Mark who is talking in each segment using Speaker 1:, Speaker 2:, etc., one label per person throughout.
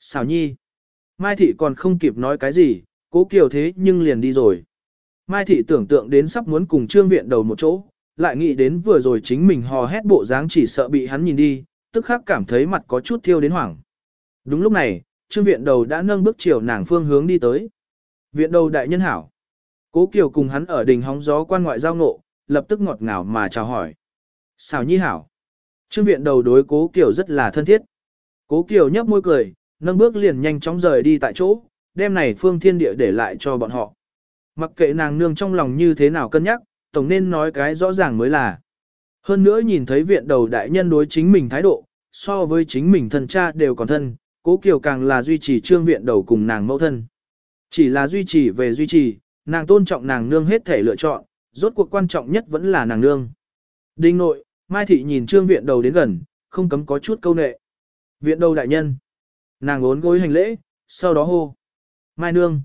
Speaker 1: Xảo nhi. Mai thị còn không kịp nói cái gì, cố kiều thế nhưng liền đi rồi. Mai thị tưởng tượng đến sắp muốn cùng trương viện đầu một chỗ, lại nghĩ đến vừa rồi chính mình hò hét bộ dáng chỉ sợ bị hắn nhìn đi, tức khắc cảm thấy mặt có chút thiêu đến hoảng. Đúng lúc này, trương viện đầu đã nâng bước chiều nàng phương hướng đi tới. Viện đầu đại nhân hảo. Cố Kiều cùng hắn ở đình hóng gió quan ngoại giao ngộ, lập tức ngọt ngào mà chào hỏi. Xảo nhi hảo. Trương viện đầu đối cố Kiều rất là thân thiết. Cố Kiều nhấp môi cười, nâng bước liền nhanh chóng rời đi tại chỗ, đem này phương thiên địa để lại cho bọn họ. Mặc kệ nàng nương trong lòng như thế nào cân nhắc, tổng nên nói cái rõ ràng mới là. Hơn nữa nhìn thấy viện đầu đại nhân đối chính mình thái độ, so với chính mình thân cha đều còn thân, cố kiều càng là duy trì trương viện đầu cùng nàng mẫu thân. Chỉ là duy trì về duy trì, nàng tôn trọng nàng nương hết thể lựa chọn, rốt cuộc quan trọng nhất vẫn là nàng nương. Đinh nội, Mai Thị nhìn trương viện đầu đến gần, không cấm có chút câu nệ. Viện đầu đại nhân. Nàng ốn gối hành lễ, sau đó hô. Mai nương.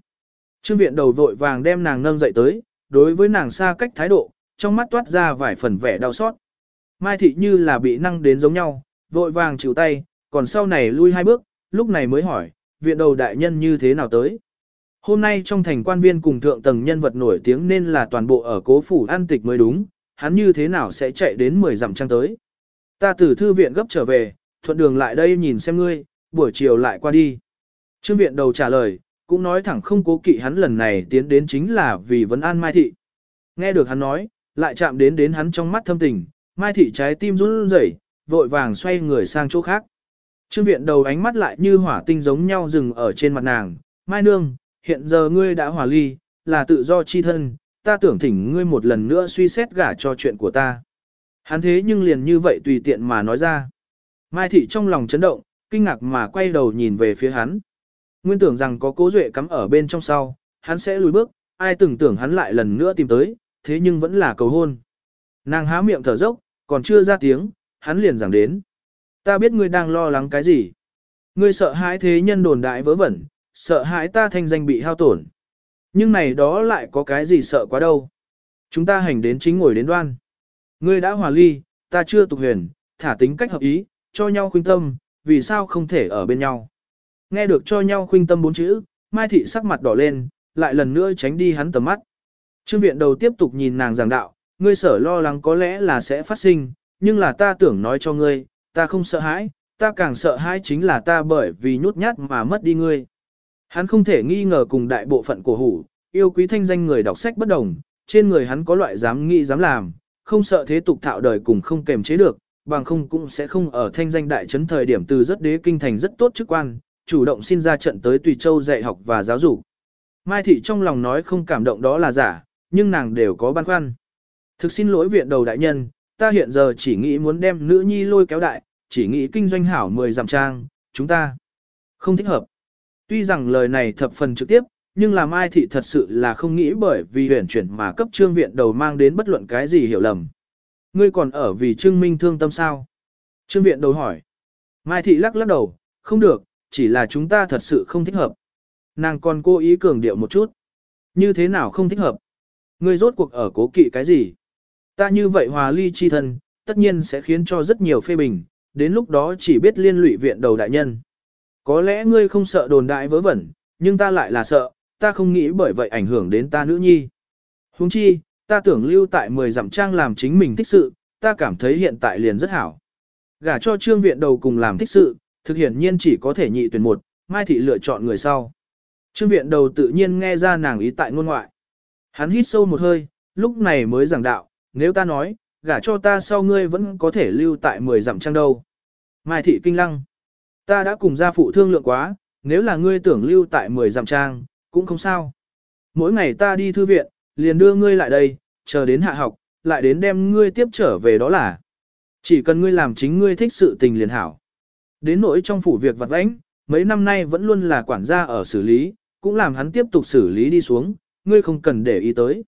Speaker 1: Trương viện đầu vội vàng đem nàng nâng dậy tới, đối với nàng xa cách thái độ, trong mắt toát ra vài phần vẻ đau xót. Mai thị như là bị năng đến giống nhau, vội vàng chịu tay, còn sau này lui hai bước, lúc này mới hỏi, viện đầu đại nhân như thế nào tới. Hôm nay trong thành quan viên cùng thượng tầng nhân vật nổi tiếng nên là toàn bộ ở cố phủ an tịch mới đúng, hắn như thế nào sẽ chạy đến 10 dặm trăng tới. Ta từ thư viện gấp trở về, thuận đường lại đây nhìn xem ngươi, buổi chiều lại qua đi. Trương viện đầu trả lời, cũng nói thẳng không cố kỵ hắn lần này tiến đến chính là vì vấn an Mai Thị. Nghe được hắn nói, lại chạm đến đến hắn trong mắt thâm tình, Mai Thị trái tim run rẩy, vội vàng xoay người sang chỗ khác. Trương viện đầu ánh mắt lại như hỏa tinh giống nhau dừng ở trên mặt nàng, Mai Nương, hiện giờ ngươi đã hòa ly, là tự do chi thân, ta tưởng thỉnh ngươi một lần nữa suy xét gả cho chuyện của ta. Hắn thế nhưng liền như vậy tùy tiện mà nói ra. Mai Thị trong lòng chấn động, kinh ngạc mà quay đầu nhìn về phía hắn. Nguyên tưởng rằng có cố duệ cắm ở bên trong sau, hắn sẽ lùi bước, ai từng tưởng hắn lại lần nữa tìm tới, thế nhưng vẫn là cầu hôn. Nàng há miệng thở dốc, còn chưa ra tiếng, hắn liền giảng đến. Ta biết ngươi đang lo lắng cái gì. Ngươi sợ hãi thế nhân đồn đại vớ vẩn, sợ hãi ta thanh danh bị hao tổn. Nhưng này đó lại có cái gì sợ quá đâu. Chúng ta hành đến chính ngồi đến đoan. Ngươi đã hòa ly, ta chưa tục huyền, thả tính cách hợp ý, cho nhau khuyên tâm, vì sao không thể ở bên nhau. Nghe được cho nhau khuynh tâm bốn chữ, Mai Thị sắc mặt đỏ lên, lại lần nữa tránh đi hắn tầm mắt. Trương viện đầu tiếp tục nhìn nàng giảng đạo, ngươi sở lo lắng có lẽ là sẽ phát sinh, nhưng là ta tưởng nói cho ngươi, ta không sợ hãi, ta càng sợ hãi chính là ta bởi vì nhút nhát mà mất đi ngươi. Hắn không thể nghi ngờ cùng đại bộ phận của hủ, yêu quý thanh danh người đọc sách bất đồng, trên người hắn có loại dám nghĩ dám làm, không sợ thế tục thạo đời cùng không kềm chế được, bằng không cũng sẽ không ở thanh danh đại trấn thời điểm từ rất đế kinh thành rất tốt chức quan, chủ động xin ra trận tới Tùy Châu dạy học và giáo dục. Mai Thị trong lòng nói không cảm động đó là giả, nhưng nàng đều có băn khoăn. Thực xin lỗi viện đầu đại nhân, ta hiện giờ chỉ nghĩ muốn đem nữ nhi lôi kéo đại, chỉ nghĩ kinh doanh hảo 10 giảm trang, chúng ta không thích hợp. Tuy rằng lời này thập phần trực tiếp, nhưng là Mai Thị thật sự là không nghĩ bởi vì huyền chuyển mà cấp trương viện đầu mang đến bất luận cái gì hiểu lầm. Ngươi còn ở vì trương minh thương tâm sao? Trương viện đầu hỏi. Mai Thị lắc lắc đầu, không được, chỉ là chúng ta thật sự không thích hợp. Nàng còn cố ý cường điệu một chút. Như thế nào không thích hợp? Ngươi rốt cuộc ở cố kỵ cái gì? Ta như vậy hòa ly chi thân, tất nhiên sẽ khiến cho rất nhiều phê bình, đến lúc đó chỉ biết liên lụy viện đầu đại nhân. Có lẽ ngươi không sợ đồn đại vớ vẩn, nhưng ta lại là sợ, ta không nghĩ bởi vậy ảnh hưởng đến ta nữ nhi. Huống chi, ta tưởng lưu tại 10 dặm trang làm chính mình thích sự, ta cảm thấy hiện tại liền rất hảo. Gả cho trương viện đầu cùng làm thích sự, thực hiện nhiên chỉ có thể nhị tuyển một, Mai Thị lựa chọn người sau. Trương viện đầu tự nhiên nghe ra nàng ý tại ngôn ngoại. Hắn hít sâu một hơi, lúc này mới giảng đạo, nếu ta nói, gả cho ta sau ngươi vẫn có thể lưu tại 10 dặm trang đâu. Mai Thị kinh lăng. Ta đã cùng gia phụ thương lượng quá, nếu là ngươi tưởng lưu tại 10 dặm trang, cũng không sao. Mỗi ngày ta đi thư viện, liền đưa ngươi lại đây, chờ đến hạ học, lại đến đem ngươi tiếp trở về đó là. Chỉ cần ngươi làm chính ngươi thích sự tình liền hảo. Đến nỗi trong phủ việc vặt vãnh, mấy năm nay vẫn luôn là quản gia ở xử lý, cũng làm hắn tiếp tục xử lý đi xuống, ngươi không cần để ý tới.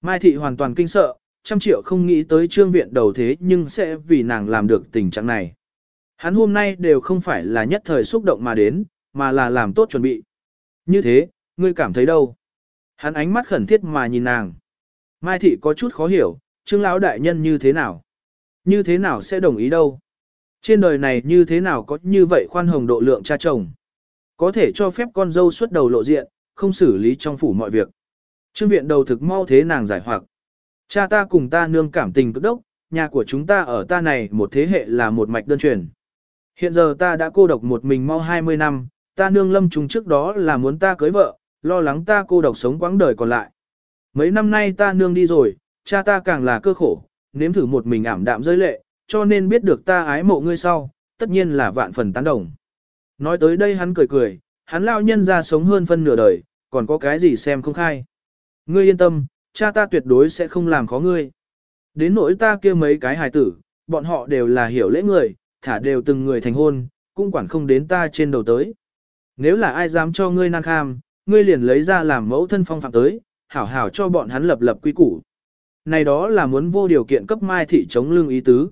Speaker 1: Mai thị hoàn toàn kinh sợ, trăm triệu không nghĩ tới trương viện đầu thế nhưng sẽ vì nàng làm được tình trạng này. Hắn hôm nay đều không phải là nhất thời xúc động mà đến, mà là làm tốt chuẩn bị. Như thế, ngươi cảm thấy đâu? Hắn ánh mắt khẩn thiết mà nhìn nàng. Mai thị có chút khó hiểu, trương lão đại nhân như thế nào? Như thế nào sẽ đồng ý đâu? Trên đời này như thế nào có như vậy khoan hồng độ lượng cha chồng? Có thể cho phép con dâu xuất đầu lộ diện, không xử lý trong phủ mọi việc. Trương viện đầu thực mau thế nàng giải hoặc. Cha ta cùng ta nương cảm tình cực đốc, nhà của chúng ta ở ta này một thế hệ là một mạch đơn truyền. Hiện giờ ta đã cô độc một mình mau 20 năm, ta nương lâm trùng trước đó là muốn ta cưới vợ, lo lắng ta cô độc sống quãng đời còn lại. Mấy năm nay ta nương đi rồi, cha ta càng là cơ khổ, nếm thử một mình ảm đạm rơi lệ, cho nên biết được ta ái mộ ngươi sau, tất nhiên là vạn phần tán đồng. Nói tới đây hắn cười cười, hắn lao nhân ra sống hơn phân nửa đời, còn có cái gì xem không khai. Ngươi yên tâm, cha ta tuyệt đối sẽ không làm khó ngươi. Đến nỗi ta kia mấy cái hài tử, bọn họ đều là hiểu lễ người, thả đều từng người thành hôn, cũng quản không đến ta trên đầu tới. Nếu là ai dám cho ngươi năng kham, ngươi liền lấy ra làm mẫu thân phong phạm tới, hảo hảo cho bọn hắn lập lập quy củ. Này đó là muốn vô điều kiện cấp Mai Thị chống lương ý tứ.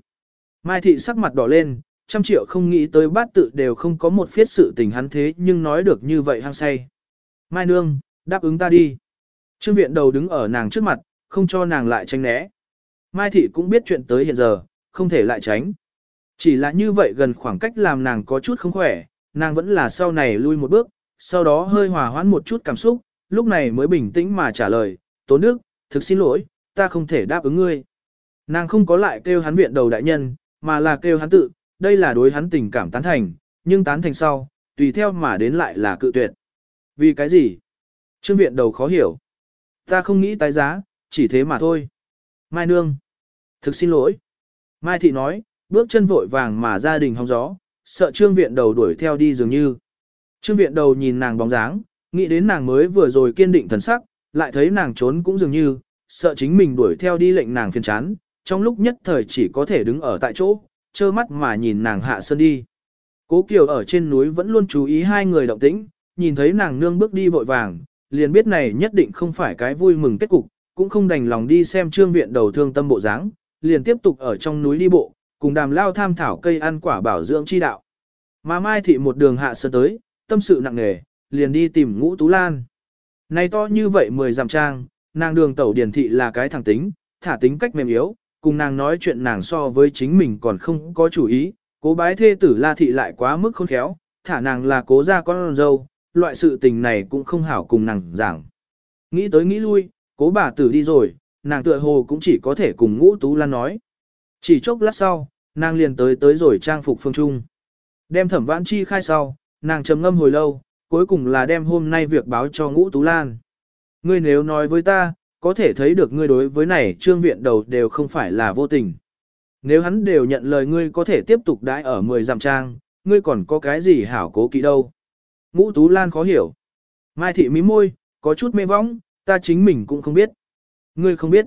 Speaker 1: Mai Thị sắc mặt đỏ lên, trăm triệu không nghĩ tới bát tự đều không có một phiết sự tình hắn thế nhưng nói được như vậy hăng say. Mai Nương, đáp ứng ta đi. Trương viện đầu đứng ở nàng trước mặt, không cho nàng lại tránh né. Mai Thị cũng biết chuyện tới hiện giờ, không thể lại tránh. Chỉ là như vậy gần khoảng cách làm nàng có chút không khỏe, nàng vẫn là sau này lui một bước, sau đó hơi hòa hoãn một chút cảm xúc, lúc này mới bình tĩnh mà trả lời, Tố Đức, thực xin lỗi, ta không thể đáp ứng ngươi. Nàng không có lại kêu hắn viện đầu đại nhân, mà là kêu hắn tự, đây là đối hắn tình cảm tán thành, nhưng tán thành sau, tùy theo mà đến lại là cự tuyệt. Vì cái gì? Trương viện đầu khó hiểu. Ta không nghĩ tái giá, chỉ thế mà thôi. Mai Nương. Thực xin lỗi. Mai Thị nói, bước chân vội vàng mà gia đình hóng gió, sợ trương viện đầu đuổi theo đi dường như. Trương viện đầu nhìn nàng bóng dáng, nghĩ đến nàng mới vừa rồi kiên định thần sắc, lại thấy nàng trốn cũng dường như, sợ chính mình đuổi theo đi lệnh nàng phiền chán, trong lúc nhất thời chỉ có thể đứng ở tại chỗ, trơ mắt mà nhìn nàng hạ sơn đi. Cố Kiều ở trên núi vẫn luôn chú ý hai người động tĩnh, nhìn thấy nàng nương bước đi vội vàng, liền biết này nhất định không phải cái vui mừng kết cục, cũng không đành lòng đi xem trương viện đầu thương tâm bộ dáng, liền tiếp tục ở trong núi đi bộ, cùng đàm lao tham thảo cây ăn quả bảo dưỡng chi đạo. Mà Mai Thị một đường hạ sơn tới, tâm sự nặng nề, liền đi tìm ngũ Tú Lan. Này to như vậy mười dặm trang, nàng đường tẩu điển thị là cái thẳng tính, thả tính cách mềm yếu, cùng nàng nói chuyện nàng so với chính mình còn không có chủ ý, cố bái thê tử la thị lại quá mức khôn khéo, thả nàng là cố ra con dâu, loại sự tình này cũng không hảo cùng nàng giảng. Nghĩ tới nghĩ lui, cố bà tử đi rồi, nàng tựa hồ cũng chỉ có thể cùng ngũ tú lan nói. Chỉ chốc lát sau, nàng liền tới tới rồi trang phục phương trung. Đem thẩm vãn chi khai sau, nàng trầm ngâm hồi lâu, cuối cùng là đem hôm nay việc báo cho ngũ tú lan. Ngươi nếu nói với ta, có thể thấy được ngươi đối với này trương viện đầu đều không phải là vô tình. Nếu hắn đều nhận lời ngươi có thể tiếp tục đãi ở 10 dặm trang, ngươi còn có cái gì hảo cố kỵ đâu. Ngũ Tú Lan khó hiểu. Mai Thị mí môi, có chút mê vóng, ta chính mình cũng không biết. Ngươi không biết.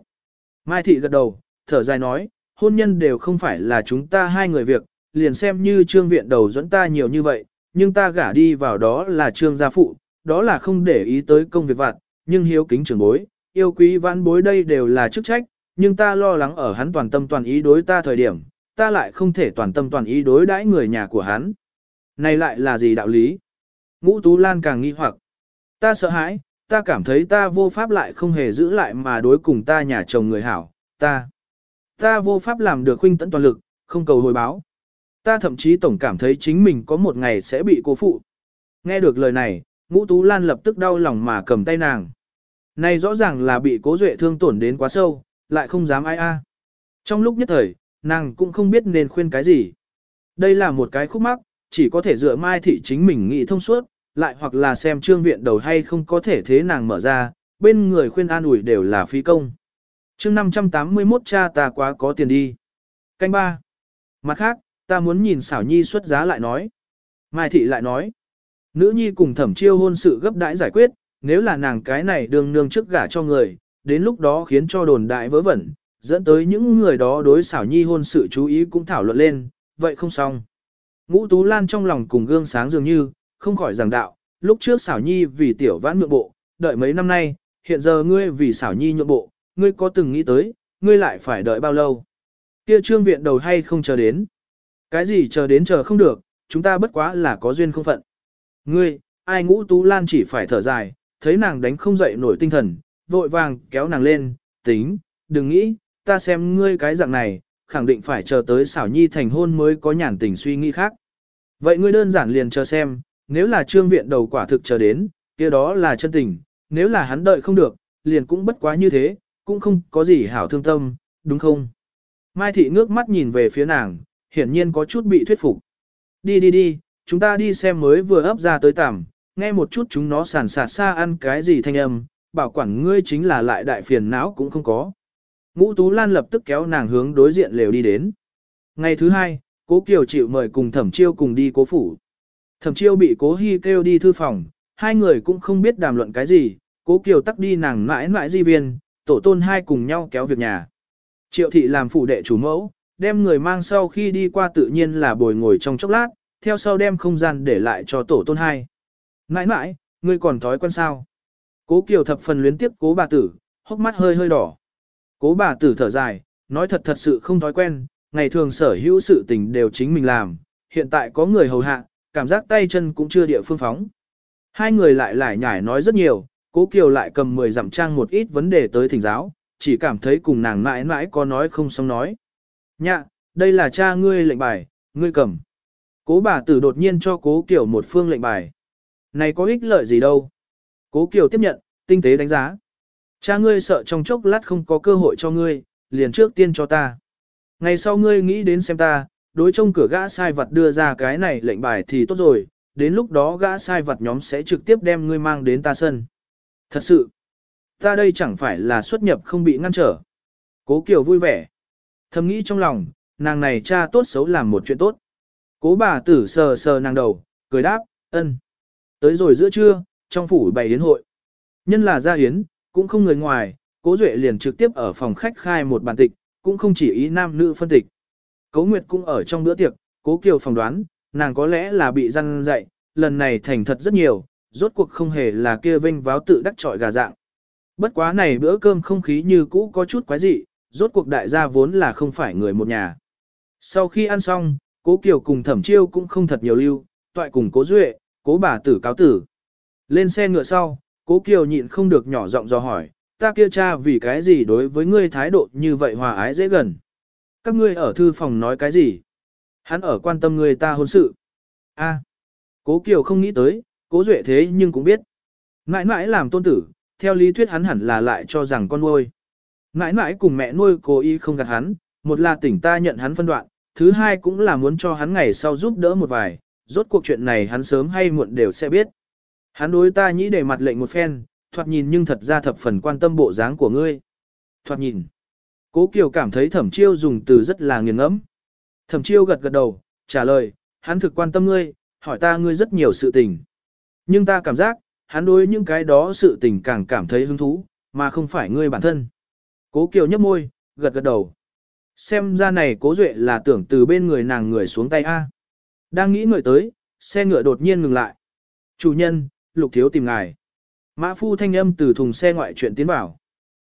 Speaker 1: Mai Thị gật đầu, thở dài nói, hôn nhân đều không phải là chúng ta hai người việc, liền xem như trương viện đầu dẫn ta nhiều như vậy, nhưng ta gả đi vào đó là trương gia phụ, đó là không để ý tới công việc vặt, nhưng hiếu kính trưởng bối, yêu quý vãn bối đây đều là chức trách, nhưng ta lo lắng ở hắn toàn tâm toàn ý đối ta thời điểm, ta lại không thể toàn tâm toàn ý đối đãi người nhà của hắn. Này lại là gì đạo lý? Ngũ Tú Lan càng nghi hoặc. Ta sợ hãi, ta cảm thấy ta vô pháp lại không hề giữ lại mà đối cùng ta nhà chồng người hảo, ta. Ta vô pháp làm được huynh tận toàn lực, không cầu hồi báo. Ta thậm chí tổng cảm thấy chính mình có một ngày sẽ bị cô phụ. Nghe được lời này, Ngũ Tú Lan lập tức đau lòng mà cầm tay nàng. Này rõ ràng là bị cố duệ thương tổn đến quá sâu, lại không dám ai a. Trong lúc nhất thời, nàng cũng không biết nên khuyên cái gì. Đây là một cái khúc mắc, chỉ có thể dựa mai thị chính mình nghĩ thông suốt, lại hoặc là xem trương viện đầu hay không có thể thế nàng mở ra, bên người khuyên an ủi đều là phi công. chương 581 cha ta quá có tiền đi. Canh ba. Mặt khác, ta muốn nhìn xảo nhi xuất giá lại nói. Mai thị lại nói. Nữ nhi cùng thẩm chiêu hôn sự gấp đãi giải quyết, nếu là nàng cái này đường nương trước gả cho người, đến lúc đó khiến cho đồn đại vớ vẩn, dẫn tới những người đó đối xảo nhi hôn sự chú ý cũng thảo luận lên, vậy không xong. Ngũ Tú Lan trong lòng cùng gương sáng dường như, không khỏi giảng đạo, lúc trước xảo nhi vì tiểu vãn nhượng bộ, đợi mấy năm nay, hiện giờ ngươi vì xảo nhi nhượng bộ, ngươi có từng nghĩ tới, ngươi lại phải đợi bao lâu. Kia trương viện đầu hay không chờ đến. Cái gì chờ đến chờ không được, chúng ta bất quá là có duyên không phận. Ngươi, ai ngũ Tú Lan chỉ phải thở dài, thấy nàng đánh không dậy nổi tinh thần, vội vàng kéo nàng lên, tính, đừng nghĩ, ta xem ngươi cái dạng này, khẳng định phải chờ tới xảo nhi thành hôn mới có nhàn tình suy nghĩ khác. Vậy ngươi đơn giản liền chờ xem, nếu là trương viện đầu quả thực chờ đến, kia đó là chân tình, nếu là hắn đợi không được, liền cũng bất quá như thế, cũng không có gì hảo thương tâm, đúng không? Mai thị ngước mắt nhìn về phía nàng, hiển nhiên có chút bị thuyết phục. Đi đi đi, chúng ta đi xem mới vừa ấp ra tới tạm, nghe một chút chúng nó sàn sạt xa ăn cái gì thanh âm, bảo quản ngươi chính là lại đại phiền não cũng không có. Ngũ Tú Lan lập tức kéo nàng hướng đối diện lều đi đến. Ngày thứ hai, Cố Kiều chịu mời cùng Thẩm Chiêu cùng đi cố phủ. Thẩm Chiêu bị Cố Hi kêu đi thư phòng, hai người cũng không biết đàm luận cái gì, Cố Kiều tắc đi nàng mãi mãi di viên, tổ tôn hai cùng nhau kéo việc nhà. Triệu thị làm phủ đệ chủ mẫu, đem người mang sau khi đi qua tự nhiên là bồi ngồi trong chốc lát, theo sau đem không gian để lại cho tổ tôn hai. Nãi nãi, ngươi còn thói quen sao? Cố Kiều thập phần luyến tiếp cố bà tử, hốc mắt hơi hơi đỏ. Cố bà tử thở dài, nói thật thật sự không thói quen, ngày thường sở hữu sự tình đều chính mình làm, hiện tại có người hầu hạ, cảm giác tay chân cũng chưa địa phương phóng. Hai người lại lại nhải nói rất nhiều, cố Kiều lại cầm 10 dặm trang một ít vấn đề tới thỉnh giáo, chỉ cảm thấy cùng nàng mãi mãi có nói không xong nói. Nhạ, đây là cha ngươi lệnh bài, ngươi cầm. Cố bà tử đột nhiên cho cố Kiều một phương lệnh bài. Này có ích lợi gì đâu. Cố Kiều tiếp nhận, tinh tế đánh giá. Cha ngươi sợ trong chốc lát không có cơ hội cho ngươi, liền trước tiên cho ta. Ngày sau ngươi nghĩ đến xem ta, đối trong cửa gã sai vật đưa ra cái này lệnh bài thì tốt rồi, đến lúc đó gã sai vật nhóm sẽ trực tiếp đem ngươi mang đến ta sân. Thật sự, ta đây chẳng phải là xuất nhập không bị ngăn trở. Cố Kiều vui vẻ. Thầm nghĩ trong lòng, nàng này cha tốt xấu làm một chuyện tốt. Cố bà tử sờ sờ nàng đầu, cười đáp, ân. Tới rồi giữa trưa, trong phủ bày yến hội. Nhân là gia yến, cũng không người ngoài, cố duệ liền trực tiếp ở phòng khách khai một bàn tịch, cũng không chỉ ý nam nữ phân tịch. Cố Nguyệt cũng ở trong bữa tiệc, cố Kiều phỏng đoán, nàng có lẽ là bị răn dạy, lần này thành thật rất nhiều, rốt cuộc không hề là kia vinh váo tự đắc trọi gà dạng. Bất quá này bữa cơm không khí như cũ có chút quái dị, rốt cuộc đại gia vốn là không phải người một nhà. Sau khi ăn xong, cố Kiều cùng thẩm chiêu cũng không thật nhiều lưu, toại cùng cố Duệ, cố bà tử cáo tử. Lên xe ngựa sau, cố Kiều nhịn không được nhỏ giọng do hỏi, ta kia cha vì cái gì đối với ngươi thái độ như vậy hòa ái dễ gần. Các ngươi ở thư phòng nói cái gì? Hắn ở quan tâm người ta hôn sự. A, cố Kiều không nghĩ tới, cố Duệ thế nhưng cũng biết. Mãi mãi làm tôn tử, theo lý thuyết hắn hẳn là lại cho rằng con nuôi. Mãi mãi cùng mẹ nuôi cố ý không gạt hắn, một là tỉnh ta nhận hắn phân đoạn, thứ hai cũng là muốn cho hắn ngày sau giúp đỡ một vài, rốt cuộc chuyện này hắn sớm hay muộn đều sẽ biết. Hắn đối ta nhĩ để mặt lệnh một phen, thoạt nhìn nhưng thật ra thập phần quan tâm bộ dáng của ngươi. Thoạt nhìn. Cố Kiều cảm thấy thẩm chiêu dùng từ rất là nghiền ngẫm. Thẩm chiêu gật gật đầu, trả lời, hắn thực quan tâm ngươi, hỏi ta ngươi rất nhiều sự tình. Nhưng ta cảm giác, hắn đối những cái đó sự tình càng cảm thấy hứng thú, mà không phải ngươi bản thân. Cố Kiều nhấp môi, gật gật đầu. Xem ra này cố duệ là tưởng từ bên người nàng người xuống tay A. Đang nghĩ ngợi tới, xe ngựa đột nhiên ngừng lại. Chủ nhân, lục thiếu tìm ngài. Mã phu thanh âm từ thùng xe ngoại chuyện tiến vào.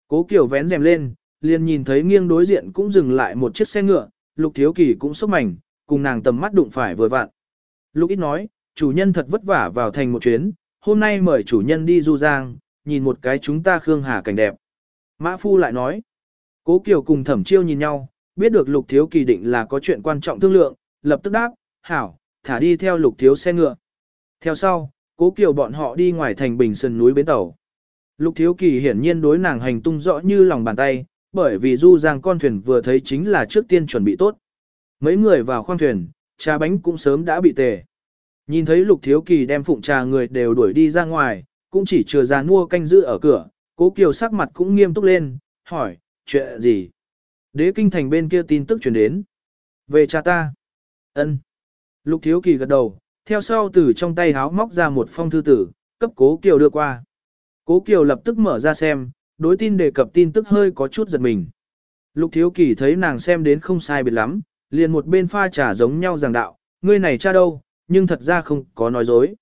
Speaker 1: Cố Kiều vén rèm lên, liền nhìn thấy nghiêng đối diện cũng dừng lại một chiếc xe ngựa, lục thiếu kỳ cũng sốc mảnh, cùng nàng tầm mắt đụng phải vừa vặn. Lục ít nói, chủ nhân thật vất vả vào thành một chuyến, hôm nay mời chủ nhân đi du giang, nhìn một cái chúng ta khương hà cảnh đẹp. Mã phu lại nói, cố Kiều cùng thẩm chiêu nhìn nhau, biết được lục thiếu kỳ định là có chuyện quan trọng thương lượng, lập tức đáp, hảo, thả đi theo lục thiếu xe ngựa. Theo sau, cố kiều bọn họ đi ngoài thành bình sơn núi bến tàu. Lục thiếu kỳ hiển nhiên đối nàng hành tung rõ như lòng bàn tay, bởi vì du giang con thuyền vừa thấy chính là trước tiên chuẩn bị tốt. Mấy người vào khoang thuyền, trà bánh cũng sớm đã bị tề. Nhìn thấy lục thiếu kỳ đem phụng trà người đều đuổi đi ra ngoài, cũng chỉ chừa ra mua canh giữ ở cửa, cố kiều sắc mặt cũng nghiêm túc lên, hỏi, chuyện gì? Đế kinh thành bên kia tin tức truyền đến. Về cha ta. ân Lục thiếu kỳ gật đầu, theo sau từ trong tay háo móc ra một phong thư tử, cấp cố kiều đưa qua. Cố kiều lập tức mở ra xem, đối tin đề cập tin tức hơi có chút giật mình. Lục thiếu kỳ thấy nàng xem đến không sai biệt lắm, liền một bên pha trà giống nhau giảng đạo, ngươi này cha đâu, nhưng thật ra không có nói dối.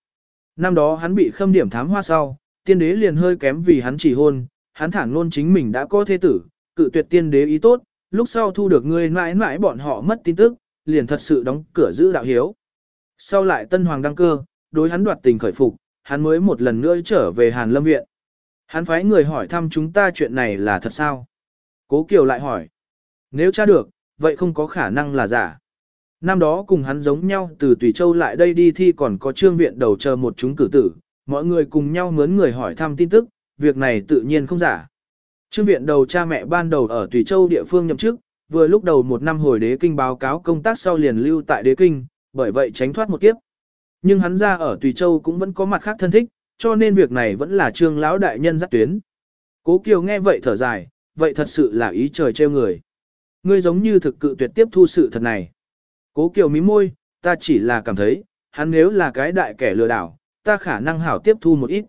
Speaker 1: Năm đó hắn bị khâm điểm thám hoa sau, tiên đế liền hơi kém vì hắn chỉ hôn, hắn thẳng luôn chính mình đã có thế tử, cự tuyệt tiên đế ý tốt, lúc sau thu được ngươi mãi mãi bọn họ mất tin tức, liền thật sự đóng cửa giữ đạo hiếu. Sau lại tân hoàng đăng cơ, đối hắn đoạt tình khởi phục, hắn mới một lần nữa trở về Hàn Lâm Viện. Hắn phái người hỏi thăm chúng ta chuyện này là thật sao? Cố Kiều lại hỏi. Nếu tra được, vậy không có khả năng là giả. Năm đó cùng hắn giống nhau từ Tùy Châu lại đây đi thi còn có trương viện đầu chờ một chúng cử tử, mọi người cùng nhau mướn người hỏi thăm tin tức, việc này tự nhiên không giả. Trương viện đầu cha mẹ ban đầu ở Tùy Châu địa phương nhậm chức, vừa lúc đầu một năm hồi đế kinh báo cáo công tác sau liền lưu tại đế kinh, bởi vậy tránh thoát một kiếp. Nhưng hắn ra ở Tùy Châu cũng vẫn có mặt khác thân thích, cho nên việc này vẫn là trương lão đại nhân dắt tuyến. Cố Kiều nghe vậy thở dài, vậy thật sự là ý trời trêu người. Ngươi giống như thực cự tuyệt tiếp thu sự thật này. Cố Kiều mím môi, ta chỉ là cảm thấy, hắn nếu là cái đại kẻ lừa đảo, ta khả năng hảo tiếp thu một ít.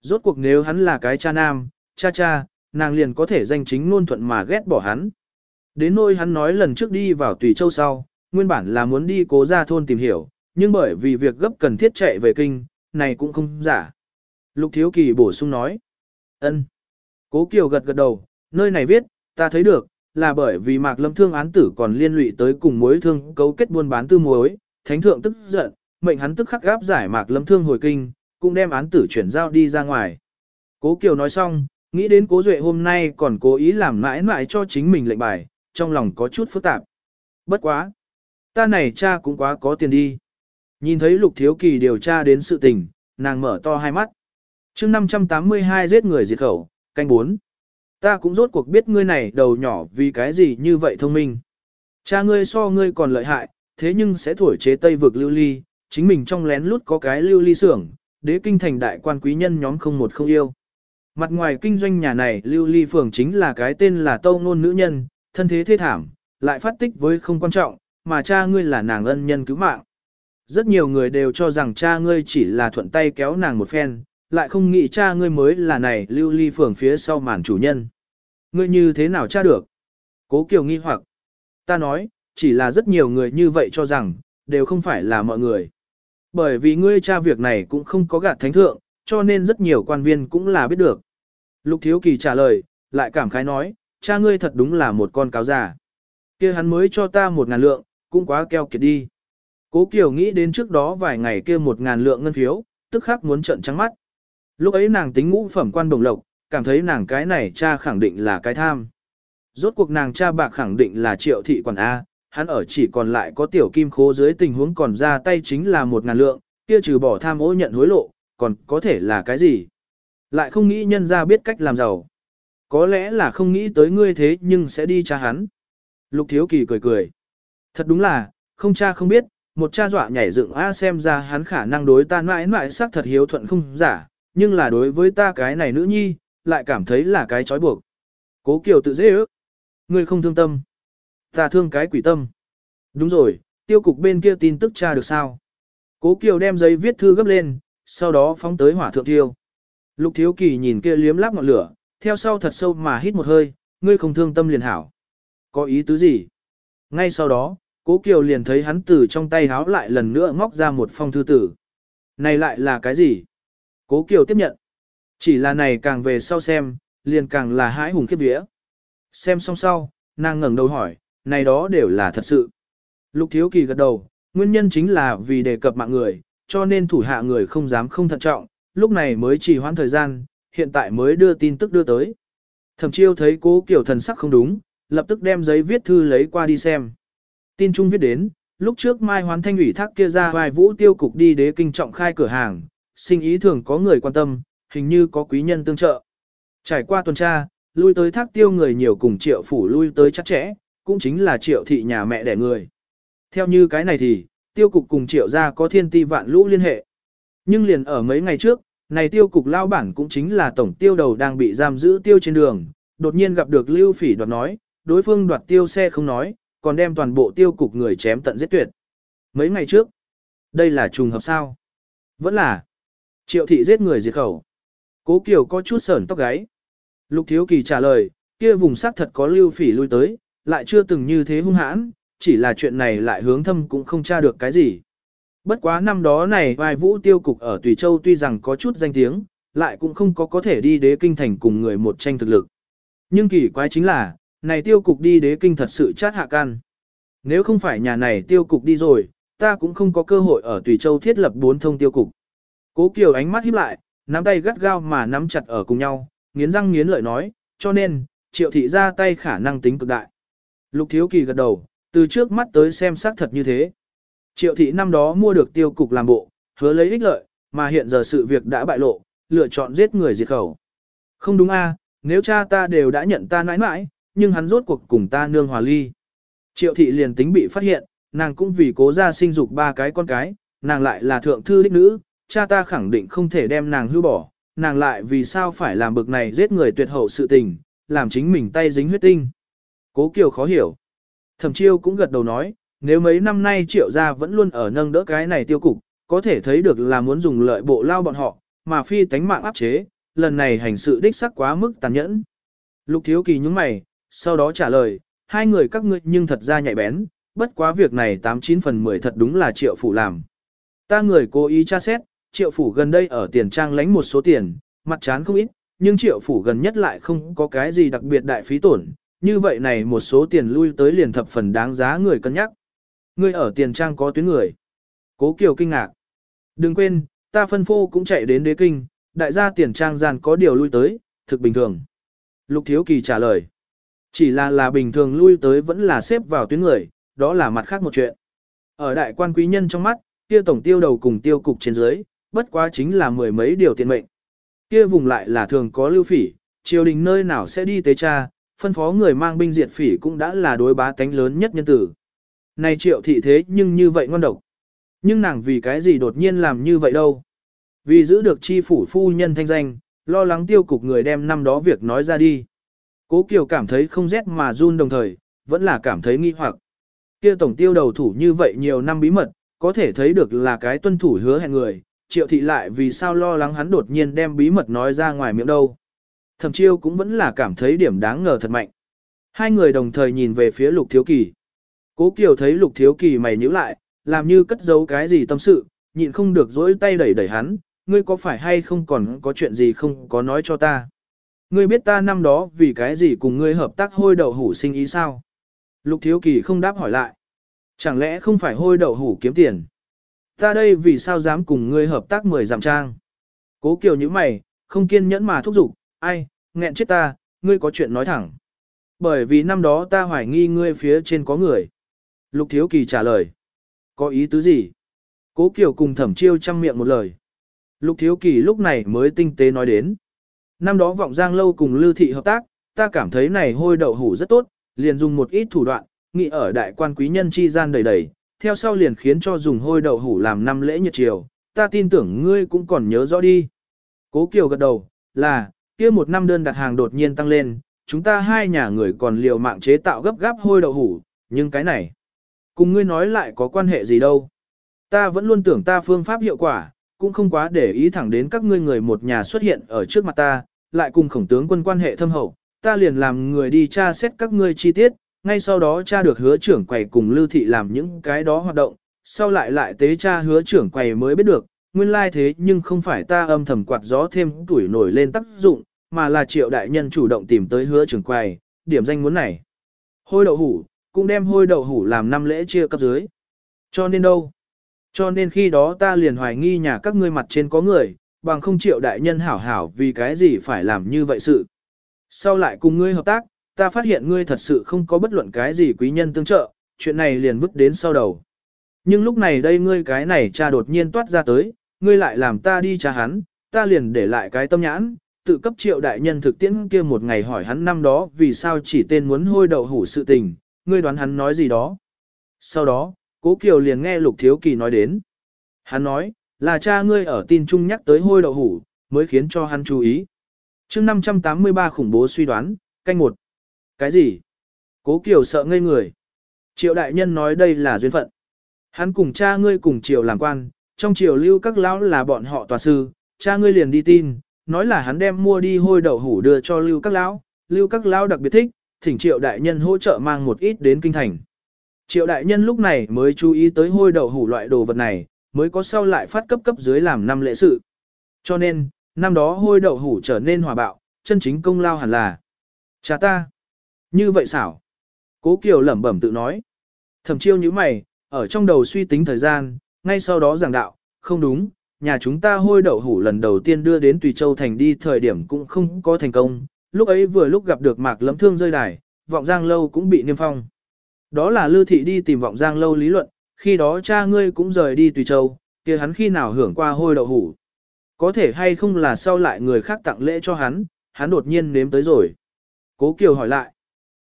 Speaker 1: Rốt cuộc nếu hắn là cái cha nam, cha cha, nàng liền có thể danh chính ngôn thuận mà ghét bỏ hắn. Đến nỗi hắn nói lần trước đi vào Tùy Châu sau, nguyên bản là muốn đi cố ra thôn tìm hiểu, nhưng bởi vì việc gấp cần thiết chạy về kinh, này cũng không giả. Lục Thiếu Kỳ bổ sung nói. ân. Cố Kiều gật gật đầu, nơi này viết, ta thấy được, là bởi vì Mạc Lâm Thương án tử còn liên lụy tới cùng mối thương cấu kết buôn bán tư mối, thánh thượng tức giận, mệnh hắn tức khắc gáp giải Mạc Lâm Thương hồi kinh, cũng đem án tử chuyển giao đi ra ngoài. Cố Kiều nói xong, nghĩ đến Cố Duệ hôm nay còn cố ý làm mãi mãi cho chính mình lệnh bài, trong lòng có chút phức tạp. Bất quá, ta này cha cũng quá có tiền đi. Nhìn thấy Lục Thiếu Kỳ điều tra đến sự tình, nàng mở to hai mắt. chương 582 giết người diệt khẩu, canh 4. Ta cũng rốt cuộc biết ngươi này đầu nhỏ vì cái gì như vậy thông minh. Cha ngươi so ngươi còn lợi hại, thế nhưng sẽ thổi chế tây vực lưu ly, chính mình trong lén lút có cái lưu ly xưởng, đế kinh thành đại quan quý nhân nhóm không một không yêu. Mặt ngoài kinh doanh nhà này lưu ly phường chính là cái tên là tâu ngôn nữ nhân, thân thế thê thảm, lại phát tích với không quan trọng, mà cha ngươi là nàng ân nhân cứu mạng. Rất nhiều người đều cho rằng cha ngươi chỉ là thuận tay kéo nàng một phen, lại không nghĩ cha ngươi mới là này lưu ly phường phía sau màn chủ nhân. Ngươi như thế nào cha được? Cố Kiều nghi hoặc. Ta nói, chỉ là rất nhiều người như vậy cho rằng, đều không phải là mọi người. Bởi vì ngươi cha việc này cũng không có gạt thánh thượng, cho nên rất nhiều quan viên cũng là biết được. Lục Thiếu Kỳ trả lời, lại cảm khái nói, cha ngươi thật đúng là một con cáo già. kia hắn mới cho ta một ngàn lượng, cũng quá keo kiệt đi. Cố Kiều nghĩ đến trước đó vài ngày kia một ngàn lượng ngân phiếu, tức khắc muốn trợn trắng mắt. Lúc ấy nàng tính ngũ phẩm quan đồng lộc, cảm thấy nàng cái này cha khẳng định là cái tham. Rốt cuộc nàng cha bạc khẳng định là triệu thị quản A, hắn ở chỉ còn lại có tiểu kim khố dưới tình huống còn ra tay chính là một ngàn lượng, kia trừ bỏ tham ô nhận hối lộ, còn có thể là cái gì? Lại không nghĩ nhân ra biết cách làm giàu. Có lẽ là không nghĩ tới ngươi thế nhưng sẽ đi tra hắn. Lục thiếu kỳ cười cười. Thật đúng là, không cha không biết, một cha dọa nhảy dựng A xem ra hắn khả năng đối ta mãi mãi sắc thật hiếu thuận không giả, nhưng là đối với ta cái này nữ nhi, lại cảm thấy là cái trói buộc. Cố Kiều tự dễ ước. Ngươi không thương tâm. Ta thương cái quỷ tâm. Đúng rồi, tiêu cục bên kia tin tức tra được sao. Cố Kiều đem giấy viết thư gấp lên, sau đó phóng tới hỏa thượng tiêu. Lục Thiếu Kỳ nhìn kia liếm láp ngọn lửa, theo sau thật sâu mà hít một hơi, ngươi không thương tâm liền hảo. Có ý tứ gì? Ngay sau đó, Cố Kiều liền thấy hắn từ trong tay háo lại lần nữa móc ra một phong thư tử. Này lại là cái gì? Cố Kiều tiếp nhận. Chỉ là này càng về sau xem, liền càng là hãi hùng khiếp vía. Xem xong sau, nàng ngẩng đầu hỏi, này đó đều là thật sự. Lục Thiếu Kỳ gật đầu, nguyên nhân chính là vì đề cập mạng người, cho nên thủ hạ người không dám không thận trọng, lúc này mới chỉ hoãn thời gian, hiện tại mới đưa tin tức đưa tới. Thẩm chiêu thấy cố kiểu thần sắc không đúng, lập tức đem giấy viết thư lấy qua đi xem. Tin trung viết đến, lúc trước Mai Hoán Thanh ủy thác kia ra vài vũ tiêu cục đi đế kinh trọng khai cửa hàng, sinh ý thường có người quan tâm, hình như có quý nhân tương trợ. Trải qua tuần tra, lui tới thác tiêu người nhiều cùng triệu phủ lui tới chắc chẽ, cũng chính là triệu thị nhà mẹ đẻ người. Theo như cái này thì, tiêu cục cùng triệu gia có thiên ti vạn lũ liên hệ. Nhưng liền ở mấy ngày trước, này tiêu cục lao bản cũng chính là tổng tiêu đầu đang bị giam giữ tiêu trên đường, đột nhiên gặp được lưu phỉ đoạt nói, đối phương đoạt tiêu xe không nói, còn đem toàn bộ tiêu cục người chém tận giết tuyệt. Mấy ngày trước, đây là trùng hợp sao? Vẫn là, triệu thị giết người diệt khẩu. Cố Kiều có chút sởn tóc gáy. Lục Thiếu Kỳ trả lời, kia vùng xác thật có lưu phỉ lui tới, lại chưa từng như thế hung hãn, chỉ là chuyện này lại hướng thâm cũng không tra được cái gì. Bất quá năm đó này vai vũ tiêu cục ở Tùy Châu tuy rằng có chút danh tiếng, lại cũng không có có thể đi đế kinh thành cùng người một tranh thực lực. Nhưng kỳ quái chính là, này tiêu cục đi đế kinh thật sự chát hạ can. Nếu không phải nhà này tiêu cục đi rồi, ta cũng không có cơ hội ở Tùy Châu thiết lập bốn thông tiêu cục. Cố Kiều ánh mắt híp lại, nắm tay gắt gao mà nắm chặt ở cùng nhau, nghiến răng nghiến lợi nói, cho nên, triệu thị ra tay khả năng tính cực đại. Lục Thiếu Kỳ gật đầu, Từ trước mắt tới xem xác thật như thế. Triệu thị năm đó mua được tiêu cục làm bộ, hứa lấy ích lợi, mà hiện giờ sự việc đã bại lộ, lựa chọn giết người diệt khẩu. Không đúng a, nếu cha ta đều đã nhận ta nãi nãi, nhưng hắn rốt cuộc cùng ta nương hòa ly. Triệu thị liền tính bị phát hiện, nàng cũng vì cố ra sinh dục ba cái con cái, nàng lại là thượng thư đích nữ, cha ta khẳng định không thể đem nàng hưu bỏ, nàng lại vì sao phải làm bực này giết người tuyệt hậu sự tình, làm chính mình tay dính huyết tinh. Cố Kiều khó hiểu. Thẩm chiêu cũng gật đầu nói, nếu mấy năm nay triệu gia vẫn luôn ở nâng đỡ cái này tiêu cục, có thể thấy được là muốn dùng lợi bộ lao bọn họ, mà phi tánh mạng áp chế, lần này hành sự đích sắc quá mức tàn nhẫn. Lục thiếu kỳ nhúng mày, sau đó trả lời, hai người các ngươi nhưng thật ra nhạy bén, bất quá việc này 89 phần 10 thật đúng là triệu phủ làm. Ta người cố ý tra xét, triệu phủ gần đây ở tiền trang lánh một số tiền, mặt chán không ít, nhưng triệu phủ gần nhất lại không có cái gì đặc biệt đại phí tổn, như vậy này một số tiền lui tới liền thập phần đáng giá người cân nhắc. Người ở tiền trang có tuyến người. Cố Kiều kinh ngạc. Đừng quên, ta phân phô cũng chạy đến đế kinh, đại gia tiền trang gian có điều lui tới, thực bình thường. Lục Thiếu Kỳ trả lời. Chỉ là là bình thường lui tới vẫn là xếp vào tuyến người, đó là mặt khác một chuyện. Ở đại quan quý nhân trong mắt, kia tổng tiêu đầu cùng tiêu cục trên dưới, bất quá chính là mười mấy điều tiền mệnh. Kia vùng lại là thường có lưu phỉ, triều đình nơi nào sẽ đi tế cha, phân phó người mang binh diệt phỉ cũng đã là đối bá tánh lớn nhất nhân tử. Này triệu thị thế nhưng như vậy ngon độc. Nhưng nàng vì cái gì đột nhiên làm như vậy đâu. Vì giữ được chi phủ phu nhân thanh danh, lo lắng tiêu cục người đem năm đó việc nói ra đi. Cố Kiều cảm thấy không rét mà run đồng thời, vẫn là cảm thấy nghi hoặc. Kia tổng tiêu đầu thủ như vậy nhiều năm bí mật, có thể thấy được là cái tuân thủ hứa hẹn người, triệu thị lại vì sao lo lắng hắn đột nhiên đem bí mật nói ra ngoài miệng đâu. Thẩm chiêu cũng vẫn là cảm thấy điểm đáng ngờ thật mạnh. Hai người đồng thời nhìn về phía lục thiếu kỳ. Cố Kiều thấy lục thiếu kỳ mày nhíu lại, làm như cất giấu cái gì tâm sự, nhịn không được dỗi tay đẩy đẩy hắn, ngươi có phải hay không còn có chuyện gì không có nói cho ta. Ngươi biết ta năm đó vì cái gì cùng ngươi hợp tác hôi đậu hủ sinh ý sao? Lục thiếu kỳ không đáp hỏi lại. Chẳng lẽ không phải hôi đậu hủ kiếm tiền? Ta đây vì sao dám cùng ngươi hợp tác mười giảm trang? Cố kiều như mày, không kiên nhẫn mà thúc giục, ai, nghẹn chết ta, ngươi có chuyện nói thẳng. Bởi vì năm đó ta hoài nghi ngươi phía trên có người. Lục thiếu kỳ trả lời. Có ý tứ gì? Cố kiều cùng thẩm chiêu chăm miệng một lời. Lục thiếu kỳ lúc này mới tinh tế nói đến. Năm đó vọng giang lâu cùng lưu thị hợp tác, ta cảm thấy này hôi đậu hủ rất tốt, liền dùng một ít thủ đoạn, nghị ở đại quan quý nhân chi gian đầy đầy, theo sau liền khiến cho dùng hôi đậu hủ làm năm lễ nhật chiều, ta tin tưởng ngươi cũng còn nhớ rõ đi. Cố Kiều gật đầu, là, kia một năm đơn đặt hàng đột nhiên tăng lên, chúng ta hai nhà người còn liều mạng chế tạo gấp gáp hôi đậu hủ, nhưng cái này, cùng ngươi nói lại có quan hệ gì đâu. Ta vẫn luôn tưởng ta phương pháp hiệu quả, cũng không quá để ý thẳng đến các ngươi người một nhà xuất hiện ở trước mặt ta, lại cùng khổng tướng quân quan hệ thâm hậu, ta liền làm người đi tra xét các ngươi chi tiết, ngay sau đó cha được hứa trưởng quầy cùng lưu thị làm những cái đó hoạt động, sau lại lại tế cha hứa trưởng quầy mới biết được, nguyên lai thế nhưng không phải ta âm thầm quạt gió thêm tuổi nổi lên tác dụng, mà là triệu đại nhân chủ động tìm tới hứa trưởng quầy, điểm danh muốn này. Hôi đậu hủ, cũng đem hôi đậu hủ làm năm lễ chia cấp dưới. Cho nên đâu? Cho nên khi đó ta liền hoài nghi nhà các ngươi mặt trên có người, bằng không triệu đại nhân hảo hảo vì cái gì phải làm như vậy sự. Sau lại cùng ngươi hợp tác, ta phát hiện ngươi thật sự không có bất luận cái gì quý nhân tương trợ, chuyện này liền vứt đến sau đầu. Nhưng lúc này đây ngươi cái này cha đột nhiên toát ra tới, ngươi lại làm ta đi trả hắn, ta liền để lại cái tâm nhãn, tự cấp triệu đại nhân thực tiễn kia một ngày hỏi hắn năm đó vì sao chỉ tên muốn hôi đậu hủ sự tình, ngươi đoán hắn nói gì đó. Sau đó, Cố Kiều liền nghe Lục Thiếu Kỳ nói đến. Hắn nói, là cha ngươi ở tin chung nhắc tới hôi đậu hủ, mới khiến cho hắn chú ý. chương 583 khủng bố suy đoán, canh một. Cái gì? Cố Kiều sợ ngây người. Triệu đại nhân nói đây là duyên phận. Hắn cùng cha ngươi cùng triệu làm quan, trong triều lưu các lão là bọn họ tòa sư, cha ngươi liền đi tin, nói là hắn đem mua đi hôi đậu hủ đưa cho lưu các lão, lưu các lão đặc biệt thích, thỉnh triệu đại nhân hỗ trợ mang một ít đến kinh thành. Triệu đại nhân lúc này mới chú ý tới hôi đậu hủ loại đồ vật này, mới có sau lại phát cấp cấp dưới làm năm lễ sự. Cho nên, năm đó hôi đậu hủ trở nên hòa bạo, chân chính công lao hẳn là cha ta. Như vậy xảo. Cố Kiều lẩm bẩm tự nói. Thẩm chiêu như mày, ở trong đầu suy tính thời gian, ngay sau đó giảng đạo, không đúng, nhà chúng ta hôi đậu hủ lần đầu tiên đưa đến Tùy Châu Thành đi thời điểm cũng không có thành công, lúc ấy vừa lúc gặp được mạc lấm thương rơi đài, vọng giang lâu cũng bị niêm phong. Đó là Lư Thị đi tìm vọng giang lâu lý luận, khi đó cha ngươi cũng rời đi Tùy Châu, kia hắn khi nào hưởng qua hôi đậu hủ. Có thể hay không là sau lại người khác tặng lễ cho hắn, hắn đột nhiên nếm tới rồi. Cố Kiều hỏi lại.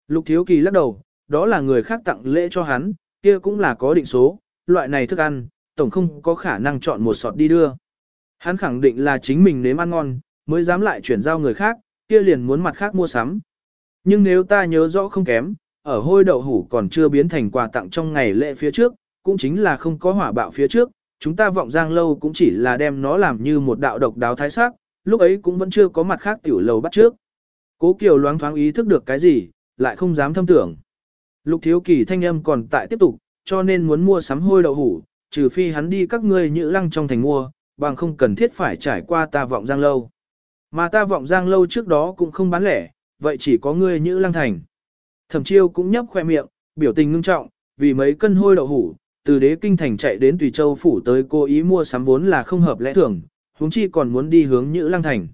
Speaker 1: Lục Thiếu Kỳ lắc đầu, đó là người khác tặng lễ cho hắn, kia cũng là có định số, loại này thức ăn, tổng không có khả năng chọn một sọt đi đưa. Hắn khẳng định là chính mình nếm ăn ngon, mới dám lại chuyển giao người khác, kia liền muốn mặt khác mua sắm. Nhưng nếu ta nhớ rõ không kém, ở hôi đậu hủ còn chưa biến thành quà tặng trong ngày lễ phía trước, cũng chính là không có hỏa bạo phía trước, chúng ta vọng giang lâu cũng chỉ là đem nó làm như một đạo độc đáo thái sắc, lúc ấy cũng vẫn chưa có mặt khác tiểu lầu bắt trước. Cố Kiều loáng thoáng ý thức được cái gì, lại không dám thâm tưởng. Lục thiếu kỳ thanh âm còn tại tiếp tục, cho nên muốn mua sắm hôi đậu hủ, trừ phi hắn đi các ngươi nhữ lăng trong thành mua, bằng không cần thiết phải trải qua ta vọng giang lâu. Mà ta vọng giang lâu trước đó cũng không bán lẻ, vậy chỉ có ngươi nhữ lăng thành. Thẩm chiêu cũng nhấp khoe miệng, biểu tình ngưng trọng, vì mấy cân hôi đậu hủ, từ đế kinh thành chạy đến Tùy Châu phủ tới cố ý mua sắm vốn là không hợp lẽ thường, huống chi còn muốn đi hướng Nhữ Lăng Thành.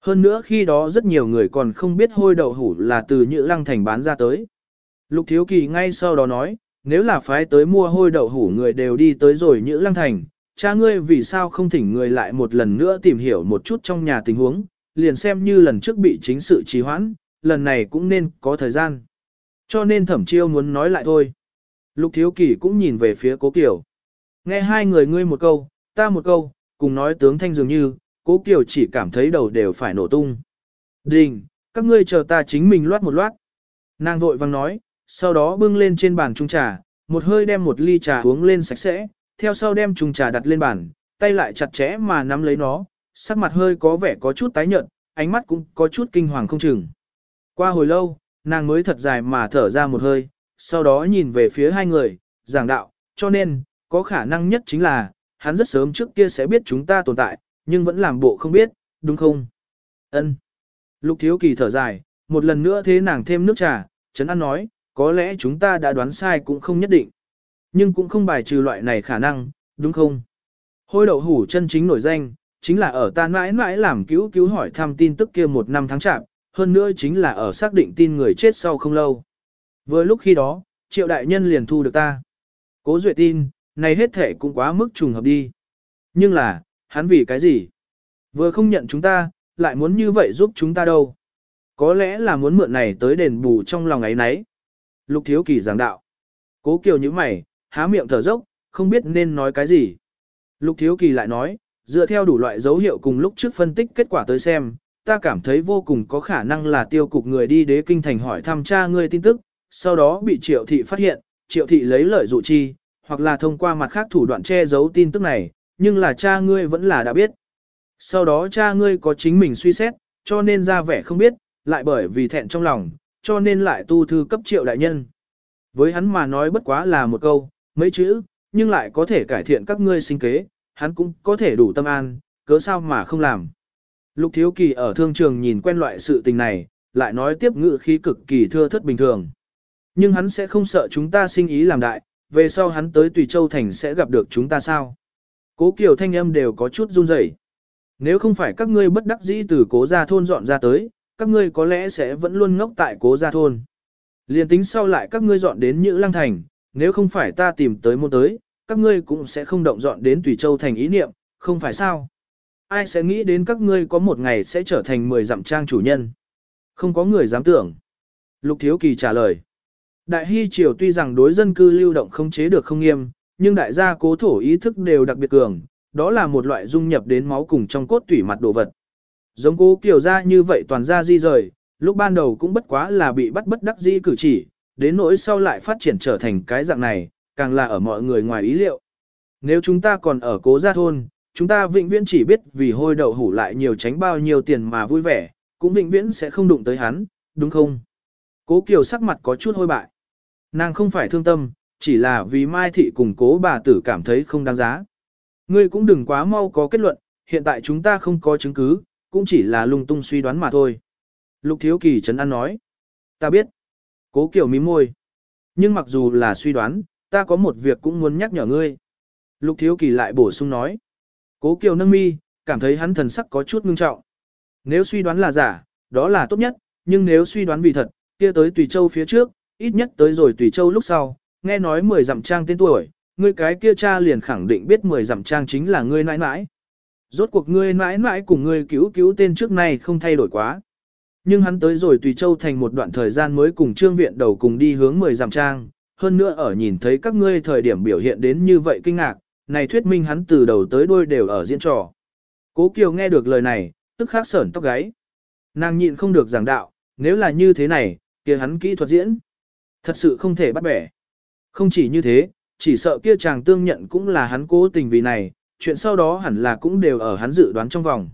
Speaker 1: Hơn nữa khi đó rất nhiều người còn không biết hôi đậu hủ là từ Nhữ Lăng Thành bán ra tới. Lục Thiếu Kỳ ngay sau đó nói, nếu là phái tới mua hôi đậu hủ người đều đi tới rồi Nhữ Lăng Thành, cha ngươi vì sao không thỉnh người lại một lần nữa tìm hiểu một chút trong nhà tình huống, liền xem như lần trước bị chính sự trì hoãn, lần này cũng nên có thời gian. Cho nên thẩm chiêu muốn nói lại thôi. Lục Thiếu Kỳ cũng nhìn về phía Cố Kiều. Nghe hai người ngươi một câu, ta một câu, cùng nói tướng thanh dường như, Cố Kiều chỉ cảm thấy đầu đều phải nổ tung. Đình, các ngươi chờ ta chính mình loát một loát. Nàng vội vang nói, sau đó bưng lên trên bàn trung trà, một hơi đem một ly trà uống lên sạch sẽ, theo sau đem trung trà đặt lên bàn, tay lại chặt chẽ mà nắm lấy nó, sắc mặt hơi có vẻ có chút tái nhợt, ánh mắt cũng có chút kinh hoàng không chừng. Qua hồi lâu, nàng mới thật dài mà thở ra một hơi, sau đó nhìn về phía hai người, giảng đạo, cho nên, có khả năng nhất chính là, hắn rất sớm trước kia sẽ biết chúng ta tồn tại, nhưng vẫn làm bộ không biết, đúng không? Ân. Lục thiếu kỳ thở dài, một lần nữa thế nàng thêm nước trà, Trấn An nói, có lẽ chúng ta đã đoán sai cũng không nhất định. Nhưng cũng không bài trừ loại này khả năng, đúng không? Hôi đậu hủ chân chính nổi danh, chính là ở ta mãi mãi làm cứu cứu hỏi thăm tin tức kia một năm tháng chạm, hơn nữa chính là ở xác định tin người chết sau không lâu. Vừa lúc khi đó, triệu đại nhân liền thu được ta. Cố duệ tin, này hết thể cũng quá mức trùng hợp đi. Nhưng là, hắn vì cái gì? Vừa không nhận chúng ta, lại muốn như vậy giúp chúng ta đâu. Có lẽ là muốn mượn này tới đền bù trong lòng ấy nấy. Lục thiếu kỳ giảng đạo. Cố kiều như mày, há miệng thở dốc, không biết nên nói cái gì. Lục thiếu kỳ lại nói, dựa theo đủ loại dấu hiệu cùng lúc trước phân tích kết quả tới xem, ta cảm thấy vô cùng có khả năng là tiêu cục người đi đế kinh thành hỏi thăm cha ngươi tin tức, sau đó bị triệu thị phát hiện, triệu thị lấy lợi dụ chi, hoặc là thông qua mặt khác thủ đoạn che giấu tin tức này, nhưng là cha ngươi vẫn là đã biết. Sau đó cha ngươi có chính mình suy xét, cho nên ra vẻ không biết, lại bởi vì thẹn trong lòng, cho nên lại tu thư cấp triệu đại nhân. Với hắn mà nói bất quá là một câu, mấy chữ, nhưng lại có thể cải thiện các ngươi sinh kế, hắn cũng có thể đủ tâm an, cớ sao mà không làm. Lục Thiếu Kỳ ở thương trường nhìn quen loại sự tình này, lại nói tiếp ngữ khí cực kỳ thưa thất bình thường. Nhưng hắn sẽ không sợ chúng ta sinh ý làm đại, về sau hắn tới Tùy Châu Thành sẽ gặp được chúng ta sao. Cố Kiều thanh âm đều có chút run rẩy. Nếu không phải các ngươi bất đắc dĩ từ cố gia thôn dọn ra tới, các ngươi có lẽ sẽ vẫn luôn ngốc tại cố gia thôn. Liên tính sau lại các ngươi dọn đến Nhữ Lăng Thành, nếu không phải ta tìm tới môn tới, các ngươi cũng sẽ không động dọn đến Tùy Châu Thành ý niệm, không phải sao? Ai sẽ nghĩ đến các ngươi có một ngày sẽ trở thành 10 dặm trang chủ nhân? Không có người dám tưởng. Lục Thiếu Kỳ trả lời. Đại Hy Triều tuy rằng đối dân cư lưu động không chế được không nghiêm, nhưng đại gia cố thổ ý thức đều đặc biệt cường, đó là một loại dung nhập đến máu cùng trong cốt tủy mặt đồ vật. Giống cố kiểu ra như vậy toàn ra di rời, lúc ban đầu cũng bất quá là bị bắt bất đắc di cử chỉ, đến nỗi sau lại phát triển trở thành cái dạng này, càng là ở mọi người ngoài ý liệu. Nếu chúng ta còn ở cố gia thôn, chúng ta vĩnh viễn chỉ biết vì hôi đậu hủ lại nhiều tránh bao nhiêu tiền mà vui vẻ, cũng vĩnh viễn sẽ không đụng tới hắn, đúng không? Cố Kiều sắc mặt có chút hôi bại. Nàng không phải thương tâm, chỉ là vì Mai Thị cùng cố bà tử cảm thấy không đáng giá. Ngươi cũng đừng quá mau có kết luận, hiện tại chúng ta không có chứng cứ, cũng chỉ là lung tung suy đoán mà thôi. Lục Thiếu Kỳ chấn An nói. Ta biết. Cố Kiều mím môi. Nhưng mặc dù là suy đoán, ta có một việc cũng muốn nhắc nhở ngươi. Lục Thiếu Kỳ lại bổ sung nói. Cố Kiều nâng mi, cảm thấy hắn thần sắc có chút ngưng trọng. Nếu suy đoán là giả, đó là tốt nhất, nhưng nếu suy đoán vì thật, kia tới Tùy Châu phía trước, ít nhất tới rồi tùy châu lúc sau, nghe nói 10 dặm trang tên tuổi, ngươi cái kia cha liền khẳng định biết 10 dặm trang chính là ngươi nãi nãi. Rốt cuộc ngươi nãi nãi cùng ngươi cứu cứu tên trước này không thay đổi quá. Nhưng hắn tới rồi tùy châu thành một đoạn thời gian mới cùng trương viện đầu cùng đi hướng 10 dặm trang, hơn nữa ở nhìn thấy các ngươi thời điểm biểu hiện đến như vậy kinh ngạc, này thuyết minh hắn từ đầu tới đuôi đều ở diễn trò. Cố Kiều nghe được lời này, tức khắc sởn tóc gáy. Nàng nhịn không được giảng đạo, nếu là như thế này, kia hắn kỹ thuật diễn. Thật sự không thể bắt bẻ. Không chỉ như thế, chỉ sợ kia chàng tương nhận cũng là hắn cố tình vì này, chuyện sau đó hẳn là cũng đều ở hắn dự đoán trong vòng.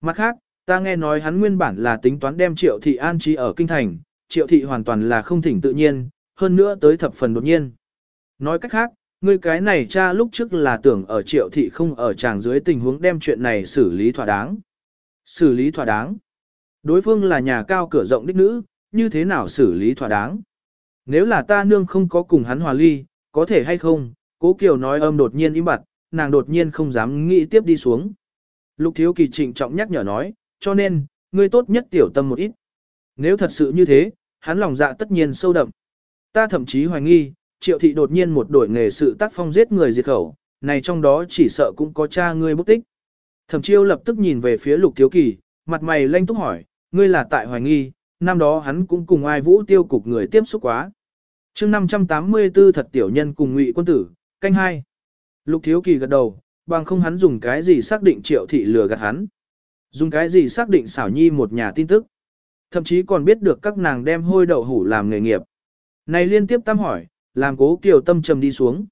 Speaker 1: Mặt khác, ta nghe nói hắn nguyên bản là tính toán đem triệu thị an trí ở kinh thành, triệu thị hoàn toàn là không thỉnh tự nhiên, hơn nữa tới thập phần đột nhiên. Nói cách khác, ngươi cái này cha lúc trước là tưởng ở triệu thị không ở chàng dưới tình huống đem chuyện này xử lý thỏa đáng. Xử lý thỏa đáng. Đối phương là nhà cao cửa rộng đích nữ, như thế nào xử lý thỏa đáng? Nếu là ta nương không có cùng hắn hòa ly, có thể hay không? Cố Kiều nói âm đột nhiên im bặt, nàng đột nhiên không dám nghĩ tiếp đi xuống. Lục Thiếu Kỳ trịnh trọng nhắc nhở nói, cho nên, ngươi tốt nhất tiểu tâm một ít. Nếu thật sự như thế, hắn lòng dạ tất nhiên sâu đậm. Ta thậm chí hoài nghi, triệu thị đột nhiên một đổi nghề sự tác phong giết người diệt khẩu, này trong đó chỉ sợ cũng có cha ngươi bất tích. Thẩm chiêu lập tức nhìn về phía lục thiếu kỳ, mặt mày lanh túc hỏi, ngươi là tại hoài nghi, năm đó hắn cũng cùng ai vũ tiêu cục người tiếp xúc quá. chương 584 thật tiểu nhân cùng ngụy quân tử, canh hai. Lục thiếu kỳ gật đầu, bằng không hắn dùng cái gì xác định triệu thị lừa gạt hắn. Dùng cái gì xác định xảo nhi một nhà tin tức. Thậm chí còn biết được các nàng đem hôi đậu hủ làm nghề nghiệp. Này liên tiếp tam hỏi, làm cố kiều tâm trầm đi xuống.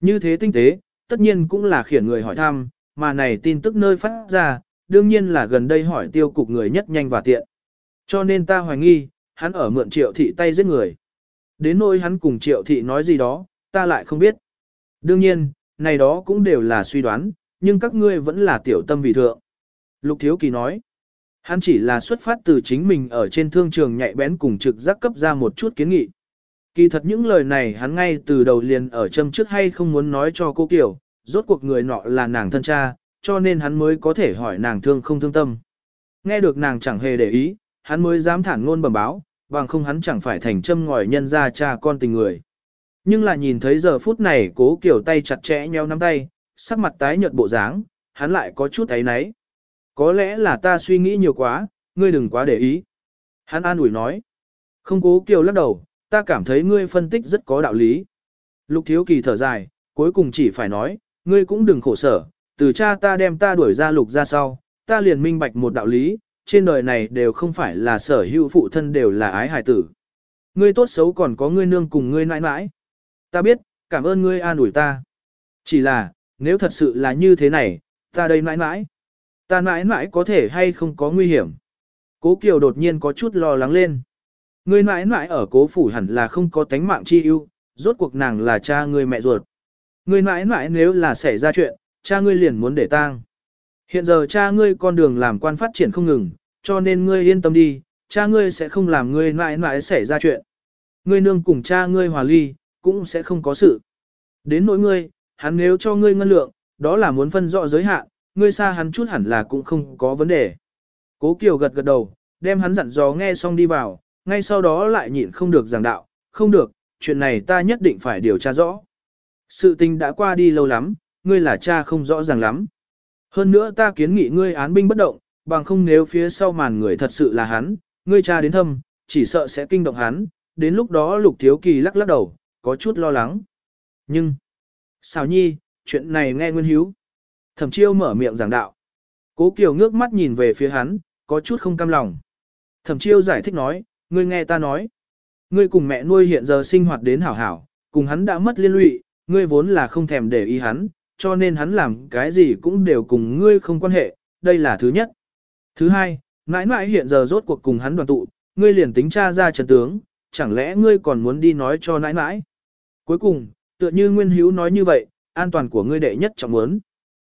Speaker 1: Như thế tinh tế, tất nhiên cũng là khiển người hỏi thăm, mà này tin tức nơi phát ra, đương nhiên là gần đây hỏi tiêu cục người nhất nhanh và tiện. Cho nên ta hoài nghi, hắn ở mượn triệu thị tay giết người. Đến nỗi hắn cùng triệu thị nói gì đó, ta lại không biết. Đương nhiên, này đó cũng đều là suy đoán, nhưng các ngươi vẫn là tiểu tâm vì thượng. Lục Thiếu Kỳ nói, hắn chỉ là xuất phát từ chính mình ở trên thương trường nhạy bén cùng trực giác cấp ra một chút kiến nghị. Kỳ thật những lời này hắn ngay từ đầu liền ở châm trước hay không muốn nói cho cô Kiều, rốt cuộc người nọ là nàng thân cha, cho nên hắn mới có thể hỏi nàng thương không thương tâm. Nghe được nàng chẳng hề để ý, hắn mới dám thản ngôn bẩm báo, bằng không hắn chẳng phải thành châm ngòi nhân ra cha con tình người. Nhưng là nhìn thấy giờ phút này cố kiểu tay chặt chẽ nhau nắm tay, sắc mặt tái nhợt bộ dáng, hắn lại có chút thấy náy. Có lẽ là ta suy nghĩ nhiều quá, ngươi đừng quá để ý. Hắn an ủi nói. Không cố kiều lắc đầu, ta cảm thấy ngươi phân tích rất có đạo lý. Lục thiếu kỳ thở dài, cuối cùng chỉ phải nói, ngươi cũng đừng khổ sở, từ cha ta đem ta đuổi ra lục ra sau, ta liền minh bạch một đạo lý, trên đời này đều không phải là sở hữu phụ thân đều là ái hài tử. Ngươi tốt xấu còn có ngươi nương cùng ngươi nãi nãi. Ta biết, cảm ơn ngươi an ủi ta. Chỉ là, nếu thật sự là như thế này, ta đây mãi mãi, Ta mãi mãi có thể hay không có nguy hiểm. Cố Kiều đột nhiên có chút lo lắng lên. Ngươi mãi mãi ở cố phủ hẳn là không có tánh mạng chi ưu, rốt cuộc nàng là cha ngươi mẹ ruột. Ngươi mãi mãi nếu là xảy ra chuyện, cha ngươi liền muốn để tang. Hiện giờ cha ngươi con đường làm quan phát triển không ngừng, cho nên ngươi yên tâm đi, cha ngươi sẽ không làm ngươi mãi mãi xảy ra chuyện. Ngươi nương cùng cha ngươi hòa ly, cũng sẽ không có sự. Đến nỗi ngươi, hắn nếu cho ngươi ngân lượng, đó là muốn phân rõ giới hạn, ngươi xa hắn chút hẳn là cũng không có vấn đề. Cố Kiều gật gật đầu, đem hắn dặn dò nghe xong đi vào, ngay sau đó lại nhịn không được giảng đạo, không được, chuyện này ta nhất định phải điều tra rõ. Sự tình đã qua đi lâu lắm, ngươi là cha không rõ ràng lắm. Hơn nữa ta kiến nghị ngươi án binh bất động, bằng không nếu phía sau màn người thật sự là hắn, ngươi cha đến thâm, chỉ sợ sẽ kinh động hắn, đến lúc đó lục thiếu kỳ lắc lắc đầu, có chút lo lắng. Nhưng, xào nhi, chuyện này nghe nguyên hiếu. Thẩm chiêu mở miệng giảng đạo. Cố Kiều ngước mắt nhìn về phía hắn, có chút không cam lòng. Thẩm chiêu giải thích nói, ngươi nghe ta nói. Ngươi cùng mẹ nuôi hiện giờ sinh hoạt đến hảo hảo, cùng hắn đã mất liên lụy, ngươi vốn là không thèm để ý hắn, cho nên hắn làm cái gì cũng đều cùng ngươi không quan hệ, đây là thứ nhất. Thứ hai, mãi mãi hiện giờ rốt cuộc cùng hắn đoàn tụ, ngươi liền tính tra ra trận tướng, chẳng lẽ ngươi còn muốn đi nói cho nãi nãi. Cuối cùng, tựa như Nguyên Hữu nói như vậy, an toàn của ngươi đệ nhất trọng muốn.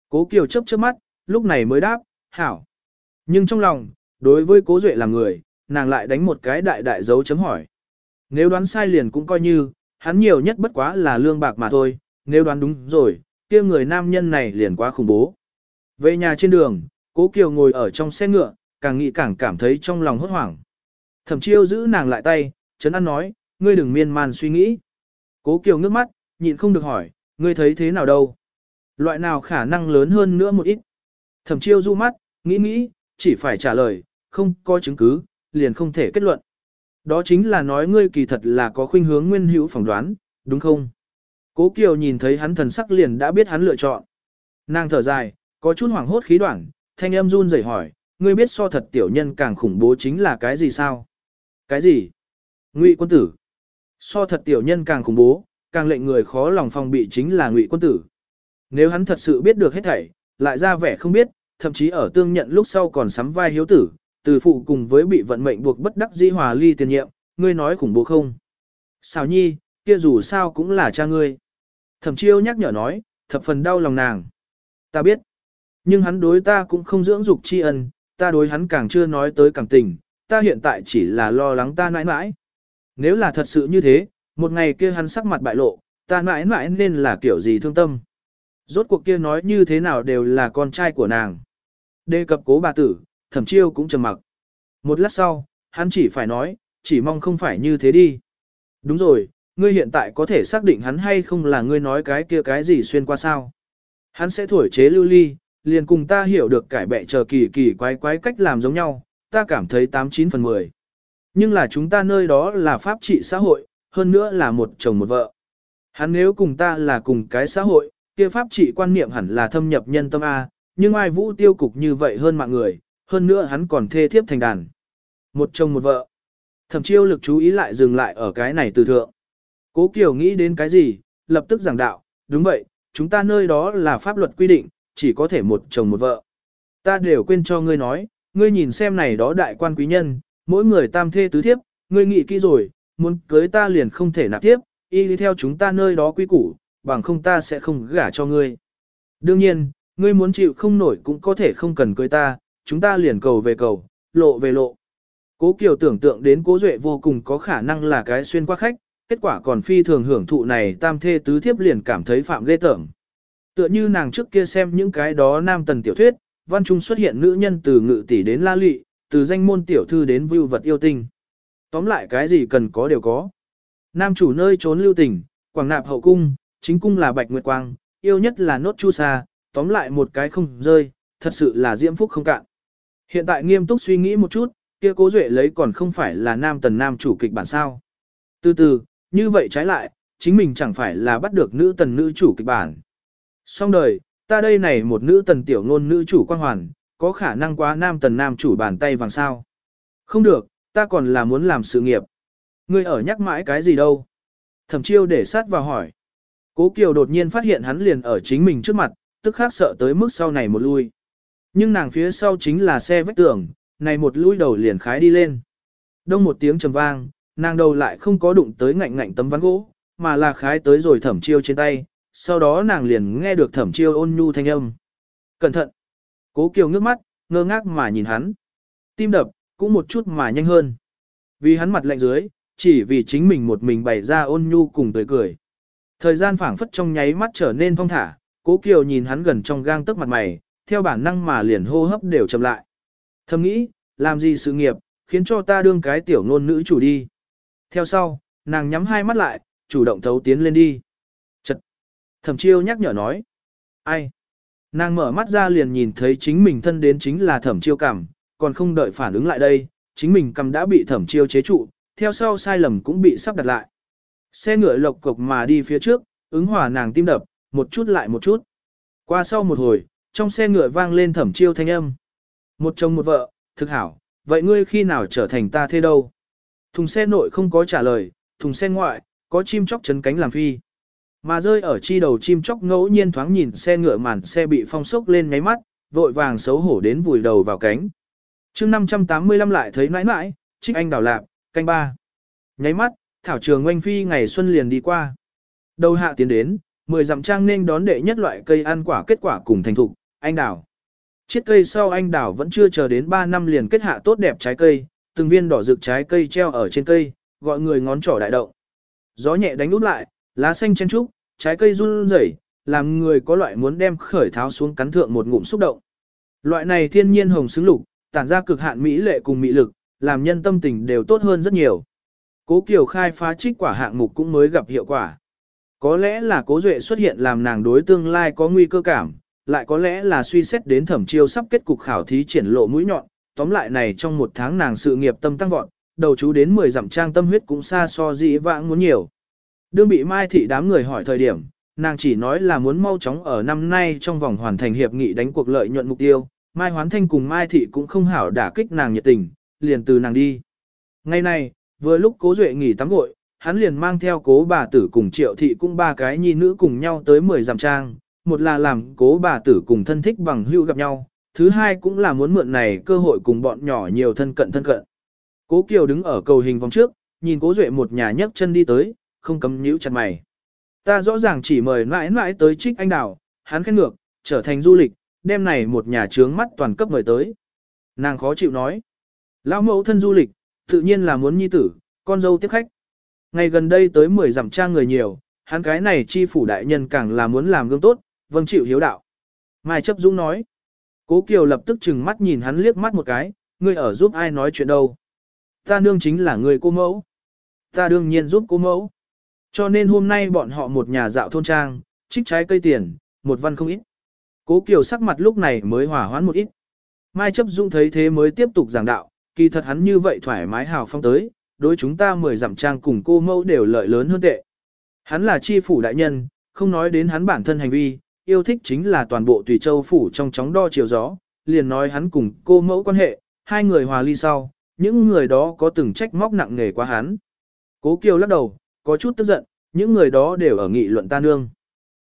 Speaker 1: Cố Kiều chớp chớp mắt, lúc này mới đáp, hảo. Nhưng trong lòng, đối với Cố Duệ là người, nàng lại đánh một cái đại đại dấu chấm hỏi. Nếu đoán sai liền cũng coi như, hắn nhiều nhất bất quá là lương bạc mà thôi, nếu đoán đúng rồi, kia người nam nhân này liền quá khủng bố. Về nhà trên đường, Cố Kiều ngồi ở trong xe ngựa, càng nghĩ càng cảm thấy trong lòng hốt hoảng. Thẩm chiêu giữ nàng lại tay, trấn an nói, ngươi đừng miên man suy nghĩ. Cố Kiều ngước mắt, nhịn không được hỏi, ngươi thấy thế nào đâu? Loại nào khả năng lớn hơn nữa một ít? Thẩm chiêu du mắt, nghĩ nghĩ, chỉ phải trả lời, không có chứng cứ, liền không thể kết luận. Đó chính là nói ngươi kỳ thật là có khuynh hướng nguyên hữu phỏng đoán, đúng không? Cố Kiều nhìn thấy hắn thần sắc liền đã biết hắn lựa chọn. Nàng thở dài, có chút hoảng hốt khí đoạn, thanh âm run rẩy hỏi, ngươi biết so thật tiểu nhân càng khủng bố chính là cái gì sao? Cái gì? Ngụy quân tử. So thật tiểu nhân càng khủng bố, càng lệnh người khó lòng phòng bị chính là Ngụy quân tử. Nếu hắn thật sự biết được hết thảy, lại ra vẻ không biết, thậm chí ở tương nhận lúc sau còn sắm vai hiếu tử, từ phụ cùng với bị vận mệnh buộc bất đắc dĩ hòa ly tiền nhiệm, ngươi nói khủng bố không? Xào nhi, kia dù sao cũng là cha ngươi. Thẩm chiêu nhắc nhở nói, thập phần đau lòng nàng. Ta biết. Nhưng hắn đối ta cũng không dưỡng dục tri ân, ta đối hắn càng chưa nói tới cảm tình, ta hiện tại chỉ là lo lắng ta mãi mãi. Nếu là thật sự như thế, một ngày kia hắn sắc mặt bại lộ, ta mãi mãi nên là kiểu gì thương tâm. Rốt cuộc kia nói như thế nào đều là con trai của nàng. Đề cập cố bà tử, thẩm chiêu cũng trầm mặc. Một lát sau, hắn chỉ phải nói, chỉ mong không phải như thế đi. Đúng rồi, ngươi hiện tại có thể xác định hắn hay không là ngươi nói cái kia cái gì xuyên qua sao. Hắn sẽ thổi chế lưu ly, liền cùng ta hiểu được cải bệ chờ kỳ kỳ quái quái cách làm giống nhau, ta cảm thấy 89 phần 10. Nhưng là chúng ta nơi đó là pháp trị xã hội, hơn nữa là một chồng một vợ. Hắn nếu cùng ta là cùng cái xã hội, kia pháp trị quan niệm hẳn là thâm nhập nhân tâm A, nhưng ai vũ tiêu cục như vậy hơn mạng người, hơn nữa hắn còn thê thiếp thành đàn. Một chồng một vợ. Thẩm chiêu lực chú ý lại dừng lại ở cái này từ thượng. Cố Kiều nghĩ đến cái gì, lập tức giảng đạo, đúng vậy, chúng ta nơi đó là pháp luật quy định, chỉ có thể một chồng một vợ. Ta đều quên cho ngươi nói, ngươi nhìn xem này đó đại quan quý nhân, mỗi người tam thê tứ thiếp, ngươi nghĩ kỹ rồi, muốn cưới ta liền không thể nạp tiếp, y đi theo chúng ta nơi đó quy củ, bằng không ta sẽ không gả cho ngươi. Đương nhiên, ngươi muốn chịu không nổi cũng có thể không cần cưới ta, chúng ta liền cầu về cầu, lộ về lộ. Cố Kiều tưởng tượng đến Cố Duệ vô cùng có khả năng là cái xuyên qua khách, kết quả còn phi thường hưởng thụ này tam thê tứ thiếp liền cảm thấy phạm ghê tởm. Tựa như nàng trước kia xem những cái đó nam tần tiểu thuyết, văn trung xuất hiện nữ nhân từ ngự tỷ đến la lị, từ danh môn tiểu thư đến vưu vật yêu tinh. Tóm lại cái gì cần có đều có. Nam chủ nơi trốn lưu tình, quảng nạp hậu cung, chính cung là bạch nguyệt quang, yêu nhất là nốt chu sa, tóm lại một cái không rơi, thật sự là diễm phúc không cạn. Hiện tại nghiêm túc suy nghĩ một chút, kia cố duệ lấy còn không phải là nam tần nam chủ kịch bản sao. Từ từ, như vậy trái lại, chính mình chẳng phải là bắt được nữ tần nữ chủ kịch bản. Xong đời, ta đây này một nữ tần tiểu ngôn nữ chủ quan hoàn, có khả năng quá nam tần nam chủ bàn tay vàng sao. Không được, ta còn là muốn làm sự nghiệp. Ngươi ở nhắc mãi cái gì đâu? Thẩm chiêu để sát vào hỏi. Cố Kiều đột nhiên phát hiện hắn liền ở chính mình trước mặt, tức khác sợ tới mức sau này một lui. Nhưng nàng phía sau chính là xe vách tường, này một lui đầu liền khái đi lên. Đông một tiếng trầm vang, nàng đầu lại không có đụng tới ngạnh ngạnh tấm ván gỗ, mà là khái tới rồi thẩm chiêu trên tay, sau đó nàng liền nghe được thẩm chiêu ôn nhu thanh âm. Cẩn thận! Cố Kiều ngước mắt, ngơ ngác mà nhìn hắn. Tim đập, cũng một chút mà nhanh hơn. Vì hắn mặt lạnh dưới, chỉ vì chính mình một mình bày ra ôn nhu cùng tươi cười. Thời gian phảng phất trong nháy mắt trở nên phong thả, Cố Kiều nhìn hắn gần trong gang tức mặt mày, theo bản năng mà liền hô hấp đều chậm lại. Thầm nghĩ, làm gì sự nghiệp, khiến cho ta đương cái tiểu ngôn nữ chủ đi. Theo sau, nàng nhắm hai mắt lại, chủ động thấu tiến lên đi. Chật! Thẩm chiêu nhắc nhở nói. Ai? Nàng mở mắt ra liền nhìn thấy chính mình thân đến chính là thẩm chiêu cảm, còn không đợi phản ứng lại đây, chính mình cầm đã bị thẩm chiêu chế trụ, theo sau sai lầm cũng bị sắp đặt lại. Xe ngựa lộc cộc mà đi phía trước, ứng hòa nàng tim đập, một chút lại một chút. Qua sau một hồi, trong xe ngựa vang lên thẩm chiêu thanh âm. Một chồng một vợ, thực hảo, vậy ngươi khi nào trở thành ta thế đâu? Thùng xe nội không có trả lời, thùng xe ngoại, có chim chóc chấn cánh làm phi. Mà rơi ở chi đầu chim chóc ngẫu nhiên thoáng nhìn xe ngựa màn xe bị phong sốc lên nháy mắt, vội vàng xấu hổ đến vùi đầu vào cánh. chương 585 lại thấy nãi nãi, trích anh đào lạp, canh ba. Nháy mắt, thảo trường oanh phi ngày xuân liền đi qua. Đầu hạ tiến đến, mười dặm trang nên đón đệ nhất loại cây ăn quả kết quả cùng thành thục, anh đào. chiếc cây sau anh đào vẫn chưa chờ đến 3 năm liền kết hạ tốt đẹp trái cây, từng viên đỏ rực trái cây treo ở trên cây, gọi người ngón trỏ đại động. Gió nhẹ đánh út lại, lá xanh chen trúc, trái cây run rẩy, làm người có loại muốn đem khởi tháo xuống cắn thượng một ngụm xúc động. Loại này thiên nhiên hồng xứng lục, tản ra cực hạn mỹ lệ cùng mỹ lực, làm nhân tâm tình đều tốt hơn rất nhiều. Cố Kiều khai phá trích quả hạng mục cũng mới gặp hiệu quả. Có lẽ là cố duệ xuất hiện làm nàng đối tương lai có nguy cơ cảm, lại có lẽ là suy xét đến thẩm chiêu sắp kết cục khảo thí triển lộ mũi nhọn, tóm lại này trong một tháng nàng sự nghiệp tâm tăng vọt, đầu chú đến 10 dặm trang tâm huyết cũng xa so dĩ vãng muốn nhiều. Đương bị Mai Thị đám người hỏi thời điểm, nàng chỉ nói là muốn mau chóng ở năm nay trong vòng hoàn thành hiệp nghị đánh cuộc lợi nhuận mục tiêu, Mai Hoán Thanh cùng Mai Thị cũng không hảo đả kích nàng nhiệt tình, liền từ nàng đi. Ngày nay, vừa lúc cố duệ nghỉ tắm gội, hắn liền mang theo cố bà tử cùng triệu thị cũng ba cái nhi nữ cùng nhau tới 10 dặm trang, một là làm cố bà tử cùng thân thích bằng hữu gặp nhau, thứ hai cũng là muốn mượn này cơ hội cùng bọn nhỏ nhiều thân cận thân cận. Cố Kiều đứng ở cầu hình vòng trước, nhìn cố duệ một nhà nhấc chân đi tới, không cấm nhíu chặt mày. Ta rõ ràng chỉ mời mãi mãi tới trích anh đào, hắn khen ngược, trở thành du lịch, đêm này một nhà trướng mắt toàn cấp mời tới. Nàng khó chịu nói. Lão mẫu thân du lịch, tự nhiên là muốn nhi tử, con dâu tiếp khách. Ngày gần đây tới 10 dặm trang người nhiều, hắn cái này chi phủ đại nhân càng là muốn làm gương tốt, vâng chịu hiếu đạo. Mai chấp dũng nói. Cố Kiều lập tức chừng mắt nhìn hắn liếc mắt một cái, ngươi ở giúp ai nói chuyện đâu. Ta nương chính là người cô mẫu. Ta đương nhiên giúp cô mẫu. Cho nên hôm nay bọn họ một nhà dạo thôn trang, trích trái cây tiền, một văn không ít. Cố Kiều sắc mặt lúc này mới hỏa hoãn một ít. Mai chấp dung thấy thế mới tiếp tục giảng đạo, kỳ thật hắn như vậy thoải mái hào phong tới, đối chúng ta mười dặm trang cùng cô mẫu đều lợi lớn hơn tệ. Hắn là chi phủ đại nhân, không nói đến hắn bản thân hành vi, yêu thích chính là toàn bộ tùy châu phủ trong chóng đo chiều gió, liền nói hắn cùng cô mẫu quan hệ, hai người hòa ly sau, những người đó có từng trách móc nặng nề quá hắn. Cố Kiều lắc đầu, có chút tức giận, những người đó đều ở nghị luận ta nương.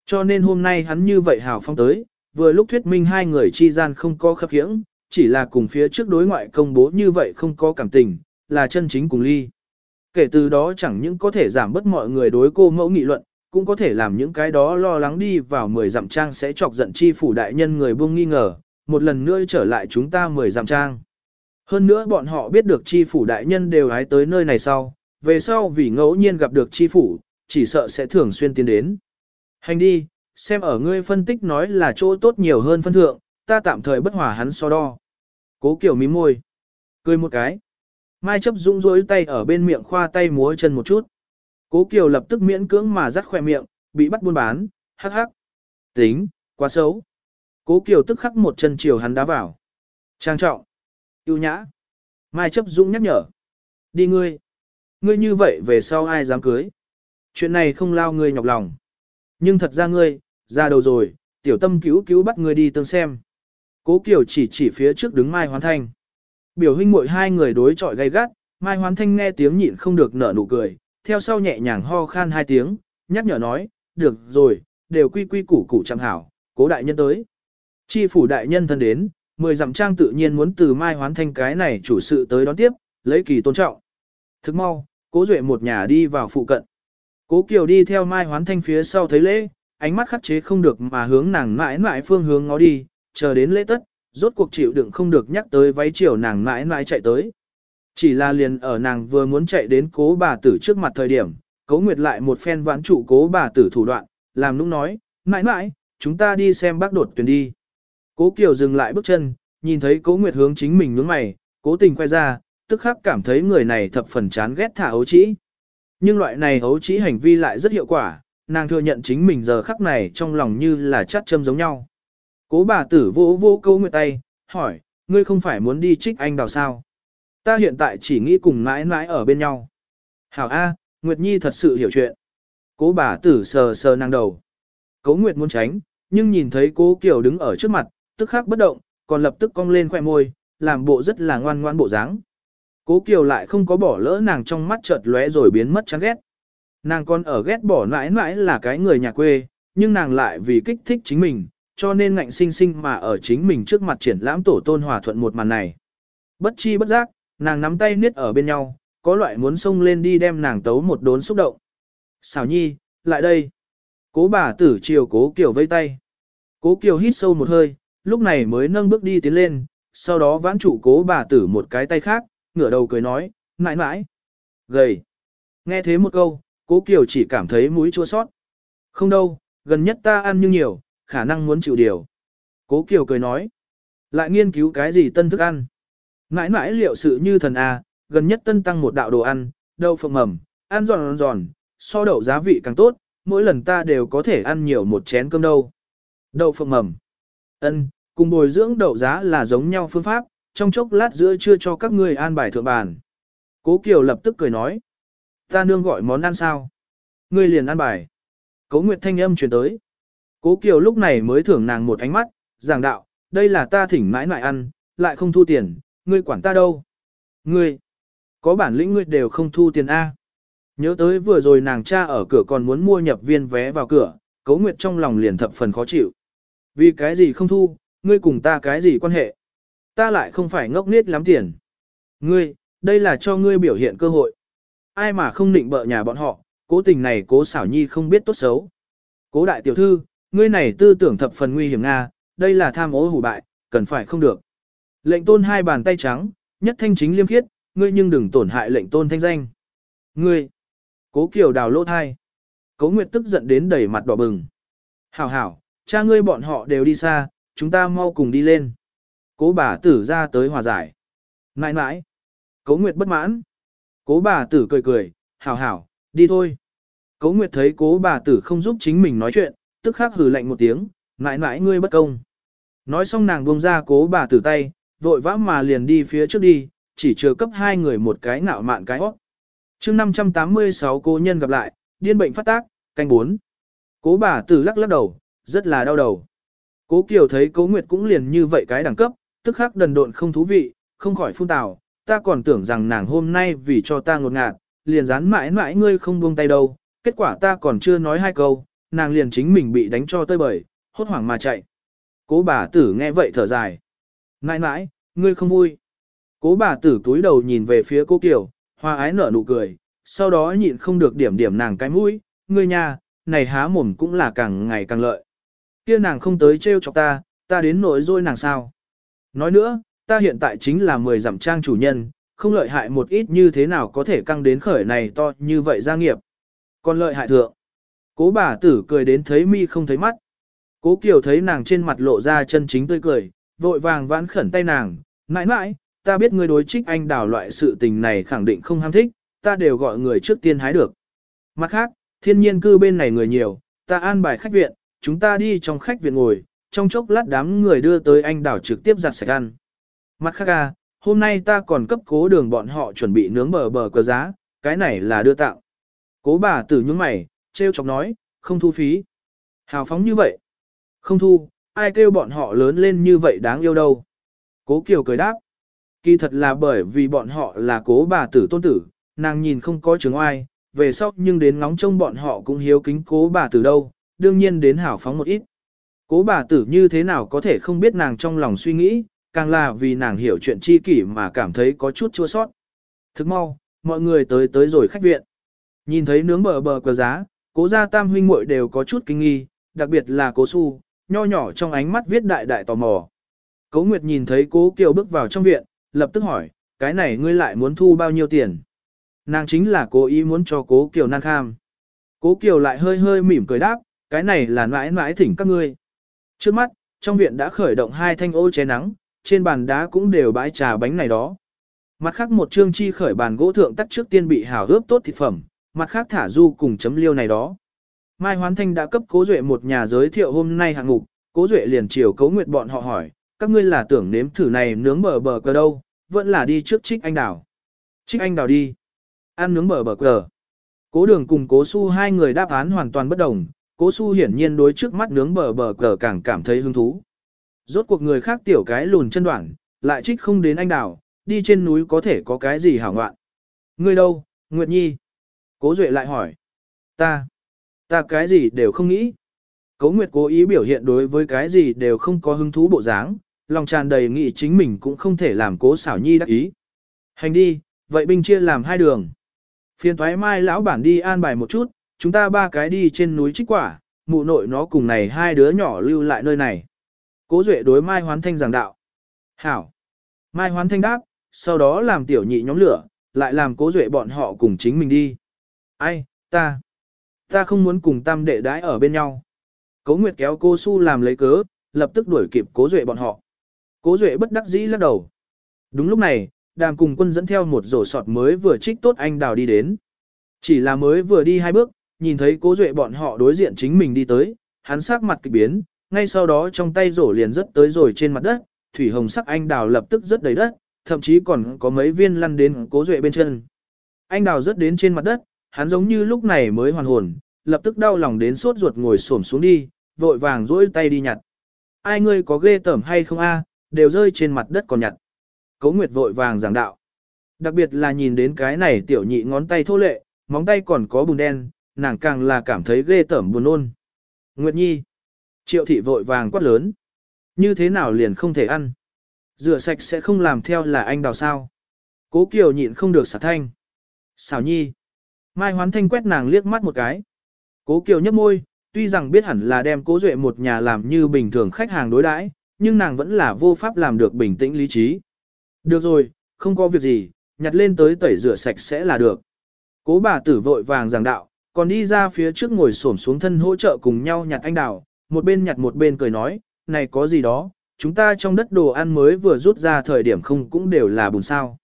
Speaker 1: Cho nên hôm nay hắn như vậy hào phong tới, vừa lúc thuyết minh hai người chi gian không có khập khiễng, chỉ là cùng phía trước đối ngoại công bố như vậy không có cảm tình, là chân chính cùng ly. Kể từ đó chẳng những có thể giảm bớt mọi người đối cô mẫu nghị luận, cũng có thể làm những cái đó lo lắng đi vào 10 dặm trang sẽ chọc giận chi phủ đại nhân người buông nghi ngờ, một lần nữa trở lại chúng ta 10 dặm trang. Hơn nữa bọn họ biết được chi phủ đại nhân đều hái tới nơi này sau, về sau vì ngẫu nhiên gặp được chi phủ, chỉ sợ sẽ thường xuyên tiến đến. Hành đi, xem ở ngươi phân tích nói là chỗ tốt nhiều hơn phân thượng, ta tạm thời bất hòa hắn so đo. Cố kiểu mím môi. Cười một cái. Mai chấp dũng rối tay ở bên miệng khoa tay múa chân một chút. Cố Kiều lập tức miễn cưỡng mà rắt khoe miệng, bị bắt buôn bán, hắc hắc. Tính, quá xấu. Cố Kiều tức khắc một chân chiều hắn đá vào. Trang trọng. yêu nhã. Mai chấp dũng nhắc nhở. Đi ngươi. Ngươi như vậy về sau ai dám cưới. Chuyện này không lao ngươi nhọc lòng. Nhưng thật ra ngươi, ra đầu rồi, tiểu tâm cứu cứu bắt ngươi đi tương xem. Cố Kiều chỉ chỉ phía trước đứng Mai Hoán Thanh. Biểu huynh muội hai người đối chọi gay gắt, Mai Hoán Thanh nghe tiếng nhịn không được nở nụ cười, theo sau nhẹ nhàng ho khan hai tiếng, nhắc nhở nói, được rồi, đều quy quy củ củ chẳng hảo, cố đại nhân tới. Chi phủ đại nhân thân đến, mười dặm trang tự nhiên muốn từ Mai Hoán Thanh cái này chủ sự tới đón tiếp, lấy kỳ tôn trọng. Thức mau, cố duệ một nhà đi vào phụ cận. Cố Kiều đi theo Mai Hoán Thanh phía sau thấy lễ, ánh mắt khắc chế không được mà hướng nàng mãi mãi phương hướng ngó đi, chờ đến lễ tất, rốt cuộc chịu đựng không được nhắc tới váy chiều nàng mãi mãi chạy tới. Chỉ là liền ở nàng vừa muốn chạy đến cố bà tử trước mặt thời điểm, cố nguyệt lại một phen vãn trụ cố bà tử thủ đoạn, làm nũng nói, mãi mãi, chúng ta đi xem bác đột tuyển đi. Cố Kiều dừng lại bước chân, nhìn thấy cố nguyệt hướng chính mình nhướng mày, cố tình quay ra, tức khắc cảm thấy người này thập phần chán ghét thả ấu trĩ. Nhưng loại này ấu trĩ hành vi lại rất hiệu quả, nàng thừa nhận chính mình giờ khắc này trong lòng như là chát châm giống nhau. Cố bà tử vỗ vỗ câu nguyệt tay, hỏi, ngươi không phải muốn đi trích anh đào sao? Ta hiện tại chỉ nghĩ cùng mãi mãi ở bên nhau. Hảo A, Nguyệt Nhi thật sự hiểu chuyện. Cố bà tử sờ sờ nàng đầu. Cố Nguyệt muốn tránh, nhưng nhìn thấy cố Kiều đứng ở trước mặt, tức khắc bất động, còn lập tức cong lên khoẻ môi, làm bộ rất là ngoan ngoan bộ dáng. Cố Kiều lại không có bỏ lỡ nàng trong mắt chợt lóe rồi biến mất chán ghét. Nàng còn ở ghét bỏ mãi mãi là cái người nhà quê, nhưng nàng lại vì kích thích chính mình, cho nên ngạnh sinh sinh mà ở chính mình trước mặt triển lãm tổ tôn hòa thuận một màn này. Bất chi bất giác, nàng nắm tay niết ở bên nhau, có loại muốn xông lên đi đem nàng tấu một đốn xúc động. Xảo nhi, lại đây. Cố bà tử chiều cố kiều vây tay. Cố kiều hít sâu một hơi, lúc này mới nâng bước đi tiến lên, sau đó vãn trụ cố bà tử một cái tay khác, ngửa đầu cười nói, mãi mãi. Gầy. Nghe thế một câu, cố kiều chỉ cảm thấy mũi chua sót. Không đâu, gần nhất ta ăn như nhiều, khả năng muốn chịu điều. Cố kiều cười nói. Lại nghiên cứu cái gì tân thức ăn. Mãi mãi liệu sự như thần A, gần nhất tân tăng một đạo đồ ăn, đậu phộng mầm, ăn giòn giòn, so đậu giá vị càng tốt, mỗi lần ta đều có thể ăn nhiều một chén cơm đâu. Đậu phộng mầm. ân, cùng bồi dưỡng đậu giá là giống nhau phương pháp, trong chốc lát giữa chưa cho các ngươi an bài thượng bàn. Cố Kiều lập tức cười nói. Ta nương gọi món ăn sao? Ngươi liền ăn bài. Cố Nguyệt thanh âm truyền tới. Cố Kiều lúc này mới thưởng nàng một ánh mắt, giảng đạo, đây là ta thỉnh mãi mãi ăn, lại không thu tiền, ngươi quản ta đâu. Ngươi, có bản lĩnh ngươi đều không thu tiền A. Nhớ tới vừa rồi nàng cha ở cửa còn muốn mua nhập viên vé vào cửa, Cố Nguyệt trong lòng liền thập phần khó chịu. Vì cái gì không thu, ngươi cùng ta cái gì quan hệ? Ta lại không phải ngốc nết lắm tiền. Ngươi, đây là cho ngươi biểu hiện cơ hội. Ai mà không định bợ nhà bọn họ, cố tình này cố xảo nhi không biết tốt xấu. Cố đại tiểu thư, ngươi này tư tưởng thập phần nguy hiểm Nga, đây là tham ô hủ bại, cần phải không được. Lệnh tôn hai bàn tay trắng, nhất thanh chính liêm khiết, ngươi nhưng đừng tổn hại lệnh tôn thanh danh. Ngươi, cố kiều đào lỗ thai. Cố Nguyệt tức giận đến đẩy mặt đỏ bừng. Hảo hảo, cha ngươi bọn họ đều đi xa, chúng ta mau cùng đi lên. Cố bà tử ra tới hòa giải. Nãi nãi. Cố Nguyệt bất mãn. Cố bà tử cười cười, hảo hảo, đi thôi. Cố Nguyệt thấy cố bà tử không giúp chính mình nói chuyện, tức khắc hừ lạnh một tiếng, nãi nãi ngươi bất công. Nói xong nàng buông ra cố bà tử tay, vội vã mà liền đi phía trước đi, chỉ chờ cấp hai người một cái ngạo mạn cái hót. chương 586 cô nhân gặp lại, điên bệnh phát tác, canh bốn. Cố bà tử lắc lắc đầu, rất là đau đầu. Cố Kiều thấy Cố Nguyệt cũng liền như vậy cái đẳng cấp, tức khắc đần độn không thú vị, không khỏi phun tào, ta còn tưởng rằng nàng hôm nay vì cho ta ngột ngạt, liền dán mãi mãi ngươi không buông tay đâu, kết quả ta còn chưa nói hai câu, nàng liền chính mình bị đánh cho tơi bời, hốt hoảng mà chạy. Cố bà tử nghe vậy thở dài. Mãi mãi, ngươi không vui. Cố bà tử túi đầu nhìn về phía cô Kiều, hoa ái nở nụ cười, sau đó nhịn không được điểm điểm nàng cái mũi, ngươi nha, này há mồm cũng là càng ngày càng lợi. Kia nàng không tới trêu chọc ta, ta đến nỗi dôi nàng sao. Nói nữa, ta hiện tại chính là 10 giảm trang chủ nhân, không lợi hại một ít như thế nào có thể căng đến khởi này to như vậy gia nghiệp. Còn lợi hại thượng. Cố bà tử cười đến thấy mi không thấy mắt. Cố Kiều thấy nàng trên mặt lộ ra chân chính tươi cười, vội vàng vãn khẩn tay nàng, mãi mãi, ta biết ngươi đối trích anh đào loại sự tình này khẳng định không ham thích, ta đều gọi người trước tiên hái được. Mặt khác, thiên nhiên cư bên này người nhiều, ta an bài khách viện, chúng ta đi trong khách viện ngồi, trong chốc lát đám người đưa tới anh đảo trực tiếp giặt sạch ăn. Mặt khác à, hôm nay ta còn cấp cố đường bọn họ chuẩn bị nướng bờ bờ cờ giá, cái này là đưa tặng. Cố bà tử nhướng mày, treo chọc nói, không thu phí. Hào phóng như vậy. Không thu, ai kêu bọn họ lớn lên như vậy đáng yêu đâu. Cố Kiều cười đáp. Kỳ thật là bởi vì bọn họ là cố bà tử tôn tử, nàng nhìn không có chứng oai, về sau nhưng đến ngóng trông bọn họ cũng hiếu kính cố bà tử đâu, đương nhiên đến hảo phóng một ít. Cố bà tử như thế nào có thể không biết nàng trong lòng suy nghĩ, càng là vì nàng hiểu chuyện chi kỷ mà cảm thấy có chút chua sót. Thức mau, mọi người tới tới rồi khách viện. Nhìn thấy nướng bờ bờ cờ giá, cố gia tam huynh muội đều có chút kinh nghi, đặc biệt là cố su, nho nhỏ trong ánh mắt viết đại đại tò mò. Cố Nguyệt nhìn thấy cố Kiều bước vào trong viện, lập tức hỏi, cái này ngươi lại muốn thu bao nhiêu tiền? Nàng chính là cố ý muốn cho cố Kiều năng kham. Cố Kiều lại hơi hơi mỉm cười đáp, cái này là mãi mãi thỉnh các ngươi. Trước mắt, trong viện đã khởi động hai thanh ô che nắng, trên bàn đá cũng đều bãi trà bánh này đó. Mặt khác một trương chi khởi bàn gỗ thượng tắt trước tiên bị hào ướp tốt thịt phẩm, mặt khác thả du cùng chấm liêu này đó. Mai Hoán Thanh đã cấp Cố Duệ một nhà giới thiệu hôm nay hạng mục, Cố Duệ liền chiều Cố Nguyệt bọn họ hỏi, các ngươi là tưởng nếm thử này nướng bờ bờ cờ đâu, vẫn là đi trước trích anh đào. Trích anh đào đi. Ăn nướng bờ bờ cờ. Cố đường cùng Cố Su hai người đáp án hoàn toàn bất đồng, Cố Su hiển nhiên đối trước mắt nướng bờ bờ cờ càng cảm thấy hứng thú. Rốt cuộc người khác tiểu cái lùn chân đoạn, lại trích không đến anh đào, đi trên núi có thể có cái gì hảo ngoạn. Ngươi đâu, Nguyệt Nhi? Cố Duệ lại hỏi. Ta, ta cái gì đều không nghĩ. Cố Nguyệt cố ý biểu hiện đối với cái gì đều không có hứng thú bộ dáng, lòng tràn đầy nghĩ chính mình cũng không thể làm cố xảo nhi đắc ý. Hành đi, vậy binh chia làm hai đường. Phiên thoái mai lão bản đi an bài một chút, chúng ta ba cái đi trên núi trích quả, mụ nội nó cùng này hai đứa nhỏ lưu lại nơi này. Cố Duệ đối Mai Hoán Thanh giảng đạo. Hảo. Mai Hoán Thanh đáp, sau đó làm tiểu nhị nhóm lửa, lại làm Cố Duệ bọn họ cùng chính mình đi. Ai, ta. Ta không muốn cùng tam đệ đái ở bên nhau. Cố Nguyệt kéo cô Su làm lấy cớ, lập tức đuổi kịp Cố Duệ bọn họ. Cố Duệ bất đắc dĩ lắc đầu. Đúng lúc này, đàm cùng quân dẫn theo một rổ sọt mới vừa trích tốt anh đào đi đến. Chỉ là mới vừa đi hai bước, nhìn thấy cố duệ bọn họ đối diện chính mình đi tới, hắn sắc mặt kỳ biến, ngay sau đó trong tay rổ liền rớt tới rồi trên mặt đất, thủy hồng sắc anh đào lập tức rớt đầy đất, thậm chí còn có mấy viên lăn đến cố duệ bên chân. Anh đào rớt đến trên mặt đất, hắn giống như lúc này mới hoàn hồn, lập tức đau lòng đến sốt ruột ngồi xổm xuống đi, vội vàng dỗi tay đi nhặt. Ai ngươi có ghê tởm hay không a, đều rơi trên mặt đất còn nhặt. cố Nguyệt vội vàng giảng đạo. Đặc biệt là nhìn đến cái này tiểu nhị ngón tay thô lệ, móng tay còn có bùn đen, nàng càng là cảm thấy ghê tởm buồn ôn. Nguyệt Nhi. Triệu thị vội vàng quát lớn. Như thế nào liền không thể ăn. Rửa sạch sẽ không làm theo là anh đào sao. Cố Kiều nhịn không được xả thanh. Xảo Nhi. Mai Hoán Thanh quét nàng liếc mắt một cái. Cố Kiều nhấp môi, tuy rằng biết hẳn là đem Cố Duệ một nhà làm như bình thường khách hàng đối đãi, nhưng nàng vẫn là vô pháp làm được bình tĩnh lý trí. Được rồi, không có việc gì, nhặt lên tới tẩy rửa sạch sẽ là được. Cố bà tử vội vàng giảng đạo, còn đi ra phía trước ngồi xổm xuống thân hỗ trợ cùng nhau nhặt anh đào, một bên nhặt một bên cười nói, này có gì đó, chúng ta trong đất đồ ăn mới vừa rút ra thời điểm không cũng đều là bùn sao.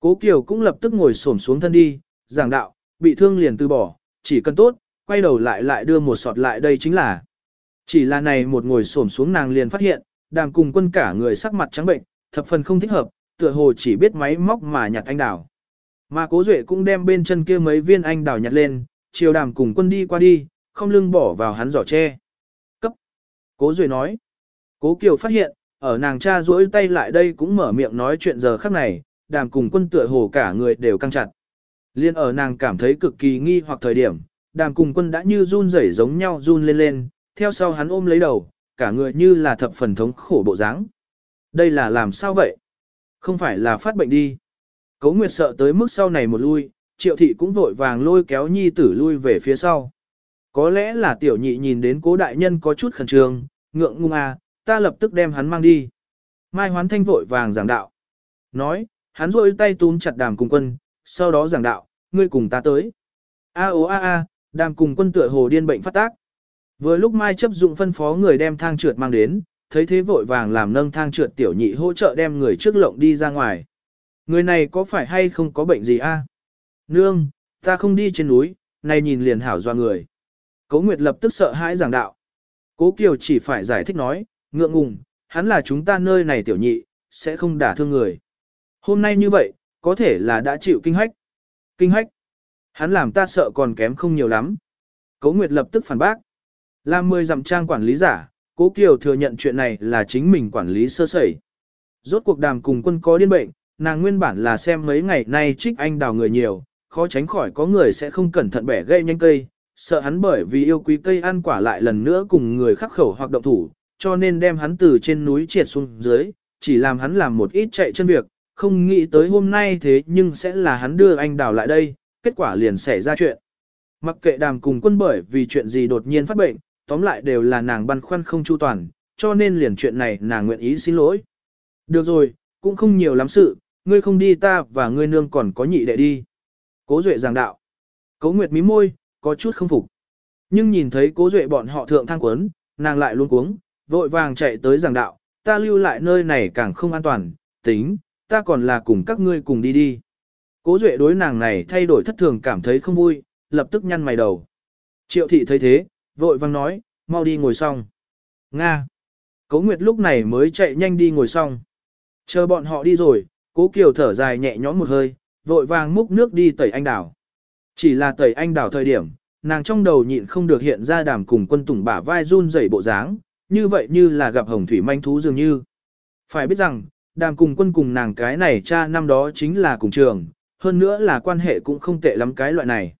Speaker 1: Cố Kiều cũng lập tức ngồi xổm xuống thân đi, giảng đạo, bị thương liền từ bỏ, chỉ cần tốt, quay đầu lại lại đưa một sọt lại đây chính là. Chỉ là này một ngồi xổm xuống nàng liền phát hiện, đàm cùng quân cả người sắc mặt trắng bệnh, thập phần không thích hợp, tựa hồ chỉ biết máy móc mà nhặt anh đào. Mà cố duệ cũng đem bên chân kia mấy viên anh đào nhặt lên, chiều đàm cùng quân đi qua đi, không lưng bỏ vào hắn giỏ tre. Cấp. Cố duệ nói. Cố kiều phát hiện, ở nàng cha duỗi tay lại đây cũng mở miệng nói chuyện giờ khắc này, đàm cùng quân tựa hồ cả người đều căng chặt. Liên ở nàng cảm thấy cực kỳ nghi hoặc thời điểm, đàm cùng quân đã như run rẩy giống nhau run lên lên, theo sau hắn ôm lấy đầu, cả người như là thập phần thống khổ bộ dáng. Đây là làm sao vậy? Không phải là phát bệnh đi. Cấu Nguyệt sợ tới mức sau này một lui, triệu thị cũng vội vàng lôi kéo nhi tử lui về phía sau. Có lẽ là tiểu nhị nhìn đến cố đại nhân có chút khẩn trương, ngượng ngung à, ta lập tức đem hắn mang đi. Mai hoán thanh vội vàng giảng đạo. Nói, hắn rôi tay túm chặt đàm cùng quân, sau đó giảng đạo, ngươi cùng ta tới. A ô a a, đàm cùng quân tựa hồ điên bệnh phát tác. Vừa lúc Mai chấp dụng phân phó người đem thang trượt mang đến, thấy thế vội vàng làm nâng thang trượt tiểu nhị hỗ trợ đem người trước lộng đi ra ngoài. Người này có phải hay không có bệnh gì a? Nương, ta không đi trên núi, này nhìn liền hảo doa người. Cố Nguyệt lập tức sợ hãi giảng đạo. Cố Kiều chỉ phải giải thích nói, ngượng ngùng, hắn là chúng ta nơi này tiểu nhị, sẽ không đả thương người. Hôm nay như vậy, có thể là đã chịu kinh hách. Kinh hách. Hắn làm ta sợ còn kém không nhiều lắm. Cố Nguyệt lập tức phản bác. Làm mười dặm trang quản lý giả, Cố Kiều thừa nhận chuyện này là chính mình quản lý sơ sẩy. Rốt cuộc đàm cùng quân có điên bệnh, nàng nguyên bản là xem mấy ngày nay trích anh đào người nhiều, khó tránh khỏi có người sẽ không cẩn thận bẻ gây nhanh cây, sợ hắn bởi vì yêu quý cây ăn quả lại lần nữa cùng người khắc khẩu hoặc động thủ, cho nên đem hắn từ trên núi triệt xuống dưới, chỉ làm hắn làm một ít chạy chân việc, không nghĩ tới hôm nay thế nhưng sẽ là hắn đưa anh đào lại đây, kết quả liền xảy ra chuyện. Mặc kệ đàm cùng quân bởi vì chuyện gì đột nhiên phát bệnh, tóm lại đều là nàng băn khoăn không chu toàn, cho nên liền chuyện này nàng nguyện ý xin lỗi. Được rồi, cũng không nhiều lắm sự, ngươi không đi ta và ngươi nương còn có nhị đệ đi. Cố Duệ giảng đạo. Cố Nguyệt mí môi, có chút không phục. Nhưng nhìn thấy Cố Duệ bọn họ thượng thang quấn, nàng lại luôn cuống, vội vàng chạy tới giảng đạo, ta lưu lại nơi này càng không an toàn, tính, ta còn là cùng các ngươi cùng đi đi. Cố Duệ đối nàng này thay đổi thất thường cảm thấy không vui, lập tức nhăn mày đầu. Triệu thị thấy thế, vội vàng nói, mau đi ngồi xong. Nga. Cố Nguyệt lúc này mới chạy nhanh đi ngồi xong. Chờ bọn họ đi rồi, Cố Kiều thở dài nhẹ nhõm một hơi, vội vàng múc nước đi tẩy anh đảo. Chỉ là tẩy anh đảo thời điểm, nàng trong đầu nhịn không được hiện ra đàm cùng quân tùng bả vai run rẩy bộ dáng, như vậy như là gặp hồng thủy manh thú dường như. Phải biết rằng, đàm cùng quân cùng nàng cái này cha năm đó chính là cùng trường, hơn nữa là quan hệ cũng không tệ lắm cái loại này.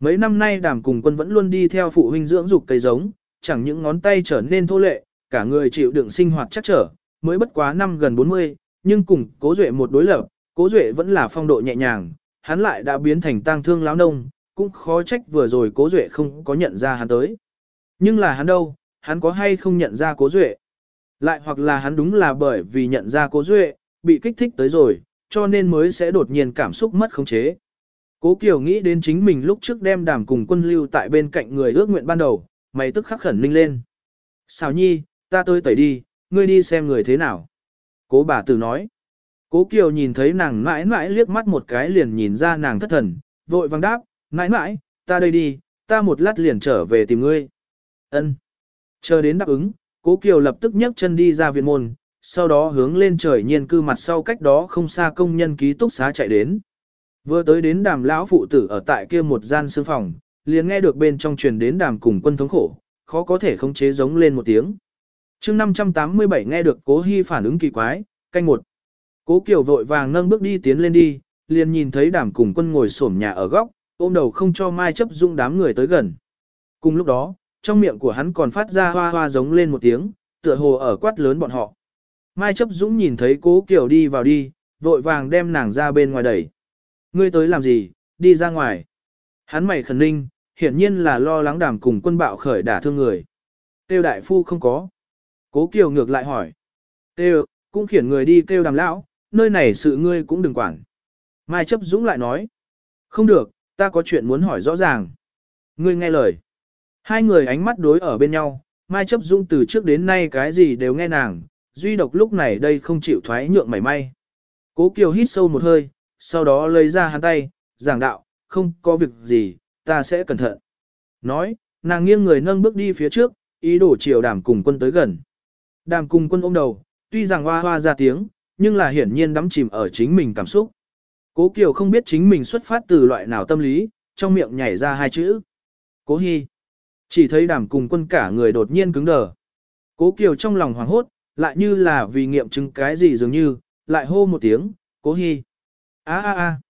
Speaker 1: Mấy năm nay đàm cùng quân vẫn luôn đi theo phụ huynh dưỡng dục cây giống, chẳng những ngón tay trở nên thô lệ, cả người chịu đựng sinh hoạt chắc trở, mới bất quá năm gần 40, nhưng cùng cố duệ một đối lập, cố duệ vẫn là phong độ nhẹ nhàng, hắn lại đã biến thành tang thương lão nông, cũng khó trách vừa rồi cố duệ không có nhận ra hắn tới. Nhưng là hắn đâu, hắn có hay không nhận ra cố duệ? Lại hoặc là hắn đúng là bởi vì nhận ra cố duệ, bị kích thích tới rồi, cho nên mới sẽ đột nhiên cảm xúc mất khống chế. Cố Kiều nghĩ đến chính mình lúc trước đem đàm cùng quân lưu tại bên cạnh người ước nguyện ban đầu, mày tức khắc khẩn ninh lên. Xào nhi, ta tới tẩy đi, ngươi đi xem người thế nào. Cố bà tử nói. Cố Kiều nhìn thấy nàng mãi mãi liếc mắt một cái liền nhìn ra nàng thất thần, vội vang đáp, mãi mãi, ta đây đi, ta một lát liền trở về tìm ngươi. Ân. Chờ đến đáp ứng, Cố Kiều lập tức nhấc chân đi ra viện môn, sau đó hướng lên trời nhiên cư mặt sau cách đó không xa công nhân ký túc xá chạy đến. Vừa tới đến đàm lão phụ tử ở tại kia một gian sương phòng, liền nghe được bên trong truyền đến đàm cùng quân thống khổ, khó có thể khống chế giống lên một tiếng. chương 587 nghe được cố hy phản ứng kỳ quái, canh một. Cố Kiều vội vàng nâng bước đi tiến lên đi, liền nhìn thấy đàm cùng quân ngồi xổm nhà ở góc, ôm đầu không cho Mai chấp dung đám người tới gần. Cùng lúc đó, trong miệng của hắn còn phát ra hoa hoa giống lên một tiếng, tựa hồ ở quát lớn bọn họ. Mai chấp dũng nhìn thấy cố Kiều đi vào đi, vội vàng đem nàng ra bên ngoài đẩy. Ngươi tới làm gì, đi ra ngoài. Hắn mày khẩn ninh, hiển nhiên là lo lắng đàm cùng quân bạo khởi đả thương người. Tiêu đại phu không có. Cố Kiều ngược lại hỏi. Tiêu, cũng khiển người đi kêu đàm lão, nơi này sự ngươi cũng đừng quản. Mai chấp dũng lại nói. Không được, ta có chuyện muốn hỏi rõ ràng. Ngươi nghe lời. Hai người ánh mắt đối ở bên nhau, Mai chấp dũng từ trước đến nay cái gì đều nghe nàng, duy độc lúc này đây không chịu thoái nhượng mảy may. Cố Kiều hít sâu một hơi, sau đó lấy ra hắn tay, giảng đạo, không có việc gì, ta sẽ cẩn thận. Nói, nàng nghiêng người nâng bước đi phía trước, ý đồ chiều đàm cùng quân tới gần. Đàm cùng quân ôm đầu, tuy rằng hoa hoa ra tiếng, nhưng là hiển nhiên đắm chìm ở chính mình cảm xúc. Cố Kiều không biết chính mình xuất phát từ loại nào tâm lý, trong miệng nhảy ra hai chữ. Cố Hi. Chỉ thấy đàm cùng quân cả người đột nhiên cứng đờ. Cố Kiều trong lòng hoảng hốt, lại như là vì nghiệm chứng cái gì dường như, lại hô một tiếng, Cố Hi. A a a.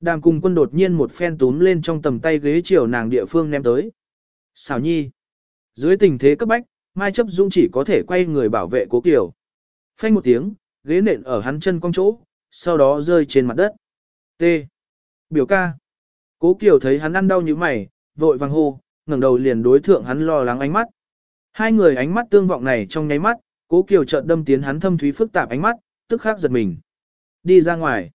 Speaker 1: Đàm cùng quân đột nhiên một phen túm lên trong tầm tay ghế chiều nàng địa phương ném tới. Xảo nhi. Dưới tình thế cấp bách, Mai chấp dung chỉ có thể quay người bảo vệ cố Kiều. Phanh một tiếng, ghế nện ở hắn chân cong chỗ, sau đó rơi trên mặt đất. T. Biểu ca. Cố Kiều thấy hắn ăn đau như mày, vội vàng hô, ngẩng đầu liền đối thượng hắn lo lắng ánh mắt. Hai người ánh mắt tương vọng này trong nháy mắt, Cố Kiều chợt đâm tiến hắn thâm thúy phức tạp ánh mắt, tức khắc giật mình. Đi ra ngoài.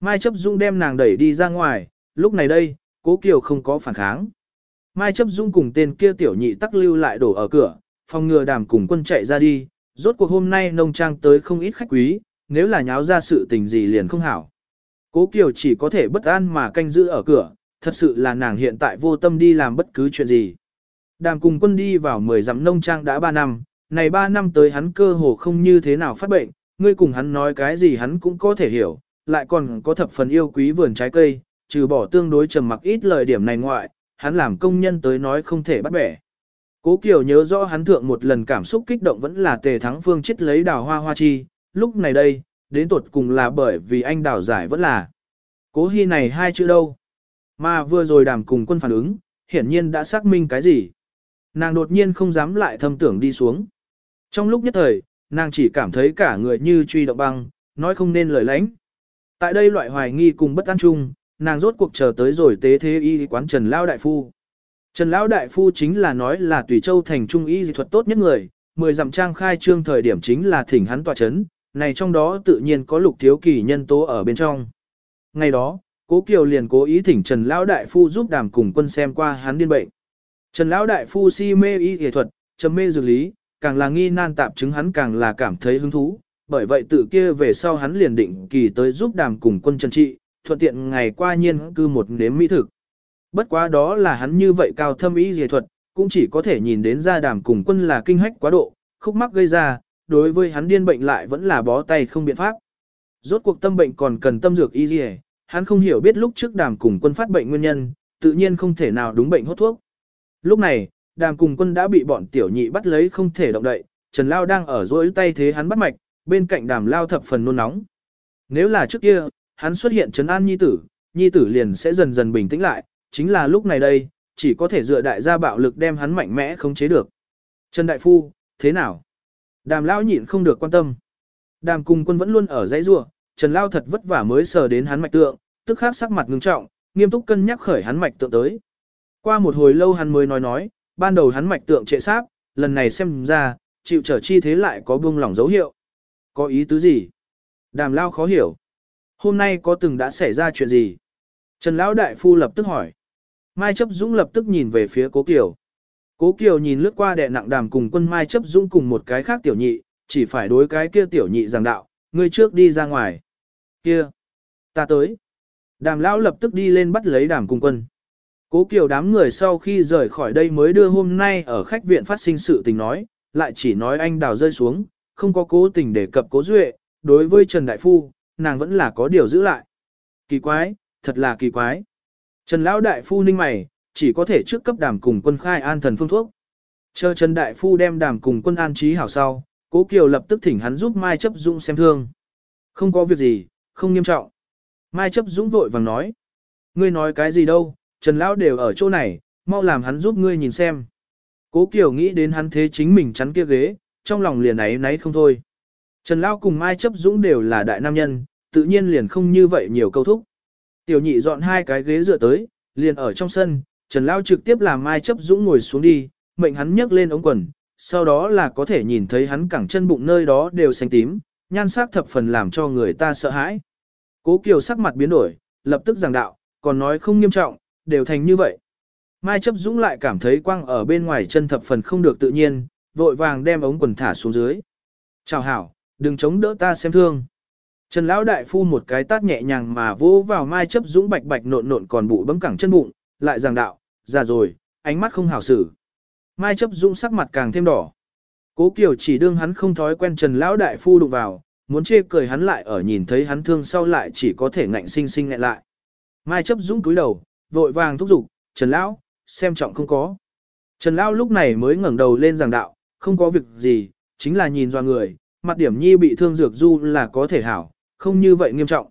Speaker 1: Mai chấp dung đem nàng đẩy đi ra ngoài, lúc này đây, Cố Kiều không có phản kháng. Mai chấp dung cùng tên kia tiểu nhị tắc lưu lại đổ ở cửa, phòng ngừa đàm cùng quân chạy ra đi, rốt cuộc hôm nay nông trang tới không ít khách quý, nếu là nháo ra sự tình gì liền không hảo. Cố Kiều chỉ có thể bất an mà canh giữ ở cửa, thật sự là nàng hiện tại vô tâm đi làm bất cứ chuyện gì. Đàm cùng quân đi vào 10 dặm nông trang đã 3 năm, này 3 năm tới hắn cơ hồ không như thế nào phát bệnh, ngươi cùng hắn nói cái gì hắn cũng có thể hiểu, lại còn có thập phần yêu quý vườn trái cây, trừ bỏ tương đối trầm mặc ít lời điểm này ngoại, hắn làm công nhân tới nói không thể bắt bẻ. Cố Kiều nhớ rõ hắn thượng một lần cảm xúc kích động vẫn là tề thắng phương chết lấy đào hoa hoa chi, lúc này đây, đến tột cùng là bởi vì anh đào giải vẫn là. Cố hy này hai chữ đâu? Mà vừa rồi đàm cùng quân phản ứng, hiển nhiên đã xác minh cái gì. Nàng đột nhiên không dám lại thâm tưởng đi xuống. Trong lúc nhất thời, nàng chỉ cảm thấy cả người như truy động băng, nói không nên lời lãnh. Tại đây loại hoài nghi cùng bất an chung, nàng rốt cuộc chờ tới rồi tế thế y quán Trần Lao Đại Phu. Trần Lão Đại Phu chính là nói là Tùy Châu thành trung y dị thuật tốt nhất người, mười dặm trang khai trương thời điểm chính là thỉnh hắn tòa chấn, này trong đó tự nhiên có lục thiếu kỳ nhân tố ở bên trong. Ngày đó, Cố Kiều liền cố ý thỉnh Trần Lão Đại Phu giúp đàm cùng quân xem qua hắn điên bệnh. Trần Lão Đại Phu si mê y y thuật, trầm mê dược lý, càng là nghi nan tạp chứng hắn càng là cảm thấy hứng thú, bởi vậy tự kia về sau hắn liền định kỳ tới giúp đàm cùng quân trần trị, thuận tiện ngày qua nhiên cư một nếm mỹ thực. Bất quá đó là hắn như vậy cao thâm ý dề thuật, cũng chỉ có thể nhìn đến ra đàm cùng quân là kinh hách quá độ, khúc mắc gây ra, đối với hắn điên bệnh lại vẫn là bó tay không biện pháp. Rốt cuộc tâm bệnh còn cần tâm dược y dề, hắn không hiểu biết lúc trước đàm cùng quân phát bệnh nguyên nhân, tự nhiên không thể nào đúng bệnh hốt thuốc. Lúc này, đàm cùng quân đã bị bọn tiểu nhị bắt lấy không thể động đậy, Trần Lao đang ở dối tay thế hắn bắt mạch, bên cạnh đàm Lao thập phần nôn nóng. Nếu là trước kia, hắn xuất hiện trấn an nhi tử, nhi tử liền sẽ dần dần bình tĩnh lại, chính là lúc này đây, chỉ có thể dựa đại gia bạo lực đem hắn mạnh mẽ khống chế được. Trần Đại Phu, thế nào? Đàm Lão nhịn không được quan tâm. Đàm cùng quân vẫn luôn ở dãy rua, Trần Lao thật vất vả mới sờ đến hắn mạch tượng, tức khắc sắc mặt ngưng trọng, nghiêm túc cân nhắc khởi hắn mạch tượng tới. Qua một hồi lâu hắn mới nói nói, ban đầu hắn mạch tượng trệ sáp, lần này xem ra, chịu trở chi thế lại có buông lỏng dấu hiệu. Có ý tứ gì? Đàm Lao khó hiểu. Hôm nay có từng đã xảy ra chuyện gì? Trần Lão Đại Phu lập tức hỏi. Mai chấp dũng lập tức nhìn về phía cố Kiều. Cố Kiều nhìn lướt qua đệ nặng đàm cùng quân Mai chấp dũng cùng một cái khác tiểu nhị, chỉ phải đối cái kia tiểu nhị giảng đạo, ngươi trước đi ra ngoài. Kia, ta tới. Đàm lão lập tức đi lên bắt lấy đàm cùng quân. Cố Kiều đám người sau khi rời khỏi đây mới đưa hôm nay ở khách viện phát sinh sự tình nói, lại chỉ nói anh đào rơi xuống, không có cố tình để cập cố duệ, đối với Trần Đại Phu, nàng vẫn là có điều giữ lại. Kỳ quái, thật là kỳ quái. Trần Lão Đại Phu ninh mày, chỉ có thể trước cấp đàm cùng quân khai an thần phương thuốc. Chờ Trần Đại Phu đem đàm cùng quân an trí hảo sau, Cố Kiều lập tức thỉnh hắn giúp Mai Chấp Dũng xem thương. Không có việc gì, không nghiêm trọng. Mai Chấp Dũng vội vàng nói. Ngươi nói cái gì đâu, Trần Lão đều ở chỗ này, mau làm hắn giúp ngươi nhìn xem. Cố Kiều nghĩ đến hắn thế chính mình chắn kia ghế, trong lòng liền ấy nấy không thôi. Trần Lão cùng Mai Chấp Dũng đều là đại nam nhân, tự nhiên liền không như vậy nhiều câu thúc. Tiểu nhị dọn hai cái ghế dựa tới, liền ở trong sân, Trần Lão trực tiếp làm Mai Chấp Dũng ngồi xuống đi, mệnh hắn nhấc lên ống quần, sau đó là có thể nhìn thấy hắn cẳng chân bụng nơi đó đều xanh tím, nhan sắc thập phần làm cho người ta sợ hãi. Cố Kiều sắc mặt biến đổi, lập tức giảng đạo, còn nói không nghiêm trọng, đều thành như vậy. Mai chấp dũng lại cảm thấy quăng ở bên ngoài chân thập phần không được tự nhiên, vội vàng đem ống quần thả xuống dưới. Chào hảo, đừng chống đỡ ta xem thương. Trần Lão Đại Phu một cái tát nhẹ nhàng mà vỗ vào Mai chấp dũng bạch bạch nộn nộn còn bụ bấm cẳng chân bụng, lại giảng đạo, già rồi, ánh mắt không hảo xử. Mai chấp dũng sắc mặt càng thêm đỏ. Cố Kiều chỉ đương hắn không thói quen Trần Lão Đại Phu đụng vào, muốn chê cười hắn lại ở nhìn thấy hắn thương sau lại chỉ có thể ngạnh sinh sinh ngại lại. Mai chấp dũng túi đầu, vội vàng thúc giục, Trần Lão, xem trọng không có. Trần Lão lúc này mới ngẩng đầu lên giảng đạo, không có việc gì, chính là nhìn do người, mặt điểm nhi bị thương dược du là có thể hảo, không như vậy nghiêm trọng.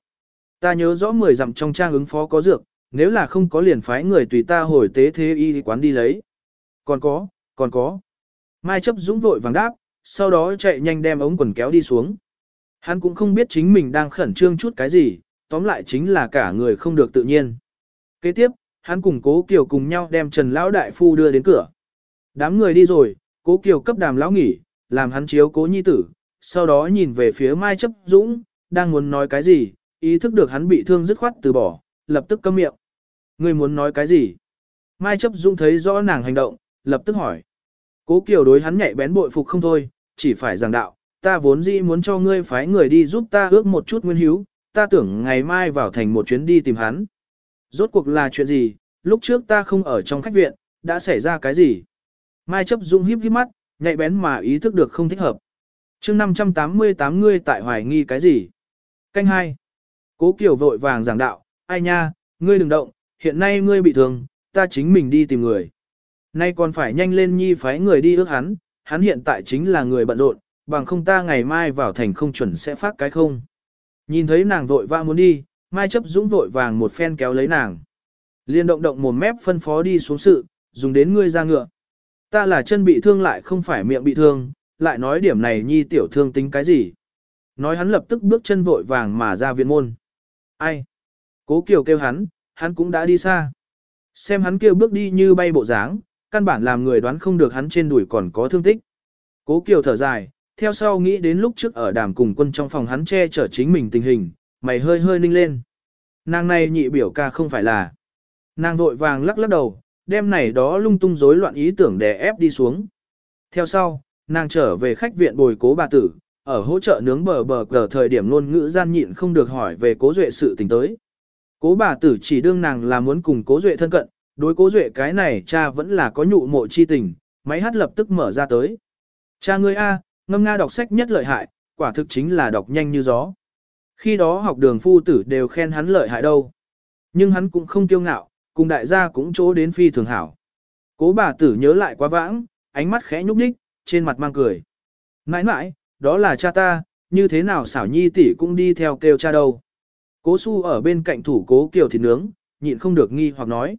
Speaker 1: Ta nhớ rõ 10 dặm trong trang ứng phó có dược, nếu là không có liền phái người tùy ta hồi tế thế y quán đi lấy. Còn có, còn có. Mai chấp dũng vội vàng đáp, sau đó chạy nhanh đem ống quần kéo đi xuống. Hắn cũng không biết chính mình đang khẩn trương chút cái gì, tóm lại chính là cả người không được tự nhiên. Kế tiếp, hắn cùng Cố Kiều cùng nhau đem Trần Lão Đại Phu đưa đến cửa. Đám người đi rồi, Cố Kiều cấp đàm lão nghỉ, làm hắn chiếu Cố Nhi Tử, sau đó nhìn về phía Mai Chấp Dũng, đang muốn nói cái gì, ý thức được hắn bị thương dứt khoát từ bỏ, lập tức câm miệng. Người muốn nói cái gì? Mai Chấp dung thấy rõ nàng hành động, lập tức hỏi. Cố Kiều đối hắn nhạy bén bội phục không thôi, chỉ phải giảng đạo, ta vốn dĩ muốn cho ngươi phái người đi giúp ta ước một chút nguyên hiếu, ta tưởng ngày mai vào thành một chuyến đi tìm hắn. Rốt cuộc là chuyện gì, lúc trước ta không ở trong khách viện, đã xảy ra cái gì? Mai chấp dung híp híp mắt, nhạy bén mà ý thức được không thích hợp. chương 588 ngươi tại hoài nghi cái gì? Canh hai. Cố Kiều vội vàng giảng đạo, ai nha, ngươi đừng động, hiện nay ngươi bị thương, ta chính mình đi tìm người. Nay còn phải nhanh lên nhi phái người đi ước hắn, hắn hiện tại chính là người bận rộn, bằng không ta ngày mai vào thành không chuẩn sẽ phát cái không. Nhìn thấy nàng vội vã muốn đi, Mai chấp dũng vội vàng một phen kéo lấy nàng. Liên động động mồm mép phân phó đi xuống sự, dùng đến ngươi ra ngựa. Ta là chân bị thương lại không phải miệng bị thương, lại nói điểm này nhi tiểu thương tính cái gì. Nói hắn lập tức bước chân vội vàng mà ra viện môn. Ai? Cố Kiều kêu hắn, hắn cũng đã đi xa. Xem hắn kêu bước đi như bay bộ dáng, căn bản làm người đoán không được hắn trên đùi còn có thương tích. Cố Kiều thở dài, theo sau nghĩ đến lúc trước ở đàm cùng quân trong phòng hắn che chở chính mình tình hình, mày hơi hơi ninh lên. Nàng này nhị biểu ca không phải là. Nàng vội vàng lắc lắc đầu, đêm này đó lung tung rối loạn ý tưởng đè ép đi xuống. Theo sau, nàng trở về khách viện bồi cố bà tử, ở hỗ trợ nướng bờ bờ cờ thời điểm luôn ngữ gian nhịn không được hỏi về cố duệ sự tình tới. Cố bà tử chỉ đương nàng là muốn cùng cố duệ thân cận, đối cố duệ cái này cha vẫn là có nhụ mộ chi tình, máy hát lập tức mở ra tới. Cha ngươi A, ngâm nga đọc sách nhất lợi hại, quả thực chính là đọc nhanh như gió. Khi đó học đường phu tử đều khen hắn lợi hại đâu. Nhưng hắn cũng không kiêu ngạo, cùng đại gia cũng chỗ đến phi thường hảo. Cố bà tử nhớ lại quá vãng, ánh mắt khẽ nhúc nhích, trên mặt mang cười. Nãi nãi, đó là cha ta, như thế nào xảo nhi tỷ cũng đi theo kêu cha đâu. Cố su ở bên cạnh thủ cố kiều thịt nướng, nhịn không được nghi hoặc nói.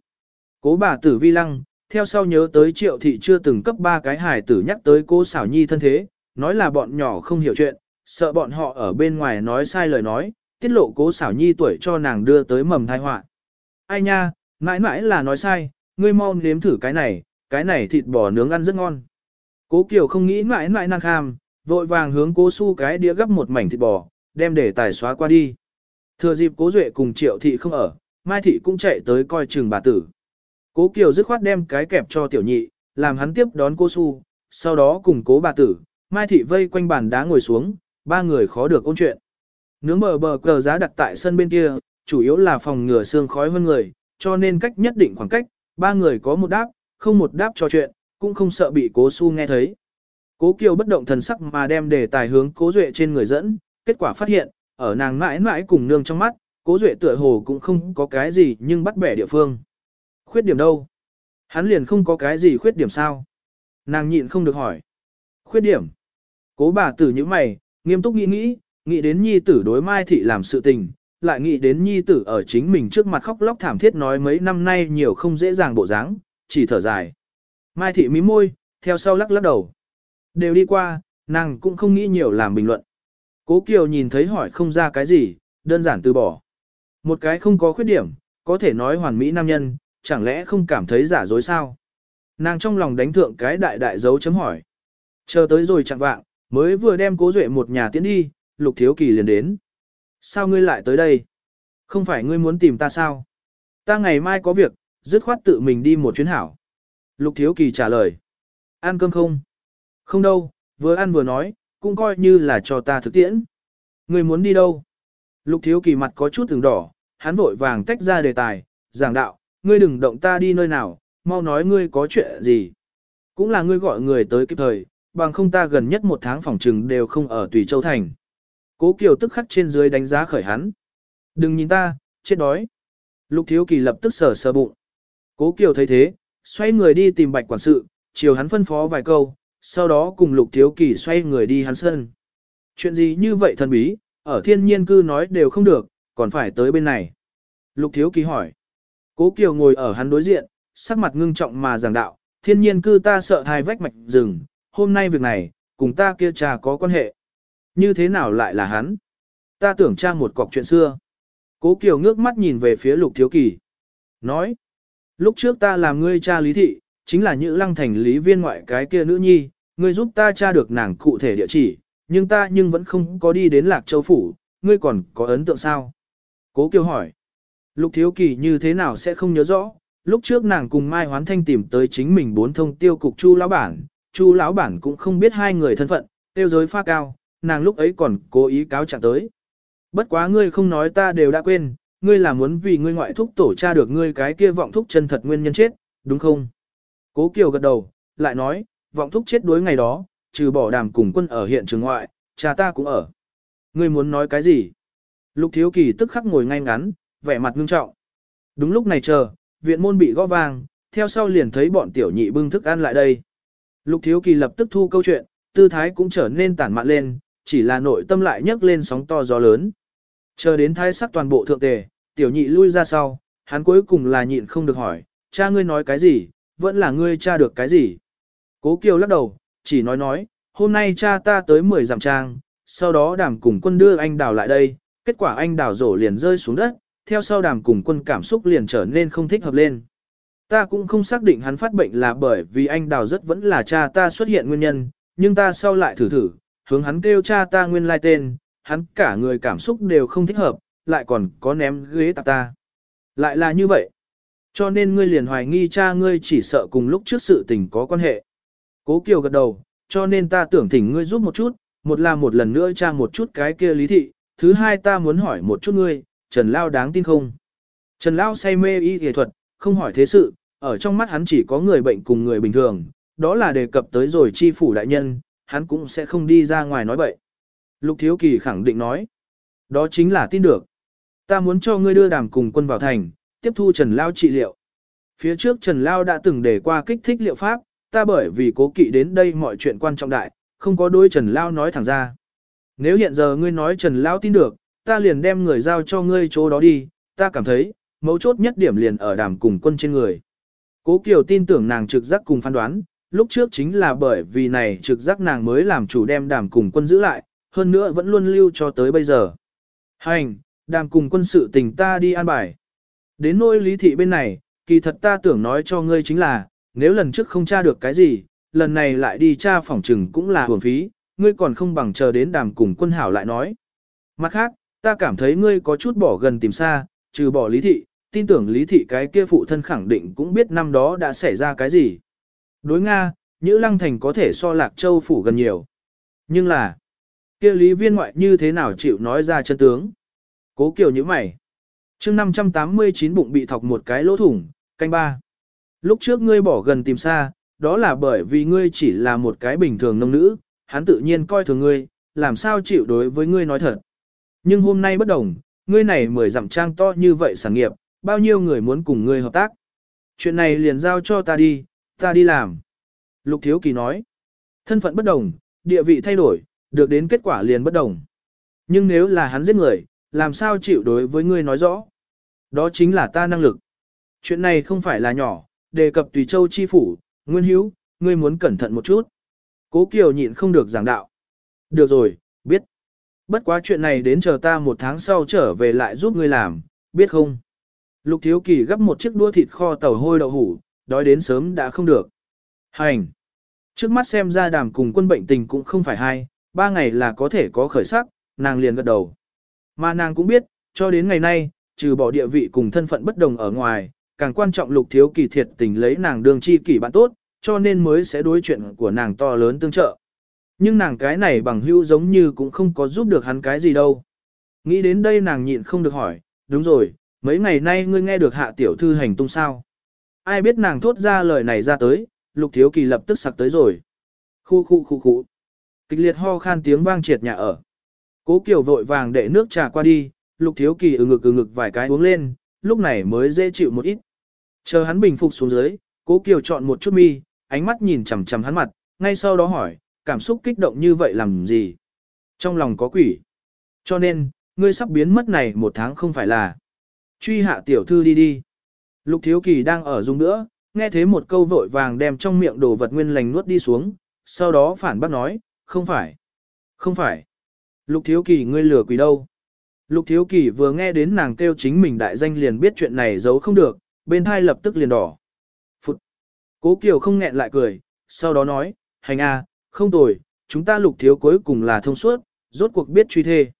Speaker 1: Cố bà tử vi lăng, theo sau nhớ tới triệu thị chưa từng cấp ba cái hài tử nhắc tới cố xảo nhi thân thế, nói là bọn nhỏ không hiểu chuyện, sợ bọn họ ở bên ngoài nói sai lời nói, tiết lộ cố xảo nhi tuổi cho nàng đưa tới mầm thai họa. Ai nha, mãi mãi là nói sai, ngươi mau nếm thử cái này, cái này thịt bò nướng ăn rất ngon. Cố Kiều không nghĩ mãi mãi năng kham, vội vàng hướng cố su cái đĩa gấp một mảnh thịt bò, đem để tài xóa qua đi. Thừa dịp cố duệ cùng triệu thị không ở, Mai thị cũng chạy tới coi chừng bà tử. Cố Kiều dứt khoát đem cái kẹp cho tiểu nhị, làm hắn tiếp đón cô su, sau đó cùng cố bà tử, Mai thị vây quanh bàn đá ngồi xuống, ba người khó được ôn chuyện. Nướng bờ bờ cờ giá đặt tại sân bên kia, chủ yếu là phòng ngừa xương khói hơn người, cho nên cách nhất định khoảng cách, ba người có một đáp, không một đáp trò chuyện, cũng không sợ bị cố su nghe thấy. Cố Kiều bất động thần sắc mà đem đề tài hướng cố duệ trên người dẫn, kết quả phát hiện, ở nàng mãi mãi cùng nương trong mắt, cố duệ tựa hồ cũng không có cái gì nhưng bắt bẻ địa phương. Khuyết điểm đâu? Hắn liền không có cái gì khuyết điểm sao? Nàng nhịn không được hỏi. Khuyết điểm? Cố bà tử như mày, nghiêm túc nghĩ nghĩ, nghĩ đến nhi tử đối mai thị làm sự tình, lại nghĩ đến nhi tử ở chính mình trước mặt khóc lóc thảm thiết nói mấy năm nay nhiều không dễ dàng bộ dáng, chỉ thở dài. Mai thị mím môi, theo sau lắc lắc đầu. Đều đi qua, nàng cũng không nghĩ nhiều làm bình luận. Cố Kiều nhìn thấy hỏi không ra cái gì, đơn giản từ bỏ. Một cái không có khuyết điểm, có thể nói hoàn mỹ nam nhân, chẳng lẽ không cảm thấy giả dối sao? Nàng trong lòng đánh thượng cái đại đại dấu chấm hỏi. Chờ tới rồi chẳng vạng, mới vừa đem cố duệ một nhà tiến đi, lục thiếu kỳ liền đến. Sao ngươi lại tới đây? Không phải ngươi muốn tìm ta sao? Ta ngày mai có việc, dứt khoát tự mình đi một chuyến hảo. Lục thiếu kỳ trả lời. Ăn cơm không? Không đâu, vừa ăn vừa nói, cũng coi như là cho ta thực tiễn. Ngươi muốn đi đâu? Lục thiếu kỳ mặt có chút từng đỏ, hắn vội vàng tách ra đề tài, giảng đạo, ngươi đừng động ta đi nơi nào, mau nói ngươi có chuyện gì. Cũng là ngươi gọi người tới kịp thời, bằng không ta gần nhất một tháng phòng trừng đều không ở Tùy Châu Thành. Cố Kiều tức khắc trên dưới đánh giá khởi hắn. Đừng nhìn ta, chết đói. Lục Thiếu Kỳ lập tức sờ sờ bụng. Cố Kiều thấy thế, xoay người đi tìm bạch quản sự, chiều hắn phân phó vài câu, sau đó cùng Lục Thiếu Kỳ xoay người đi hắn sân. Chuyện gì như vậy thần bí, ở thiên nhiên cư nói đều không được, còn phải tới bên này. Lục Thiếu Kỳ hỏi. Cố Kiều ngồi ở hắn đối diện, sắc mặt ngưng trọng mà giảng đạo, thiên nhiên cư ta sợ hai vách mạch rừng, hôm nay việc này, cùng ta kia cha có quan hệ. Như thế nào lại là hắn? Ta tưởng cha một cọc chuyện xưa. Cố Kiều ngước mắt nhìn về phía Lục Thiếu Kỳ. Nói, lúc trước ta làm ngươi cha lý thị, chính là những lăng thành lý viên ngoại cái kia nữ nhi, ngươi giúp ta tra được nàng cụ thể địa chỉ, nhưng ta nhưng vẫn không có đi đến Lạc Châu Phủ, ngươi còn có ấn tượng sao? Cố Kiều hỏi, Lục Thiếu Kỳ như thế nào sẽ không nhớ rõ, lúc trước nàng cùng Mai Hoán Thanh tìm tới chính mình bốn thông tiêu cục Chu lão bản, Chu lão bản cũng không biết hai người thân phận, tiêu giới pha cao, nàng lúc ấy còn cố ý cáo trạng tới. Bất quá ngươi không nói ta đều đã quên, ngươi là muốn vì ngươi ngoại thúc tổ tra được ngươi cái kia vọng thúc chân thật nguyên nhân chết, đúng không? Cố Kiều gật đầu, lại nói, vọng thúc chết đuối ngày đó, trừ bỏ đàm cùng quân ở hiện trường ngoại, cha ta cũng ở. Ngươi muốn nói cái gì? Lục Thiếu Kỳ tức khắc ngồi ngay ngắn, vẻ mặt ngưng trọng. Đúng lúc này chờ, viện môn bị gõ vang, theo sau liền thấy bọn tiểu nhị bưng thức ăn lại đây. Lục Thiếu Kỳ lập tức thu câu chuyện, tư thái cũng trở nên tản mạn lên, chỉ là nội tâm lại nhấc lên sóng to gió lớn. Chờ đến thái sắc toàn bộ thượng tề, tiểu nhị lui ra sau, hắn cuối cùng là nhịn không được hỏi, cha ngươi nói cái gì, vẫn là ngươi cha được cái gì. Cố Kiều lắc đầu, chỉ nói nói, hôm nay cha ta tới 10 dặm trang, sau đó đàm cùng quân đưa anh đào lại đây, kết quả anh đào rổ liền rơi xuống đất, theo sau đàm cùng quân cảm xúc liền trở nên không thích hợp lên. Ta cũng không xác định hắn phát bệnh là bởi vì anh đào rất vẫn là cha ta xuất hiện nguyên nhân, nhưng ta sau lại thử thử, hướng hắn kêu cha ta nguyên lai tên, hắn cả người cảm xúc đều không thích hợp, lại còn có ném ghế tạp ta. Lại là như vậy. Cho nên ngươi liền hoài nghi cha ngươi chỉ sợ cùng lúc trước sự tình có quan hệ. Cố Kiều gật đầu, cho nên ta tưởng thỉnh ngươi giúp một chút, một là một lần nữa tra một chút cái kia lý thị, thứ hai ta muốn hỏi một chút ngươi, Trần Lao đáng tin không? Trần Lao say mê y y thuật, không hỏi thế sự, ở trong mắt hắn chỉ có người bệnh cùng người bình thường, đó là đề cập tới rồi chi phủ đại nhân, hắn cũng sẽ không đi ra ngoài nói bậy. Lục Thiếu Kỳ khẳng định nói, đó chính là tin được. Ta muốn cho ngươi đưa đàm cùng quân vào thành, tiếp thu Trần Lao trị liệu. Phía trước Trần Lao đã từng đề qua kích thích liệu pháp, ta bởi vì cố kỵ đến đây mọi chuyện quan trọng đại, không có đôi Trần Lao nói thẳng ra. Nếu hiện giờ ngươi nói Trần Lao tin được, ta liền đem người giao cho ngươi chỗ đó đi, ta cảm thấy, mấu chốt nhất điểm liền ở đàm cùng quân trên người. Cố Kiều tin tưởng nàng trực giác cùng phán đoán, lúc trước chính là bởi vì này trực giác nàng mới làm chủ đem đàm cùng quân giữ lại, hơn nữa vẫn luôn lưu cho tới bây giờ. Hành, đàm cùng quân sự tình ta đi an bài. Đến nỗi lý thị bên này, kỳ thật ta tưởng nói cho ngươi chính là, nếu lần trước không tra được cái gì, lần này lại đi tra phỏng trừng cũng là hưởng phí, ngươi còn không bằng chờ đến đàm cùng quân hảo lại nói. Mặt khác, ta cảm thấy ngươi có chút bỏ gần tìm xa, trừ bỏ lý thị, tin tưởng lý thị cái kia phụ thân khẳng định cũng biết năm đó đã xảy ra cái gì. Đối Nga, Nhữ Lăng Thành có thể so Lạc Châu phủ gần nhiều. Nhưng là, kia lý viên ngoại như thế nào chịu nói ra chân tướng. Cố kiều như mày. chương 589 bụng bị thọc một cái lỗ thủng, canh ba. Lúc trước ngươi bỏ gần tìm xa, đó là bởi vì ngươi chỉ là một cái bình thường nông nữ, hắn tự nhiên coi thường ngươi, làm sao chịu đối với ngươi nói thật. Nhưng hôm nay bất đồng, ngươi này mười dặm trang to như vậy sản nghiệp, bao nhiêu người muốn cùng ngươi hợp tác. Chuyện này liền giao cho ta đi, ta đi làm. Lục Thiếu Kỳ nói, thân phận bất đồng, địa vị thay đổi, được đến kết quả liền bất đồng. Nhưng nếu là hắn giết người, làm sao chịu đối với ngươi nói rõ? Đó chính là ta năng lực. Chuyện này không phải là nhỏ, đề cập tùy châu chi phủ, nguyên hữu, ngươi muốn cẩn thận một chút. Cố Kiều nhịn không được giảng đạo. Được rồi, biết. Bất quá chuyện này đến chờ ta một tháng sau trở về lại giúp ngươi làm, biết không? Lục Thiếu Kỳ gấp một chiếc đua thịt kho tàu hôi đậu hủ, đói đến sớm đã không được. Hành! Trước mắt xem ra đàm cùng quân bệnh tình cũng không phải hai, ba ngày là có thể có khởi sắc, nàng liền gật đầu. Mà nàng cũng biết, cho đến ngày nay, trừ bỏ địa vị cùng thân phận bất đồng ở ngoài, càng quan trọng lục thiếu kỳ thiệt tình lấy nàng đường chi kỷ bạn tốt, cho nên mới sẽ đối chuyện của nàng to lớn tương trợ. Nhưng nàng cái này bằng hữu giống như cũng không có giúp được hắn cái gì đâu. Nghĩ đến đây nàng nhịn không được hỏi, đúng rồi, mấy ngày nay ngươi nghe được hạ tiểu thư hành tung sao? Ai biết nàng thốt ra lời này ra tới, lục thiếu kỳ lập tức sặc tới rồi. Khu khu khu khu. Kịch liệt ho khan tiếng vang triệt nhà ở. Cố Kiều vội vàng để nước trà qua đi, lục thiếu kỳ ừ ngực ừ ngực vài cái uống lên, lúc này mới dễ chịu một ít. Chờ hắn bình phục xuống dưới, cố Kiều chọn một chút mi, ánh mắt nhìn chằm chằm hắn mặt, ngay sau đó hỏi, cảm xúc kích động như vậy làm gì? Trong lòng có quỷ. Cho nên, ngươi sắp biến mất này một tháng không phải là. Truy hạ tiểu thư đi đi. Lục thiếu kỳ đang ở dùng nữa, nghe thế một câu vội vàng đem trong miệng đồ vật nguyên lành nuốt đi xuống, sau đó phản bác nói, không phải. Không phải. Lục thiếu kỳ ngươi lừa quỷ đâu. Lục thiếu kỳ vừa nghe đến nàng kêu chính mình đại danh liền biết chuyện này giấu không được, bên hai lập tức liền đỏ. Phụt. Cố Kiều không nghẹn lại cười, sau đó nói, hành a, không tồi, chúng ta lục thiếu cuối cùng là thông suốt, rốt cuộc biết truy thê.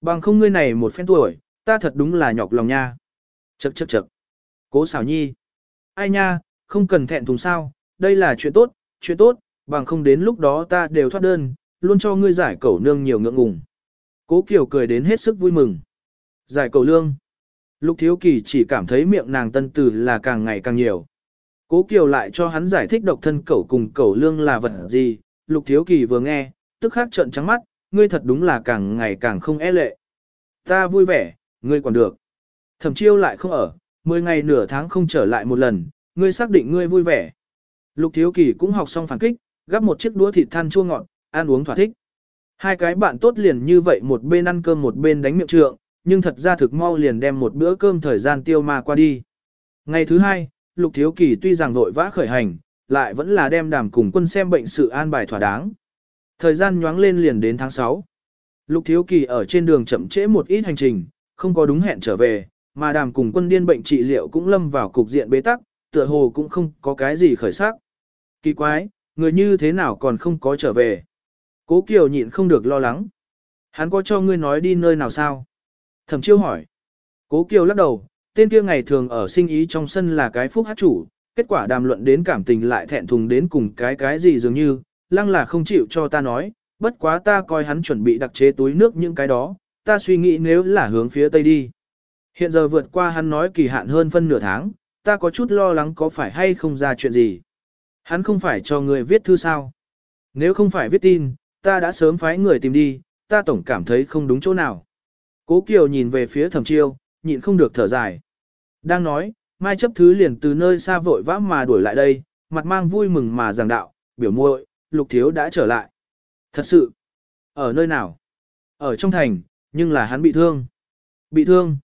Speaker 1: Bằng không ngươi này một phen tuổi, ta thật đúng là nhọc lòng nha. Chậc chậc chậc. Cố xảo nhi. Ai nha, không cần thẹn thùng sao, đây là chuyện tốt, chuyện tốt, bằng không đến lúc đó ta đều thoát đơn, luôn cho ngươi giải cẩu nương nhiều ngượng ngùng. Cố Kiều cười đến hết sức vui mừng. Giải cầu lương. Lục Thiếu Kỳ chỉ cảm thấy miệng nàng tân tử là càng ngày càng nhiều. Cố Kiều lại cho hắn giải thích độc thân cẩu cùng cẩu lương là vật gì. Lục Thiếu Kỳ vừa nghe, tức khắc trợn trắng mắt, ngươi thật đúng là càng ngày càng không e lệ. Ta vui vẻ, ngươi còn được. Thẩm chiêu lại không ở, 10 ngày nửa tháng không trở lại một lần, ngươi xác định ngươi vui vẻ. Lục Thiếu Kỳ cũng học xong phản kích, gắp một chiếc đũa thịt than chua ngọt, ăn uống thỏa thích. Hai cái bạn tốt liền như vậy một bên ăn cơm một bên đánh miệng trượng, nhưng thật ra thực mau liền đem một bữa cơm thời gian tiêu ma qua đi. Ngày thứ hai, Lục Thiếu Kỳ tuy rằng vội vã khởi hành, lại vẫn là đem đàm cùng quân xem bệnh sự an bài thỏa đáng. Thời gian nhoáng lên liền đến tháng 6. Lục Thiếu Kỳ ở trên đường chậm trễ một ít hành trình, không có đúng hẹn trở về, mà đàm cùng quân điên bệnh trị liệu cũng lâm vào cục diện bế tắc, tựa hồ cũng không có cái gì khởi sắc. Kỳ quái, người như thế nào còn không có trở về. Cố Kiều nhịn không được lo lắng. Hắn có cho ngươi nói đi nơi nào sao? Thẩm chiêu hỏi. Cố Kiều lắc đầu, tên kia ngày thường ở sinh ý trong sân là cái phúc hát chủ, kết quả đàm luận đến cảm tình lại thẹn thùng đến cùng cái cái gì dường như, lăng là không chịu cho ta nói, bất quá ta coi hắn chuẩn bị đặc chế túi nước những cái đó, ta suy nghĩ nếu là hướng phía tây đi. Hiện giờ vượt qua hắn nói kỳ hạn hơn phân nửa tháng, ta có chút lo lắng có phải hay không ra chuyện gì. Hắn không phải cho người viết thư sao? Nếu không phải viết tin, ta đã sớm phái người tìm đi, ta tổng cảm thấy không đúng chỗ nào. Cố Kiều nhìn về phía thẩm chiêu, nhịn không được thở dài. Đang nói, Mai chấp thứ liền từ nơi xa vội vã mà đuổi lại đây, mặt mang vui mừng mà giảng đạo, biểu muội, lục thiếu đã trở lại. Thật sự, ở nơi nào? Ở trong thành, nhưng là hắn bị thương. Bị thương?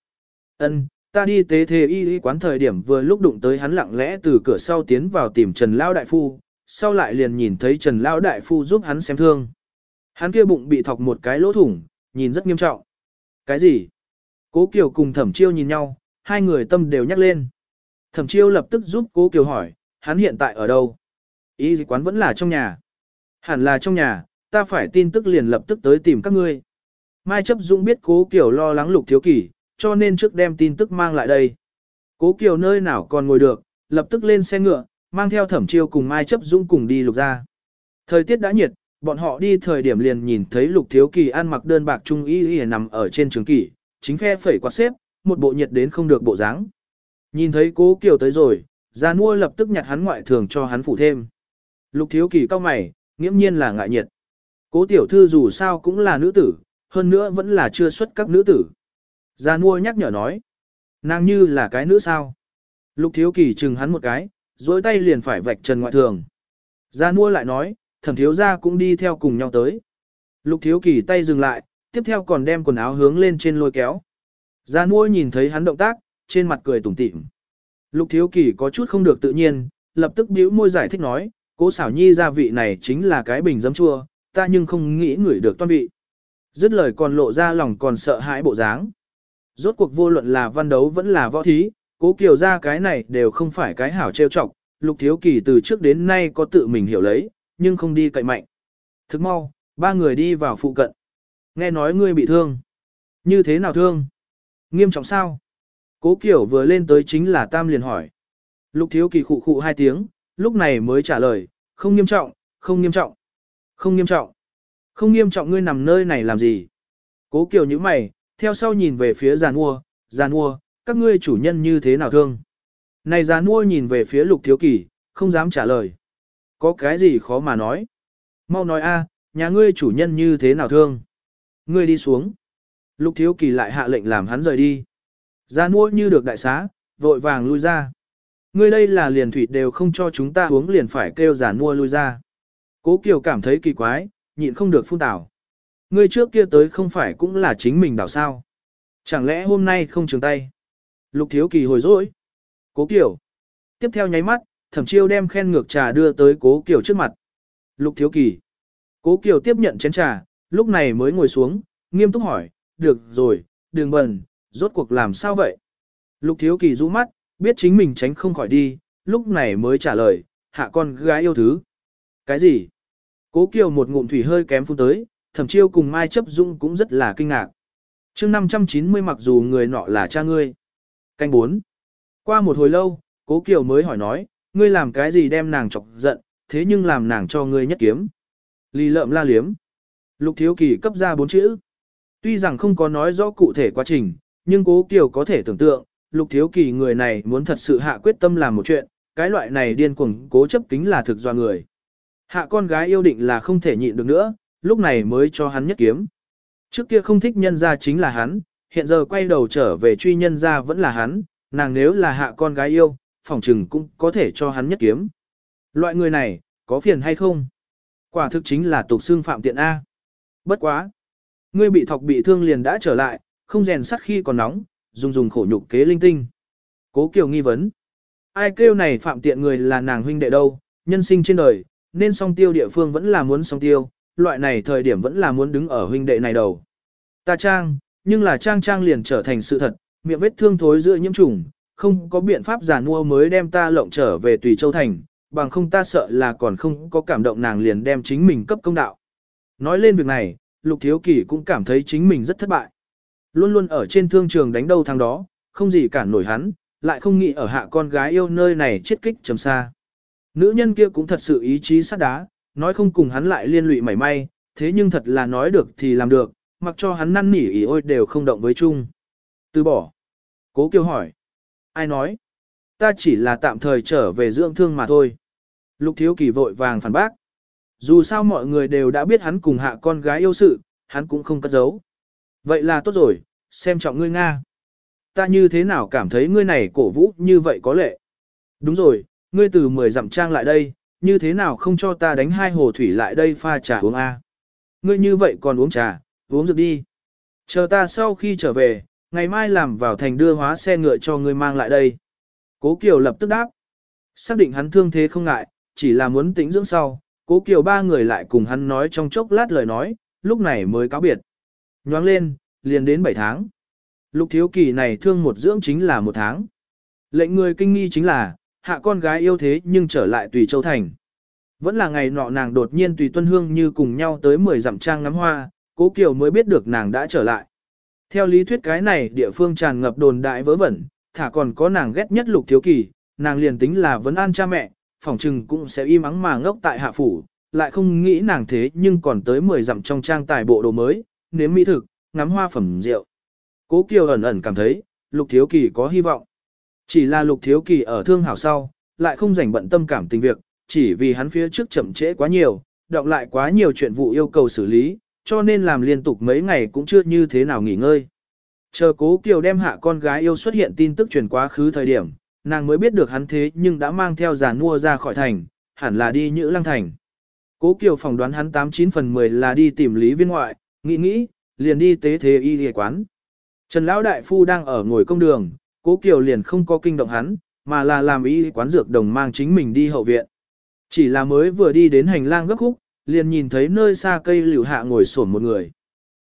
Speaker 1: Ân, ta đi tế thề y y quán thời điểm vừa lúc đụng tới hắn lặng lẽ từ cửa sau tiến vào tìm Trần Lao Đại Phu, sau lại liền nhìn thấy Trần Lao Đại Phu giúp hắn xem thương. Hắn kia bụng bị thọc một cái lỗ thủng, nhìn rất nghiêm trọng. Cái gì? Cố Kiều cùng Thẩm Chiêu nhìn nhau, hai người tâm đều nhắc lên. Thẩm Chiêu lập tức giúp Cố Kiều hỏi, hắn hiện tại ở đâu? Y quán vẫn là trong nhà. Hẳn là trong nhà, ta phải tin tức liền lập tức tới tìm các ngươi. Mai chấp dũng biết Cố Kiều lo lắng lục thiếu kỷ, cho nên trước đem tin tức mang lại đây. Cố Kiều nơi nào còn ngồi được, lập tức lên xe ngựa, mang theo thẩm chiêu cùng Mai chấp dũng cùng đi lục ra. Thời tiết đã nhiệt, bọn họ đi thời điểm liền nhìn thấy Lục Thiếu Kỳ ăn mặc đơn bạc trung y y nằm ở trên trường kỷ, chính phe phẩy quạt xếp, một bộ nhiệt đến không được bộ dáng. Nhìn thấy Cố Kiều tới rồi, Gia Mua lập tức nhặt hắn ngoại thường cho hắn phủ thêm. Lục Thiếu Kỳ cao mày, nghiễm nhiên là ngại nhiệt. Cố tiểu thư dù sao cũng là nữ tử, hơn nữa vẫn là chưa xuất các nữ tử. Gia Mua nhắc nhở nói, nàng như là cái nữ sao. Lục Thiếu Kỳ chừng hắn một cái, dối tay liền phải vạch trần ngoại thường. Gia Mua lại nói, thẩm thiếu gia cũng đi theo cùng nhau tới. Lục Thiếu Kỳ tay dừng lại, tiếp theo còn đem quần áo hướng lên trên lôi kéo. Gia Mua nhìn thấy hắn động tác, trên mặt cười tủm tỉm. Lục Thiếu Kỳ có chút không được tự nhiên, lập tức bĩu môi giải thích nói, cố xảo nhi gia vị này chính là cái bình giấm chua, ta nhưng không nghĩ ngửi được toan vị. Dứt lời còn lộ ra lòng còn sợ hãi bộ dáng. Rốt cuộc vô luận là văn đấu vẫn là võ thí, cố kiều ra cái này đều không phải cái hảo trêu chọc. Lục Thiếu Kỳ từ trước đến nay có tự mình hiểu lấy, nhưng không đi cậy mạnh. Thức mau, ba người đi vào phụ cận. Nghe nói ngươi bị thương. Như thế nào thương? Nghiêm trọng sao? Cố Kiều vừa lên tới chính là Tam liền hỏi. Lục Thiếu Kỳ khụ khụ hai tiếng, lúc này mới trả lời, không nghiêm trọng, không nghiêm trọng, không nghiêm trọng. Không nghiêm trọng ngươi nằm nơi này làm gì? Cố Kiều như mày, theo sau nhìn về phía giàn mua, giàn mua, các ngươi chủ nhân như thế nào thương? Này giàn mua nhìn về phía Lục Thiếu Kỳ, không dám trả lời. Có cái gì khó mà nói? Mau nói a, nhà ngươi chủ nhân như thế nào thương? Ngươi đi xuống. Lục Thiếu Kỳ lại hạ lệnh làm hắn rời đi. Gia mua như được đại xá, vội vàng lui ra. Ngươi đây là liền thủy đều không cho chúng ta uống liền phải kêu giàn mua lui ra. Cố Kiều cảm thấy kỳ quái, nhịn không được phun tảo. Ngươi trước kia tới không phải cũng là chính mình đảo sao. Chẳng lẽ hôm nay không trường tay? Lục Thiếu Kỳ hồi dỗi. Cố Kiều. Tiếp theo nháy mắt, thẩm chiêu đem khen ngược trà đưa tới Cố Kiều trước mặt. Lục Thiếu Kỳ. Cố Kiều tiếp nhận chén trà, lúc này mới ngồi xuống, nghiêm túc hỏi, được rồi, đường bẩn, rốt cuộc làm sao vậy? Lục thiếu kỳ rũ mắt, biết chính mình tránh không khỏi đi, lúc này mới trả lời, hạ con gái yêu thứ. Cái gì? Cố kiều một ngụm thủy hơi kém phun tới, thẩm chiêu cùng Mai chấp dung cũng rất là kinh ngạc. chương 590 mặc dù người nọ là cha ngươi. Canh 4. Qua một hồi lâu, cố kiều mới hỏi nói, ngươi làm cái gì đem nàng chọc giận, thế nhưng làm nàng cho ngươi nhất kiếm. Lì lợm la liếm. Lục thiếu kỳ cấp ra bốn chữ. Tuy rằng không có nói rõ cụ thể quá trình, nhưng cố kiều có thể tưởng tượng, lục thiếu kỳ người này muốn thật sự hạ quyết tâm làm một chuyện, cái loại này điên cuồng cố chấp kính là thực do người. Hạ con gái yêu định là không thể nhịn được nữa, lúc này mới cho hắn nhất kiếm. Trước kia không thích nhân ra chính là hắn, hiện giờ quay đầu trở về truy nhân ra vẫn là hắn, nàng nếu là hạ con gái yêu, phỏng trừng cũng có thể cho hắn nhất kiếm. Loại người này, có phiền hay không? Quả thực chính là tục xương phạm tiện A. Bất quá. Ngươi bị thọc bị thương liền đã trở lại, không rèn sắt khi còn nóng, dùng dùng khổ nhục kế linh tinh. Cố Kiều nghi vấn. Ai kêu này phạm tiện người là nàng huynh đệ đâu, nhân sinh trên đời, nên song tiêu địa phương vẫn là muốn song tiêu, loại này thời điểm vẫn là muốn đứng ở huynh đệ này đầu. Ta trang, nhưng là trang trang liền trở thành sự thật, miệng vết thương thối giữa nhiễm trùng, không có biện pháp giả mua mới đem ta lộng trở về tùy châu thành, bằng không ta sợ là còn không có cảm động nàng liền đem chính mình cấp công đạo. Nói lên việc này, Lục Thiếu Kỳ cũng cảm thấy chính mình rất thất bại. Luôn luôn ở trên thương trường đánh đâu thằng đó, không gì cản nổi hắn, lại không nghĩ ở hạ con gái yêu nơi này chết kích trầm xa. Nữ nhân kia cũng thật sự ý chí sắt đá, nói không cùng hắn lại liên lụy mảy may, thế nhưng thật là nói được thì làm được, mặc cho hắn năn nỉ ý ôi đều không động với chung. Từ bỏ. Cố kêu hỏi. Ai nói? Ta chỉ là tạm thời trở về dưỡng thương mà thôi. Lục thiếu kỳ vội vàng phản bác. Dù sao mọi người đều đã biết hắn cùng hạ con gái yêu sự, hắn cũng không cất giấu. Vậy là tốt rồi, xem trọng ngươi Nga. Ta như thế nào cảm thấy ngươi này cổ vũ như vậy có lệ. Đúng rồi, ngươi từ 10 dặm trang lại đây, như thế nào không cho ta đánh hai hồ thủy lại đây pha trà uống A. Ngươi như vậy còn uống trà, uống rực đi. Chờ ta sau khi trở về, ngày mai làm vào thành đưa hóa xe ngựa cho ngươi mang lại đây. Cố Kiều lập tức đáp. Xác định hắn thương thế không ngại, chỉ là muốn tĩnh dưỡng sau, Cố Kiều ba người lại cùng hắn nói trong chốc lát lời nói, lúc này mới cáo biệt. Nhoáng lên, liền đến 7 tháng. Lục thiếu kỳ này thương một dưỡng chính là một tháng. Lệnh người kinh nghi chính là, hạ con gái yêu thế nhưng trở lại tùy châu thành. Vẫn là ngày nọ nàng đột nhiên tùy tuân hương như cùng nhau tới 10 dặm trang ngắm hoa, cố kiều mới biết được nàng đã trở lại. Theo lý thuyết cái này địa phương tràn ngập đồn đại vớ vẩn, thả còn có nàng ghét nhất lục thiếu kỳ, nàng liền tính là vấn an cha mẹ, phỏng trừng cũng sẽ im ắng mà ngốc tại hạ phủ, lại không nghĩ nàng thế nhưng còn tới 10 dặm trong trang tài bộ đồ mới, nếm mỹ thực, ngắm hoa phẩm rượu. Cố Kiều ẩn ẩn cảm thấy, Lục Thiếu Kỳ có hy vọng. Chỉ là Lục Thiếu Kỳ ở thương hảo sau, lại không rảnh bận tâm cảm tình việc, chỉ vì hắn phía trước chậm trễ quá nhiều, đọc lại quá nhiều chuyện vụ yêu cầu xử lý, cho nên làm liên tục mấy ngày cũng chưa như thế nào nghỉ ngơi. Chờ cố Kiều đem hạ con gái yêu xuất hiện tin tức truyền quá khứ thời điểm, nàng mới biết được hắn thế nhưng đã mang theo giàn mua ra khỏi thành, hẳn là đi Nhữ Lăng Thành. Cố Kiều phỏng đoán hắn 89 phần 10 là đi tìm lý viên ngoại, nghĩ nghĩ, liền đi tế thế y y quán. Trần Lão Đại Phu đang ở ngồi công đường, Cố Kiều liền không có kinh động hắn, mà là làm y quán dược đồng mang chính mình đi hậu viện. Chỉ là mới vừa đi đến hành lang gấp khúc, liền nhìn thấy nơi xa cây liễu hạ ngồi xổm một người.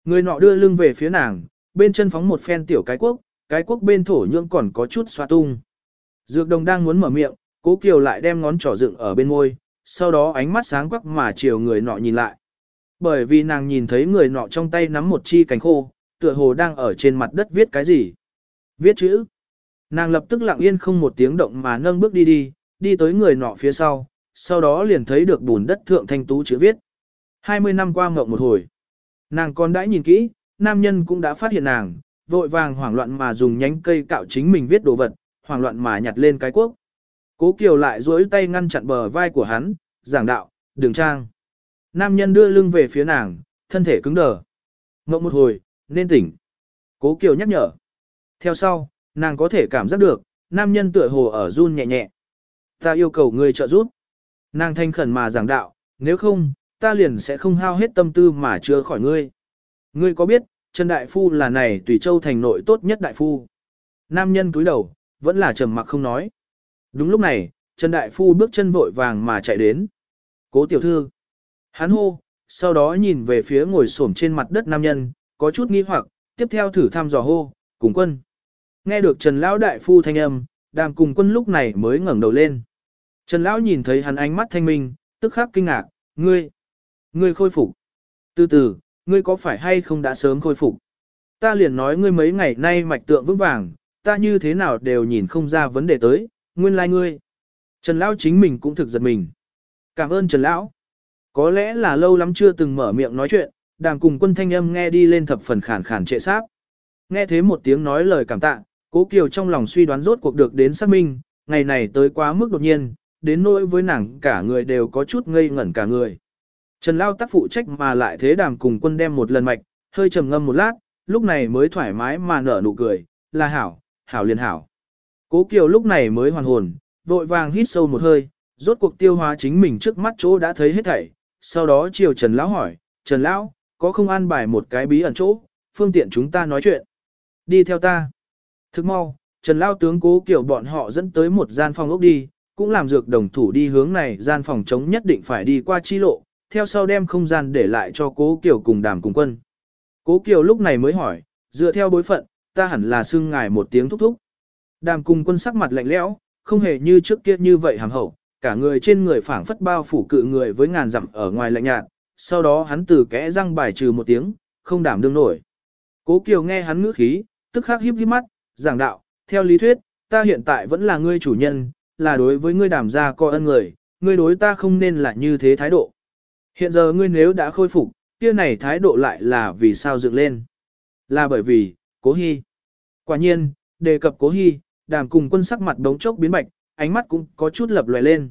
Speaker 1: Người nọ đưa lưng về phía nàng, bên chân phóng một phen tiểu cái quốc, cái quốc bên thổ nhưỡng còn có chút xoa tung. Dược đồng đang muốn mở miệng, cố kiều lại đem ngón trỏ dựng ở bên môi, sau đó ánh mắt sáng quắc mà chiều người nọ nhìn lại. Bởi vì nàng nhìn thấy người nọ trong tay nắm một chi cánh khô, tựa hồ đang ở trên mặt đất viết cái gì. Viết chữ. Nàng lập tức lặng yên không một tiếng động mà nâng bước đi đi, đi tới người nọ phía sau, sau đó liền thấy được bùn đất thượng thanh tú chữ viết. 20 năm qua ngộng một hồi. Nàng còn đã nhìn kỹ, nam nhân cũng đã phát hiện nàng, vội vàng hoảng loạn mà dùng nhánh cây cạo chính mình viết đồ vật, hoảng loạn mà nhặt lên cái quốc. Cố Kiều lại duỗi tay ngăn chặn bờ vai của hắn, giảng đạo, đường trang. Nam nhân đưa lưng về phía nàng, thân thể cứng đờ. Ngộng một hồi, nên tỉnh. Cố Kiều nhắc nhở. Theo sau, nàng có thể cảm giác được, nam nhân tựa hồ ở run nhẹ nhẹ. Ta yêu cầu ngươi trợ giúp. Nàng thanh khẩn mà giảng đạo, nếu không, ta liền sẽ không hao hết tâm tư mà chưa khỏi ngươi. Ngươi có biết, Trần Đại Phu là này tùy châu thành nội tốt nhất Đại Phu. Nam nhân cúi đầu, vẫn là trầm mặc không nói. Đúng lúc này, Trần Đại Phu bước chân vội vàng mà chạy đến. Cố tiểu thư. Hắn hô, sau đó nhìn về phía ngồi xổm trên mặt đất nam nhân, có chút nghi hoặc, tiếp theo thử thăm dò hô, cùng quân. Nghe được Trần Lão Đại Phu thanh âm, đàm cùng quân lúc này mới ngẩng đầu lên. Trần Lão nhìn thấy hắn ánh mắt thanh minh, tức khắc kinh ngạc, ngươi, ngươi khôi phục. Từ từ, ngươi có phải hay không đã sớm khôi phục? Ta liền nói ngươi mấy ngày nay mạch tượng vững vàng, ta như thế nào đều nhìn không ra vấn đề tới, nguyên lai like ngươi. Trần Lão chính mình cũng thực giật mình. Cảm ơn Trần Lão. Có lẽ là lâu lắm chưa từng mở miệng nói chuyện, đàm cùng quân thanh âm nghe đi lên thập phần khản khản trệ sáp. Nghe thế một tiếng nói lời cảm tạ, cố kiều trong lòng suy đoán rốt cuộc được đến xác minh, ngày này tới quá mức đột nhiên, đến nỗi với nàng cả người đều có chút ngây ngẩn cả người. Trần Lao tác phụ trách mà lại thế đàm cùng quân đem một lần mạch, hơi trầm ngâm một lát, lúc này mới thoải mái mà nở nụ cười, là hảo, hảo liền hảo. Cố Kiều lúc này mới hoàn hồn, vội vàng hít sâu một hơi, rốt cuộc tiêu hóa chính mình trước mắt chỗ đã thấy hết thảy, sau đó chiều Trần Lão hỏi, Trần Lão, có không an bài một cái bí ẩn chỗ, phương tiện chúng ta nói chuyện. Đi theo ta. Thức mau, Trần Lão tướng Cố Kiều bọn họ dẫn tới một gian phòng ốc đi, cũng làm dược đồng thủ đi hướng này gian phòng chống nhất định phải đi qua chi lộ, theo sau đem không gian để lại cho Cố Kiều cùng đàm cùng quân. Cố Kiều lúc này mới hỏi, dựa theo bối phận, ta hẳn là xưng ngài một tiếng thúc thúc. Đàm cùng quân sắc mặt lạnh lẽo, không hề như trước kia như vậy hàm hậu, cả người trên người phảng phất bao phủ cự người với ngàn dặm ở ngoài lạnh nhạt, sau đó hắn từ kẽ răng bài trừ một tiếng, không đảm đương nổi. Cố Kiều nghe hắn ngữ khí, tức khắc híp híp mắt, giảng đạo, theo lý thuyết, ta hiện tại vẫn là ngươi chủ nhân, là đối với ngươi đàm gia có ân người, ngươi đối ta không nên là như thế thái độ. Hiện giờ ngươi nếu đã khôi phục, kia này thái độ lại là vì sao dựng lên? Là bởi vì, cố hy. Quả nhiên, đề cập cố hy, đàm cùng quân sắc mặt đống chốc biến bạch, ánh mắt cũng có chút lập lòe lên.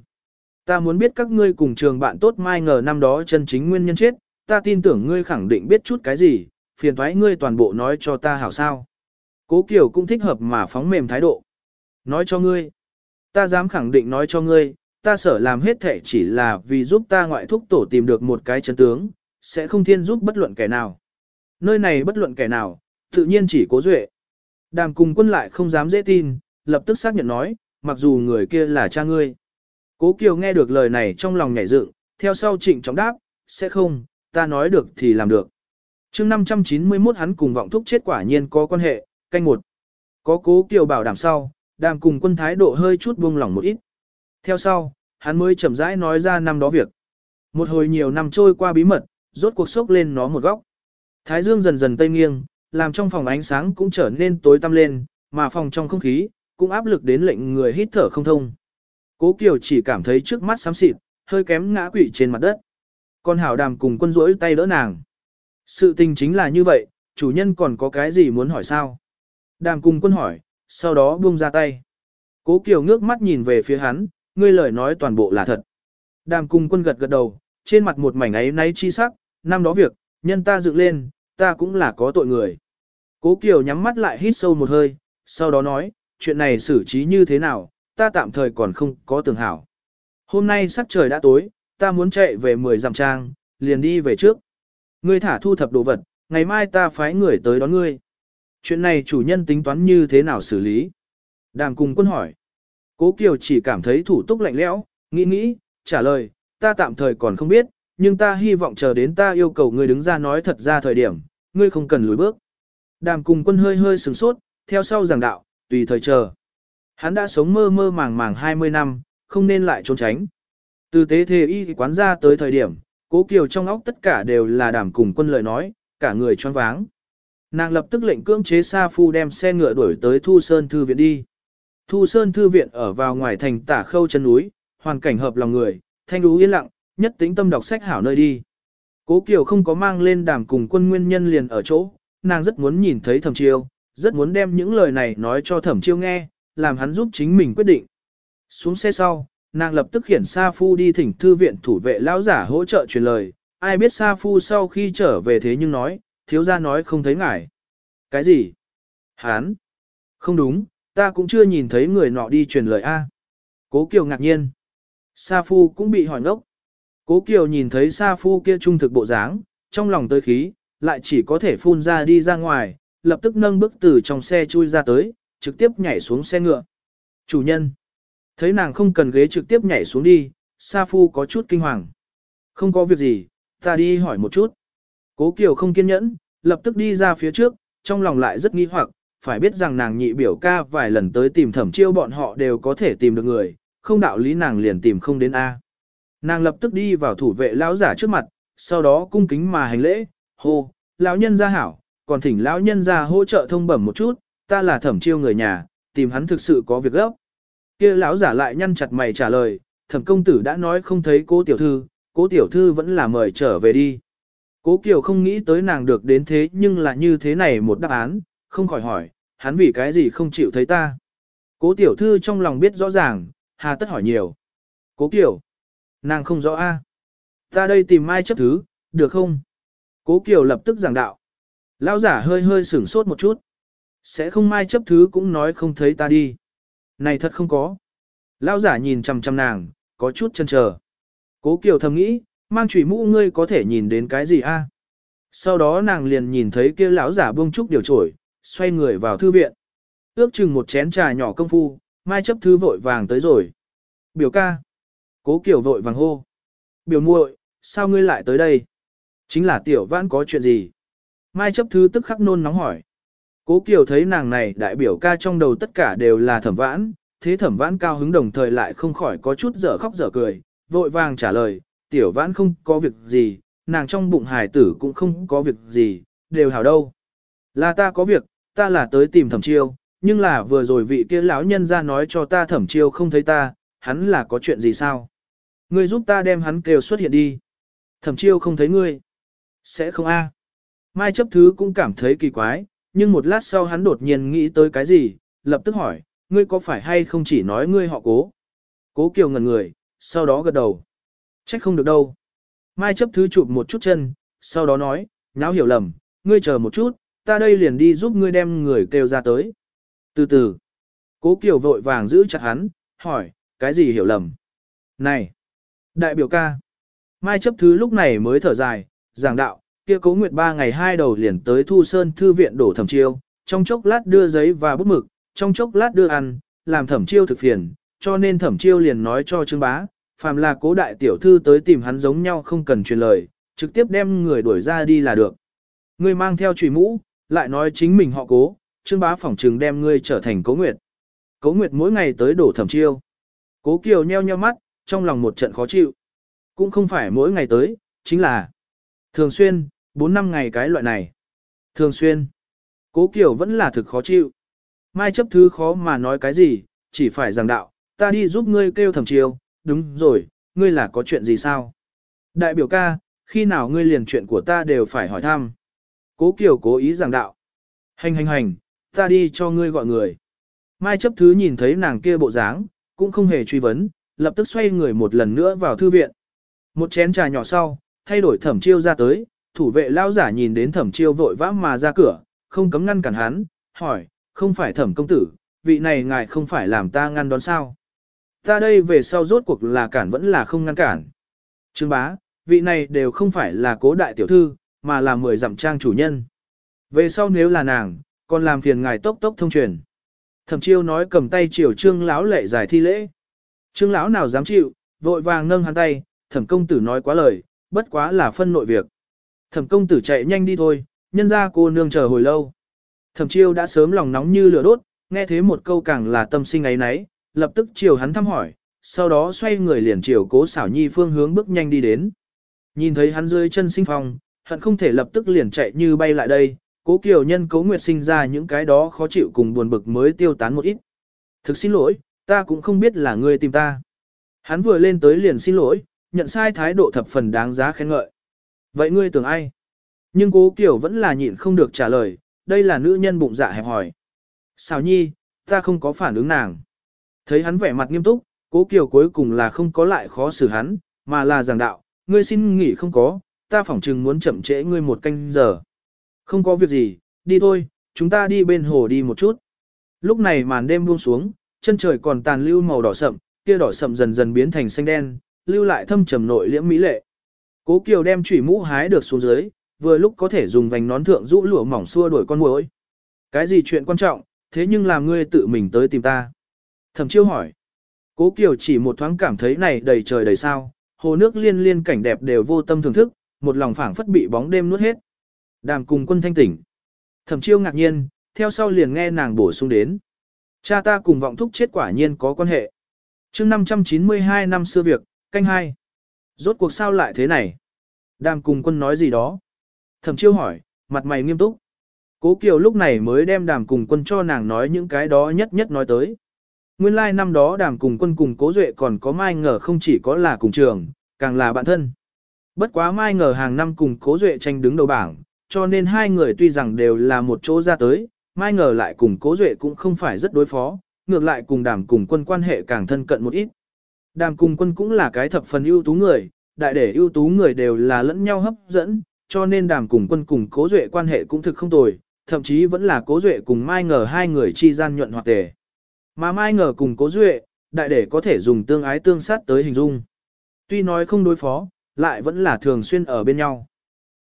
Speaker 1: Ta muốn biết các ngươi cùng trường bạn tốt mai ngờ năm đó chân chính nguyên nhân chết, ta tin tưởng ngươi khẳng định biết chút cái gì, phiền thoái ngươi toàn bộ nói cho ta hảo sao. Cố Kiều cũng thích hợp mà phóng mềm thái độ. Nói cho ngươi. Ta dám khẳng định nói cho ngươi, ta sở làm hết thể chỉ là vì giúp ta ngoại thúc tổ tìm được một cái chân tướng, sẽ không thiên giúp bất luận kẻ nào. Nơi này bất luận kẻ nào, tự nhiên chỉ cố duệ. Đàm cùng quân lại không dám dễ tin, lập tức xác nhận nói, mặc dù người kia là cha ngươi. Cố Kiều nghe được lời này trong lòng nhảy dựng, theo sau trịnh trọng đáp, sẽ không, ta nói được thì làm được. chương 591 hắn cùng vọng thúc chết quả nhiên có quan hệ, canh một. Có cố Kiều bảo đảm sau, đàm cùng quân thái độ hơi chút buông lỏng một ít. Theo sau, hắn mới chậm rãi nói ra năm đó việc. Một hồi nhiều năm trôi qua bí mật, rốt cuộc sốc lên nó một góc. Thái dương dần dần tây nghiêng, làm trong phòng ánh sáng cũng trở nên tối tăm lên, mà phòng trong không khí, cũng áp lực đến lệnh người hít thở không thông. Cố Kiều chỉ cảm thấy trước mắt xám xịt, hơi kém ngã quỵ trên mặt đất. Con hảo đàm cùng quân rỗi tay đỡ nàng. Sự tình chính là như vậy, chủ nhân còn có cái gì muốn hỏi sao? Đàm cùng quân hỏi, sau đó buông ra tay. Cố Kiều ngước mắt nhìn về phía hắn, ngươi lời nói toàn bộ là thật. Đàm cùng quân gật gật đầu, trên mặt một mảnh ấy náy chi sắc, năm đó việc, nhân ta dựng lên, ta cũng là có tội người. Cố Kiều nhắm mắt lại hít sâu một hơi, sau đó nói, chuyện này xử trí như thế nào, ta tạm thời còn không có tường hảo. Hôm nay sắc trời đã tối, ta muốn chạy về 10 dặm trang, liền đi về trước. Ngươi thả thu thập đồ vật, ngày mai ta phái người tới đón ngươi. Chuyện này chủ nhân tính toán như thế nào xử lý? Đàm cùng quân hỏi. Cố Kiều chỉ cảm thấy thủ túc lạnh lẽo, nghĩ nghĩ, trả lời, ta tạm thời còn không biết, nhưng ta hy vọng chờ đến ta yêu cầu ngươi đứng ra nói thật ra thời điểm, ngươi không cần lùi bước. Đàm cùng quân hơi hơi sừng sốt, theo sau giảng đạo, tùy thời chờ. Hắn đã sống mơ mơ màng màng 20 năm, không nên lại trốn tránh. Từ tế thề y quán ra tới thời điểm, cố kiều trong óc tất cả đều là đàm cùng quân lời nói, cả người choáng váng. Nàng lập tức lệnh cưỡng chế Sa Phu đem xe ngựa đuổi tới Thu Sơn Thư Viện đi. Thu Sơn Thư Viện ở vào ngoài thành tả khâu chân núi, hoàn cảnh hợp lòng người, thanh đú yên lặng, nhất tính tâm đọc sách hảo nơi đi. Cố Kiều không có mang lên đàm cùng quân nguyên nhân liền ở chỗ, nàng rất muốn nhìn thấy thẩm chiêu, rất muốn đem những lời này nói cho thẩm chiêu nghe, làm hắn giúp chính mình quyết định. Xuống xe sau, nàng lập tức khiển Sa Phu đi thỉnh thư viện thủ vệ lão giả hỗ trợ truyền lời, ai biết Sa Phu sau khi trở về thế nhưng nói, thiếu gia nói không thấy ngài. Cái gì? Hán? Không đúng, ta cũng chưa nhìn thấy người nọ đi truyền lời A. Cố Kiều ngạc nhiên. Sa Phu cũng bị hỏi ngốc. Cố Kiều nhìn thấy Sa Phu kia trung thực bộ dáng, trong lòng tới khí, lại chỉ có thể phun ra đi ra ngoài, lập tức nâng bước từ trong xe chui ra tới, trực tiếp nhảy xuống xe ngựa. Chủ nhân. Thấy nàng không cần ghế trực tiếp nhảy xuống đi, Sa Phu có chút kinh hoàng. Không có việc gì, ta đi hỏi một chút. Cố Kiều không kiên nhẫn, lập tức đi ra phía trước, trong lòng lại rất nghi hoặc, phải biết rằng nàng nhị biểu ca vài lần tới tìm thẩm chiêu bọn họ đều có thể tìm được người, không đạo lý nàng liền tìm không đến A. Nàng lập tức đi vào thủ vệ lão giả trước mặt, sau đó cung kính mà hành lễ, hô, lão nhân gia hảo, còn thỉnh lão nhân gia hỗ trợ thông bẩm một chút, ta là thẩm chiêu người nhà, tìm hắn thực sự có việc gấp. Kia lão giả lại nhăn chặt mày trả lời, thẩm công tử đã nói không thấy cố tiểu thư, cố tiểu thư vẫn là mời trở về đi. Cố Kiều không nghĩ tới nàng được đến thế nhưng là như thế này một đáp án, không khỏi hỏi, hắn vì cái gì không chịu thấy ta. Cố tiểu thư trong lòng biết rõ ràng, hà tất hỏi nhiều. Cố Kiều, nàng không rõ a. Ta đây tìm mai chấp thứ, được không? Cố Kiều lập tức giảng đạo. Lão giả hơi hơi sửng sốt một chút. Sẽ không mai chấp thứ cũng nói không thấy ta đi. Này thật không có. Lão giả nhìn chằm chằm nàng, có chút chân chờ. Cố Kiều thầm nghĩ, mang chủy mũ ngươi có thể nhìn đến cái gì a? Sau đó nàng liền nhìn thấy kia lão giả buông trúc điều trổi, xoay người vào thư viện. Ước chừng một chén trà nhỏ công phu, mai chấp thư vội vàng tới rồi. Biểu ca. Cố Kiều vội vàng hô. Biểu muội, sao ngươi lại tới đây? Chính là tiểu vãn có chuyện gì? Mai chấp thư tức khắc nôn nóng hỏi. Cố Kiều thấy nàng này đại biểu ca trong đầu tất cả đều là thẩm vãn, thế thẩm vãn cao hứng đồng thời lại không khỏi có chút dở khóc dở cười, vội vàng trả lời, tiểu vãn không có việc gì, nàng trong bụng hài tử cũng không có việc gì, đều hảo đâu. Là ta có việc, ta là tới tìm thẩm chiêu, nhưng là vừa rồi vị kia lão nhân ra nói cho ta thẩm chiêu không thấy ta, hắn là có chuyện gì sao? Ngươi giúp ta đem hắn kêu xuất hiện đi. Thẩm chiêu không thấy ngươi. Sẽ không a. Mai chấp thứ cũng cảm thấy kỳ quái, nhưng một lát sau hắn đột nhiên nghĩ tới cái gì, lập tức hỏi, ngươi có phải hay không chỉ nói ngươi họ cố? Cố kiều ngần người, sau đó gật đầu. Trách không được đâu. Mai chấp thứ chụp một chút chân, sau đó nói, nháo hiểu lầm, ngươi chờ một chút, ta đây liền đi giúp ngươi đem người kêu ra tới. Từ từ, cố kiều vội vàng giữ chặt hắn, hỏi, cái gì hiểu lầm? Này, đại biểu ca. Mai chấp thứ lúc này mới thở dài, giảng đạo, kia cố nguyệt ba ngày hai đầu liền tới thu sơn thư viện đổ thẩm chiêu, trong chốc lát đưa giấy và bút mực, trong chốc lát đưa ăn, làm thẩm chiêu thực phiền, cho nên thẩm chiêu liền nói cho trương bá, phàm là cố đại tiểu thư tới tìm hắn giống nhau không cần truyền lời, trực tiếp đem người đuổi ra đi là được. Ngươi mang theo trùy mũ, lại nói chính mình họ cố, trương bá phỏng trừng đem ngươi trở thành cố nguyệt. Cố nguyệt mỗi ngày tới đổ thẩm chiêu. Cố kiều nheo nheo mắt, trong lòng một trận khó chịu. Cũng không phải mỗi ngày tới, chính là thường xuyên, 4 năm ngày cái loại này. Thường xuyên. Cố kiều vẫn là thực khó chịu. Mai chấp thứ khó mà nói cái gì, chỉ phải giảng đạo, ta đi giúp ngươi kêu thẩm chiêu, đúng rồi, ngươi là có chuyện gì sao? Đại biểu ca, khi nào ngươi liền chuyện của ta đều phải hỏi thăm. Cố Kiều cố ý giảng đạo. Hành hành hành, ta đi cho ngươi gọi người. Mai chấp thứ nhìn thấy nàng kia bộ dáng, cũng không hề truy vấn, lập tức xoay người một lần nữa vào thư viện. Một chén trà nhỏ sau, thay đổi thẩm chiêu ra tới, thủ vệ lao giả nhìn đến thẩm chiêu vội vã mà ra cửa, không cấm ngăn cản hắn, hỏi, không phải thẩm công tử, vị này ngài không phải làm ta ngăn đón sao. Ta đây về sau rốt cuộc là cản vẫn là không ngăn cản. Trương bá, vị này đều không phải là cố đại tiểu thư, mà là mười dặm trang chủ nhân. Về sau nếu là nàng, còn làm phiền ngài tốc tốc thông truyền. Thẩm chiêu nói cầm tay chiều trương lão lệ giải thi lễ. Trương lão nào dám chịu, vội vàng nâng hắn tay, thẩm công tử nói quá lời, bất quá là phân nội việc. Thẩm công tử chạy nhanh đi thôi, nhân ra cô nương chờ hồi lâu. Thẩm chiêu đã sớm lòng nóng như lửa đốt, nghe thế một câu càng là tâm sinh ấy nấy, lập tức chiều hắn thăm hỏi, sau đó xoay người liền chiều cố xảo nhi phương hướng bước nhanh đi đến. Nhìn thấy hắn rơi chân sinh phong, hận không thể lập tức liền chạy như bay lại đây, cố kiều nhân cố nguyệt sinh ra những cái đó khó chịu cùng buồn bực mới tiêu tán một ít. Thực xin lỗi, ta cũng không biết là ngươi tìm ta. Hắn vừa lên tới liền xin lỗi, nhận sai thái độ thập phần đáng giá khen ngợi. Vậy ngươi tưởng ai? Nhưng cố Kiều vẫn là nhịn không được trả lời, đây là nữ nhân bụng dạ hẹp hỏi. Xào nhi, ta không có phản ứng nàng. Thấy hắn vẻ mặt nghiêm túc, cố Kiều cuối cùng là không có lại khó xử hắn, mà là giảng đạo, ngươi xin nghỉ không có, ta phỏng chừng muốn chậm trễ ngươi một canh giờ. Không có việc gì, đi thôi, chúng ta đi bên hồ đi một chút. Lúc này màn đêm buông xuống, chân trời còn tàn lưu màu đỏ sậm, kia đỏ sậm dần dần biến thành xanh đen, lưu lại thâm trầm nội liễm mỹ lệ. Cố Kiều đem chủy mũ hái được xuống dưới, vừa lúc có thể dùng vành nón thượng rũ lụa mỏng xua đuổi con muỗi. Cái gì chuyện quan trọng, thế nhưng làm ngươi tự mình tới tìm ta. Thẩm chiêu hỏi. Cố Kiều chỉ một thoáng cảm thấy này đầy trời đầy sao, hồ nước liên liên cảnh đẹp đều vô tâm thưởng thức, một lòng phảng phất bị bóng đêm nuốt hết. Đàm cùng quân thanh tỉnh. Thẩm chiêu ngạc nhiên, theo sau liền nghe nàng bổ sung đến. Cha ta cùng vọng thúc chết quả nhiên có quan hệ. chương 592 năm xưa việc, canh hai. Rốt cuộc sao lại thế này? Đàm cùng quân nói gì đó? Thẩm chiêu hỏi, mặt mày nghiêm túc. Cố Kiều lúc này mới đem đàm cùng quân cho nàng nói những cái đó nhất nhất nói tới. Nguyên lai like năm đó đàm cùng quân cùng cố duệ còn có mai ngờ không chỉ có là cùng trường, càng là bạn thân. Bất quá mai ngờ hàng năm cùng cố duệ tranh đứng đầu bảng, cho nên hai người tuy rằng đều là một chỗ ra tới, mai ngờ lại cùng cố duệ cũng không phải rất đối phó, ngược lại cùng đàm cùng quân quan hệ càng thân cận một ít. Đàm cùng quân cũng là cái thập phần ưu tú người, đại để ưu tú người đều là lẫn nhau hấp dẫn, cho nên đàm cùng quân cùng cố duệ quan hệ cũng thực không tồi, thậm chí vẫn là cố duệ cùng mai ngờ hai người chi gian nhuận hoặc tề. Mà mai ngờ cùng cố duệ, đại để có thể dùng tương ái tương sát tới hình dung. Tuy nói không đối phó, lại vẫn là thường xuyên ở bên nhau.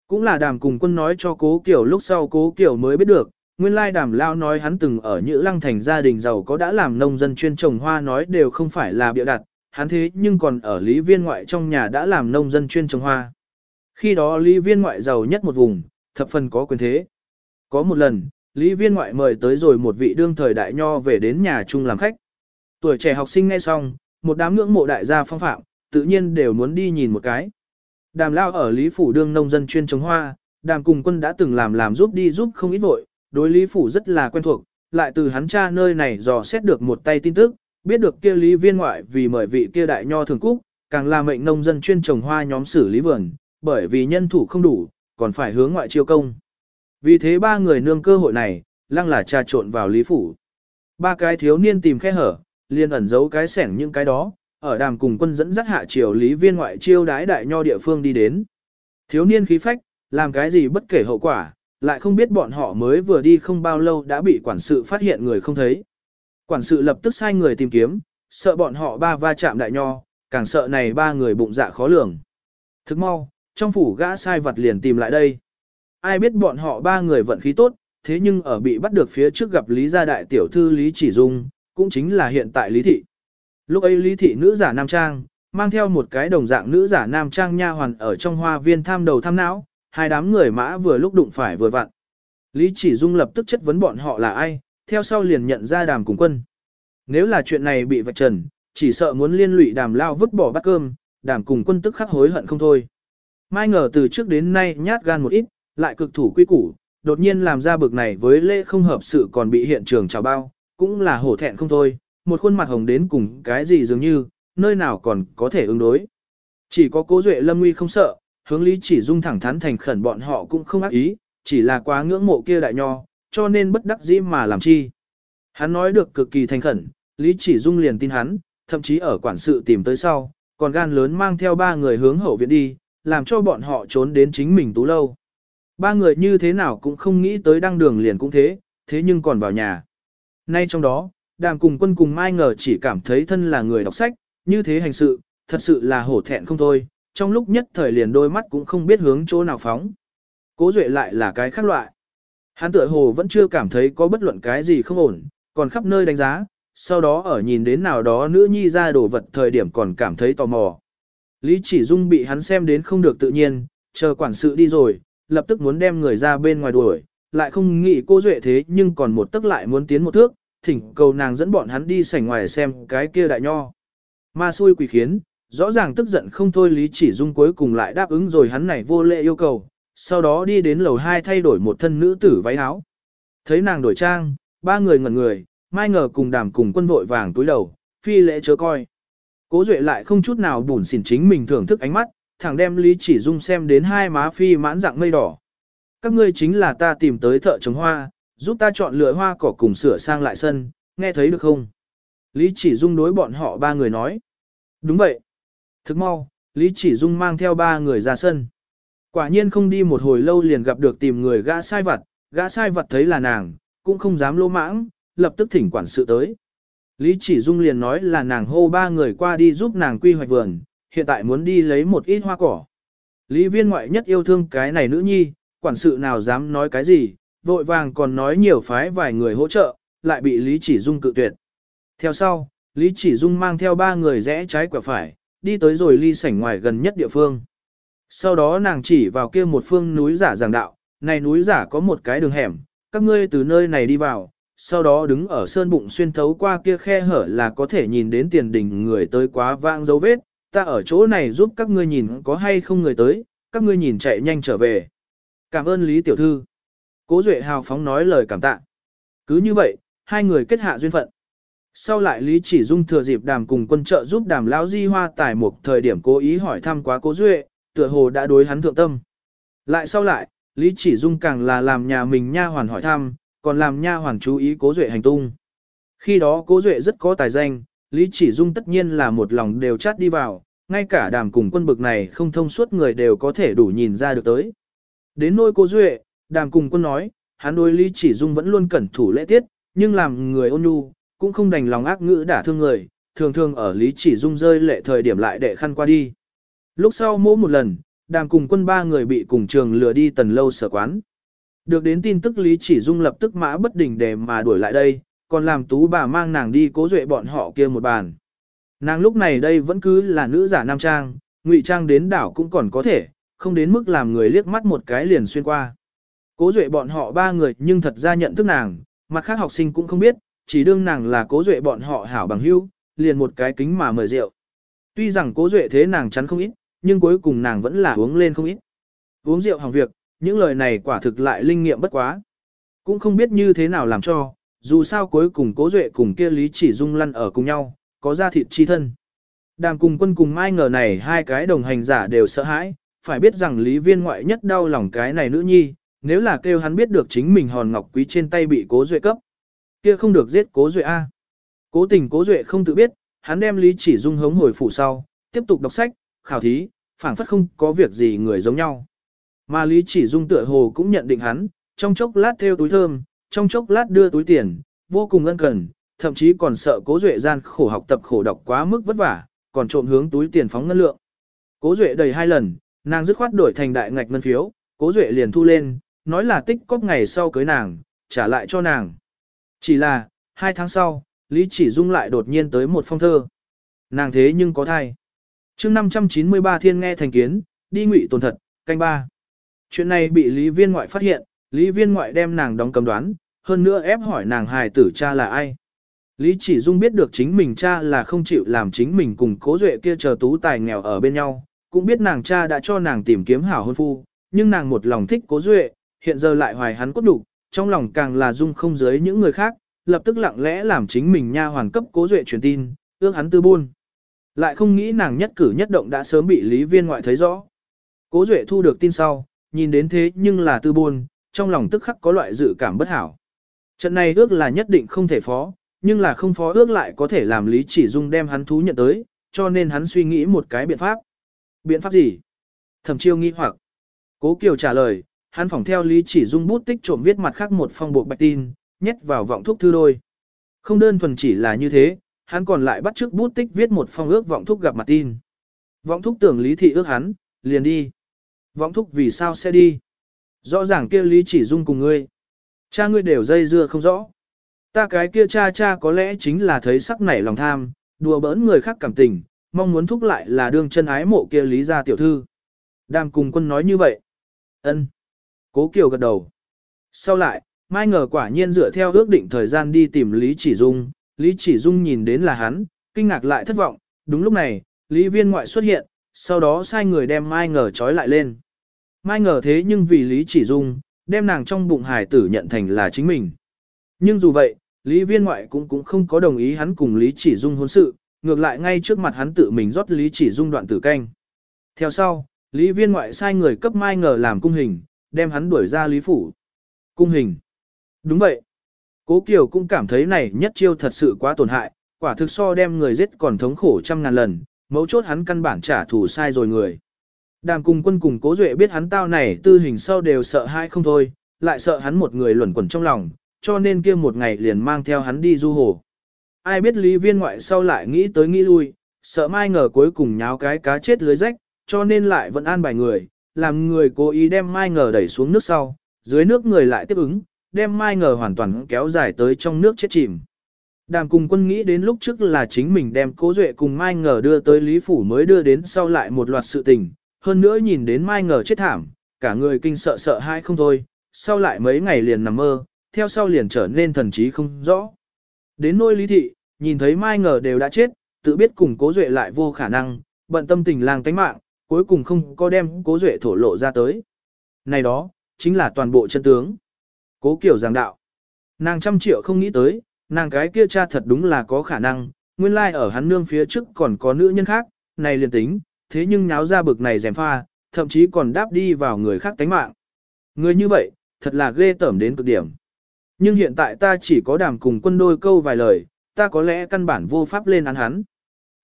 Speaker 1: Cũng là đàm cùng quân nói cho cố kiểu lúc sau cố kiểu mới biết được, nguyên lai đàm lao nói hắn từng ở Nhữ Lăng thành gia đình giàu có đã làm nông dân chuyên trồng hoa nói đều không phải là bịa đặt, hắn thế nhưng còn ở lý viên ngoại trong nhà đã làm nông dân chuyên trồng hoa. Khi đó lý viên ngoại giàu nhất một vùng, thập phần có quyền thế. Có một lần, lý viên ngoại mời tới rồi một vị đương thời đại nho về đến nhà chung làm khách. Tuổi trẻ học sinh nghe xong, một đám ngưỡng mộ đại gia phong phạm, tự nhiên đều muốn đi nhìn một cái. Đàm lao ở Lý Phủ đương nông dân chuyên trồng hoa, đàm cùng quân đã từng làm làm giúp đi giúp không ít vội, đối Lý Phủ rất là quen thuộc, lại từ hắn cha nơi này dò xét được một tay tin tức, biết được kia Lý viên ngoại vì mời vị kia đại nho thường cúc, càng là mệnh nông dân chuyên trồng hoa nhóm xử lý vườn, bởi vì nhân thủ không đủ, còn phải hướng ngoại chiêu công. Vì thế ba người nương cơ hội này, lăng là trà trộn vào Lý Phủ. Ba cái thiếu niên tìm khe hở, liền ẩn giấu cái sẻng những cái đó, ở đàm cùng quân dẫn dắt hạ triều lý viên ngoại chiêu đái đại nho địa phương đi đến. Thiếu niên khí phách, làm cái gì bất kể hậu quả, lại không biết bọn họ mới vừa đi không bao lâu đã bị quản sự phát hiện người không thấy. Quản sự lập tức sai người tìm kiếm, sợ bọn họ ba va chạm đại nho, càng sợ này ba người bụng dạ khó lường. Thức mau, trong phủ gã sai vật liền tìm lại đây. Ai biết bọn họ ba người vận khí tốt, thế nhưng ở bị bắt được phía trước gặp Lý gia đại tiểu thư Lý Chỉ Dung, cũng chính là hiện tại Lý Thị. Lúc ấy Lý Thị nữ giả nam trang, mang theo một cái đồng dạng nữ giả nam trang nha hoàn ở trong hoa viên tham đầu tham não, hai đám người mã vừa lúc đụng phải vừa vặn. Lý Chỉ Dung lập tức chất vấn bọn họ là ai, theo sau liền nhận ra đàm cùng quân. Nếu là chuyện này bị vạch trần, chỉ sợ muốn liên lụy đàm lao vứt bỏ bát cơm, đàm cùng quân tức khắc hối hận không thôi. Mai ngờ từ trước đến nay nhát gan một ít, lại cực thủ quy củ, đột nhiên làm ra bực này với lễ không hợp sự còn bị hiện trường trào bao, cũng là hổ thẹn không thôi, một khuôn mặt hồng đến cùng cái gì dường như, nơi nào còn có thể ứng đối. Chỉ có cố duệ lâm nguy không sợ, hướng Lý Chỉ Dung thẳng thắn thành khẩn bọn họ cũng không ác ý, chỉ là quá ngưỡng mộ kia đại nho, cho nên bất đắc dĩ mà làm chi. Hắn nói được cực kỳ thành khẩn, Lý Chỉ Dung liền tin hắn, thậm chí ở quản sự tìm tới sau, còn gan lớn mang theo ba người hướng hậu viện đi, làm cho bọn họ trốn đến chính mình tú lâu. Ba người như thế nào cũng không nghĩ tới đăng đường liền cũng thế, thế nhưng còn vào nhà. Nay trong đó, đàm cùng quân cùng mai ngờ chỉ cảm thấy thân là người đọc sách, như thế hành sự, thật sự là hổ thẹn không thôi, trong lúc nhất thời liền đôi mắt cũng không biết hướng chỗ nào phóng. Cố duệ lại là cái khác loại. Hắn tựa hồ vẫn chưa cảm thấy có bất luận cái gì không ổn, còn khắp nơi đánh giá, sau đó ở nhìn đến nào đó nữ nhi ra đồ vật thời điểm còn cảm thấy tò mò. Lý chỉ dung bị hắn xem đến không được tự nhiên, chờ quản sự đi rồi, lập tức muốn đem người ra bên ngoài đuổi, lại không nghĩ cô duệ thế nhưng còn một tức lại muốn tiến một thước, thỉnh cầu nàng dẫn bọn hắn đi sảnh ngoài xem cái kia đại nho. Ma xui quỷ khiến, rõ ràng tức giận không thôi Lý Chỉ Dung cuối cùng lại đáp ứng rồi hắn này vô lệ yêu cầu, sau đó đi đến lầu 2 thay đổi một thân nữ tử váy áo. Thấy nàng đổi trang, ba người ngẩn người, mai ngờ cùng đàm cùng quân vội vàng túi đầu, phi lễ chớ coi. Cố Duệ lại không chút nào bùn xỉn chính mình thưởng thức ánh mắt, thẳng đem Lý Chỉ Dung xem đến hai má phi mãn dạng mây đỏ. Các ngươi chính là ta tìm tới thợ trồng hoa, giúp ta chọn lựa hoa cỏ cùng sửa sang lại sân, nghe thấy được không? Lý Chỉ Dung đối bọn họ ba người nói. Đúng vậy. Thức mau, Lý Chỉ Dung mang theo ba người ra sân. Quả nhiên không đi một hồi lâu liền gặp được tìm người gã sai vật, gã sai vật thấy là nàng, cũng không dám lô mãng, lập tức thỉnh quản sự tới. Lý Chỉ Dung liền nói là nàng hô ba người qua đi giúp nàng quy hoạch vườn, hiện tại muốn đi lấy một ít hoa cỏ. Lý viên ngoại nhất yêu thương cái này nữ nhi, quản sự nào dám nói cái gì, vội vàng còn nói nhiều phái vài người hỗ trợ, lại bị Lý Chỉ Dung cự tuyệt. Theo sau, Lý Chỉ Dung mang theo ba người rẽ trái quẹo phải, đi tới rồi ly sảnh ngoài gần nhất địa phương. Sau đó nàng chỉ vào kia một phương núi giả giảng đạo, này núi giả có một cái đường hẻm, các ngươi từ nơi này đi vào, sau đó đứng ở sơn bụng xuyên thấu qua kia khe hở là có thể nhìn đến tiền đỉnh người tới quá vang dấu vết, ta ở chỗ này giúp các ngươi nhìn có hay không người tới, các ngươi nhìn chạy nhanh trở về. Cảm ơn Lý Tiểu Thư. Cố Duệ hào phóng nói lời cảm tạ. Cứ như vậy, hai người kết hạ duyên phận. Sau lại Lý Chỉ Dung thừa dịp đàm cùng quân trợ giúp đàm lão di hoa tài một thời điểm cố ý hỏi thăm quá cố Duệ, tựa hồ đã đối hắn thượng tâm. Lại sau lại, Lý Chỉ Dung càng là làm nhà mình nha hoàn hỏi thăm, còn làm nha hoàn chú ý cố Duệ hành tung. Khi đó cố Duệ rất có tài danh, Lý Chỉ Dung tất nhiên là một lòng đều chát đi vào, ngay cả đàm cùng quân bực này không thông suốt người đều có thể đủ nhìn ra được tới. Đến nôi cô Duệ, đàm cùng quân nói, hắn đối Lý Chỉ Dung vẫn luôn cẩn thủ lễ tiết, nhưng làm người ôn nhu, cũng không đành lòng ác ngữ đả thương người, thường thường ở Lý Chỉ Dung rơi lệ thời điểm lại để khăn qua đi. Lúc sau mỗi một lần, đàm cùng quân ba người bị cùng trường lừa đi tần lâu sở quán. Được đến tin tức Lý Chỉ Dung lập tức mã bất đình để mà đuổi lại đây, còn làm tú bà mang nàng đi cố duệ bọn họ kia một bàn. Nàng lúc này đây vẫn cứ là nữ giả nam trang, ngụy trang đến đảo cũng còn có thể, không đến mức làm người liếc mắt một cái liền xuyên qua. Cố duệ bọn họ ba người nhưng thật ra nhận thức nàng, mặt khác học sinh cũng không biết, chỉ đương nàng là cố duệ bọn họ hảo bằng hữu, liền một cái kính mà mời rượu. Tuy rằng cố duệ thế nàng chắn không ít, nhưng cuối cùng nàng vẫn là uống lên không ít. Uống rượu hàng việc, những lời này quả thực lại linh nghiệm bất quá. Cũng không biết như thế nào làm cho, dù sao cuối cùng cố duệ cùng kia lý chỉ dung lăn ở cùng nhau, có ra thịt chi thân. Đàm cùng quân cùng mai ngờ này hai cái đồng hành giả đều sợ hãi, phải biết rằng lý viên ngoại nhất đau lòng cái này nữ nhi, nếu là kêu hắn biết được chính mình hòn ngọc quý trên tay bị cố duệ cấp. kia không được giết cố duệ A. Cố tình cố duệ không tự biết, hắn đem lý chỉ dung hống hồi phủ sau, tiếp tục đọc sách, khảo thí, phảng phất không có việc gì người giống nhau. Mà lý chỉ dung tựa hồ cũng nhận định hắn, trong chốc lát theo túi thơm, trong chốc lát đưa túi tiền, vô cùng ân cần, thậm chí còn sợ cố duệ gian khổ học tập khổ đọc quá mức vất vả, còn trộm hướng túi tiền phóng ngân lượng. Cố duệ đầy hai lần, nàng dứt khoát đổi thành đại ngạch ngân phiếu, cố duệ liền thu lên, nói là tích cóp ngày sau cưới nàng, trả lại cho nàng. Chỉ là, hai tháng sau, Lý Chỉ Dung lại đột nhiên tới một phong thơ. Nàng thế nhưng có thai. chương 593 thiên nghe thành kiến, đi ngụy tồn thật, canh ba. Chuyện này bị Lý Viên Ngoại phát hiện, Lý Viên Ngoại đem nàng đóng cầm đoán, hơn nữa ép hỏi nàng hài tử cha là ai. Lý Chỉ Dung biết được chính mình cha là không chịu làm chính mình cùng cố duệ kia chờ tú tài nghèo ở bên nhau, cũng biết nàng cha đã cho nàng tìm kiếm hảo hôn phu, nhưng nàng một lòng thích cố duệ, hiện giờ lại hoài hắn cốt đủ, trong lòng càng là Dung không dưới những người khác, lập tức lặng lẽ làm chính mình nha hoàn cấp cố duệ truyền tin, ước hắn tư buôn. Lại không nghĩ nàng nhất cử nhất động đã sớm bị Lý Viên ngoại thấy rõ. Cố Duệ thu được tin sau, nhìn đến thế nhưng là tư Buôn, trong lòng tức khắc có loại dự cảm bất hảo. Trận này ước là nhất định không thể phó, nhưng là không phó ước lại có thể làm Lý Chỉ Dung đem hắn thú nhận tới, cho nên hắn suy nghĩ một cái biện pháp. Biện pháp gì? Thẩm chiêu nghi hoặc. Cố Kiều trả lời, hắn phỏng theo Lý Chỉ Dung bút tích trộm viết mặt khác một phong buộc bạch tin, nhét vào vọng thúc thư đôi. Không đơn thuần chỉ là như thế, hắn còn lại bắt chước bút tích viết một phong ước vọng thúc gặp mặt tin. Vọng thúc tưởng Lý Thị ước hắn, liền đi. Vọng thúc vì sao sẽ đi? Rõ ràng kia Lý Chỉ Dung cùng ngươi. Cha ngươi đều dây dưa không rõ. Ta cái kia cha cha có lẽ chính là thấy sắc nảy lòng tham, đùa bỡn người khác cảm tình, mong muốn thúc lại là đương chân ái mộ kia Lý gia tiểu thư. Đàm cùng quân nói như vậy. ân Cố Kiều gật đầu. Sau lại, mai ngờ quả nhiên dựa theo ước định thời gian đi tìm Lý Chỉ Dung, Lý Chỉ Dung nhìn đến là hắn, kinh ngạc lại thất vọng, đúng lúc này, Lý Viên ngoại xuất hiện, sau đó sai người đem mai ngờ trói lại lên. Mai ngờ thế nhưng vì Lý Chỉ Dung, đem nàng trong bụng hài tử nhận thành là chính mình. Nhưng dù vậy, Lý Viên ngoại cũng cũng không có đồng ý hắn cùng Lý Chỉ Dung hôn sự, ngược lại ngay trước mặt hắn tự mình rót Lý Chỉ Dung đoạn tử canh. Theo sau, Lý Viên ngoại sai người cấp mai ngờ làm cung hình, đem hắn đuổi ra Lý Phủ. Cung hình. Đúng vậy. Cố Kiều cũng cảm thấy này nhất chiêu thật sự quá tổn hại, quả thực so đem người giết còn thống khổ trăm ngàn lần, mấu chốt hắn căn bản trả thù sai rồi người. Đàm cùng quân cùng cố duệ biết hắn tao này tư hình sau đều sợ hai không thôi, lại sợ hắn một người luẩn quẩn trong lòng, cho nên kia một ngày liền mang theo hắn đi du hồ. Ai biết lý viên ngoại sau lại nghĩ tới nghĩ lui, sợ mai ngờ cuối cùng nháo cái cá chết lưới rách, cho nên lại vẫn an bài người, làm người cố ý đem mai ngờ đẩy xuống nước sau, dưới nước người lại tiếp ứng, đem mai ngờ hoàn toàn kéo dài tới trong nước chết chìm. Đàm cùng quân nghĩ đến lúc trước là chính mình đem cố duệ cùng mai ngờ đưa tới Lý Phủ mới đưa đến sau lại một loạt sự tình, hơn nữa nhìn đến mai ngờ chết thảm, cả người kinh sợ sợ hãi không thôi, sau lại mấy ngày liền nằm mơ, theo sau liền trở nên thần trí không rõ. Đến nôi lý thị, nhìn thấy mai ngờ đều đã chết, tự biết cùng cố duệ lại vô khả năng, bận tâm tình lang tánh mạng, cuối cùng không có đem cố duệ thổ lộ ra tới. Này đó, chính là toàn bộ chân tướng. Cố kiểu giảng đạo. Nàng trăm triệu không nghĩ tới, nàng cái kia cha thật đúng là có khả năng, nguyên lai ở hắn nương phía trước còn có nữ nhân khác, này liền tính, thế nhưng nháo ra bực này dèm pha, thậm chí còn đáp đi vào người khác tánh mạng. Người như vậy, thật là ghê tởm đến cực điểm. Nhưng hiện tại ta chỉ có đàm cùng quân đôi câu vài lời, ta có lẽ căn bản vô pháp lên án hắn.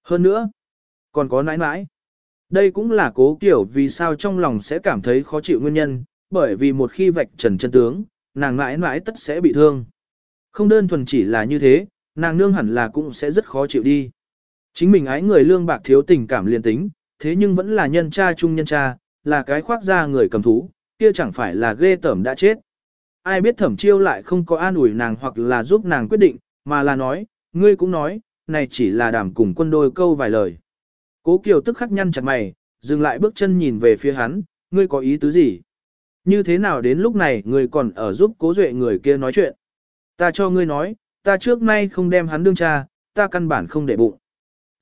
Speaker 1: Hơn nữa, còn có nãi nãi. Đây cũng là cố kiểu vì sao trong lòng sẽ cảm thấy khó chịu nguyên nhân, bởi vì một khi vạch trần chân tướng, nàng nãi nãi tất sẽ bị thương. Không đơn thuần chỉ là như thế, nàng nương hẳn là cũng sẽ rất khó chịu đi. Chính mình ái người lương bạc thiếu tình cảm liên tính, thế nhưng vẫn là nhân cha chung nhân cha, là cái khoác ra người cầm thú, kia chẳng phải là ghê tởm đã chết. Ai biết thẩm chiêu lại không có an ủi nàng hoặc là giúp nàng quyết định, mà là nói, ngươi cũng nói, này chỉ là đảm cùng quân đôi câu vài lời. Cố Kiều tức khắc nhăn chặt mày, dừng lại bước chân nhìn về phía hắn, ngươi có ý tứ gì? Như thế nào đến lúc này ngươi còn ở giúp cố duệ người kia nói chuyện? Ta cho ngươi nói, ta trước nay không đem hắn đương cha, ta căn bản không để bụng.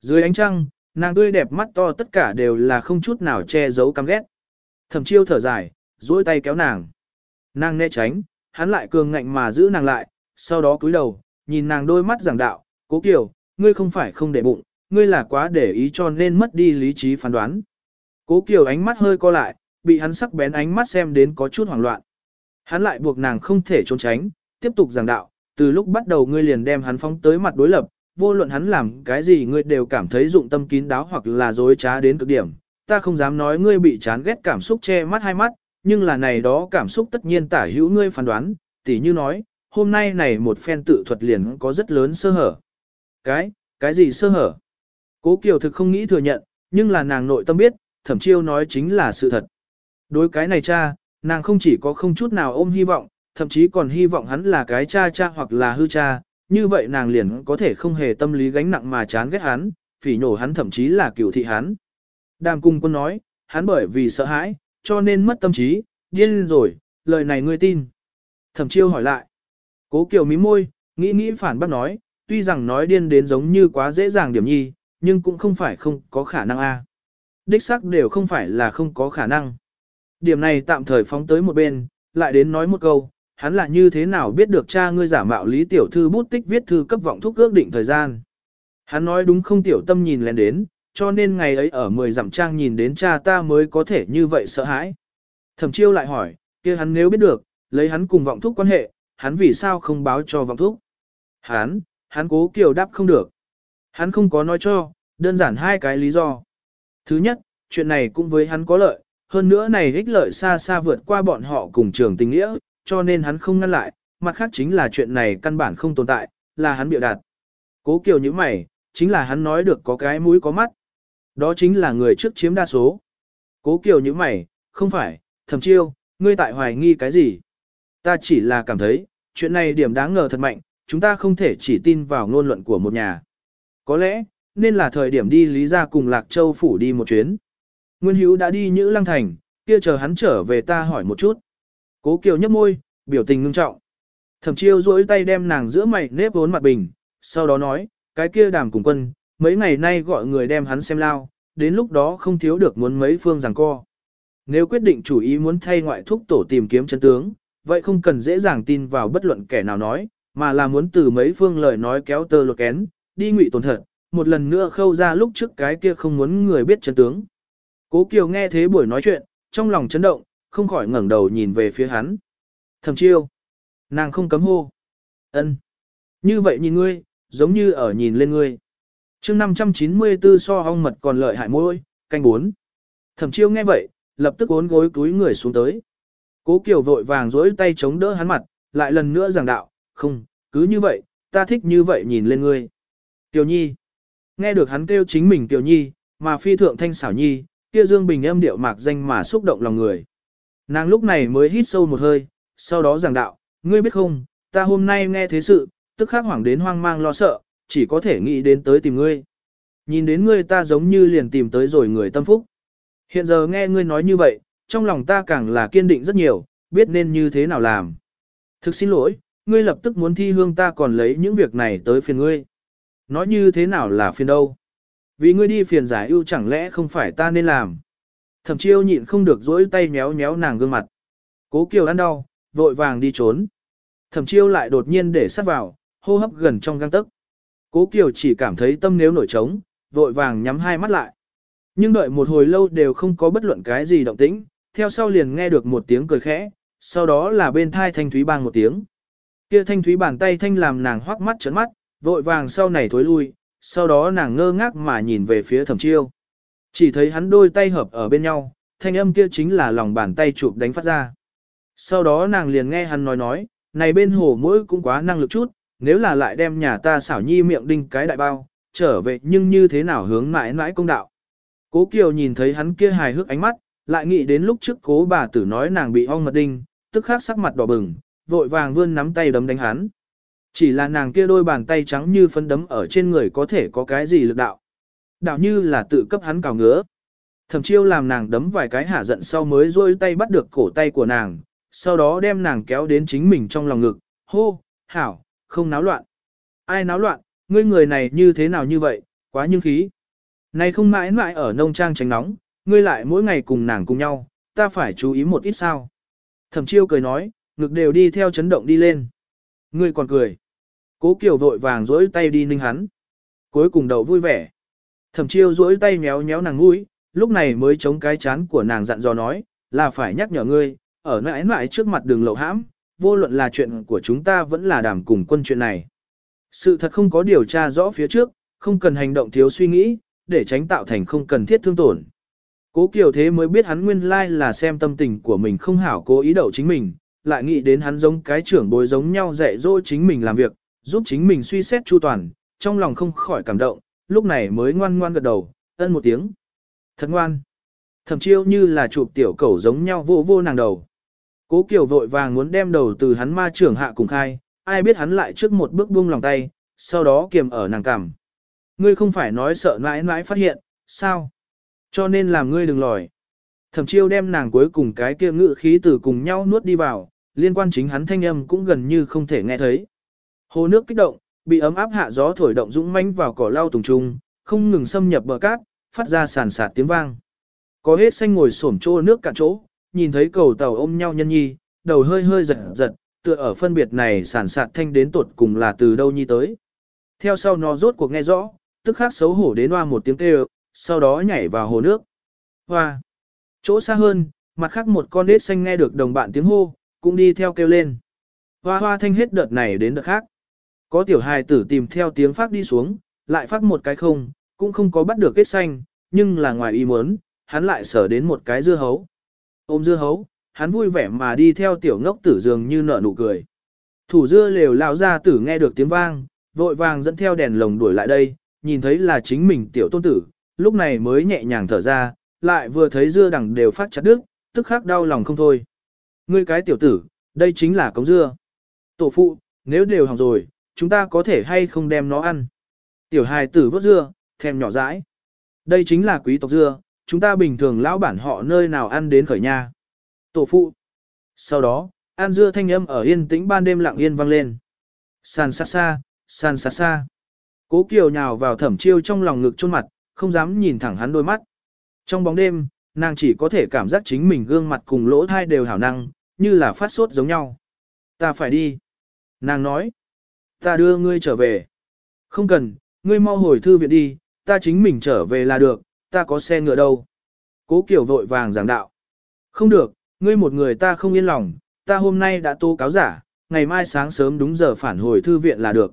Speaker 1: Dưới ánh trăng, nàng tươi đẹp mắt to tất cả đều là không chút nào che giấu căm ghét. Thẩm chiêu thở dài, duỗi tay kéo nàng. Nàng né tránh, hắn lại cường ngạnh mà giữ nàng lại, sau đó cúi đầu, nhìn nàng đôi mắt giảng đạo, cố kiều, ngươi không phải không để bụng, ngươi là quá để ý cho nên mất đi lý trí phán đoán. Cố kiều ánh mắt hơi co lại, bị hắn sắc bén ánh mắt xem đến có chút hoảng loạn. Hắn lại buộc nàng không thể trốn tránh, tiếp tục giảng đạo, từ lúc bắt đầu ngươi liền đem hắn phóng tới mặt đối lập, vô luận hắn làm cái gì ngươi đều cảm thấy dụng tâm kín đáo hoặc là dối trá đến cực điểm. Ta không dám nói ngươi bị chán ghét cảm xúc che mắt hai mắt, nhưng là này đó cảm xúc tất nhiên tả hữu ngươi phán đoán, tỉ như nói, hôm nay này một phen tự thuật liền có rất lớn sơ hở. Cái, cái gì sơ hở? Cố Kiều thực không nghĩ thừa nhận, nhưng là nàng nội tâm biết, thẩm chiêu nói chính là sự thật. Đối cái này cha, nàng không chỉ có không chút nào ôm hy vọng, thậm chí còn hy vọng hắn là cái cha cha hoặc là hư cha, như vậy nàng liền có thể không hề tâm lý gánh nặng mà chán ghét hắn, phỉ nhổ hắn thậm chí là cửu thị hắn. Đàm cung quân nói, hắn bởi vì sợ hãi, cho nên mất tâm trí, điên rồi, lời này ngươi tin. Thẩm chiêu hỏi lại. Cố kiều mí môi, nghĩ nghĩ phản bác nói, tuy rằng nói điên đến giống như quá dễ dàng điểm nhi, nhưng cũng không phải không có khả năng a. Đích xác đều không phải là không có khả năng. Điểm này tạm thời phóng tới một bên, lại đến nói một câu, hắn là như thế nào biết được cha ngươi giả mạo lý tiểu thư bút tích viết thư cấp vọng thúc ước định thời gian. Hắn nói đúng không tiểu tâm nhìn lên đến, cho nên ngày ấy ở 10 dặm trang nhìn đến cha ta mới có thể như vậy sợ hãi. Thẩm chiêu lại hỏi, kia hắn nếu biết được, lấy hắn cùng vọng thúc quan hệ, hắn vì sao không báo cho vọng thúc? Hắn, hắn cố kiều đáp không được. Hắn không có nói cho, đơn giản hai cái lý do. Thứ nhất, chuyện này cũng với hắn có lợi, hơn nữa này ích lợi xa xa vượt qua bọn họ cùng trường tình nghĩa, cho nên hắn không ngăn lại, mặt khác chính là chuyện này căn bản không tồn tại, là hắn biểu đạt. Cố kiều như mày, chính là hắn nói được có cái mũi có mắt. Đó chính là người trước chiếm đa số. Cố kiều như mày, không phải, thầm chiêu, ngươi tại hoài nghi cái gì? Ta chỉ là cảm thấy, chuyện này điểm đáng ngờ thật mạnh, chúng ta không thể chỉ tin vào ngôn luận của một nhà. Có lẽ, nên là thời điểm đi Lý gia cùng Lạc Châu phủ đi một chuyến. Nguyên Hữu đã đi Nhữ Lăng Thành, kia chờ hắn trở về ta hỏi một chút. Cố Kiều nhấp môi, biểu tình ngưng trọng. Thẩm chiêu duỗi tay đem nàng giữa mày nếp vốn mặt bình, sau đó nói, cái kia đàm cùng quân, mấy ngày nay gọi người đem hắn xem lao, đến lúc đó không thiếu được muốn mấy phương giằng co. Nếu quyết định chủ ý muốn thay ngoại thúc tổ tìm kiếm chân tướng, vậy không cần dễ dàng tin vào bất luận kẻ nào nói, mà là muốn từ mấy phương lời nói kéo tơ lột kén, đi ngụy tổn thật, một lần nữa khâu ra lúc trước cái kia không muốn người biết chân tướng. Cố Kiều nghe thế buổi nói chuyện, trong lòng chấn động, không khỏi ngẩng đầu nhìn về phía hắn. Thẩm chiêu. Nàng không cấm hô. ân Như vậy nhìn ngươi, giống như ở nhìn lên ngươi chương 594 so ong mật còn lợi hại môi, canh bốn. Thẩm chiêu nghe vậy, lập tức ốn gối túi người xuống tới. Cố Kiều vội vàng dối tay chống đỡ hắn mặt, lại lần nữa giảng đạo, không, cứ như vậy, ta thích như vậy nhìn lên ngươi. Tiểu Nhi. Nghe được hắn kêu chính mình Tiểu Nhi, mà phi thượng thanh xảo Nhi, kia Dương Bình âm điệu mạc danh mà xúc động lòng người. Nàng lúc này mới hít sâu một hơi, sau đó giảng đạo, ngươi biết không, ta hôm nay nghe thế sự, tức khắc hoảng đến hoang mang lo sợ, chỉ có thể nghĩ đến tới tìm ngươi. Nhìn đến ngươi ta giống như liền tìm tới rồi người tâm phúc. Hiện giờ nghe ngươi nói như vậy, trong lòng ta càng là kiên định rất nhiều, biết nên như thế nào làm. Thực xin lỗi, ngươi lập tức muốn thi hương ta còn lấy những việc này tới phiền ngươi. Nói như thế nào là phiền đâu. Vì ngươi đi phiền giải ưu chẳng lẽ không phải ta nên làm. Thẩm chiêu nhịn không được dỗi tay méo méo nàng gương mặt. Cố kiều ăn đau, vội vàng đi trốn. Thẩm chiêu lại đột nhiên để sát vào, hô hấp gần trong găng tấc. Cố kiều chỉ cảm thấy tâm nếu nổi trống, vội vàng nhắm hai mắt lại. Nhưng đợi một hồi lâu đều không có bất luận cái gì động tĩnh, theo sau liền nghe được một tiếng cười khẽ, sau đó là bên thai thanh thúy bang một tiếng. Kia thanh thúy bàn tay thanh làm nàng hoắc mắt trấn mắt, vội vàng sau này thối lui, sau đó nàng ngơ ngác mà nhìn về phía thẩm chiêu. Chỉ thấy hắn đôi tay hợp ở bên nhau, thanh âm kia chính là lòng bàn tay chụp đánh phát ra. Sau đó nàng liền nghe hắn nói nói, này bên hồ mỗi cũng quá năng lực chút, nếu là lại đem nhà ta xảo nhi miệng đinh cái đại bao, trở về nhưng như thế nào hướng mãi mãi công đạo. Cố Kiều nhìn thấy hắn kia hài hước ánh mắt, lại nghĩ đến lúc trước cố bà tử nói nàng bị ong mật đinh, tức khắc sắc mặt đỏ bừng, vội vàng vươn nắm tay đấm đánh hắn. Chỉ là nàng kia đôi bàn tay trắng như phấn đấm ở trên người có thể có cái gì lực đạo. Đạo như là tự cấp hắn cào ngứa. Thẩm chiêu làm nàng đấm vài cái hả giận sau mới rôi tay bắt được cổ tay của nàng, sau đó đem nàng kéo đến chính mình trong lòng ngực, hô, hảo, không náo loạn. Ai náo loạn, ngươi người này như thế nào như vậy, quá nhưng khí. Này không mãi mãi ở nông trang tránh nóng, ngươi lại mỗi ngày cùng nàng cùng nhau, ta phải chú ý một ít sao. Thẩm chiêu cười nói, ngực đều đi theo chấn động đi lên. Ngươi còn cười. Cố Kiều vội vàng dỗi tay đi ninh hắn. Cuối cùng đầu vui vẻ. Thẩm chiêu dỗi tay méo méo nàng mũi, lúc này mới chống cái chán của nàng dặn dò nói, là phải nhắc nhở ngươi, ở mãi mãi trước mặt đường lậu hãm, vô luận là chuyện của chúng ta vẫn là đàm cùng quân chuyện này. Sự thật không có điều tra rõ phía trước, không cần hành động thiếu suy nghĩ, để tránh tạo thành không cần thiết thương tổn. Cố Kiều thế mới biết hắn nguyên lai là xem tâm tình của mình không hảo cố ý đậu chính mình, lại nghĩ đến hắn giống cái trưởng bối giống nhau dạy dỗ chính mình làm việc, giúp chính mình suy xét chu toàn, trong lòng không khỏi cảm động, lúc này mới ngoan ngoan gật đầu, ân một tiếng. Thật ngoan. Thẩm chiêu như là chụp tiểu cẩu giống nhau vô vô nàng đầu. Cố Kiều vội vàng muốn đem đầu từ hắn ma trưởng hạ cùng khai, ai biết hắn lại trước một bước buông lòng tay, sau đó kiềm ở nàng cằm. Ngươi không phải nói sợ mãi mãi phát hiện, sao? Cho nên làm ngươi đừng lòi. Thẩm chiêu đem nàng cuối cùng cái kia ngự khí từ cùng nhau nuốt đi vào, liên quan chính hắn thanh âm cũng gần như không thể nghe thấy. Hồ nước kích động, bị ấm áp hạ gió thổi động dũng mãnh vào cỏ lau tùng trung, không ngừng xâm nhập bờ cát, phát ra sàn sạt tiếng vang. Có hết xanh ngồi xổm chỗ nước cạn chỗ, nhìn thấy cầu tàu ôm nhau nhân nhi, đầu hơi hơi giật giật, tựa ở phân biệt này sản sạt thanh đến tột cùng là từ đâu nhi tới. Theo sau nó rốt cuộc nghe rõ, tức khắc xấu hổ đến hoa một tiếng kêu, sau đó nhảy vào hồ nước. Hoa! Chỗ xa hơn, mặt khác một con đết xanh nghe được đồng bạn tiếng hô, cũng đi theo kêu lên. Hoa hoa thanh hết đợt này đến đợt khác. Có tiểu hài tử tìm theo tiếng phát đi xuống, lại phát một cái không, cũng không có bắt được kết xanh, nhưng là ngoài ý muốn, hắn lại sở đến một cái dưa hấu. Ôm dưa hấu, hắn vui vẻ mà đi theo tiểu ngốc tử dường như nở nụ cười. Thủ dưa lều lao ra tử nghe được tiếng vang, vội vàng dẫn theo đèn lồng đuổi lại đây, nhìn thấy là chính mình tiểu tôn tử, lúc này mới nhẹ nhàng thở ra, lại vừa thấy dưa đằng đều phát chặt đứt, tức khắc đau lòng không thôi. Ngươi cái tiểu tử, đây chính là cống dưa. Tổ phụ, nếu đều hỏng rồi, chúng ta có thể hay không đem nó ăn. Tiểu hài tử vớt dưa, thèm nhỏ dãi. Đây chính là quý tộc dưa, chúng ta bình thường lão bản họ nơi nào ăn đến khởi nha. Tổ phụ. Sau đó, ăn dưa thanh âm ở yên tĩnh ban đêm lặng yên vang lên. San xa xa, san xa xa. Cố Kiều nhào vào thẩm chiêu trong lòng ngực chôn mặt, không dám nhìn thẳng hắn đôi mắt. Trong bóng đêm, nàng chỉ có thể cảm giác chính mình gương mặt cùng lỗ thai đều hảo năng, như là phát sốt giống nhau. Ta phải đi. Nàng nói. Ta đưa ngươi trở về. Không cần, ngươi mau hồi thư viện đi, ta chính mình trở về là được, ta có xe ngựa đâu. Cố Kiều vội vàng giảng đạo. Không được, ngươi một người ta không yên lòng, ta hôm nay đã tố cáo giả, ngày mai sáng sớm đúng giờ phản hồi thư viện là được.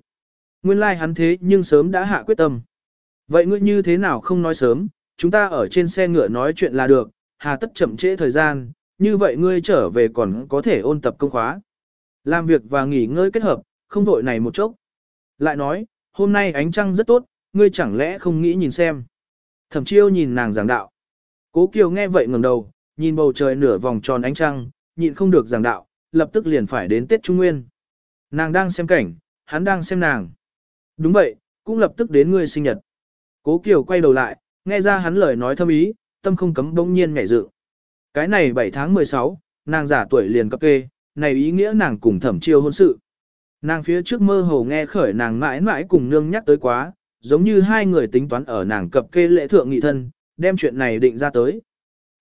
Speaker 1: Nguyên lai like hắn thế nhưng sớm đã hạ quyết tâm. Vậy ngươi như thế nào không nói sớm, chúng ta ở trên xe ngựa nói chuyện là được, hà tất chậm trễ thời gian, như vậy ngươi trở về còn có thể ôn tập công khóa. Làm việc và nghỉ ngơi kết hợp, không vội này một chốc. Lại nói, hôm nay ánh trăng rất tốt, ngươi chẳng lẽ không nghĩ nhìn xem. Thẩm chiêu nhìn nàng giảng đạo. Cố Kiều nghe vậy ngẩng đầu, nhìn bầu trời nửa vòng tròn ánh trăng, nhịn không được giảng đạo, lập tức liền phải đến Tết Trung Nguyên. Nàng đang xem cảnh, hắn đang xem nàng. Đúng vậy, cũng lập tức đến ngươi sinh nhật. Cố Kiều quay đầu lại, nghe ra hắn lời nói thâm ý, tâm không cấm bỗng nhiên nhảy dự. Cái này 7 tháng 16, nàng giả tuổi liền cấp kê, này ý nghĩa nàng cùng thẩm chiêu hôn sự. Nàng phía trước mơ hồ nghe khởi nàng mãi mãi cùng nương nhắc tới quá, giống như hai người tính toán ở nàng cập kê lễ thượng nghị thân, đem chuyện này định ra tới.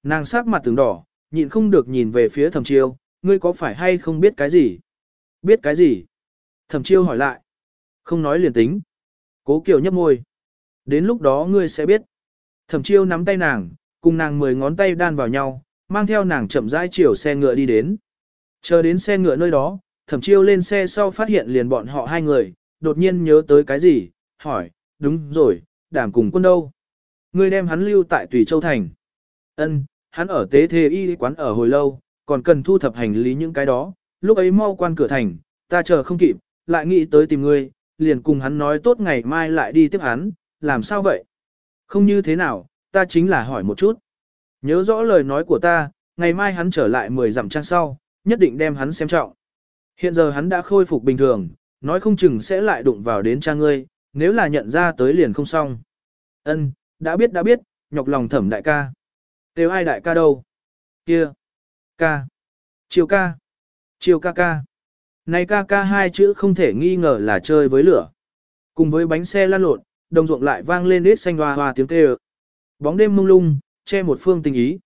Speaker 1: Nàng sắc mặt từng đỏ, nhịn không được nhìn về phía thẩm chiêu, ngươi có phải hay không biết cái gì? Biết cái gì? Thẩm chiêu hỏi lại. Không nói liền tính. Cố Kiều nhấp môi. Đến lúc đó ngươi sẽ biết. Thẩm chiêu nắm tay nàng, cùng nàng mười ngón tay đan vào nhau, mang theo nàng chậm rãi chiều xe ngựa đi đến. Chờ đến xe ngựa nơi đó, thẩm chiêu lên xe sau phát hiện liền bọn họ hai người, đột nhiên nhớ tới cái gì, hỏi, đúng rồi, đảm cùng quân đâu? Ngươi đem hắn lưu tại Tùy Châu Thành. Ân, hắn ở tế thế y quán ở hồi lâu, còn cần thu thập hành lý những cái đó, lúc ấy mau quan cửa thành, ta chờ không kịp, lại nghĩ tới tìm ngươi, liền cùng hắn nói tốt ngày mai lại đi tiếp hắn, làm sao vậy? Không như thế nào, ta chính là hỏi một chút. Nhớ rõ lời nói của ta, ngày mai hắn trở lại 10 dặm trang sau, nhất định đem hắn xem trọng. Hiện giờ hắn đã khôi phục bình thường, nói không chừng sẽ lại đụng vào đến cha ngươi, nếu là nhận ra tới liền không xong. Ân, đã biết đã biết, nhọc lòng thẩm đại ca. Tiêu ai đại ca đâu? Kia. Ca. Chiều ca. Chiều ca ca. Này ca ca hai chữ không thể nghi ngờ là chơi với lửa. Cùng với bánh xe lăn lộn, đồng ruộng lại vang lên ít xanh hoa hoa tiếng kêu. Bóng đêm mông lung, che một phương tình ý.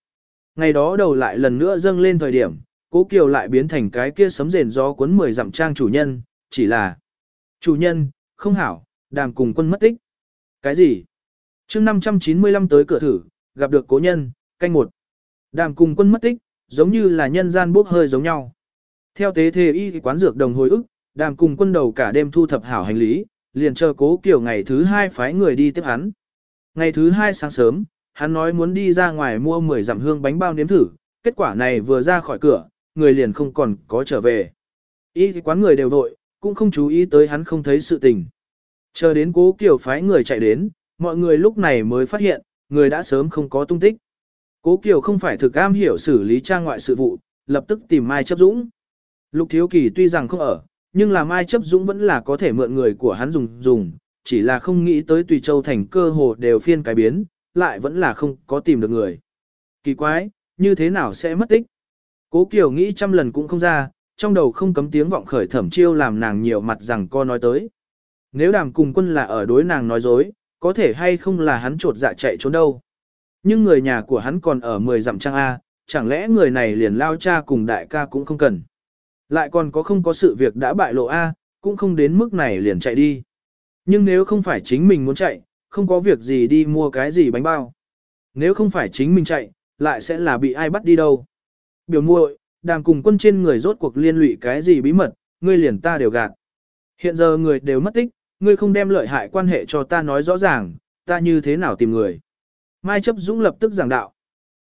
Speaker 1: Ngày đó đầu lại lần nữa dâng lên thời điểm, cố kiều lại biến thành cái kia sấm rền gió cuốn mười dặm trang chủ nhân, chỉ là chủ nhân, không hảo, đàm cùng quân mất tích. Cái gì? chương 595 tới cửa thử, gặp được cố nhân, canh một. Đàm cùng quân mất tích, giống như là nhân gian bốc hơi giống nhau. Theo tế thề y quán dược đồng hồi ức, đàm cùng quân đầu cả đêm thu thập hảo hành lý, liền chờ cố kiểu ngày thứ hai phái người đi tiếp hắn. Ngày thứ hai sáng sớm, hắn nói muốn đi ra ngoài mua 10 dặm hương bánh bao nếm thử, kết quả này vừa ra khỏi cửa, người liền không còn có trở về. Y quán người đều vội, cũng không chú ý tới hắn không thấy sự tình. Chờ đến cố kiểu phái người chạy đến, mọi người lúc này mới phát hiện, người đã sớm không có tung tích. Cố Kiều không phải thực am hiểu xử lý trang ngoại sự vụ, lập tức tìm Mai Chấp Dũng. Lục Thiếu Kỳ tuy rằng không ở, nhưng là Mai Chấp Dũng vẫn là có thể mượn người của hắn dùng dùng, chỉ là không nghĩ tới Tùy Châu thành cơ hồ đều phiên cái biến, lại vẫn là không có tìm được người. Kỳ quái, như thế nào sẽ mất tích? Cố Kiều nghĩ trăm lần cũng không ra, trong đầu không cấm tiếng vọng khởi thẩm chiêu làm nàng nhiều mặt rằng co nói tới. Nếu đàm cùng quân là ở đối nàng nói dối, có thể hay không là hắn trột dạ chạy trốn đâu. Nhưng người nhà của hắn còn ở 10 dặm trang A, chẳng lẽ người này liền lao cha cùng đại ca cũng không cần. Lại còn có không có sự việc đã bại lộ A, cũng không đến mức này liền chạy đi. Nhưng nếu không phải chính mình muốn chạy, không có việc gì đi mua cái gì bánh bao. Nếu không phải chính mình chạy, lại sẽ là bị ai bắt đi đâu. Biểu muội, đàm cùng quân trên người rốt cuộc liên lụy cái gì bí mật, ngươi liền ta đều gạt. Hiện giờ người đều mất tích, ngươi không đem lợi hại quan hệ cho ta nói rõ ràng, ta như thế nào tìm người. Mai chấp dũng lập tức giảng đạo.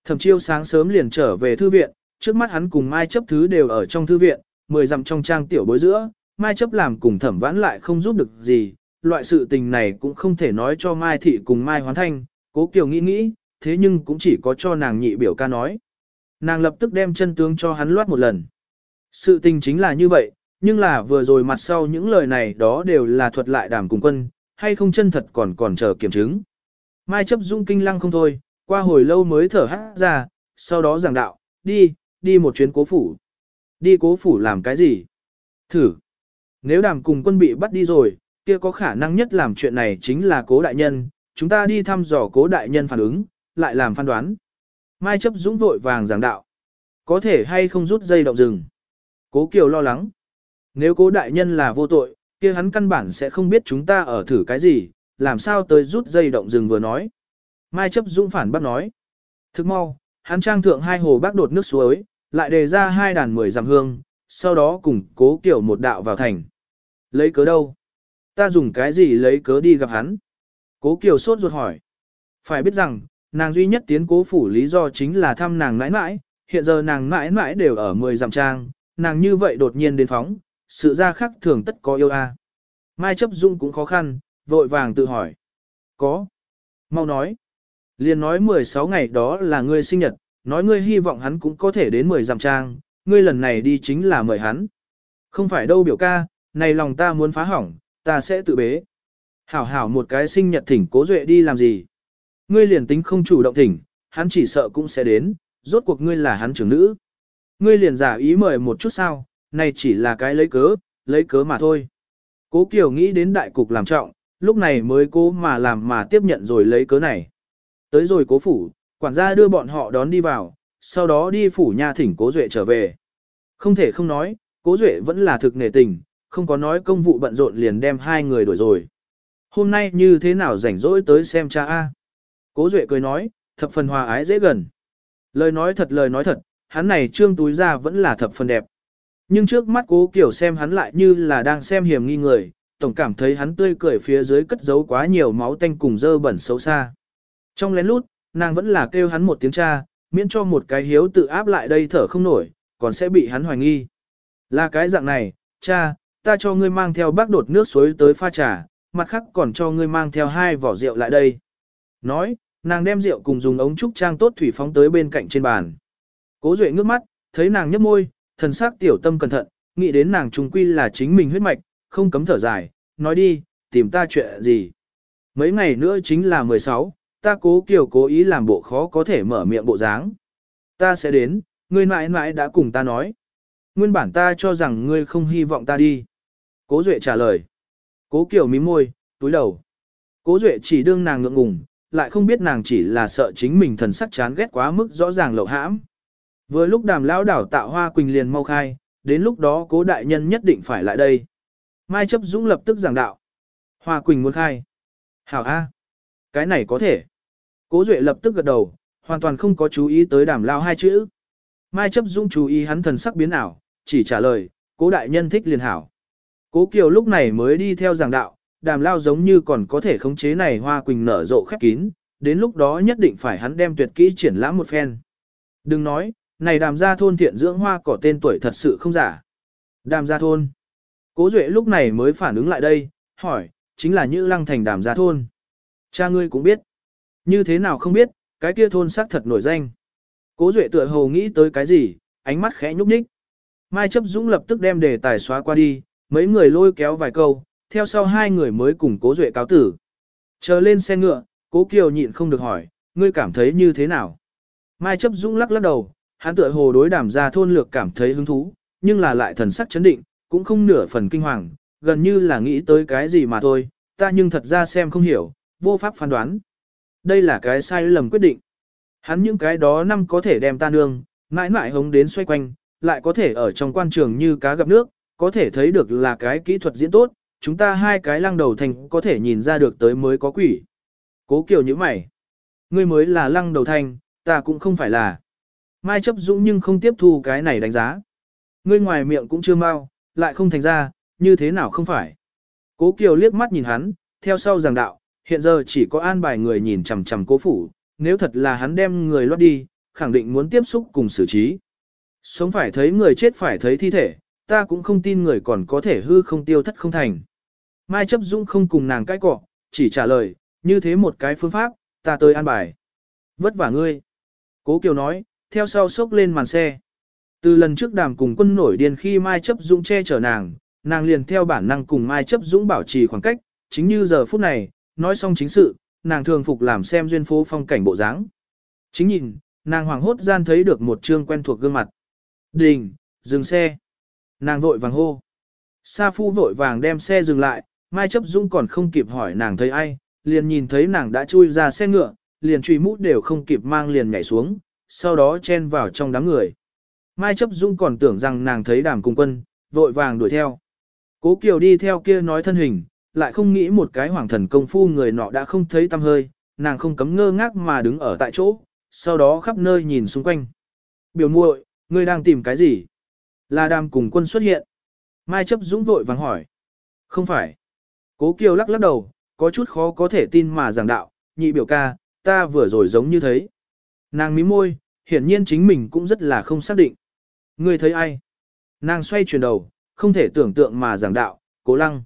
Speaker 1: Thẩm chiêu sáng sớm liền trở về thư viện, trước mắt hắn cùng Mai chấp thứ đều ở trong thư viện, mười dặm trong trang tiểu bối giữa, Mai chấp làm cùng thẩm vãn lại không giúp được gì, loại sự tình này cũng không thể nói cho Mai thị cùng Mai hoán thanh, cố kiều nghĩ nghĩ, thế nhưng cũng chỉ có cho nàng nhị biểu ca nói. Nàng lập tức đem chân tướng cho hắn loát một lần. Sự tình chính là như vậy, nhưng là vừa rồi mặt sau những lời này đó đều là thuật lại đàm cùng quân, hay không chân thật còn còn chờ kiểm chứng. Mai chấp dung kinh lăng không thôi, qua hồi lâu mới thở hát ra, sau đó giảng đạo, đi, đi một chuyến cố phủ. Đi cố phủ làm cái gì? Thử. Nếu đàm cùng quân bị bắt đi rồi, kia có khả năng nhất làm chuyện này chính là cố đại nhân, chúng ta đi thăm dò cố đại nhân phản ứng, lại làm phán đoán. Mai chấp dũng vội vàng giảng đạo. Có thể hay không rút dây động rừng. Cố Kiều lo lắng. Nếu cố đại nhân là vô tội, kia hắn căn bản sẽ không biết chúng ta ở thử cái gì, làm sao tới rút dây động rừng vừa nói. Mai chấp dũng phản bác nói. Thức mau, hắn trang thượng hai hồ bác đột nước suối, lại đề ra hai đàn mười dặm hương, sau đó cùng cố kiểu một đạo vào thành. Lấy cớ đâu? Ta dùng cái gì lấy cớ đi gặp hắn? Cố Kiều sốt ruột hỏi. Phải biết rằng, nàng duy nhất tiến cố phủ lý do chính là thăm nàng mãi mãi, hiện giờ nàng mãi mãi đều ở mười dặm trang, nàng như vậy đột nhiên đến phóng, sự ra khác thường tất có yêu a. Mai chấp dung cũng khó khăn, vội vàng tự hỏi. Có. Mau nói. Liền nói 16 ngày đó là ngươi sinh nhật, nói ngươi hy vọng hắn cũng có thể đến 10 dặm trang, ngươi lần này đi chính là mời hắn. Không phải đâu biểu ca, này lòng ta muốn phá hỏng, ta sẽ tự bế. Hảo hảo một cái sinh nhật thỉnh cố duệ đi làm gì. Ngươi liền tính không chủ động thỉnh, hắn chỉ sợ cũng sẽ đến, rốt cuộc ngươi là hắn trưởng nữ. Ngươi liền giả ý mời một chút sao, này chỉ là cái lấy cớ, lấy cớ mà thôi. Cố Kiều nghĩ đến đại cục làm trọng, lúc này mới cố mà làm mà tiếp nhận rồi lấy cớ này. Tới rồi cố phủ, quản gia đưa bọn họ đón đi vào, sau đó đi phủ nhà thỉnh cố duệ trở về. Không thể không nói, cố duệ vẫn là thực nể tình, không có nói công vụ bận rộn liền đem hai người đổi rồi. Hôm nay như thế nào rảnh rỗi tới xem cha A. Cố duệ cười nói, thập phần hòa ái dễ gần. Lời nói thật lời nói thật, hắn này trương túi ra vẫn là thập phần đẹp. Nhưng trước mắt cố kiểu xem hắn lại như là đang xem hiểm nghi người, tổng cảm thấy hắn tươi cười phía dưới cất giấu quá nhiều máu tanh cùng dơ bẩn xấu xa. Trong lén lút, nàng vẫn là kêu hắn một tiếng cha, miễn cho một cái hiếu tự áp lại đây thở không nổi, còn sẽ bị hắn hoài nghi. Là cái dạng này, cha, ta cho ngươi mang theo bác đột nước suối tới pha trà, mặt khác còn cho ngươi mang theo hai vỏ rượu lại đây. Nói, nàng đem rượu cùng dùng ống trúc trang tốt thủy phóng tới bên cạnh trên bàn. Cố Duệ ngước mắt, thấy nàng nhấp môi, thần sắc tiểu tâm cẩn thận, nghĩ đến nàng trùng quy là chính mình huyết mạch, không cấm thở dài, nói đi, tìm ta chuyện gì. Mấy ngày nữa chính là 16, ta cố kiểu cố ý làm bộ khó có thể mở miệng bộ dáng. Ta sẽ đến, ngươi mãi mãi đã cùng ta nói. Nguyên bản ta cho rằng ngươi không hy vọng ta đi. Cố Duệ trả lời. Cố Kiều mím môi, túi đầu. Cố Duệ chỉ đương nàng ngượng ngùng, lại không biết nàng chỉ là sợ chính mình thần sắc chán ghét quá mức rõ ràng lậu hãm. Vừa lúc đàm lão đảo tạo hoa quỳnh liền mau khai, đến lúc đó cố đại nhân nhất định phải lại đây. Mai chấp dũng lập tức giảng đạo. Hoa quỳnh muốn khai. Hảo A. Cái này có thể. Cố Duệ lập tức gật đầu, hoàn toàn không có chú ý tới đàm lao hai chữ. Mai chấp dũng chú ý hắn thần sắc biến ảo, chỉ trả lời, cố đại nhân thích liền hảo. Cố Kiều lúc này mới đi theo giảng đạo, đàm lao giống như còn có thể khống chế này hoa quỳnh nở rộ khép kín, đến lúc đó nhất định phải hắn đem tuyệt kỹ triển lãm một phen. Đừng nói, này đàm gia thôn thiện dưỡng hoa cỏ tên tuổi thật sự không giả. Đàm gia thôn. Cố Duệ lúc này mới phản ứng lại đây, hỏi, chính là Như Lăng Thành đàm gia thôn. Cha ngươi cũng biết. Như thế nào không biết, cái kia thôn xác thật nổi danh. Cố Duệ tựa hồ nghĩ tới cái gì, ánh mắt khẽ nhúc nhích. Mai chấp dũng lập tức đem đề tài xóa qua đi, mấy người lôi kéo vài câu, theo sau hai người mới cùng cố duệ cáo tử. Chờ lên xe ngựa, cố kiều nhịn không được hỏi, ngươi cảm thấy như thế nào? Mai chấp dũng lắc lắc đầu, hắn tựa hồ đối đảm ra thôn lược cảm thấy hứng thú, nhưng là lại thần sắc chấn định, cũng không nửa phần kinh hoàng, gần như là nghĩ tới cái gì mà thôi, ta nhưng thật ra xem không hiểu, vô pháp phán đoán. Đây là cái sai lầm quyết định. Hắn những cái đó năm có thể đem ta nương, mãi mãi hống đến xoay quanh, lại có thể ở trong quan trường như cá gặp nước, có thể thấy được là cái kỹ thuật diễn tốt, chúng ta hai cái lăng đầu thành có thể nhìn ra được tới mới có quỷ. Cố Kiều như mày. Ngươi mới là lăng đầu thành, ta cũng không phải là. Mai chấp dũng nhưng không tiếp thu cái này đánh giá. Ngươi ngoài miệng cũng chưa mau, lại không thành ra, như thế nào không phải. Cố Kiều liếc mắt nhìn hắn, theo sau giảng đạo, hiện giờ chỉ có an bài người nhìn chằm chằm cố phủ, nếu thật là hắn đem người lót đi, khẳng định muốn tiếp xúc cùng xử trí. Sống phải thấy người chết phải thấy thi thể, ta cũng không tin người còn có thể hư không tiêu thất không thành. Mai chấp dũng không cùng nàng cãi cọ, chỉ trả lời, như thế một cái phương pháp, ta tới an bài. Vất vả ngươi. Cố Kiều nói, theo sau sốc lên màn xe. Từ lần trước đàm cùng quân nổi điên khi Mai chấp dũng che chở nàng, nàng liền theo bản năng cùng Mai chấp dũng bảo trì khoảng cách, chính như giờ phút này, nói xong chính sự, nàng thường phục làm xem duyên phố phong cảnh bộ dáng. Chính nhìn, nàng hoàng hốt gian thấy được một trương quen thuộc gương mặt. Đình, dừng xe. Nàng vội vàng hô. Sa phu vội vàng đem xe dừng lại, Mai chấp dũng còn không kịp hỏi nàng thấy ai, liền nhìn thấy nàng đã chui ra xe ngựa, liền truy mũ đều không kịp mang liền nhảy xuống, sau đó chen vào trong đám người. Mai chấp dũng còn tưởng rằng nàng thấy đàm cùng quân, vội vàng đuổi theo. Cố Kiều đi theo kia nói thân hình, lại không nghĩ một cái hoàng thần công phu người nọ đã không thấy tâm hơi, nàng không cấm ngơ ngác mà đứng ở tại chỗ, sau đó khắp nơi nhìn xung quanh. Biểu muội, ngươi đang tìm cái gì? Là đàm cùng quân xuất hiện. Mai chấp dũng vội vàng hỏi. Không phải. Cố Kiều lắc lắc đầu, có chút khó có thể tin mà giảng đạo, nhị biểu ca, ta vừa rồi giống như thấy. Nàng mím môi, hiển nhiên chính mình cũng rất là không xác định. Ngươi thấy ai? Nàng xoay chuyển đầu, không thể tưởng tượng mà giảng đạo, cố lăng.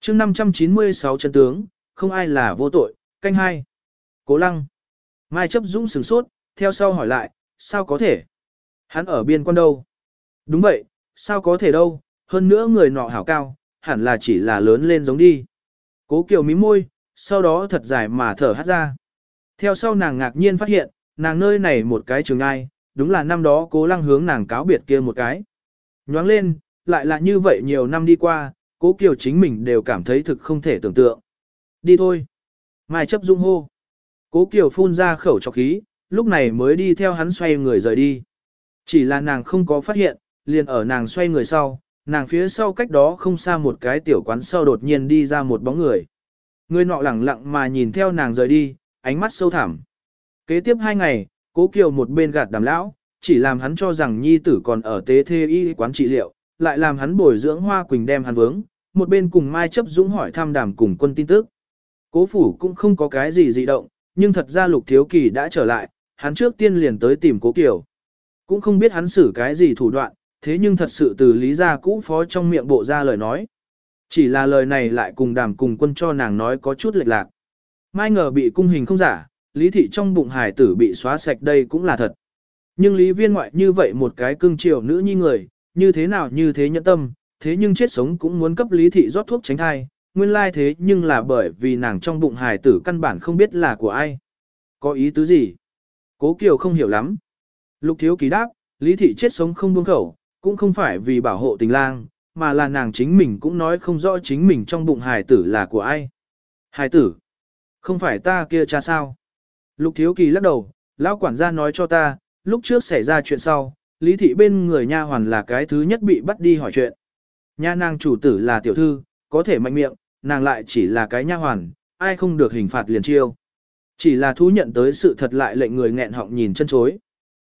Speaker 1: chương 596 chân tướng, không ai là vô tội, canh hai. Cố lăng. Mai chấp dũng sửng sốt, theo sau hỏi lại, sao có thể? Hắn ở biên quan đâu? Đúng vậy, sao có thể đâu, hơn nữa người nọ hảo cao, hẳn là chỉ là lớn lên giống đi. Cố Kiều mím môi, sau đó thật dài mà thở hát ra. Theo sau nàng ngạc nhiên phát hiện, nàng nơi này một cái trường ai, đúng là năm đó cố lăng hướng nàng cáo biệt kia một cái. Nhoáng lên, lại là như vậy nhiều năm đi qua, cố Kiều chính mình đều cảm thấy thực không thể tưởng tượng. Đi thôi. Mai chấp dung hô. Cố Kiều phun ra khẩu cho khí, lúc này mới đi theo hắn xoay người rời đi. Chỉ là nàng không có phát hiện, liền ở nàng xoay người sau, nàng phía sau cách đó không xa một cái tiểu quán sau đột nhiên đi ra một bóng người. Người nọ lẳng lặng mà nhìn theo nàng rời đi, ánh mắt sâu thẳm. Kế tiếp hai ngày, cố kiều một bên gạt đàm lão, chỉ làm hắn cho rằng nhi tử còn ở tế thê y quán trị liệu, lại làm hắn bồi dưỡng hoa quỳnh đem hắn vướng, một bên cùng Mai chấp dũng hỏi thăm đàm cùng quân tin tức. Cố phủ cũng không có cái gì dị động, nhưng thật ra lục thiếu kỳ đã trở lại, hắn trước tiên liền tới tìm cố kiều. Cũng không biết hắn xử cái gì thủ đoạn, thế nhưng thật sự từ lý gia cũ phó trong miệng bộ ra lời nói. Chỉ là lời này lại cùng đàm cùng quân cho nàng nói có chút lệch lạc. Mai ngờ bị cung hình không giả, lý thị trong bụng hải tử bị xóa sạch đây cũng là thật. Nhưng lý viên ngoại như vậy một cái cưng chiều nữ nhi người, như thế nào như thế nhẫn tâm, thế nhưng chết sống cũng muốn cấp lý thị rót thuốc tránh thai, nguyên lai thế nhưng là bởi vì nàng trong bụng hải tử căn bản không biết là của ai. Có ý tứ gì? Cố Kiều không hiểu lắm. Lục thiếu ký đáp, lý thị chết sống không buông khẩu, cũng không phải vì bảo hộ tình lang, mà là nàng chính mình cũng nói không rõ chính mình trong bụng hài tử là của ai. Hài tử? Không phải ta kia cha sao? Lục thiếu kỳ lắc đầu, lão quản gia nói cho ta, lúc trước xảy ra chuyện sau, lý thị bên người nha hoàn là cái thứ nhất bị bắt đi hỏi chuyện. Nha nàng chủ tử là tiểu thư, có thể mạnh miệng, nàng lại chỉ là cái nha hoàn, ai không được hình phạt liền chiêu. Chỉ là thú nhận tới sự thật lại lệnh người nghẹn họng nhìn chân chối.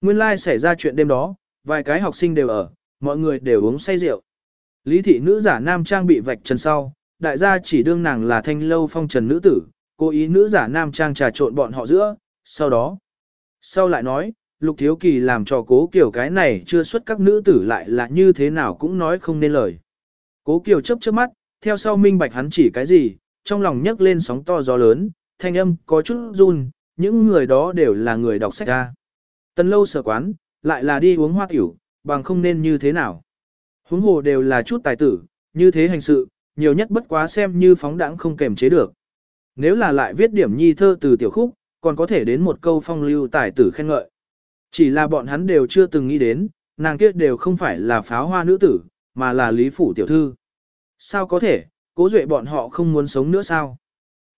Speaker 1: Nguyên lai xảy ra chuyện đêm đó, vài cái học sinh đều ở, mọi người đều uống say rượu. Lý thị nữ giả nam trang bị vạch trần sau, đại gia chỉ đương nàng là thanh lâu phong trần nữ tử, cố ý nữ giả nam trang trà trộn bọn họ giữa, sau đó. Sau lại nói, lục thiếu kỳ làm cho cố kiểu cái này chưa xuất các nữ tử lại là như thế nào cũng nói không nên lời. Cố kiểu chấp chớp mắt, theo sau minh bạch hắn chỉ cái gì, trong lòng nhấc lên sóng to gió lớn, thanh âm có chút run, những người đó đều là người đọc sách ra. Tần lâu sở quán, lại là đi uống hoa tiểu, bằng không nên như thế nào. Huống hồ đều là chút tài tử, như thế hành sự, nhiều nhất bất quá xem như phóng đãng không kềm chế được. Nếu là lại viết điểm nhi thơ từ tiểu khúc, còn có thể đến một câu phong lưu tài tử khen ngợi. Chỉ là bọn hắn đều chưa từng nghĩ đến, nàng kia đều không phải là pháo hoa nữ tử, mà là lý phủ tiểu thư. Sao có thể, cố duệ bọn họ không muốn sống nữa sao?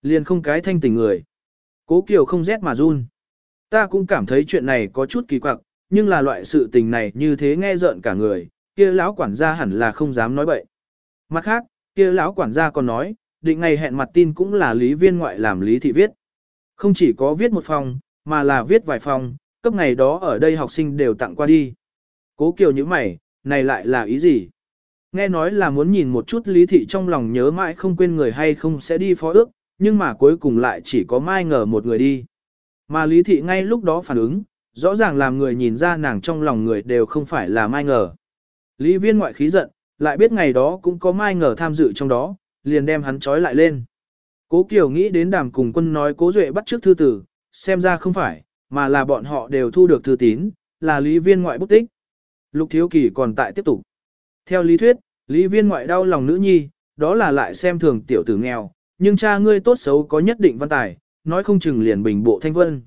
Speaker 1: Liền không cái thanh tình người. Cố Kiều không rét mà run. Ta cũng cảm thấy chuyện này có chút kỳ quặc, nhưng là loại sự tình này như thế nghe rợn cả người, kia lão quản gia hẳn là không dám nói bậy. Mặt khác, kia lão quản gia còn nói, định ngày hẹn mặt tin cũng là lý viên ngoại làm lý thị viết. Không chỉ có viết một phòng, mà là viết vài phòng, cấp ngày đó ở đây học sinh đều tặng qua đi. Cố Kiều như mày, này lại là ý gì? Nghe nói là muốn nhìn một chút lý thị trong lòng nhớ mãi không quên người hay không sẽ đi phó ước, nhưng mà cuối cùng lại chỉ có mai ngờ một người đi. Mà lý thị ngay lúc đó phản ứng, rõ ràng làm người nhìn ra nàng trong lòng người đều không phải là mai ngờ. Lý viên ngoại khí giận, lại biết ngày đó cũng có mai ngờ tham dự trong đó, liền đem hắn trói lại lên. Cố Kiều nghĩ đến đàm cùng quân nói cố duệ bắt trước thư tử, xem ra không phải, mà là bọn họ đều thu được thư tín, là lý viên ngoại bút tích. Lục thiếu kỳ còn tại tiếp tục. Theo lý thuyết, lý viên ngoại đau lòng nữ nhi, đó là lại xem thường tiểu tử nghèo, nhưng cha ngươi tốt xấu có nhất định văn tài, nói không chừng liền bình bộ thanh vân.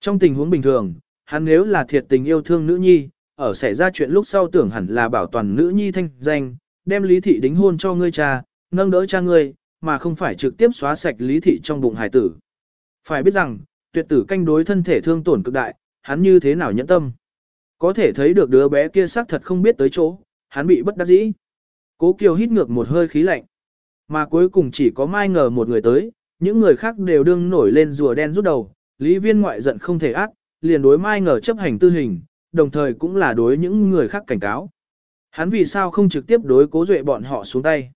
Speaker 1: Trong tình huống bình thường, hắn nếu là thiệt tình yêu thương nữ nhi, ở xảy ra chuyện lúc sau tưởng hẳn là bảo toàn nữ nhi thanh danh, đem lý thị đính hôn cho ngươi cha, nâng đỡ cha ngươi, mà không phải trực tiếp xóa sạch lý thị trong bụng hải tử. Phải biết rằng, tuyệt tử canh đối thân thể thương tổn cực đại, hắn như thế nào nhẫn tâm. Có thể thấy được đứa bé kia xác thật không biết tới chỗ, hắn bị bất đắc dĩ. Cố Kiều hít ngược một hơi khí lạnh. Mà cuối cùng chỉ có mai ngờ một người tới, những người khác đều đương nổi lên rùa đen rút đầu, lý viên ngoại giận không thể ác, liền đối mai ngờ chấp hành tư hình, đồng thời cũng là đối những người khác cảnh cáo. Hắn vì sao không trực tiếp đối cố duệ bọn họ xuống tay.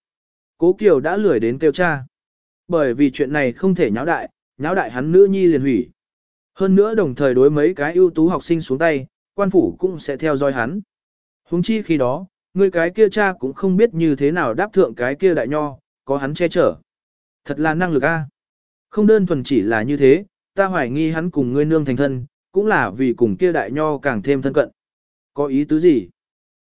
Speaker 1: Cố Kiều đã lười đến kêu cha. Bởi vì chuyện này không thể nháo đại, nháo đại hắn nữ nhi liền hủy. Hơn nữa đồng thời đối mấy cái ưu tú học sinh xuống tay, quan phủ cũng sẽ theo dõi hắn. Huống chi khi đó, người cái kia cha cũng không biết như thế nào đáp thượng cái kia đại nho, có hắn che chở. Thật là năng lực a. Không đơn thuần chỉ là như thế, ta hoài nghi hắn cùng ngươi nương thành thân, cũng là vì cùng kia đại nho càng thêm thân cận. Có ý tứ gì?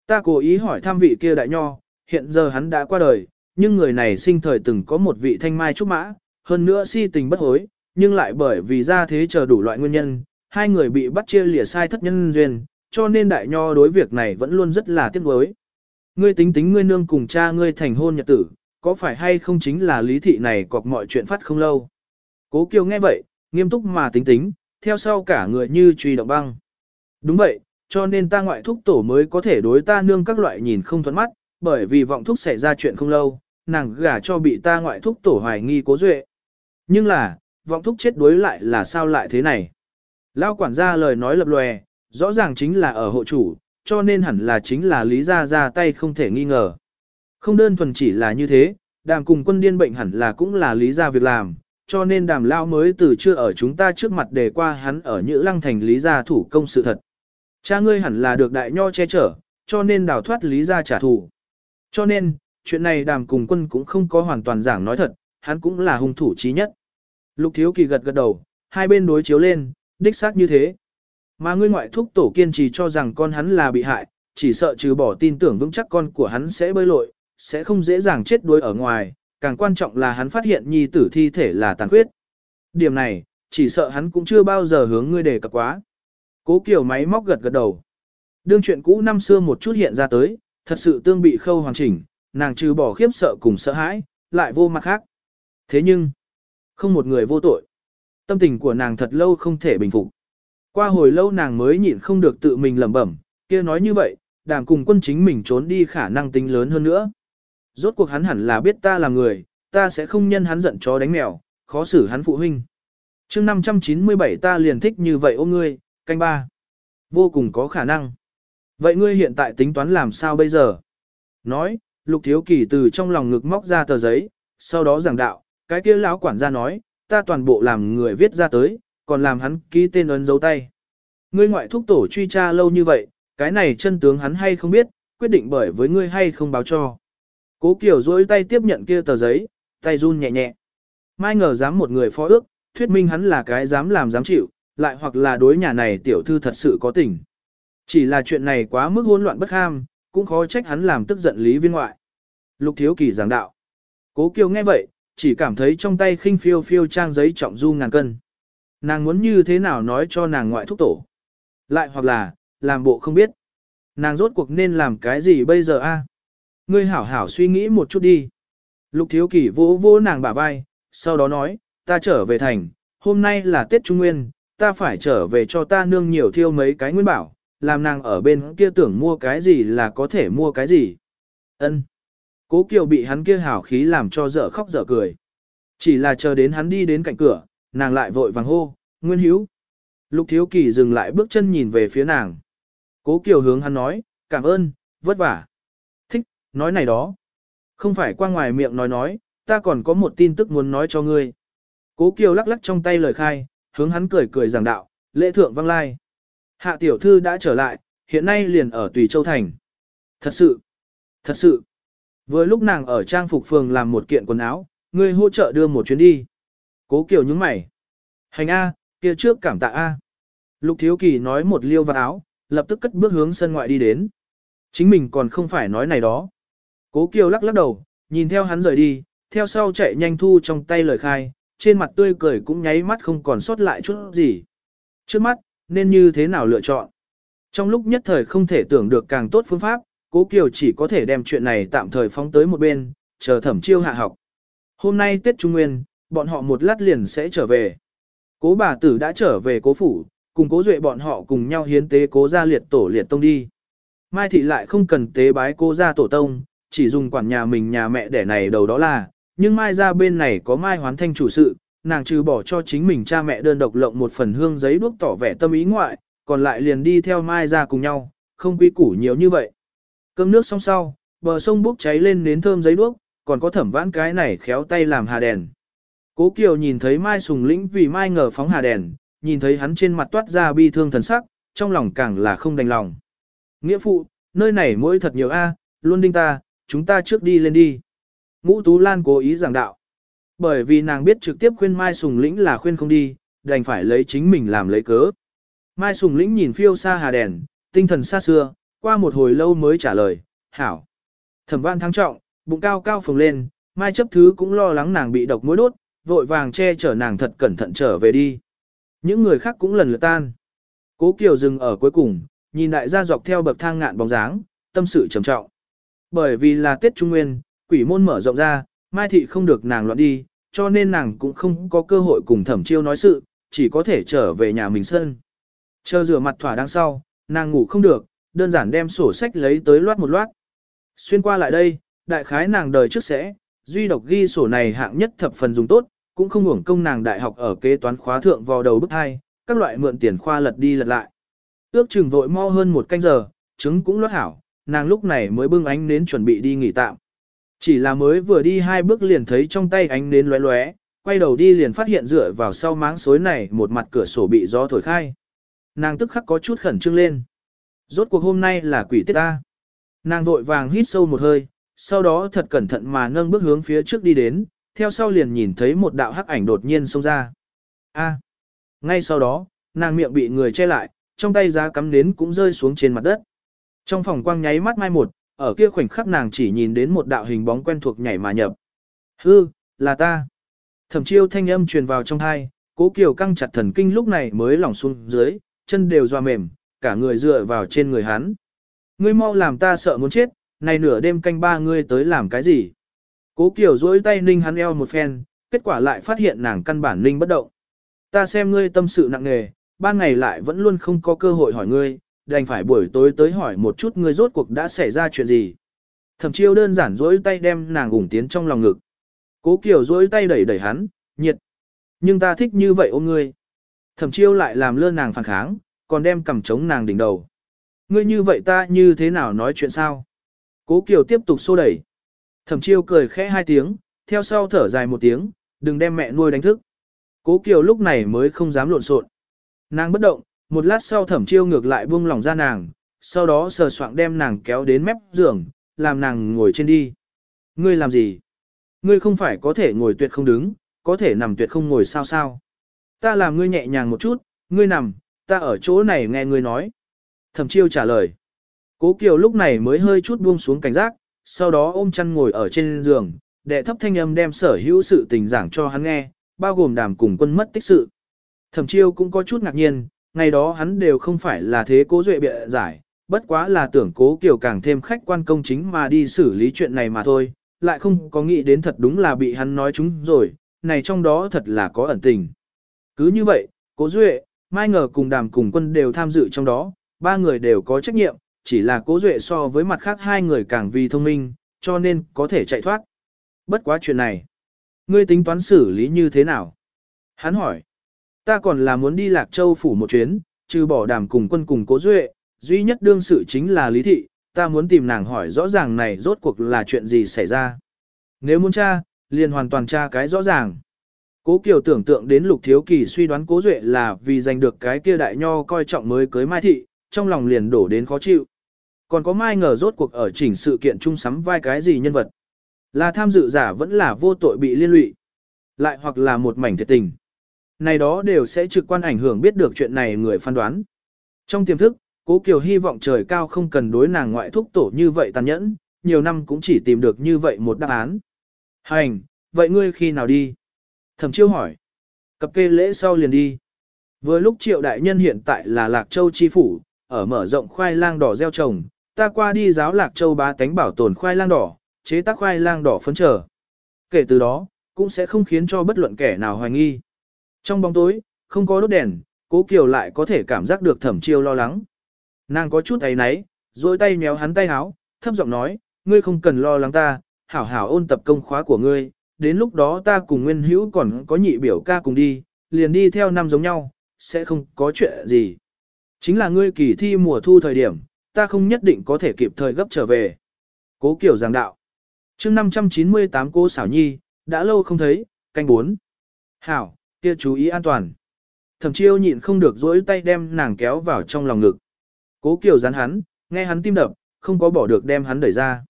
Speaker 1: Ta cố ý hỏi thăm vị kia đại nho, hiện giờ hắn đã qua đời, nhưng người này sinh thời từng có một vị thanh mai trúc mã, hơn nữa si tình bất hối, nhưng lại bởi vì ra thế chờ đủ loại nguyên nhân, hai người bị bắt chia lìa sai thất nhân duyên, cho nên đại nho đối việc này vẫn luôn rất là tiếc nuối. Ngươi tính tính ngươi nương cùng cha ngươi thành hôn nhật tử, có phải hay không chính là lý thị này cọc mọi chuyện phát không lâu. Cố Kiều nghe vậy, nghiêm túc mà tính tính, theo sau cả người như truy động băng. Đúng vậy, cho nên ta ngoại thúc tổ mới có thể đối ta nương các loại nhìn không thuận mắt, bởi vì vọng thúc xảy ra chuyện không lâu, nàng gả cho bị ta ngoại thúc tổ hoài nghi cố duệ. Nhưng là, vọng thúc chết đối lại là sao lại thế này? Lao quản gia lời nói lập lòe, rõ ràng chính là ở hộ chủ, cho nên hẳn là chính là lý ra ra tay không thể nghi ngờ. Không đơn thuần chỉ là như thế, đàm cùng quân điên bệnh hẳn là cũng là lý ra việc làm, cho nên đàm lao mới từ chưa ở chúng ta trước mặt đề qua hắn ở Nhữ Lăng thành lý gia thủ công sự thật. Cha ngươi hẳn là được đại nho che chở, cho nên đào thoát lý gia trả thù. Cho nên, chuyện này đàm cùng quân cũng không có hoàn toàn giảng nói thật, hắn cũng là hung thủ trí nhất. Lục thiếu kỳ gật gật đầu, hai bên đối chiếu lên, đích xác như thế. Mà ngươi ngoại thúc tổ kiên trì cho rằng con hắn là bị hại, chỉ sợ trừ bỏ tin tưởng vững chắc con của hắn sẽ bơi lội, sẽ không dễ dàng chết đuối ở ngoài, càng quan trọng là hắn phát hiện nhi tử thi thể là tàn khuyết. Điểm này, chỉ sợ hắn cũng chưa bao giờ hướng ngươi đề cập quá. Cố Kiều máy móc gật gật đầu. Đương chuyện cũ năm xưa một chút hiện ra tới, thật sự tương bị khâu hoàn chỉnh, nàng trừ bỏ khiếp sợ cùng sợ hãi, lại vô mặt khác. Thế nhưng, không một người vô tội. Tâm tình của nàng thật lâu không thể bình phục. Qua hồi lâu nàng mới nhịn không được tự mình lẩm bẩm, kia nói như vậy, đàm cùng quân chính mình trốn đi khả năng tính lớn hơn nữa. Rốt cuộc hắn hẳn là biết ta là người, ta sẽ không nhân hắn giận chó đánh mèo, khó xử hắn phụ huynh. chương 597 ta liền thích như vậy ôm ngươi, canh ba. Vô cùng có khả năng. Vậy ngươi hiện tại tính toán làm sao bây giờ? Nói, lục thiếu kỳ từ trong lòng ngực móc ra tờ giấy, sau đó giảng đạo, cái kia lão quản gia nói, ta toàn bộ làm người viết ra tới, còn làm hắn ký tên ấn dấu tay. Ngươi ngoại thúc tổ truy tra lâu như vậy, cái này chân tướng hắn hay không biết, quyết định bởi với ngươi hay không báo cho. Cố Kiều duỗi tay tiếp nhận kia tờ giấy, tay run nhẹ nhẹ. Mai ngờ dám một người phó ước, thuyết minh hắn là cái dám làm dám chịu, lại hoặc là đối nhà này tiểu thư thật sự có tình. Chỉ là chuyện này quá mức hỗn loạn bất ham, cũng khó trách hắn làm tức giận lý viên ngoại. Lục thiếu kỳ giảng đạo. Cố Kiều nghe vậy, chỉ cảm thấy trong tay khinh phiêu phiêu trang giấy trọng du ngàn cân. Nàng muốn như thế nào nói cho nàng ngoại thúc tổ. Lại hoặc là, làm bộ không biết. Nàng rốt cuộc nên làm cái gì bây giờ a? Ngươi hảo hảo suy nghĩ một chút đi. Lục thiếu kỳ vỗ vỗ nàng bả vai, sau đó nói, ta trở về thành, hôm nay là Tết Trung Nguyên, ta phải trở về cho ta nương nhiều thiêu mấy cái nguyên bảo, làm nàng ở bên kia tưởng mua cái gì là có thể mua cái gì. Ân. Cố Kiều bị hắn kia hảo khí làm cho dở khóc dở cười. Chỉ là chờ đến hắn đi đến cạnh cửa, nàng lại vội vàng hô, Nguyên Hiếu. Lục Thiếu Kỳ dừng lại bước chân nhìn về phía nàng. Cố Kiều hướng hắn nói, cảm ơn, vất vả. Thích, nói này đó. Không phải qua ngoài miệng nói nói, ta còn có một tin tức muốn nói cho ngươi. Cố Kiều lắc lắc trong tay lời khai, hướng hắn cười cười giảng đạo, lễ thượng văng lai. Hạ tiểu thư đã trở lại, hiện nay liền ở Tùy Châu Thành. Thật sự, thật sự. Vừa lúc nàng ở trang phục phường làm một kiện quần áo, ngươi hỗ trợ đưa một chuyến đi. Cố Kiều nhướng mày. Hành A, kia trước cảm tạ A. Lục Thiếu Kỳ nói một liêu vào áo, lập tức cất bước hướng sân ngoại đi đến. Chính mình còn không phải nói này đó. Cố Kiều lắc lắc đầu, nhìn theo hắn rời đi, theo sau chạy nhanh thu trong tay lời khai, trên mặt tươi cười cũng nháy mắt không còn sót lại chút gì. Trước mắt, nên như thế nào lựa chọn? Trong lúc nhất thời không thể tưởng được càng tốt phương pháp, Cố Kiều chỉ có thể đem chuyện này tạm thời phóng tới một bên, chờ thẩm chiêu hạ học. Hôm nay Tết Trung Nguyên, bọn họ một lát liền sẽ trở về. Cố bà tử đã trở về cố phủ, cùng cố duệ bọn họ cùng nhau hiến tế cố gia liệt tổ liệt tông đi. Mai thị lại không cần tế bái cố gia tổ tông, chỉ dùng quản nhà mình nhà mẹ để này đầu đó là, nhưng mai ra bên này có mai hoán thanh chủ sự, nàng trừ bỏ cho chính mình cha mẹ đơn độc lộng một phần hương giấy đuốc tỏ vẻ tâm ý ngoại, còn lại liền đi theo mai ra cùng nhau, không quy củ nhiều như vậy. Cơm nước xong sau, bờ sông bốc cháy lên nến thơm giấy đuốc, còn có thẩm vãn cái này khéo tay làm hà đèn. Cố Kiều nhìn thấy Mai Sùng Lĩnh vì Mai ngờ phóng hà đèn, nhìn thấy hắn trên mặt toát ra bi thương thần sắc, trong lòng càng là không đành lòng. Nghĩa phụ, nơi này mỗi thật nhiều A, luôn đinh ta, chúng ta trước đi lên đi. Ngũ Tú Lan cố ý giảng đạo. Bởi vì nàng biết trực tiếp khuyên Mai Sùng Lĩnh là khuyên không đi, đành phải lấy chính mình làm lấy cớ. Mai Sùng Lĩnh nhìn phiêu xa hà đèn, tinh thần xa xưa, qua một hồi lâu mới trả lời, hảo. Thẩm văn thắng trọng, bụng cao cao phồng lên, Mai chấp thứ cũng lo lắng nàng bị độc mối đốt, vội vàng che chở nàng thật cẩn thận trở về đi. Những người khác cũng lần lượt tan. Cố Kiều dừng ở cuối cùng, nhìn đại gia dọc theo bậc thang ngạn bóng dáng, tâm sự trầm trọng. Bởi vì là Tết Trung Nguyên, quỷ môn mở rộng ra, Mai Thị không được nàng loạn đi, cho nên nàng cũng không có cơ hội cùng thẩm chiêu nói sự, chỉ có thể trở về nhà mình sân. Chờ rửa mặt thỏa đáng sau, nàng ngủ không được, đơn giản đem sổ sách lấy tới loát một loát. Xuyên qua lại đây, đại khái nàng đời trước sẽ, duy độc ghi sổ này hạng nhất thập phần dùng tốt, cũng không hưởng công nàng đại học ở kế toán khóa thượng vào đầu bức hai, các loại mượn tiền khoa lật đi lật lại. Ước chừng vội mo hơn một canh giờ, trứng cũng lót hảo, nàng lúc này mới bưng ánh nến chuẩn bị đi nghỉ tạm. Chỉ là mới vừa đi hai bước liền thấy trong tay ánh nến lóe lóe, quay đầu đi liền phát hiện dựa vào sau máng xối này một mặt cửa sổ bị gió thổi khai. Nàng tức khắc có chút khẩn trương lên. Rốt cuộc hôm nay là quỷ tiết ta. Nàng vội vàng hít sâu một hơi, sau đó thật cẩn thận mà nâng bước hướng phía trước đi đến, theo sau liền nhìn thấy một đạo hắc ảnh đột nhiên xông ra. A. Ngay sau đó, nàng miệng bị người che lại, trong tay giá cắm nến cũng rơi xuống trên mặt đất. Trong phòng quang nháy mắt mai một, ở kia khoảnh khắc nàng chỉ nhìn đến một đạo hình bóng quen thuộc nhảy mà nhập. Hư, là ta. Thẩm chiêu thanh âm truyền vào trong thai, cố kiều căng chặt thần kinh lúc này mới lỏng xuống dưới, chân đều doa mềm, cả người dựa vào trên người hắn. Ngươi mau làm ta sợ muốn chết, này nửa đêm canh ba ngươi tới làm cái gì? Cố Kiều duỗi tay ninh hắn eo một phen, kết quả lại phát hiện nàng căn bản ninh bất động. Ta xem ngươi tâm sự nặng nề, ban ngày lại vẫn luôn không có cơ hội hỏi ngươi, đành phải buổi tối tới hỏi một chút ngươi rốt cuộc đã xảy ra chuyện gì. Thẩm chiêu đơn giản duỗi tay đem nàng ủng tiến trong lòng ngực. Cố Kiều duỗi tay đẩy đẩy hắn, nhiệt. Nhưng ta thích như vậy ôm ngươi. Thẩm chiêu lại làm lơ nàng phản kháng, còn đem cầm chống nàng đỉnh đầu. Ngươi như vậy ta như thế nào nói chuyện sao? Cố Kiều tiếp tục xô đẩy. Thẩm chiêu cười khẽ hai tiếng, theo sau thở dài một tiếng, đừng đem mẹ nuôi đánh thức. Cố Kiều lúc này mới không dám lộn xộn. Nàng bất động, một lát sau thẩm chiêu ngược lại buông lỏng ra nàng, sau đó sờ soạng đem nàng kéo đến mép giường, làm nàng ngồi trên đi. Ngươi làm gì? Ngươi không phải có thể ngồi tuyệt không đứng, có thể nằm tuyệt không ngồi sao sao. Ta làm ngươi nhẹ nhàng một chút, ngươi nằm, ta ở chỗ này nghe ngươi nói. Thẩm chiêu trả lời. Cố Kiều lúc này mới hơi chút buông xuống cảnh giác, sau đó ôm chăn ngồi ở trên giường, đệ thấp thanh âm đem sở hữu sự tình giảng cho hắn nghe, bao gồm đàm cùng quân mất tích sự. Thẩm chiêu cũng có chút ngạc nhiên, ngày đó hắn đều không phải là thế cố duệ bịa giải, bất quá là tưởng cố kiểu càng thêm khách quan công chính mà đi xử lý chuyện này mà thôi, lại không có nghĩ đến thật đúng là bị hắn nói chúng rồi, này trong đó thật là có ẩn tình. Cứ như vậy, cố duệ, mai ngờ cùng đàm cùng quân đều tham dự trong đó, ba người đều có trách nhiệm, chỉ là cố duệ so với mặt khác hai người càng vì thông minh, cho nên có thể chạy thoát. Bất quá chuyện này, ngươi tính toán xử lý như thế nào? Hắn hỏi, ta còn là muốn đi Lạc Châu phủ một chuyến, trừ bỏ đàm cùng quân cùng cố duệ, duy nhất đương sự chính là Lý Thị, ta muốn tìm nàng hỏi rõ ràng này rốt cuộc là chuyện gì xảy ra. Nếu muốn tra, liền hoàn toàn tra cái rõ ràng. Cố Kiều tưởng tượng đến Lục Thiếu Kỳ suy đoán Cố Duệ là vì giành được cái kia đại nho coi trọng mới cưới Mai Thị, trong lòng liền đổ đến khó chịu. Còn có Mai ngờ rốt cuộc ở chỉnh sự kiện chung sắm vai cái gì nhân vật. Là tham dự giả vẫn là vô tội bị liên lụy. Lại hoặc là một mảnh thiệt tình. Này đó đều sẽ trực quan ảnh hưởng biết được chuyện này người phán đoán. Trong tiềm thức, Cố Kiều hy vọng trời cao không cần đối nàng ngoại thúc tổ như vậy tàn nhẫn, nhiều năm cũng chỉ tìm được như vậy một đáp án. Hành, vậy ngươi khi nào đi? Thẩm chiêu hỏi. Cập kê lễ sau liền đi. Vừa lúc triệu đại nhân hiện tại là Lạc Châu Chi Phủ, ở mở rộng khoai lang đỏ gieo trồng, ta qua đi giáo Lạc Châu bá tánh bảo tồn khoai lang đỏ, chế tác khoai lang đỏ phấn trở. Kể từ đó, cũng sẽ không khiến cho bất luận kẻ nào hoài nghi. Trong bóng tối, không có đốt đèn, cố kiều lại có thể cảm giác được thẩm chiêu lo lắng. Nàng có chút ấy náy, rồi tay méo hắn tay háo, thấp giọng nói, ngươi không cần lo lắng ta, hảo hảo ôn tập công khóa của ngươi, đến lúc đó ta cùng nguyên hữu còn có nhị biểu ca cùng đi, liền đi theo năm giống nhau, sẽ không có chuyện gì. Chính là ngươi kỳ thi mùa thu thời điểm, ta không nhất định có thể kịp thời gấp trở về. Cố kiểu giảng đạo. chương 598 cô xảo nhi, đã lâu không thấy, canh bốn. Hảo, kia chú ý an toàn. Thẩm chiêu nhịn không được dỗi tay đem nàng kéo vào trong lòng ngực. Cố Kiều dán hắn, nghe hắn tim đập, không có bỏ được đem hắn đẩy ra.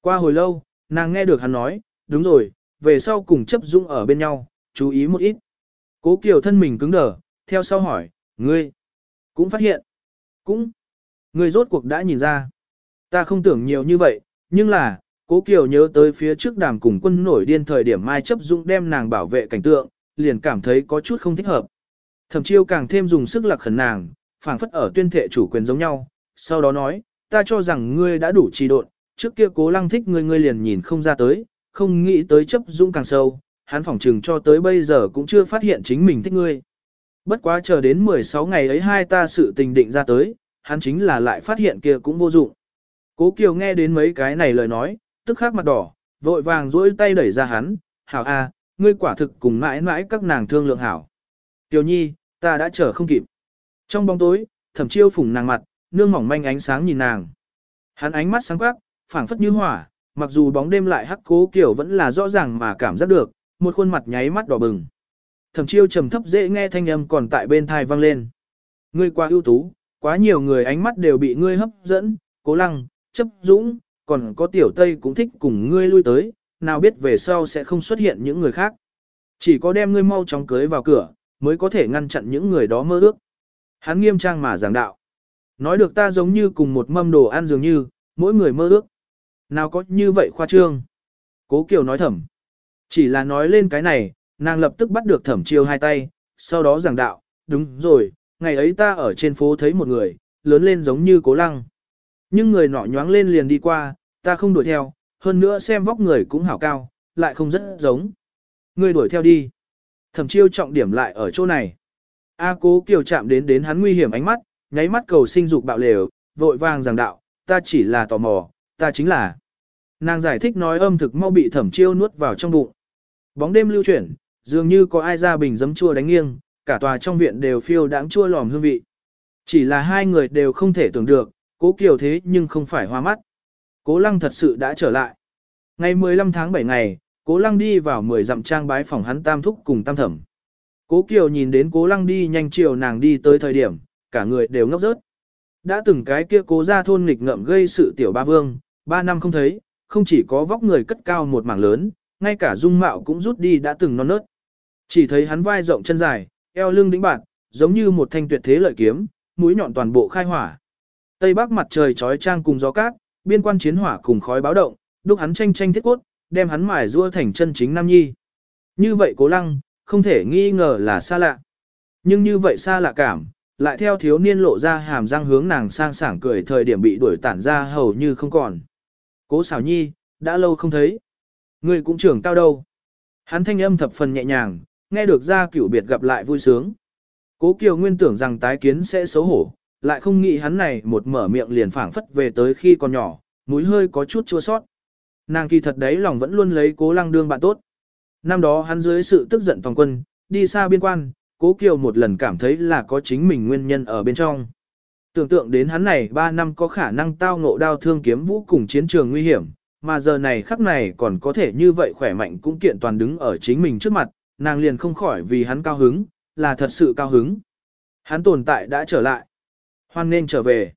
Speaker 1: Qua hồi lâu, nàng nghe được hắn nói, đúng rồi, về sau cùng chấp dung ở bên nhau, chú ý một ít. Cố Kiều thân mình cứng đờ, theo sau hỏi, ngươi, cũng phát hiện, cũng, ngươi rốt cuộc đã nhìn ra. Ta không tưởng nhiều như vậy, nhưng là, Cố Kiều nhớ tới phía trước đàm cùng quân nổi điên thời điểm Mai chấp dung đem nàng bảo vệ cảnh tượng, liền cảm thấy có chút không thích hợp. Thẩm chiêu càng thêm dùng sức lạc khẩn nàng, phảng phất ở tuyên thệ chủ quyền giống nhau, sau đó nói, ta cho rằng ngươi đã đủ trì độn, trước kia cố lăng thích ngươi ngươi liền nhìn không ra tới, không nghĩ tới chấp dũng càng sâu, hắn phỏng trừng cho tới bây giờ cũng chưa phát hiện chính mình thích ngươi. Bất quá chờ đến 16 ngày ấy hai ta sự tình định ra tới, hắn chính là lại phát hiện kia cũng vô dụng. Cố Kiều nghe đến mấy cái này lời nói, tức khắc mặt đỏ, vội vàng duỗi tay đẩy ra hắn, hảo a, ngươi quả thực cùng mãi mãi các nàng thương lượng hảo. Tiểu nhi, ta đã chờ không kịp. Trong bóng tối, thẩm chiêu phủng nàng mặt, nương mỏng manh ánh sáng nhìn nàng. Hắn ánh mắt sáng quắc, phảng phất như hỏa, mặc dù bóng đêm lại hắc cố kiểu vẫn là rõ ràng mà cảm giác được, một khuôn mặt nháy mắt đỏ bừng. Thẩm chiêu trầm thấp dễ nghe thanh âm còn tại bên thai vang lên. Ngươi quá ưu tú, quá nhiều người ánh mắt đều bị ngươi hấp dẫn, cố lăng, chấp dũng, còn có tiểu tây cũng thích cùng ngươi lui tới, nào biết về sau sẽ không xuất hiện những người khác. Chỉ có đem ngươi mau chóng cưới vào cửa, mới có thể ngăn chặn những người đó mơ ước. Hắn nghiêm trang mà giảng đạo. Nói được ta giống như cùng một mâm đồ ăn dường như, mỗi người mơ ước. Nào có như vậy khoa trương. Cố Kiều nói thầm. Chỉ là nói lên cái này, nàng lập tức bắt được thẩm chiêu hai tay, sau đó giảng đạo, đúng rồi, ngày ấy ta ở trên phố thấy một người, lớn lên giống như cố lăng. Nhưng người nọ nhoáng lên liền đi qua, ta không đuổi theo, hơn nữa xem vóc người cũng hảo cao, lại không rất giống. Người đuổi theo đi. Thẩm chiêu trọng điểm lại ở chỗ này. A cố kiều chạm đến đến hắn nguy hiểm ánh mắt, nháy mắt cầu sinh dục bạo lều, vội vàng giảng đạo, ta chỉ là tò mò, ta chính là. Nàng giải thích nói âm thực mau bị thẩm chiêu nuốt vào trong bụng. Bóng đêm lưu chuyển, dường như có ai ra bình giấm chua đánh nghiêng, cả tòa trong viện đều phiêu đáng chua lòm hương vị. Chỉ là hai người đều không thể tưởng được, cố kiều thế nhưng không phải hoa mắt. Cố lăng thật sự đã trở lại. Ngày 15 tháng 7 ngày, cố lăng đi vào 10 dặm trang bái phòng hắn tam thúc cùng tam thẩm. Cố Kiều nhìn đến cố lăng đi nhanh chiều nàng đi tới thời điểm, cả người đều ngốc rớt. Đã từng cái kia cố ra thôn nghịch ngợm gây sự tiểu ba vương, ba năm không thấy, không chỉ có vóc người cất cao một mảng lớn, ngay cả dung mạo cũng rút đi đã từng non nớt. Chỉ thấy hắn vai rộng chân dài, eo lưng đĩnh bạn, giống như một thanh tuyệt thế lợi kiếm, mũi nhọn toàn bộ khai hỏa. Tây bắc mặt trời trói trang cùng gió cát, biên quan chiến hỏa cùng khói báo động, đúc hắn tranh tranh thiết cốt, đem hắn mài rua thành chân chính nam nhi. Như vậy cố lăng, không thể nghi ngờ là xa lạ. Nhưng như vậy xa lạ cảm, lại theo thiếu niên lộ ra hàm răng hướng nàng sang sảng cười thời điểm bị đuổi tản ra hầu như không còn. Cố xảo nhi, đã lâu không thấy. Người cũng trưởng cao đâu. Hắn thanh âm thập phần nhẹ nhàng, nghe được ra cửu biệt gặp lại vui sướng. Cố Kiều nguyên tưởng rằng tái kiến sẽ xấu hổ, lại không nghĩ hắn này một mở miệng liền phảng phất về tới khi còn nhỏ, mũi hơi có chút chua sót. Nàng kỳ thật đấy lòng vẫn luôn lấy cố lăng đương bạn tốt. Năm đó hắn dưới sự tức giận toàn quân, đi xa biên quan, cố kiều một lần cảm thấy là có chính mình nguyên nhân ở bên trong. Tưởng tượng đến hắn này 3 năm có khả năng tao ngộ đao thương kiếm vũ cùng chiến trường nguy hiểm, mà giờ này khắc này còn có thể như vậy khỏe mạnh cũng kiện toàn đứng ở chính mình trước mặt, nàng liền không khỏi vì hắn cao hứng, là thật sự cao hứng. Hắn tồn tại đã trở lại. Hoan nên trở về.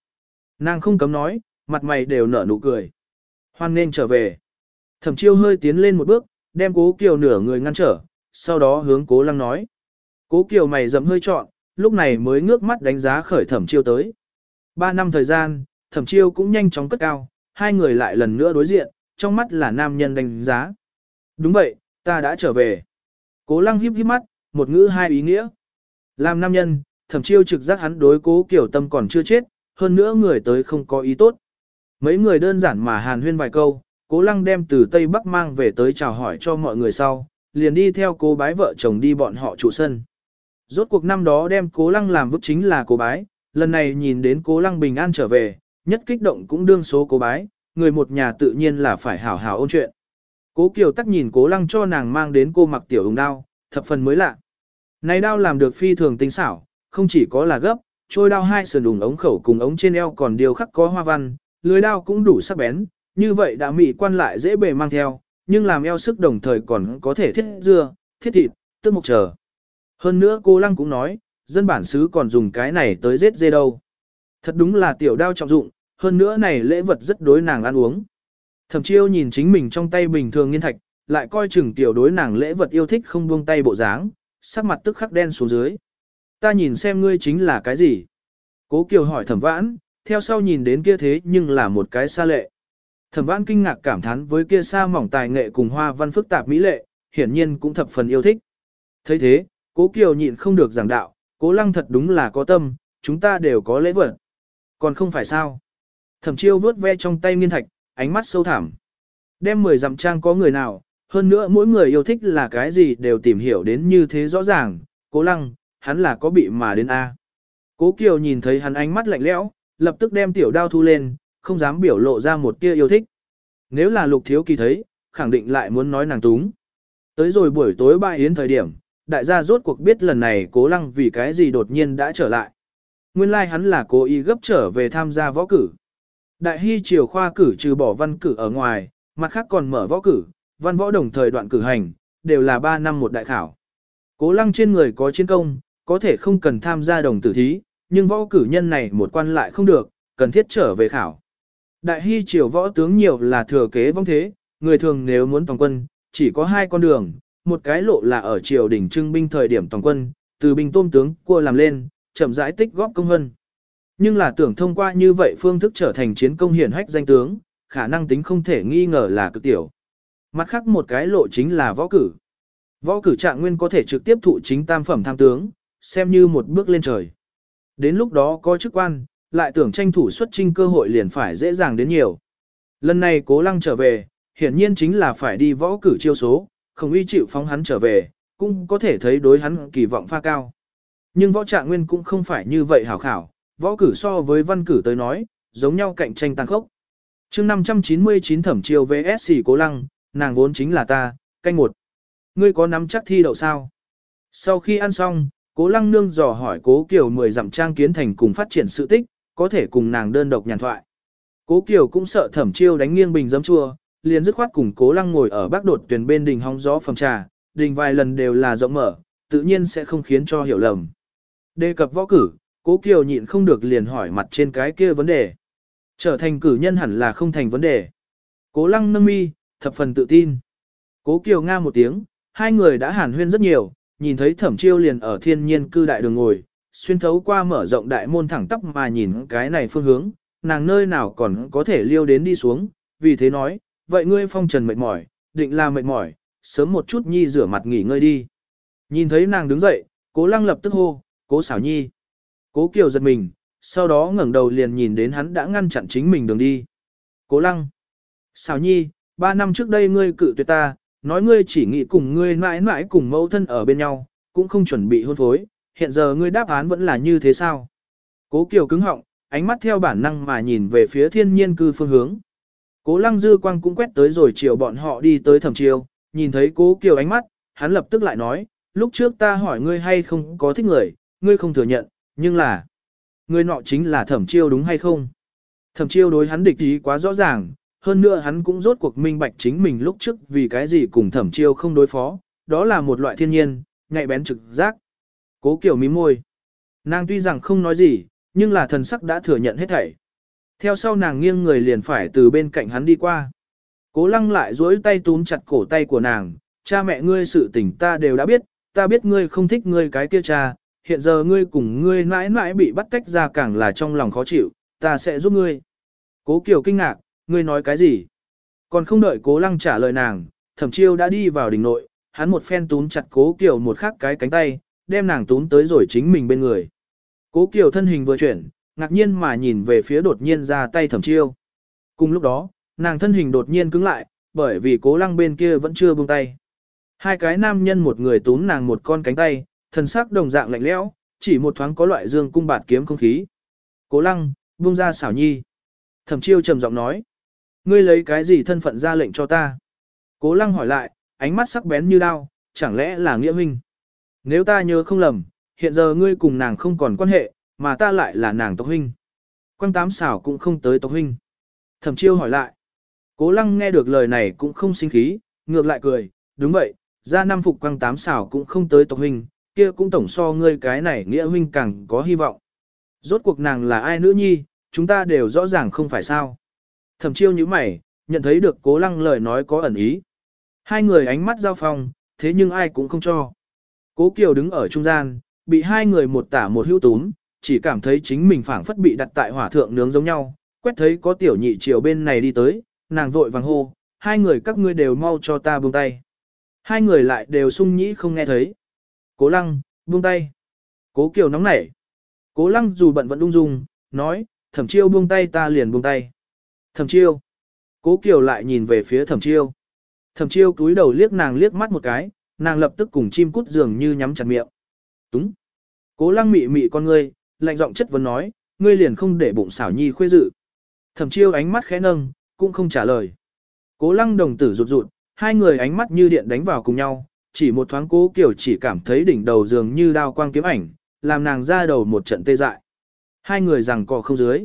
Speaker 1: Nàng không cấm nói, mặt mày đều nở nụ cười. Hoan nên trở về. Thẩm chiêu hơi tiến lên một bước, đem cố kiều nửa người ngăn trở, sau đó hướng cố lăng nói. Cố kiều mày dầm hơi trọn, lúc này mới ngước mắt đánh giá khởi thẩm chiêu tới. Ba năm thời gian, thẩm chiêu cũng nhanh chóng cất cao, hai người lại lần nữa đối diện, trong mắt là nam nhân đánh giá. Đúng vậy, ta đã trở về. Cố lăng híp híp mắt, một ngữ hai ý nghĩa. Làm nam nhân, thẩm chiêu trực giác hắn đối cố kiểu tâm còn chưa chết, hơn nữa người tới không có ý tốt. Mấy người đơn giản mà hàn huyên vài câu, cố lăng đem từ Tây Bắc mang về tới chào hỏi cho mọi người sau, liền đi theo cố bái vợ chồng đi bọn họ trụ sân. Rốt cuộc năm đó đem cố lăng làm vức chính là cố bái, lần này nhìn đến cố lăng bình an trở về, nhất kích động cũng đương số cố bái, người một nhà tự nhiên là phải hảo hảo ôn chuyện. Cố Kiều tắc nhìn cố lăng cho nàng mang đến cô mặc tiểu ung đao, thập phần mới lạ. Này đao làm được phi thường tinh xảo, không chỉ có là gấp, trôi đao hai sườn đùng ống khẩu cùng ống trên eo còn điều khắc có hoa văn, lưới đao cũng đủ sắc bén, như vậy đã mị quan lại dễ bề mang theo, nhưng làm eo sức đồng thời còn có thể thiết dưa, thiết thịt, tức mục chờ. Hơn nữa cô Lăng cũng nói, dân bản xứ còn dùng cái này tới giết dê đâu. Thật đúng là tiểu đao trọng dụng, hơn nữa này lễ vật rất đối nàng ăn uống. Thẩm chiêu nhìn chính mình trong tay bình thường nghiên thạch, lại coi chừng tiểu đối nàng lễ vật yêu thích không buông tay bộ dáng, sắc mặt tức khắc đen xuống dưới. Ta nhìn xem ngươi chính là cái gì? Cố Kiều hỏi thẩm vãn, theo sau nhìn đến kia thế nhưng là một cái xa lệ. Thẩm vãn kinh ngạc cảm thán với kia xa mỏng tài nghệ cùng hoa văn phức tạp mỹ lệ, hiển nhiên cũng thập phần yêu thích. thấy thế, cố Kiều nhịn không được giảng đạo, cố lăng thật đúng là có tâm, chúng ta đều có lễ vật. Còn không phải sao? Thẩm chiêu vuốt ve trong tay nghiên thạch, ánh mắt sâu thẳm. Đem 10 dặm trang có người nào, hơn nữa mỗi người yêu thích là cái gì đều tìm hiểu đến như thế rõ ràng, cố lăng, hắn là có bị mà đến A. Cố Kiều nhìn thấy hắn ánh mắt lạnh lẽo, lập tức đem tiểu đao thu lên, không dám biểu lộ ra một tia yêu thích. Nếu là lục thiếu kỳ thấy, khẳng định lại muốn nói nàng túng. Tới rồi buổi tối ba yến thời điểm, đại gia rốt cuộc biết lần này cố lăng vì cái gì đột nhiên đã trở lại. Nguyên lai like hắn là cố ý gấp trở về tham gia võ cử. Đại hy triều khoa cử trừ bỏ văn cử ở ngoài, mặt khác còn mở võ cử, văn võ đồng thời đoạn cử hành, đều là 3 năm một đại khảo. Cố lăng trên người có chiến công, có thể không cần tham gia đồng tử thí, nhưng võ cử nhân này một quan lại không được, cần thiết trở về khảo. Đại hy triều võ tướng nhiều là thừa kế vong thế, người thường nếu muốn toàn quân, chỉ có hai con đường, một cái lộ là ở triều đỉnh trưng binh thời điểm toàn quân, từ binh tôm tướng cua làm lên, chậm rãi tích góp công hơn. Nhưng là tưởng thông qua như vậy phương thức trở thành chiến công hiển hách danh tướng, khả năng tính không thể nghi ngờ là cực tiểu. Mặt khác một cái lộ chính là võ cử. Võ cử trạng nguyên có thể trực tiếp thụ chính tam phẩm tham tướng, xem như một bước lên trời. Đến lúc đó có chức quan, lại tưởng tranh thủ xuất trinh cơ hội liền phải dễ dàng đến nhiều. Lần này cố lăng trở về, hiển nhiên chính là phải đi võ cử chiêu số, không uy chịu phóng hắn trở về, cũng có thể thấy đối hắn kỳ vọng pha cao. Nhưng võ trạng nguyên cũng không phải như vậy hảo khảo, võ cử so với văn cử tới nói, giống nhau cạnh tranh tăng khốc. chương 599 thẩm chiêu VSC cố lăng, nàng vốn chính là ta, canh một. Ngươi có nắm chắc thi đậu sao? Sau khi ăn xong, cố lăng nương dò hỏi cố kiều mười dặm trang kiến thành cùng phát triển sự tích, có thể cùng nàng đơn độc nhàn thoại. Cố kiều cũng sợ thẩm chiêu đánh nghiêng bình giấm chua, liền dứt khoát cùng cố lăng ngồi ở bắc đột tuyển bên đình hóng gió phòng trà, đình vài lần đều là rộng mở, tự nhiên sẽ không khiến cho hiểu lầm. Đề cập võ cử, cố kiều nhịn không được liền hỏi mặt trên cái kia vấn đề. Trở thành cử nhân hẳn là không thành vấn đề. Cố lăng nâng mi, thập phần tự tin. Cố kiều nga một tiếng, hai người đã hàn huyên rất nhiều, nhìn thấy thẩm chiêu liền ở thiên nhiên cư đại đường ngồi, xuyên thấu qua mở rộng đại môn thẳng tắp mà nhìn cái này phương hướng, nàng nơi nào còn có thể liêu đến đi xuống, vì thế nói, vậy ngươi phong trần mệt mỏi, định là mệt mỏi, sớm một chút nhi rửa mặt nghỉ ngơi đi. Nhìn thấy nàng đứng dậy, cố lăng lập tức hô, cố xảo nhi. Cố kiều giật mình, sau đó ngẩng đầu liền nhìn đến hắn đã ngăn chặn chính mình đường đi. Cố lăng. Xảo nhi, ba năm trước đây ngươi cự tuyệt ta, nói ngươi chỉ nghĩ cùng ngươi mãi mãi cùng mẫu thân ở bên nhau, cũng không chuẩn bị hôn phối, hiện giờ ngươi đáp án vẫn là như thế sao? Cố Kiều cứng họng, ánh mắt theo bản năng mà nhìn về phía thiên nhiên cư phương hướng. Cố lăng dư quang cũng quét tới rồi chiều bọn họ đi tới thẩm chiều, nhìn thấy cố Kiều ánh mắt, hắn lập tức lại nói, lúc trước ta hỏi ngươi hay không có thích người, ngươi không thừa nhận, nhưng là, ngươi nọ chính là thẩm chiêu đúng hay không? Thẩm chiêu đối hắn địch ý quá rõ ràng, hơn nữa hắn cũng rốt cuộc minh bạch chính mình lúc trước vì cái gì cùng thẩm chiêu không đối phó, đó là một loại thiên nhiên, nhạy bén trực giác. Cố kiểu mím môi. Nàng tuy rằng không nói gì, nhưng là thần sắc đã thừa nhận hết thảy. Theo sau nàng nghiêng người liền phải từ bên cạnh hắn đi qua. Cố lăng lại duỗi tay túm chặt cổ tay của nàng, cha mẹ ngươi sự tình ta đều đã biết, ta biết ngươi không thích ngươi cái kia cha, hiện giờ ngươi cùng ngươi mãi mãi bị bắt tách ra càng là trong lòng khó chịu, ta sẽ giúp ngươi. Cố Kiều kinh ngạc, ngươi nói cái gì? Còn không đợi cố lăng trả lời nàng, thẩm chiêu đã đi vào đỉnh nội, hắn một phen túm chặt cố Kiều một khắc cái cánh tay, đem nàng túm tới rồi chính mình bên người. Cố Kiều thân hình vừa chuyển, ngạc nhiên mà nhìn về phía đột nhiên ra tay thẩm chiêu. Cùng lúc đó, nàng thân hình đột nhiên cứng lại, bởi vì cố lăng bên kia vẫn chưa buông tay. Hai cái nam nhân một người túm nàng một con cánh tay, thần sắc đồng dạng lạnh lẽo, chỉ một thoáng có loại dương cung bạt kiếm không khí. Cố lăng, buông ra xảo nhi. Thẩm chiêu trầm giọng nói. Ngươi lấy cái gì thân phận ra lệnh cho ta? Cố lăng hỏi lại, ánh mắt sắc bén như đao, chẳng lẽ là nghĩa huynh? Nếu ta nhớ không lầm, hiện giờ ngươi cùng nàng không còn quan hệ, mà ta lại là nàng tộc huynh. Quang tám xảo cũng không tới tộc huynh. Thẩm chiêu hỏi lại. Cố lăng nghe được lời này cũng không sinh khí, ngược lại cười, đúng vậy, ra năm phục quang tám xảo cũng không tới tộc huynh, kia cũng tổng so ngươi cái này nghĩa huynh càng có hy vọng. Rốt cuộc nàng là ai nữ nhi, chúng ta đều rõ ràng không phải sao. Thẩm chiêu như mày, nhận thấy được cố lăng lời nói có ẩn ý. Hai người ánh mắt giao phong, thế nhưng ai cũng không cho. Cố Kiều đứng ở trung gian, bị hai người một tả một hữu túm, chỉ cảm thấy chính mình phảng phất bị đặt tại hỏa thượng nướng giống nhau, quét thấy có tiểu nhị chiều bên này đi tới, nàng vội vàng hô, hai người các ngươi đều mau cho ta buông tay. Hai người lại đều sung nhĩ không nghe thấy. Cố lăng, buông tay. Cố Kiều nóng nảy. Cố lăng dù bận vẫn ung dung, nói, thẩm chiêu buông tay ta liền buông tay. Thẩm chiêu. Cố Kiều lại nhìn về phía thẩm chiêu. Thẩm chiêu cúi đầu liếc nàng liếc mắt một cái, nàng lập tức cùng chim cút dường như nhắm chặt miệng. Túng. Cố lăng mị mị con ngươi, lạnh giọng chất vấn nói, ngươi liền không để bụng xảo nhi khuê dự. Thẩm chiêu ánh mắt khẽ nâng, cũng không trả lời. Cố lăng đồng tử rụt rụt, hai người ánh mắt như điện đánh vào cùng nhau, chỉ một thoáng cố kiểu chỉ cảm thấy đỉnh đầu dường như đao quang kiếm ảnh, làm nàng ra đầu một trận tê dại. Hai người rằng cò không dưới.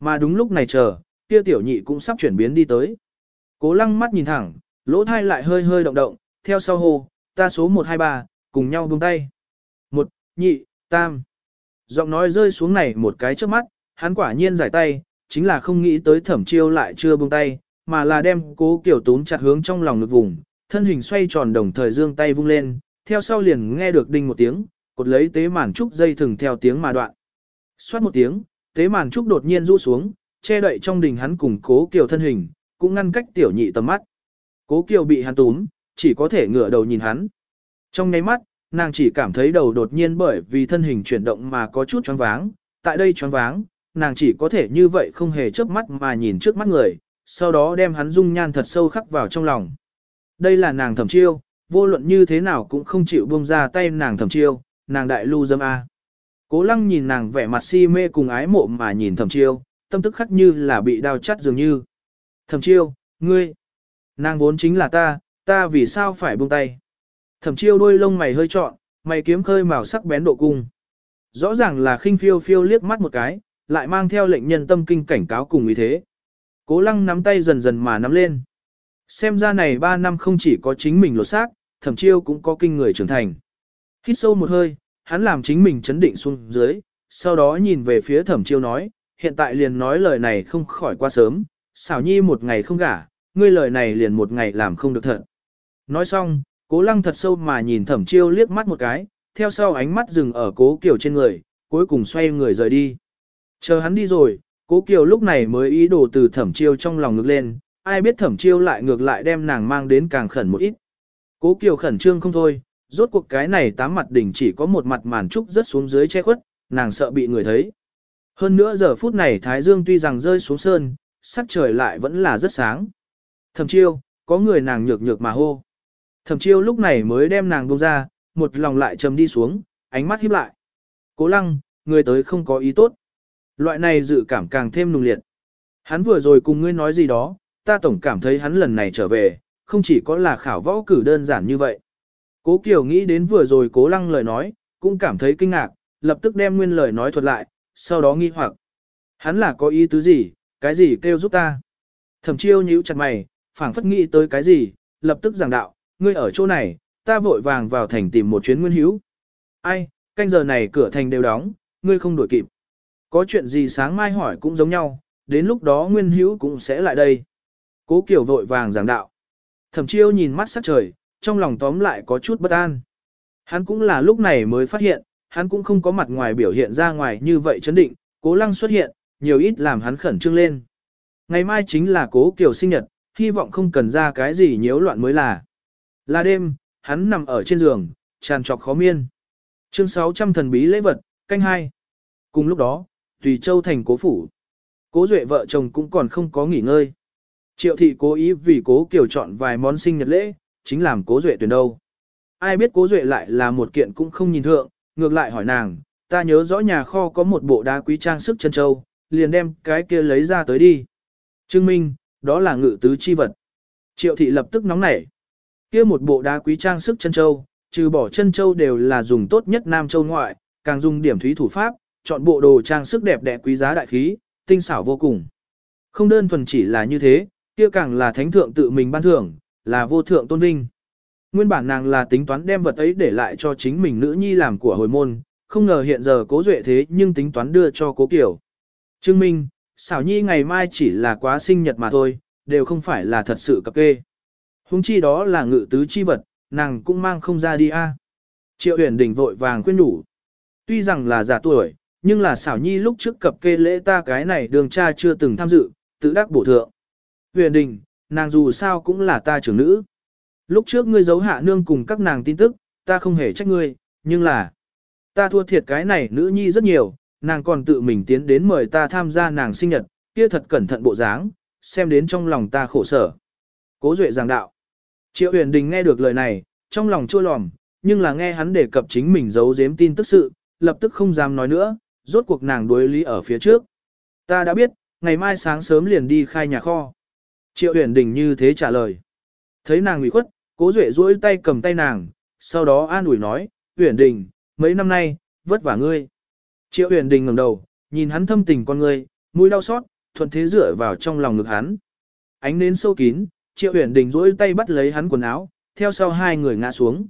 Speaker 1: Mà đúng lúc này chờ, kia tiểu nhị cũng sắp chuyển biến đi tới. Cố lăng mắt nhìn thẳng, lỗ thai lại hơi hơi động động, theo sau hô, ta số 123, cùng nhau buông tay. Một, nhị, tam. Giọng nói rơi xuống này một cái trước mắt, hắn quả nhiên giải tay, chính là không nghĩ tới thẩm chiêu lại chưa buông tay, mà là đem cố kiểu túm chặt hướng trong lòng ngực vùng, thân hình xoay tròn đồng thời dương tay vung lên, theo sau liền nghe được đinh một tiếng, cột lấy tế màn trúc dây thừng theo tiếng mà đoạn. Xoát một tiếng, tế màn trúc đột nhiên rũ xuống, che đậy trong đình hắn cùng cố kiều thân hình, cũng ngăn cách tiểu nhị tầm mắt. Cố kiều bị hắn túm, chỉ có thể ngửa đầu nhìn hắn. Trong nháy mắt, nàng chỉ cảm thấy đầu đột nhiên bởi vì thân hình chuyển động mà có chút choáng váng, tại đây choáng váng, nàng chỉ có thể như vậy không hề chớp mắt mà nhìn trước mắt người, sau đó đem hắn dung nhan thật sâu khắc vào trong lòng. Đây là nàng thẩm chiêu, vô luận như thế nào cũng không chịu buông ra tay nàng thẩm chiêu, nàng đại lưu dâm A. Cố lăng nhìn nàng vẻ mặt si mê cùng ái mộ mà nhìn thẩm chiêu, tâm tức khắc như là bị đau chắt dường như. Thẩm chiêu, ngươi, nàng vốn chính là ta, ta vì sao phải buông tay. Thẩm chiêu đôi lông mày hơi trọn, mày kiếm khơi màu sắc bén độ cung. Rõ ràng là khinh phiêu phiêu liếc mắt một cái, lại mang theo lệnh nhân tâm kinh cảnh cáo cùng ý thế. Cố lăng nắm tay dần dần mà nắm lên. Xem ra này 3 năm không chỉ có chính mình lột xác, thẩm chiêu cũng có kinh người trưởng thành. Hít sâu một hơi, hắn làm chính mình chấn định xuống dưới, sau đó nhìn về phía thẩm chiêu nói, hiện tại liền nói lời này không khỏi quá sớm, xảo nhi một ngày không gả, ngươi lời này liền một ngày làm không được thật. Nói xong, cố lăng thật sâu mà nhìn thẩm chiêu liếc mắt một cái, theo sau ánh mắt dừng ở cố kiểu trên người, cuối cùng xoay người rời đi. Chờ hắn đi rồi, cố kiều lúc này mới ý đồ từ thẩm chiêu trong lòng ngực lên, ai biết thẩm chiêu lại ngược lại đem nàng mang đến càng khẩn một ít. Cố kiều khẩn trương không thôi, rốt cuộc cái này tám mặt đỉnh chỉ có một mặt màn trúc rất xuống dưới che khuất, nàng sợ bị người thấy. Hơn nữa giờ phút này Thái Dương tuy rằng rơi xuống sơn, sắc trời lại vẫn là rất sáng. Thẩm chiêu, có người nàng nhược nhược mà hô. Thẩm chiêu lúc này mới đem nàng buông ra, một lòng lại trầm đi xuống, ánh mắt híp lại. Cố lăng, người tới không có ý tốt. Loại này dự cảm càng thêm nung liệt. Hắn vừa rồi cùng ngươi nói gì đó, ta tổng cảm thấy hắn lần này trở về, không chỉ có là khảo võ cử đơn giản như vậy. Cố Kiều nghĩ đến vừa rồi cố lăng lời nói, cũng cảm thấy kinh ngạc, lập tức đem nguyên lời nói thuật lại, sau đó nghi hoặc. Hắn là có ý tứ gì, cái gì kêu giúp ta? Thẩm chiêu nhíu chặt mày, phảng phất nghĩ tới cái gì, lập tức giảng đạo, ngươi ở chỗ này, ta vội vàng vào thành tìm một chuyến nguyên hữu. Ai, canh giờ này cửa thành đều đóng, ngươi không đuổi kịp. Có chuyện gì sáng mai hỏi cũng giống nhau, đến lúc đó nguyên hữu cũng sẽ lại đây. Cố Kiều vội vàng giảng đạo. Thẩm chiêu nhìn mắt sắc trời, trong lòng tóm lại có chút bất an. Hắn cũng là lúc này mới phát hiện, hắn cũng không có mặt ngoài biểu hiện ra ngoài như vậy chấn định, cố lăng xuất hiện, nhiều ít làm hắn khẩn trương lên. Ngày mai chính là cố Kiều sinh nhật, hy vọng không cần ra cái gì nhiễu loạn mới là. Là đêm, hắn nằm ở trên giường, tràn trọc khó miên. Chương 600 thần bí lễ vật, canh hai. Cùng lúc đó, Tùy Châu thành cố phủ. Cố Duệ vợ chồng cũng còn không có nghỉ ngơi. Triệu thị cố ý vì cố Kiều chọn vài món sinh nhật lễ, chính làm cố Duệ tuyển đâu. Ai biết cố Duệ lại là một kiện cũng không nhìn thượng, ngược lại hỏi nàng, ta nhớ rõ nhà kho có một bộ đá quý trang sức chân châu, liền đem cái kia lấy ra tới đi. Trương Minh, đó là ngự tứ chi vật. Triệu thị lập tức nóng nảy. Kia một bộ đá quý trang sức chân châu, trừ bỏ chân châu đều là dùng tốt nhất nam châu ngoại, càng dùng điểm thúy thủ pháp, chọn bộ đồ trang sức đẹp đẽ quý giá đại khí, tinh xảo vô cùng. Không đơn thuần chỉ là như thế, kia càng là thánh thượng tự mình ban thưởng, là vô thượng tôn vinh. Nguyên bản nàng là tính toán đem vật ấy để lại cho chính mình nữ nhi làm của hồi môn, không ngờ hiện giờ cố duệ thế nhưng tính toán đưa cho cố kiểu. Trương Minh, xảo nhi ngày mai chỉ là quá sinh nhật mà thôi, đều không phải là thật sự cập kê. Hùng chi đó là ngự tứ chi vật, nàng cũng mang không ra đi a. Triệu huyền đỉnh vội vàng khuyên nhủ. Tuy rằng là giả tuổi, nhưng là xảo nhi lúc trước cập kê lễ ta cái này đường cha chưa từng tham dự, tự đắc bổ thượng. Huyền đình, nàng dù sao cũng là ta trưởng nữ. Lúc trước ngươi giấu hạ nương cùng các nàng tin tức, ta không hề trách ngươi, nhưng là, ta thua thiệt cái này nữ nhi rất nhiều, nàng còn tự mình tiến đến mời ta tham gia nàng sinh nhật, kia thật cẩn thận bộ dáng, xem đến trong lòng ta khổ sở. Cố Duệ giảng đạo. Triệu huyền đình nghe được lời này, trong lòng chua lòm, nhưng là nghe hắn đề cập chính mình giấu giếm tin tức sự, lập tức không dám nói nữa, rốt cuộc nàng đối lý ở phía trước. Ta đã biết, ngày mai sáng sớm liền đi khai nhà kho. Triệu huyền đình như thế trả lời. Thấy nàng ủy khuất, cố duệ duỗi tay cầm tay nàng, sau đó an ủi nói, Uyển đình, mấy năm nay, vất vả ngươi. Triệu Uyển đình ngẩng đầu, nhìn hắn thâm tình con ngươi, mũi đau xót, thuận thế dựa vào trong lòng ngực hắn. Ánh nến sâu kín, triệu Uyển đình duỗi tay bắt lấy hắn quần áo, theo sau hai người ngã xuống.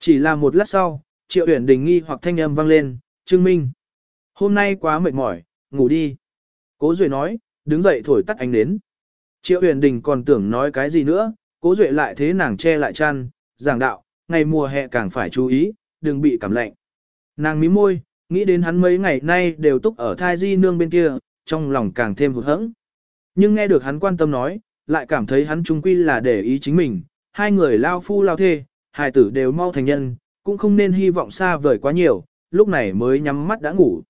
Speaker 1: Chỉ là một lát sau, triệu Uyển đình nghi hoặc thanh âm vang lên, trương minh. Hôm nay quá mệt mỏi, ngủ đi. Cố Duệ nói, đứng dậy thổi tắt ánh nến. Triệu Uyển đình còn tưởng nói cái gì nữa, cố Duệ lại thế nàng che lại chăn, giảng đạo, ngày mùa hè càng phải chú ý, đừng bị cảm lạnh. Nàng mím môi, nghĩ đến hắn mấy ngày nay đều túc ở thai di nương bên kia, trong lòng càng thêm hụt hẫng. Nhưng nghe được hắn quan tâm nói, lại cảm thấy hắn trung quy là để ý chính mình, hai người lao phu lao thê, hài tử đều mau thành nhân, cũng không nên hy vọng xa vời quá nhiều, lúc này mới nhắm mắt đã ngủ.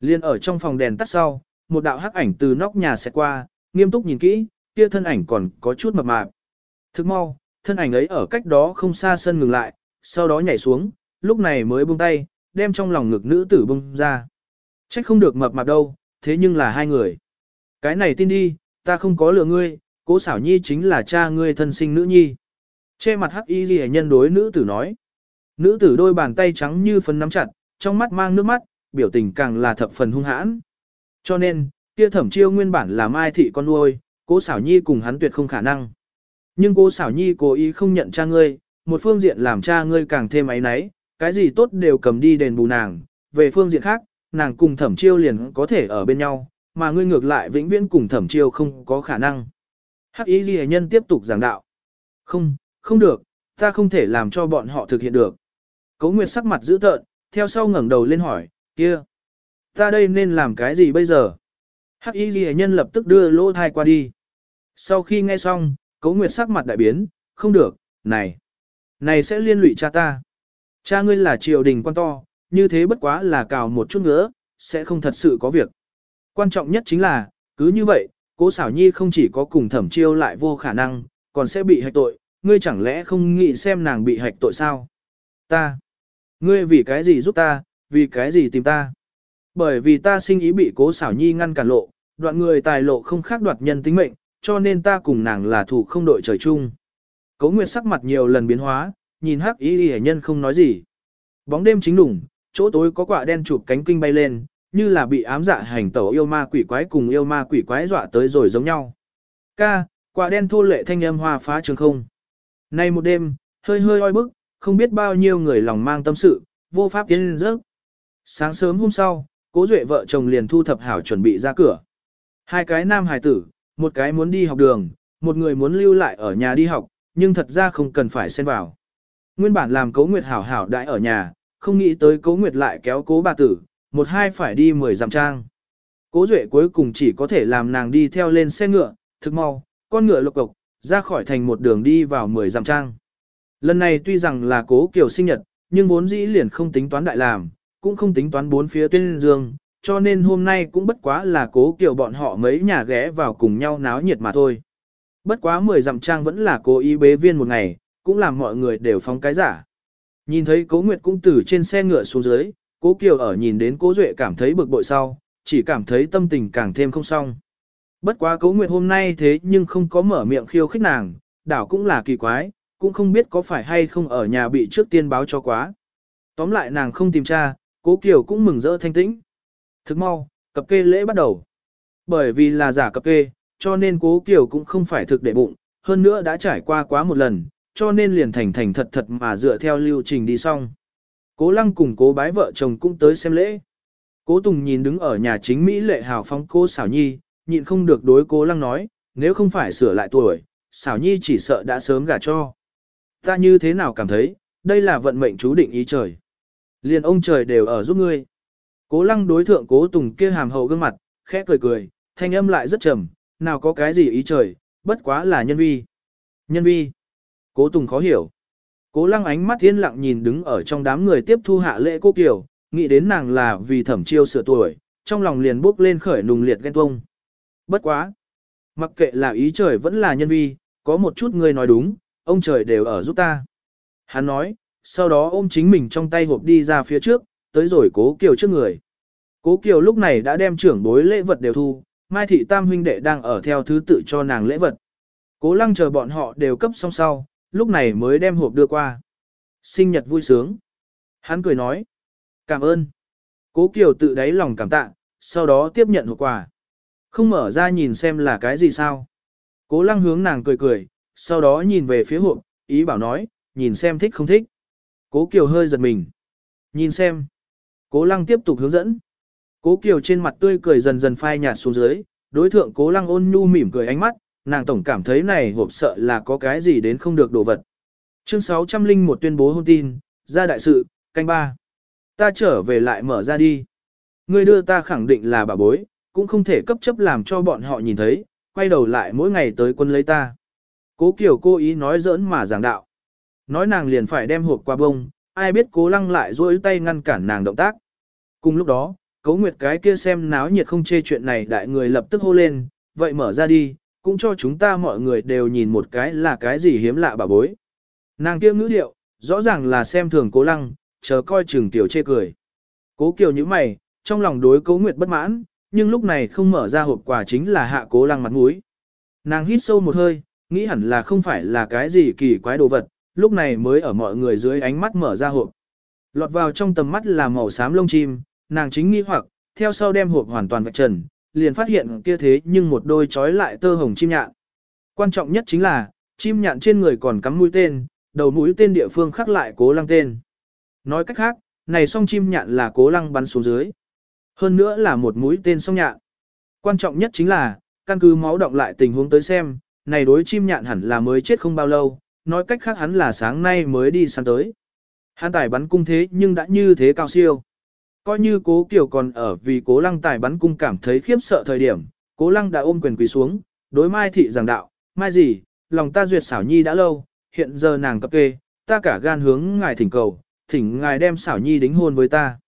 Speaker 1: Liên ở trong phòng đèn tắt sau, một đạo hắc ảnh từ nóc nhà sẽ qua, nghiêm túc nhìn kỹ, kia thân ảnh còn có chút mập mạp. Thức mau, thân ảnh ấy ở cách đó không xa sân ngừng lại, sau đó nhảy xuống, lúc này mới buông tay, đem trong lòng ngực nữ tử bung ra. Trách không được mập mạp đâu, thế nhưng là hai người. Cái này tin đi, ta không có lừa ngươi, cố xảo nhi chính là cha ngươi thân sinh nữ nhi. Che mặt hắc y ghi nhân đối nữ tử nói. Nữ tử đôi bàn tay trắng như phấn nắm chặt, trong mắt mang nước mắt, biểu tình càng là thập phần hung hãn. Cho nên, kia thẩm chiêu nguyên bản là mai thị con nuôi, cố xảo nhi cùng hắn tuyệt không khả năng. Nhưng cô xảo nhi cố ý không nhận cha ngươi, một phương diện làm cha ngươi càng thêm ấy náy, cái gì tốt đều cầm đi đền bù nàng, về phương diện khác, nàng cùng thẩm chiêu liền có thể ở bên nhau, mà ngươi ngược lại vĩnh viễn cùng thẩm chiêu không có khả năng. Hắc ý ghi nhân tiếp tục giảng đạo. Không, không được, ta không thể làm cho bọn họ thực hiện được. Cố Nguyệt sắc mặt dữ tợn, theo sau ngẩng đầu lên hỏi, kia, ta đây nên làm cái gì bây giờ? Hắc y ghi nhân lập tức đưa lỗ thai qua đi. Sau khi nghe xong, Cố Nguyệt sắc mặt đại biến, không được, này, này sẽ liên lụy cha ta. Cha ngươi là triều đình quan to, như thế bất quá là cào một chút nữa, sẽ không thật sự có việc. Quan trọng nhất chính là, cứ như vậy, cố xảo nhi không chỉ có cùng thẩm chiêu lại vô khả năng, còn sẽ bị hạch tội, ngươi chẳng lẽ không nghĩ xem nàng bị hạch tội sao? Ta, ngươi vì cái gì giúp ta, vì cái gì tìm ta? Bởi vì ta sinh ý bị cố xảo nhi ngăn cản lộ, đoạn người tài lộ không khác đoạt nhân tính mệnh, cho nên ta cùng nàng là thủ không đội trời chung. Cố Nguyệt sắc mặt nhiều lần biến hóa, nhìn hắc y hệ nhân không nói gì. Bóng đêm chính đủng, chỗ tối có quả đen chụp cánh kinh bay lên, như là bị ám dạ hành tẩu yêu ma quỷ quái cùng yêu ma quỷ quái dọa tới rồi giống nhau. Ca, quả đen thô lệ thanh âm hoa phá trường không. Nay một đêm, hơi hơi oi bức, không biết bao nhiêu người lòng mang tâm sự, vô pháp tiến lên giấc. Sáng sớm hôm sau, cố duệ vợ chồng liền thu thập hảo chuẩn bị ra cửa. Hai cái nam hài tử, một cái muốn đi học đường, một người muốn lưu lại ở nhà đi học, nhưng thật ra không cần phải xen vào. Nguyên bản làm cố nguyệt hảo hảo đại ở nhà, không nghĩ tới cố nguyệt lại kéo cố bà tử, một hai phải đi mười dặm trang. Cố duệ cuối cùng chỉ có thể làm nàng đi theo lên xe ngựa, thực mau, con ngựa lộc cộc, ra khỏi thành một đường đi vào mười dặm trang. Lần này tuy rằng là cố kiều sinh nhật, nhưng vốn dĩ liền không tính toán đại làm, cũng không tính toán bốn phía tuyên dương, cho nên hôm nay cũng bất quá là cố kiều bọn họ mấy nhà ghé vào cùng nhau náo nhiệt mà thôi. Bất quá mười dặm trang vẫn là cố ý bế viên một ngày, cũng làm mọi người đều phóng cái giả. Nhìn thấy cố Nguyệt cũng từ trên xe ngựa xuống dưới, cố Kiều ở nhìn đến cố Duệ cảm thấy bực bội sau, chỉ cảm thấy tâm tình càng thêm không xong. Bất quá cố Nguyệt hôm nay thế nhưng không có mở miệng khiêu khích nàng, đảo cũng là kỳ quái, cũng không biết có phải hay không ở nhà bị trước tiên báo cho quá. Tóm lại nàng không tìm tra, cố Kiều cũng mừng rỡ thanh tĩnh. Thức mau, cập kê lễ bắt đầu. Bởi vì là giả cập kê, cho nên cố Kiều cũng không phải thực để bụng, hơn nữa đã trải qua quá một lần, cho nên liền thành thành thật thật mà dựa theo lưu trình đi xong. Cố lăng cùng cố bái vợ chồng cũng tới xem lễ. Cố Tùng nhìn đứng ở nhà chính Mỹ lệ hào phóng cô xảo nhi, nhịn không được đối cố lăng nói, nếu không phải sửa lại tuổi, xảo nhi chỉ sợ đã sớm gả cho. Ta như thế nào cảm thấy, đây là vận mệnh chú định ý trời. Liền ông trời đều ở giúp ngươi. Cố lăng đối thượng cố Tùng kia hàm hậu gương mặt, khẽ cười cười, thanh âm lại rất trầm, nào có cái gì ý trời, bất quá là nhân vi. Nhân vi. Cố Tùng khó hiểu. Cố lăng ánh mắt thiên lặng nhìn đứng ở trong đám người tiếp thu hạ lễ cô Kiều, nghĩ đến nàng là vì thẩm chiêu sửa tuổi, trong lòng liền bốc lên khởi nùng liệt ghen tuông. Bất quá. Mặc kệ là ý trời vẫn là nhân vi, có một chút người nói đúng, ông trời đều ở giúp ta. Hắn nói, sau đó ôm chính mình trong tay hộp đi ra phía trước, tới rồi cố Kiều trước người. Cố Kiều lúc này đã đem trưởng bối lễ vật đều thu, Mai Thị Tam huynh đệ đang ở theo thứ tự cho nàng lễ vật. Cố lăng chờ bọn họ đều cấp xong sau, lúc này mới đem hộp đưa qua. Sinh nhật vui sướng. Hắn cười nói. Cảm ơn. Cố Kiều tự đáy lòng cảm tạ, sau đó tiếp nhận hộp quà. Không mở ra nhìn xem là cái gì sao. Cố lăng hướng nàng cười cười, sau đó nhìn về phía hộp, ý bảo nói, nhìn xem thích không thích. Cố Kiều hơi giật mình. Nhìn xem. Cố lăng tiếp tục hướng dẫn. Cố Kiều trên mặt tươi cười dần dần phai nhạt xuống dưới, đối thượng cố lăng ôn nhu mỉm cười ánh mắt, nàng tổng cảm thấy này hộp sợ là có cái gì đến không được đồ vật. Chương 601 tuyên bố hôn tin, ra đại sự, canh ba. Ta trở về lại mở ra đi. Người đưa ta khẳng định là bà bối, cũng không thể cấp chấp làm cho bọn họ nhìn thấy, quay đầu lại mỗi ngày tới quân lấy ta. Cố Kiều cố ý nói giỡn mà giảng đạo. Nói nàng liền phải đem hộp qua bông, ai biết cố lăng lại duỗi tay ngăn cản nàng động tác. Cùng lúc đó, cố nguyệt cái kia xem náo nhiệt không chê chuyện này đại người lập tức hô lên, vậy mở ra đi, cũng cho chúng ta mọi người đều nhìn một cái là cái gì hiếm lạ bà bối. Nàng kia ngữ điệu, rõ ràng là xem thường cố lăng, chờ coi chừng tiểu chê cười. Cố kiều như mày, trong lòng đối cố nguyệt bất mãn, nhưng lúc này không mở ra hộp quà chính là hạ cố lăng mặt mũi. Nàng hít sâu một hơi, nghĩ hẳn là không phải là cái gì kỳ quái đồ vật, lúc này mới ở mọi người dưới ánh mắt mở ra hộp. Lọt vào trong tầm mắt là màu xám lông chim, nàng chính nghi hoặc, theo sau đem hộp hoàn toàn vạch trần, liền phát hiện kia thế nhưng một đôi trói lại tơ hồng chim nhạn. Quan trọng nhất chính là, chim nhạn trên người còn cắm mũi tên, đầu mũi tên địa phương khắc lại cố lăng tên. Nói cách khác, này song chim nhạn là cố lăng bắn xuống dưới. Hơn nữa là một mũi tên song nhạn. Quan trọng nhất chính là, căn cứ máu động lại tình huống tới xem, này đối chim nhạn hẳn là mới chết không bao lâu, nói cách khác hắn là sáng nay mới đi săn tới. Hắn tài bắn cung thế nhưng đã như thế cao siêu. Coi như cố kiểu còn ở vì cố lăng tài bắn cung cảm thấy khiếp sợ thời điểm, cố lăng đã ôm quyền quỳ xuống, đối mai thị giảng đạo, mai gì, lòng ta duyệt xảo nhi đã lâu, hiện giờ nàng cập kê, ta cả gan hướng ngài thỉnh cầu, thỉnh ngài đem xảo nhi đính hôn với ta.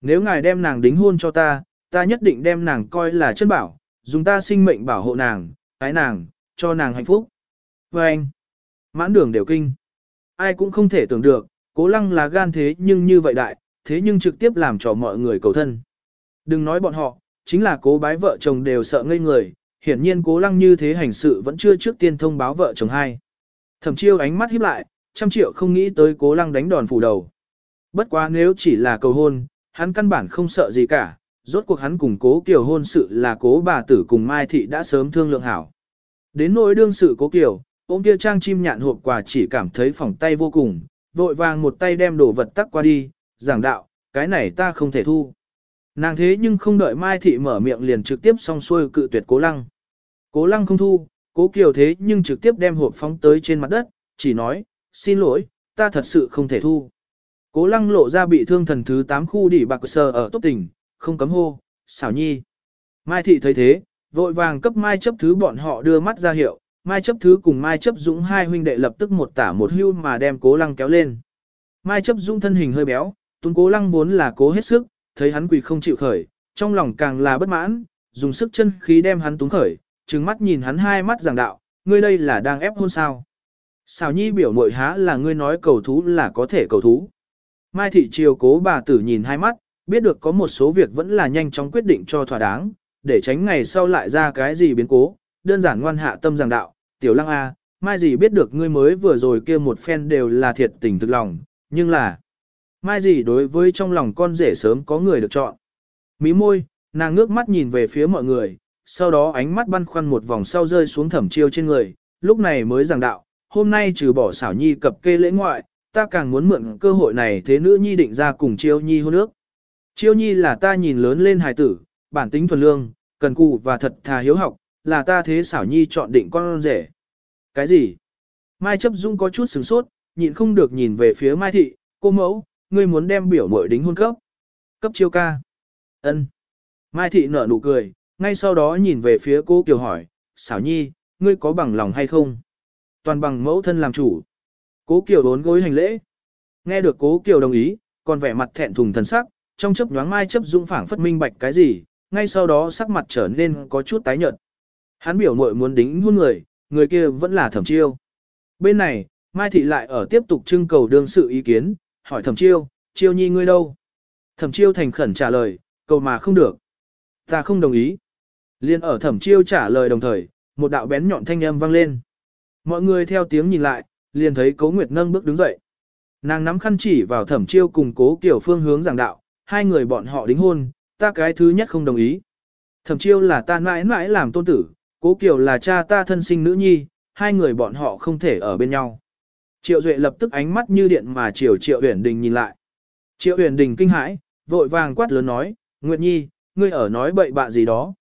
Speaker 1: Nếu ngài đem nàng đính hôn cho ta, ta nhất định đem nàng coi là chân bảo, dùng ta sinh mệnh bảo hộ nàng, ái nàng, cho nàng hạnh phúc. Và anh, mãn đường đều kinh. Ai cũng không thể tưởng được, cố lăng là gan thế nhưng như vậy đại, thế nhưng trực tiếp làm cho mọi người cầu thân. Đừng nói bọn họ, chính là cố bái vợ chồng đều sợ ngây người, hiển nhiên cố lăng như thế hành sự vẫn chưa trước tiên thông báo vợ chồng hai. Thẩm chiêu ánh mắt híp lại, trăm triệu không nghĩ tới cố lăng đánh đòn phủ đầu. Bất quá nếu chỉ là cầu hôn, hắn căn bản không sợ gì cả, rốt cuộc hắn cùng cố kiều hôn sự là cố bà tử cùng Mai Thị đã sớm thương lượng hảo. Đến nỗi đương sự cố kiều, ôm kia trang chim nhạn hộp quà chỉ cảm thấy phỏng tay vô cùng, vội vàng một tay đem đồ vật tắc qua đi, giảng đạo, cái này ta không thể thu. Nàng thế nhưng không đợi Mai Thị mở miệng liền trực tiếp xong xuôi cự tuyệt cố lăng. Cố lăng không thu, cố kiều thế nhưng trực tiếp đem hộp phóng tới trên mặt đất, chỉ nói, xin lỗi, ta thật sự không thể thu. Cố lăng lộ ra bị thương thần thứ 8 khu đỉ bạc sờ ở tốt tỉnh, không cấm hô, xảo nhi. Mai thị thấy thế, vội vàng cấp mai chấp thứ bọn họ đưa mắt ra hiệu, mai chấp thứ cùng mai chấp dũng hai huynh đệ lập tức một tả một hưu mà đem cố lăng kéo lên. Mai chấp dũng thân hình hơi béo, tuấn cố lăng vốn là cố hết sức, thấy hắn quỳ không chịu khởi, trong lòng càng là bất mãn, dùng sức chân khí đem hắn túng khởi, trừng mắt nhìn hắn hai mắt giảng đạo, ngươi đây là đang ép hôn sao. xào nhi biểu mội há là ngươi nói cầu thú là có thể cầu thú. Mai thị triều cố bà tử nhìn hai mắt, biết được có một số việc vẫn là nhanh chóng quyết định cho thỏa đáng, để tránh ngày sau lại ra cái gì biến cố, đơn giản ngoan hạ tâm giảng đạo, tiểu lăng A, mai gì biết được ngươi mới vừa rồi kia một phen đều là thiệt tình thực lòng, nhưng là, mai gì đối với trong lòng con rể sớm có người được chọn. Mí môi, nàng ngước mắt nhìn về phía mọi người, sau đó ánh mắt băn khoăn một vòng sau rơi xuống thẩm chiêu trên người, lúc này mới giảng đạo, hôm nay trừ bỏ xảo nhi cập kê lễ ngoại, ta càng muốn mượn cơ hội này thế nữ nhi định ra cùng chiêu nhi hôn ước. Chiêu nhi là ta nhìn lớn lên hài tử, bản tính thuần lương, cần cù và thật thà hiếu học, là ta thế xảo nhi chọn định con rể. Cái gì? Mai chấp dung có chút sửng sốt, nhịn không được nhìn về phía Mai thị, cô mẫu, ngươi muốn đem biểu mội đính hôn cấp. Cấp chiêu ca. ân Mai thị nở nụ cười, ngay sau đó nhìn về phía cô Kiều hỏi, xảo nhi, ngươi có bằng lòng hay không? Toàn bằng mẫu thân làm chủ. Cố Kiều đốn gối hành lễ. Nghe được Cố Kiều đồng ý, còn vẻ mặt thẹn thùng thần sắc, trong chấp nhoáng mai chấp dung phảng phất minh bạch cái gì, ngay sau đó sắc mặt trở nên có chút tái nhợt. Hắn biểu muội muốn đính hôn người, người kia vẫn là thẩm chiêu. Bên này, Mai Thị lại ở tiếp tục trưng cầu đương sự ý kiến, hỏi thẩm chiêu, chiêu nhi ngươi đâu? Thẩm chiêu thành khẩn trả lời, cầu mà không được. Ta không đồng ý. Liên ở thẩm chiêu trả lời đồng thời, một đạo bén nhọn thanh âm vang lên. Mọi người theo tiếng nhìn lại, liền thấy Cố Nguyệt nâng bước đứng dậy. Nàng nắm khăn chỉ vào thẩm chiêu cùng Cố Kiểu Phương hướng giảng đạo, hai người bọn họ đính hôn, ta cái thứ nhất không đồng ý. Thẩm chiêu là ta mãi mãi làm tôn tử, Cố Kiều là cha ta thân sinh nữ nhi, hai người bọn họ không thể ở bên nhau. Triệu Duệ lập tức ánh mắt như điện mà chiều Triệu Uyển Đình nhìn lại. Triệu Uyển Đình kinh hãi, vội vàng quát lớn nói, Nguyệt Nhi, ngươi ở nói bậy bạ gì đó.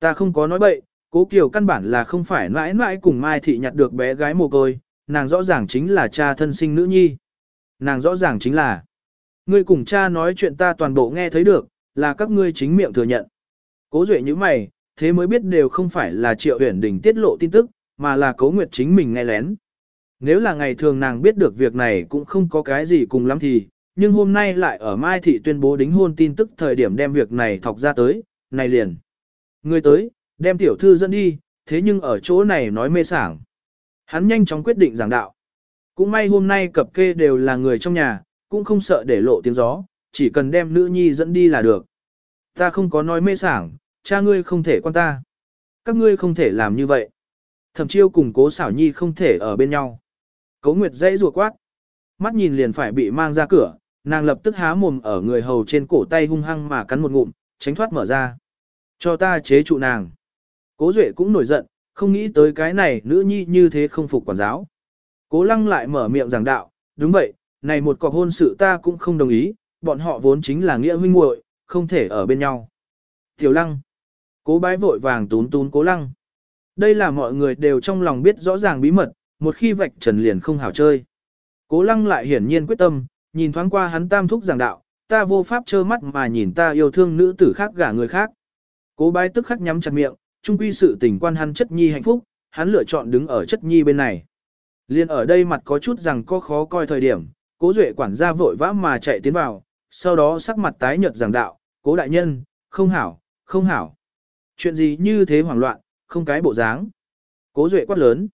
Speaker 1: Ta không có nói bậy, Cố Kiều căn bản là không phải mãi mãi cùng Mai Thị nhặt được bé gái mồ côi, nàng rõ ràng chính là cha thân sinh nữ nhi. Nàng rõ ràng chính là, ngươi cùng cha nói chuyện ta toàn bộ nghe thấy được, là các ngươi chính miệng thừa nhận. Cố Duệ như mày, thế mới biết đều không phải là Triệu Huyền Đình tiết lộ tin tức, mà là Cố Nguyệt chính mình nghe lén. Nếu là ngày thường nàng biết được việc này cũng không có cái gì cùng lắm thì, nhưng hôm nay lại ở Mai Thị tuyên bố đính hôn tin tức thời điểm đem việc này thọc ra tới, này liền. Người tới, đem tiểu thư dẫn đi, thế nhưng ở chỗ này nói mê sảng. Hắn nhanh chóng quyết định giảng đạo. Cũng may hôm nay cập kê đều là người trong nhà, cũng không sợ để lộ tiếng gió, chỉ cần đem nữ nhi dẫn đi là được. Ta không có nói mê sảng, cha ngươi không thể quan ta. Các ngươi không thể làm như vậy. Thẩm chiêu cùng cố xảo nhi không thể ở bên nhau. Cố Nguyệt dãy rùa quát. Mắt nhìn liền phải bị mang ra cửa, nàng lập tức há mồm ở người hầu trên cổ tay hung hăng mà cắn một ngụm, tránh thoát mở ra. Cho ta chế trụ nàng. Cố Duệ cũng nổi giận, không nghĩ tới cái này nữ nhi như thế không phục quản giáo. Cố lăng lại mở miệng giảng đạo, đúng vậy, này một cọc hôn sự ta cũng không đồng ý, bọn họ vốn chính là nghĩa huynh muội, không thể ở bên nhau. Tiểu lăng. Cố bái vội vàng tún tún cố lăng. Đây là mọi người đều trong lòng biết rõ ràng bí mật, một khi vạch trần liền không hảo chơi. Cố lăng lại hiển nhiên quyết tâm, nhìn thoáng qua hắn tam thúc giảng đạo, ta vô pháp trơ mắt mà nhìn ta yêu thương nữ tử khác gả người khác. Cố bái tức khắc nhắm chặt miệng, trung quy sự tình quan hắn chất nhi hạnh phúc, hắn lựa chọn đứng ở chất nhi bên này. Liên ở đây mặt có chút rằng có khó coi thời điểm, cố duệ quản gia vội vã mà chạy tiến vào, sau đó sắc mặt tái nhợt giảng đạo, cố đại nhân, không hảo, không hảo. Chuyện gì như thế hoảng loạn, không cái bộ dáng. Cố duệ quát lớn.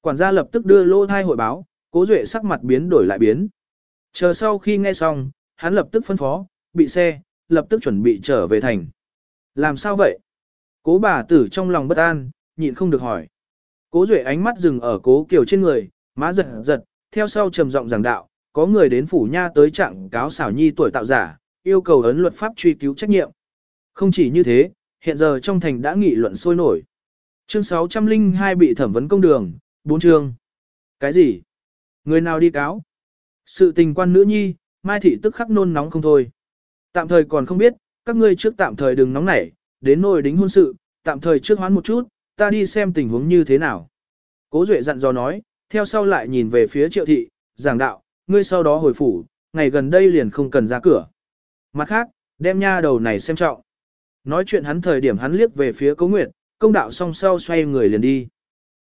Speaker 1: Quản gia lập tức đưa lô thai hội báo, cố duệ sắc mặt biến đổi lại biến. Chờ sau khi nghe xong, hắn lập tức phân phó, bị xe, lập tức chuẩn bị trở về thành. Làm sao vậy? Cố bà tử trong lòng bất an, nhịn không được hỏi. Cố Duệ ánh mắt dừng ở cố Kiều trên người, má giật giật, theo sau trầm giọng giảng đạo, có người đến phủ nha tới trạng cáo xảo nhi tuổi tạo giả, yêu cầu ấn luật pháp truy cứu trách nhiệm. Không chỉ như thế, hiện giờ trong thành đã nghị luận sôi nổi. Chương 602 bị thẩm vấn công đường, 4 chương. Cái gì? Người nào đi cáo? Sự tình quan nữ nhi, Mai Thị tức khắc nôn nóng không thôi. Tạm thời còn không biết, các ngươi trước tạm thời đừng nóng nảy, đến nồi đính hôn sự, tạm thời trước hoán một chút, ta đi xem tình huống như thế nào. Cố Duệ dặn dò nói, theo sau lại nhìn về phía triệu thị, giảng đạo, ngươi sau đó hồi phủ, ngày gần đây liền không cần ra cửa. Mặt khác, đem nha đầu này xem trọng. Nói chuyện hắn thời điểm hắn liếc về phía Cố Nguyệt, công đạo song sau xoay người liền đi.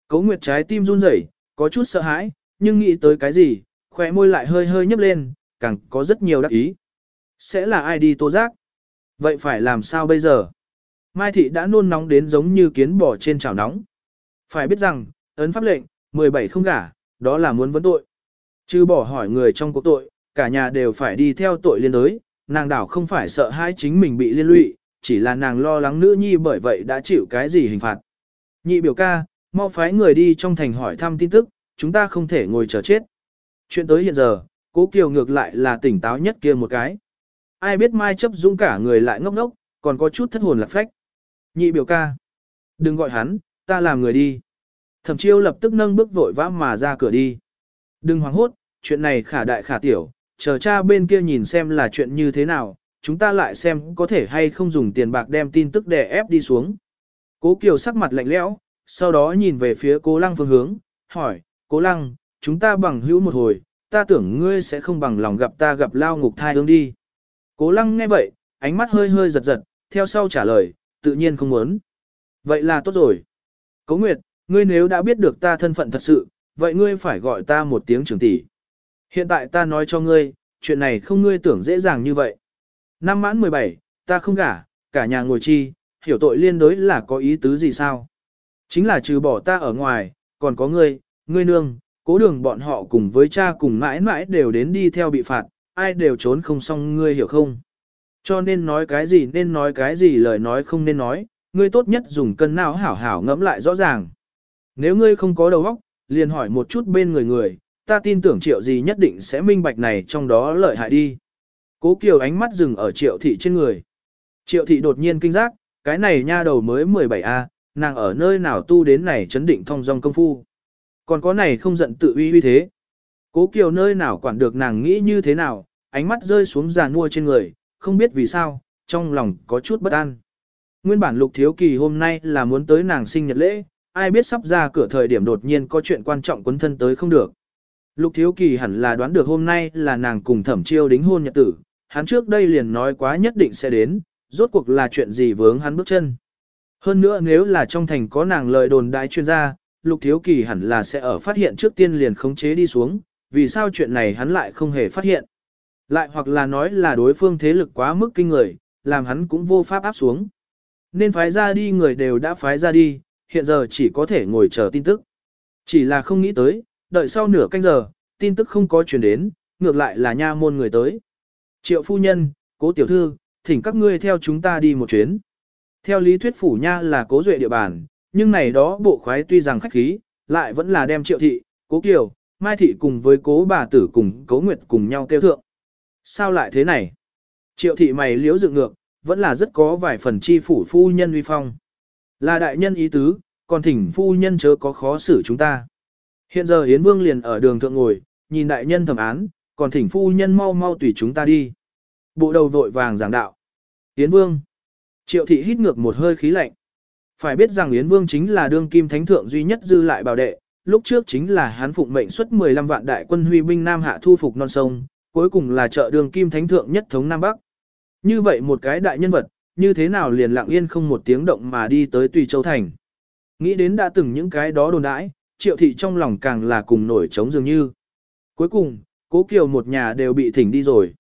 Speaker 1: Cố Nguyệt trái tim run rẩy, có chút sợ hãi, nhưng nghĩ tới cái gì, khóe môi lại hơi hơi nhấp lên, càng có rất nhiều đắc ý. Sẽ là ai đi tố giác? Vậy phải làm sao bây giờ? Mai thị đã nôn nóng đến giống như kiến bò trên chảo nóng. Phải biết rằng, ấn pháp lệnh, 17 không gả, đó là muốn vấn tội. Chứ bỏ hỏi người trong cuộc tội, cả nhà đều phải đi theo tội liên đới, nàng đảo không phải sợ hai chính mình bị liên lụy, chỉ là nàng lo lắng nữ nhi bởi vậy đã chịu cái gì hình phạt. Nhị biểu ca, mau phái người đi trong thành hỏi thăm tin tức, chúng ta không thể ngồi chờ chết. Chuyện tới hiện giờ, cố kiều ngược lại là tỉnh táo nhất kia một cái. Ai biết mai chấp dũng cả người lại ngốc ngốc, còn có chút thất hồn lạc phách. Nhị biểu ca. Đừng gọi hắn, ta làm người đi. Thẩm chiêu lập tức nâng bước vội vã mà ra cửa đi. Đừng hoảng hốt, chuyện này khả đại khả tiểu, chờ cha bên kia nhìn xem là chuyện như thế nào, chúng ta lại xem có thể hay không dùng tiền bạc đem tin tức đè ép đi xuống. Cố Kiều sắc mặt lạnh lẽo, sau đó nhìn về phía cố lăng phương hướng, hỏi, cố lăng, chúng ta bằng hữu một hồi, ta tưởng ngươi sẽ không bằng lòng gặp ta gặp lao ngục thai hướng đi. Cố lăng nghe vậy, ánh mắt hơi hơi giật giật, theo sau trả lời, tự nhiên không muốn. Vậy là tốt rồi. Cố Nguyệt, ngươi nếu đã biết được ta thân phận thật sự, vậy ngươi phải gọi ta một tiếng trưởng tỷ. Hiện tại ta nói cho ngươi, chuyện này không ngươi tưởng dễ dàng như vậy. Năm mãn 17, ta không gả, cả nhà ngồi chi, hiểu tội liên đối là có ý tứ gì sao? Chính là trừ bỏ ta ở ngoài, còn có ngươi, ngươi nương, cố đường bọn họ cùng với cha cùng mãi mãi đều đến đi theo bị phạt, ai đều trốn không xong ngươi hiểu không? Cho nên nói cái gì nên nói cái gì lời nói không nên nói, ngươi tốt nhất dùng cân não hảo hảo ngẫm lại rõ ràng. Nếu ngươi không có đầu óc, liền hỏi một chút bên người người, ta tin tưởng triệu gì nhất định sẽ minh bạch này trong đó lợi hại đi. Cố Kiều ánh mắt dừng ở triệu thị trên người. Triệu thị đột nhiên kinh giác, cái này nha đầu mới 17A, nàng ở nơi nào tu đến này chấn định thông dong công phu. Còn có này không giận tự uy uy thế. Cố Kiều nơi nào quản được nàng nghĩ như thế nào, ánh mắt rơi xuống già nua trên người, không biết vì sao, trong lòng có chút bất an. Nguyên bản lục thiếu kỳ hôm nay là muốn tới nàng sinh nhật lễ, ai biết sắp ra cửa thời điểm đột nhiên có chuyện quan trọng quấn thân tới không được. Lục thiếu kỳ hẳn là đoán được hôm nay là nàng cùng thẩm chiêu đính hôn nhật tử, hắn trước đây liền nói quá nhất định sẽ đến, rốt cuộc là chuyện gì vướng hắn bước chân. Hơn nữa nếu là trong thành có nàng lời đồn đại chuyên gia, lục thiếu kỳ hẳn là sẽ ở phát hiện trước tiên liền khống chế đi xuống, vì sao chuyện này hắn lại không hề phát hiện. Lại hoặc là nói là đối phương thế lực quá mức kinh người, làm hắn cũng vô pháp áp xuống. Nên phái ra đi người đều đã phái ra đi, hiện giờ chỉ có thể ngồi chờ tin tức. Chỉ là không nghĩ tới, đợi sau nửa canh giờ, tin tức không có truyền đến, ngược lại là nha môn người tới. Triệu phu nhân, cố tiểu thư, thỉnh các ngươi theo chúng ta đi một chuyến. Theo lý thuyết phủ nha là cố duệ địa bàn, nhưng này đó bộ khoái tuy rằng khách khí, lại vẫn là đem triệu thị, cố kiều, mai thị cùng với cố bà tử cùng cố nguyệt cùng nhau kêu thượng. Sao lại thế này? Triệu thị mày liếu dựng ngược, vẫn là rất có vài phần chi phủ phu nhân uy phong. Là đại nhân ý tứ, còn thỉnh phu nhân chớ có khó xử chúng ta. Hiện giờ Yến Vương liền ở đường thượng ngồi, nhìn đại nhân thẩm án, còn thỉnh phu nhân mau mau tùy chúng ta đi. Bộ đầu vội vàng giảng đạo. Yến Vương. Triệu thị hít ngược một hơi khí lạnh. Phải biết rằng Yến Vương chính là đương kim thánh thượng duy nhất dư lại bảo đệ, lúc trước chính là hán phụng mệnh xuất 15 vạn đại quân huy binh Nam Hạ thu phục non sông, cuối cùng là trợ đường kim thánh thượng nhất thống Nam Bắc. Như vậy một cái đại nhân vật, như thế nào liền lặng yên không một tiếng động mà đi tới Tùy Châu Thành. Nghĩ đến đã từng những cái đó đồn đãi, triệu thị trong lòng càng là cùng nổi trống dường như. Cuối cùng, cố kiều một nhà đều bị thỉnh đi rồi.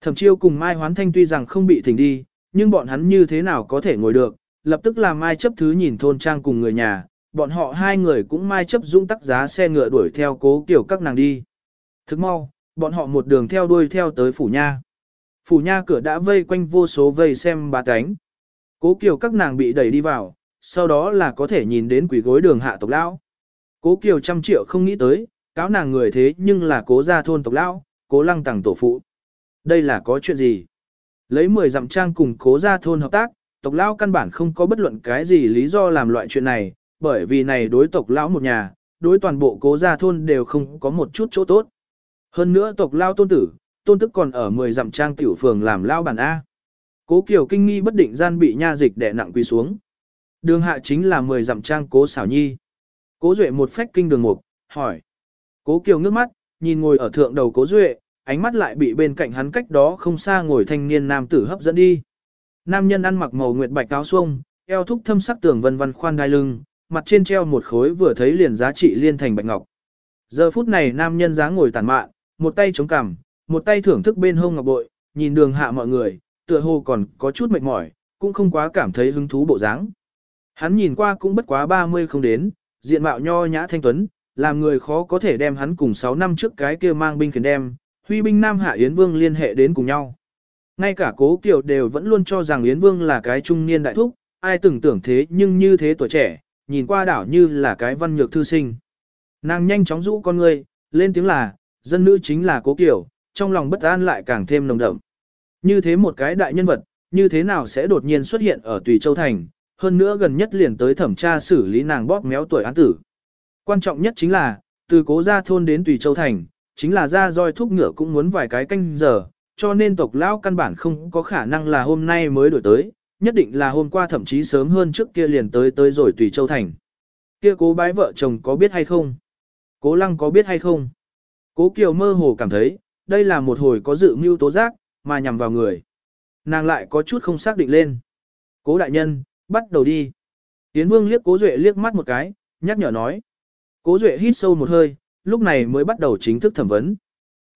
Speaker 1: Thẩm chiêu cùng Mai Hoán Thanh tuy rằng không bị thỉnh đi, nhưng bọn hắn như thế nào có thể ngồi được, lập tức làm Mai chấp thứ nhìn thôn trang cùng người nhà, bọn họ hai người cũng Mai chấp dũng tắc giá xe ngựa đuổi theo cố kiều các nàng đi. Thức mau, bọn họ một đường theo đuôi theo tới phủ nha. Phủ nha cửa đã vây quanh vô số vây xem bà cánh. Cố kiều các nàng bị đẩy đi vào, sau đó là có thể nhìn đến quỷ gối đường hạ tộc lão. Cố kiều trăm triệu không nghĩ tới, cáo nàng người thế nhưng là cố gia thôn tộc lão, cố lăng tàng tổ phụ. Đây là có chuyện gì? Lấy 10 dặm trang cùng cố gia thôn hợp tác, tộc lão căn bản không có bất luận cái gì lý do làm loại chuyện này, bởi vì này đối tộc lão một nhà, đối toàn bộ cố gia thôn đều không có một chút chỗ tốt. Hơn nữa tộc lão tôn tử, tôn tức còn ở 10 dặm trang tiểu phường làm lão bản A. Cố Kiều kinh nghi bất định gian bị nha dịch đè nặng quỳ xuống. Đường hạ chính là 10 dặm trang cố xảo nhi. Cố Duệ một phách kinh đường mục, hỏi. Cố Kiều ngước mắt, nhìn ngồi ở thượng đầu Cố Duệ, ánh mắt lại bị bên cạnh hắn cách đó không xa ngồi thanh niên nam tử hấp dẫn đi. Nam nhân ăn mặc màu nguyệt bạch áo xuông, eo thúc thâm sắc tường vân vân khoan đai lưng, mặt trên treo một khối vừa thấy liền giá trị liên thành bạch ngọc. Giờ phút này nam nhân dáng ngồi tàn mạn, một tay chống cằm, một tay thưởng thức bên hông ngọc bội, nhìn đường hạ mọi người, tựa hồ còn có chút mệt mỏi, cũng không quá cảm thấy hứng thú bộ dáng. Hắn nhìn qua cũng bất quá 30 không đến, diện mạo nho nhã thanh tuấn, làm người khó có thể đem hắn cùng 6 năm trước cái kia mang binh khiển đem, huy binh Nam Hạ Yến Vương liên hệ đến cùng nhau. Ngay cả cố kiều đều vẫn luôn cho rằng Yến Vương là cái trung niên đại thúc, ai từng tưởng thế nhưng như thế tuổi trẻ, nhìn qua đảo như là cái văn nhược thư sinh. Nàng nhanh chóng rũ con người, lên tiếng là, dân nữ chính là cố kiều, trong lòng bất an lại càng thêm nồng đậm. Như thế một cái đại nhân vật, như thế nào sẽ đột nhiên xuất hiện ở Tùy Châu Thành, hơn nữa gần nhất liền tới thẩm tra xử lý nàng bóp méo tuổi án tử. Quan trọng nhất chính là, từ cố gia thôn đến Tùy Châu Thành, chính là ra roi thúc ngựa cũng muốn vài cái canh giờ, cho nên tộc lão căn bản không có khả năng là hôm nay mới đổi tới, nhất định là hôm qua thậm chí sớm hơn trước kia liền tới tới rồi Tùy Châu Thành. Kia cố bái vợ chồng có biết hay không? Cố lăng có biết hay không? Cố Kiều mơ hồ cảm thấy, đây là một hồi có dự mưu tố giác, mà nhằm vào người. Nàng lại có chút không xác định lên. Cố đại nhân, bắt đầu đi. Tiến vương liếc cố duệ liếc mắt một cái, nhắc nhở nói. Cố duệ hít sâu một hơi, lúc này mới bắt đầu chính thức thẩm vấn.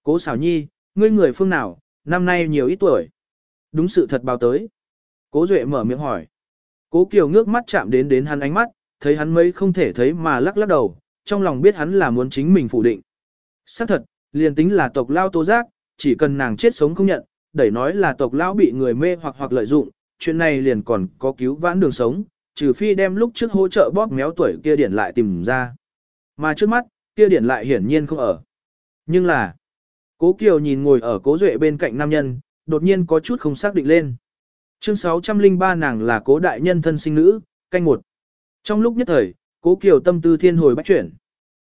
Speaker 1: Cố xảo nhi, ngươi người phương nào, năm nay nhiều ít tuổi. Đúng sự thật báo tới. Cố duệ mở miệng hỏi. Cố kiều ngước mắt chạm đến đến hắn ánh mắt, thấy hắn mấy không thể thấy mà lắc lắc đầu, trong lòng biết hắn là muốn chính mình phủ định. Xác thật, liền tính là tộc lao tố giác, chỉ cần nàng chết sống không nhận, đẩy nói là tộc lão bị người mê hoặc hoặc lợi dụng, chuyện này liền còn có cứu vãn đường sống, trừ phi đem lúc trước hỗ trợ bóp méo tuổi kia điển lại tìm ra. Mà trước mắt, kia điển lại hiển nhiên không ở. Nhưng là, cố Kiều nhìn ngồi ở cố duệ bên cạnh nam nhân, đột nhiên có chút không xác định lên. Chương 603 nàng là cố đại nhân thân sinh nữ, canh một. Trong lúc nhất thời, cố Kiều tâm tư thiên hồi bách chuyển.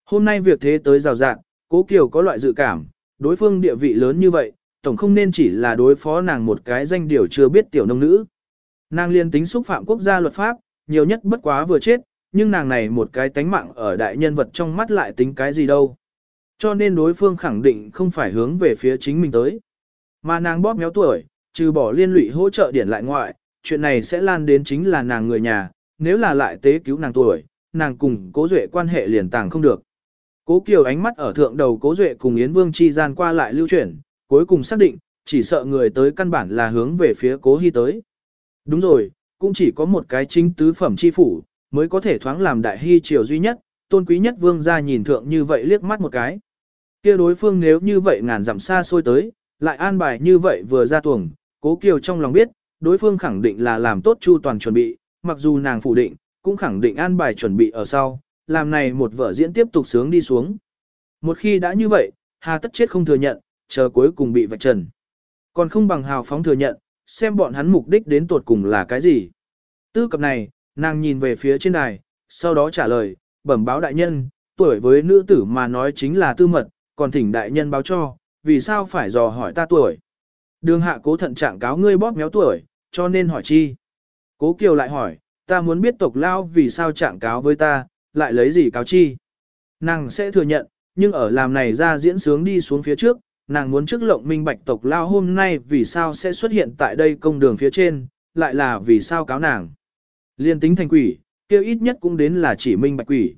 Speaker 1: Hôm nay việc thế tới rào rạng, cố Kiều có loại dự cảm, đối phương địa vị lớn như vậy, tổng không nên chỉ là đối phó nàng một cái danh điều chưa biết tiểu nông nữ. Nàng liên tính xúc phạm quốc gia luật pháp, nhiều nhất bất quá vừa chết, nhưng nàng này một cái tánh mạng ở đại nhân vật trong mắt lại tính cái gì đâu. Cho nên đối phương khẳng định không phải hướng về phía chính mình tới. Mà nàng bóp méo tuổi, trừ bỏ liên lụy hỗ trợ điển lại ngoại, chuyện này sẽ lan đến chính là nàng người nhà, nếu là lại tế cứu nàng tuổi, nàng cùng cố duệ quan hệ liền tàng không được. Cố Kiều ánh mắt ở thượng đầu cố duệ cùng Yến Vương chi gian qua lại lưu chuyển, cuối cùng xác định, chỉ sợ người tới căn bản là hướng về phía cố hy tới. Đúng rồi, cũng chỉ có một cái chính tứ phẩm chi phủ, mới có thể thoáng làm đại hy triều duy nhất, tôn quý nhất vương gia nhìn thượng như vậy liếc mắt một cái. kia đối phương nếu như vậy ngàn dặm xa xôi tới, lại an bài như vậy vừa ra tuồng, cố kiều trong lòng biết, đối phương khẳng định là làm tốt chu toàn chuẩn bị, mặc dù nàng phủ định, cũng khẳng định an bài chuẩn bị ở sau, làm này một vở diễn tiếp tục sướng đi xuống. Một khi đã như vậy, hà tất chết không thừa nhận, chờ cuối cùng bị vạch trần. Còn không bằng hào phóng thừa nhận, xem bọn hắn mục đích đến tột cùng là cái gì. Tư cập này, nàng nhìn về phía trên đài, sau đó trả lời, bẩm báo đại nhân, tuổi với nữ tử mà nói chính là tư mật, còn thỉnh đại nhân báo cho, vì sao phải dò hỏi ta tuổi. Đường hạ cố thận trạng cáo ngươi bóp méo tuổi, cho nên hỏi chi. Cố Kiều lại hỏi, ta muốn biết tộc lao vì sao trạng cáo với ta, lại lấy gì cáo chi. Nàng sẽ thừa nhận, nhưng ở làm này ra diễn sướng đi xuống phía trước, nàng muốn trước lộng minh bạch tộc lao hôm nay vì sao sẽ xuất hiện tại đây công đường phía trên, lại là vì sao cáo nàng. Liên tính thành quỷ, kêu ít nhất cũng đến là chỉ minh bạch quỷ.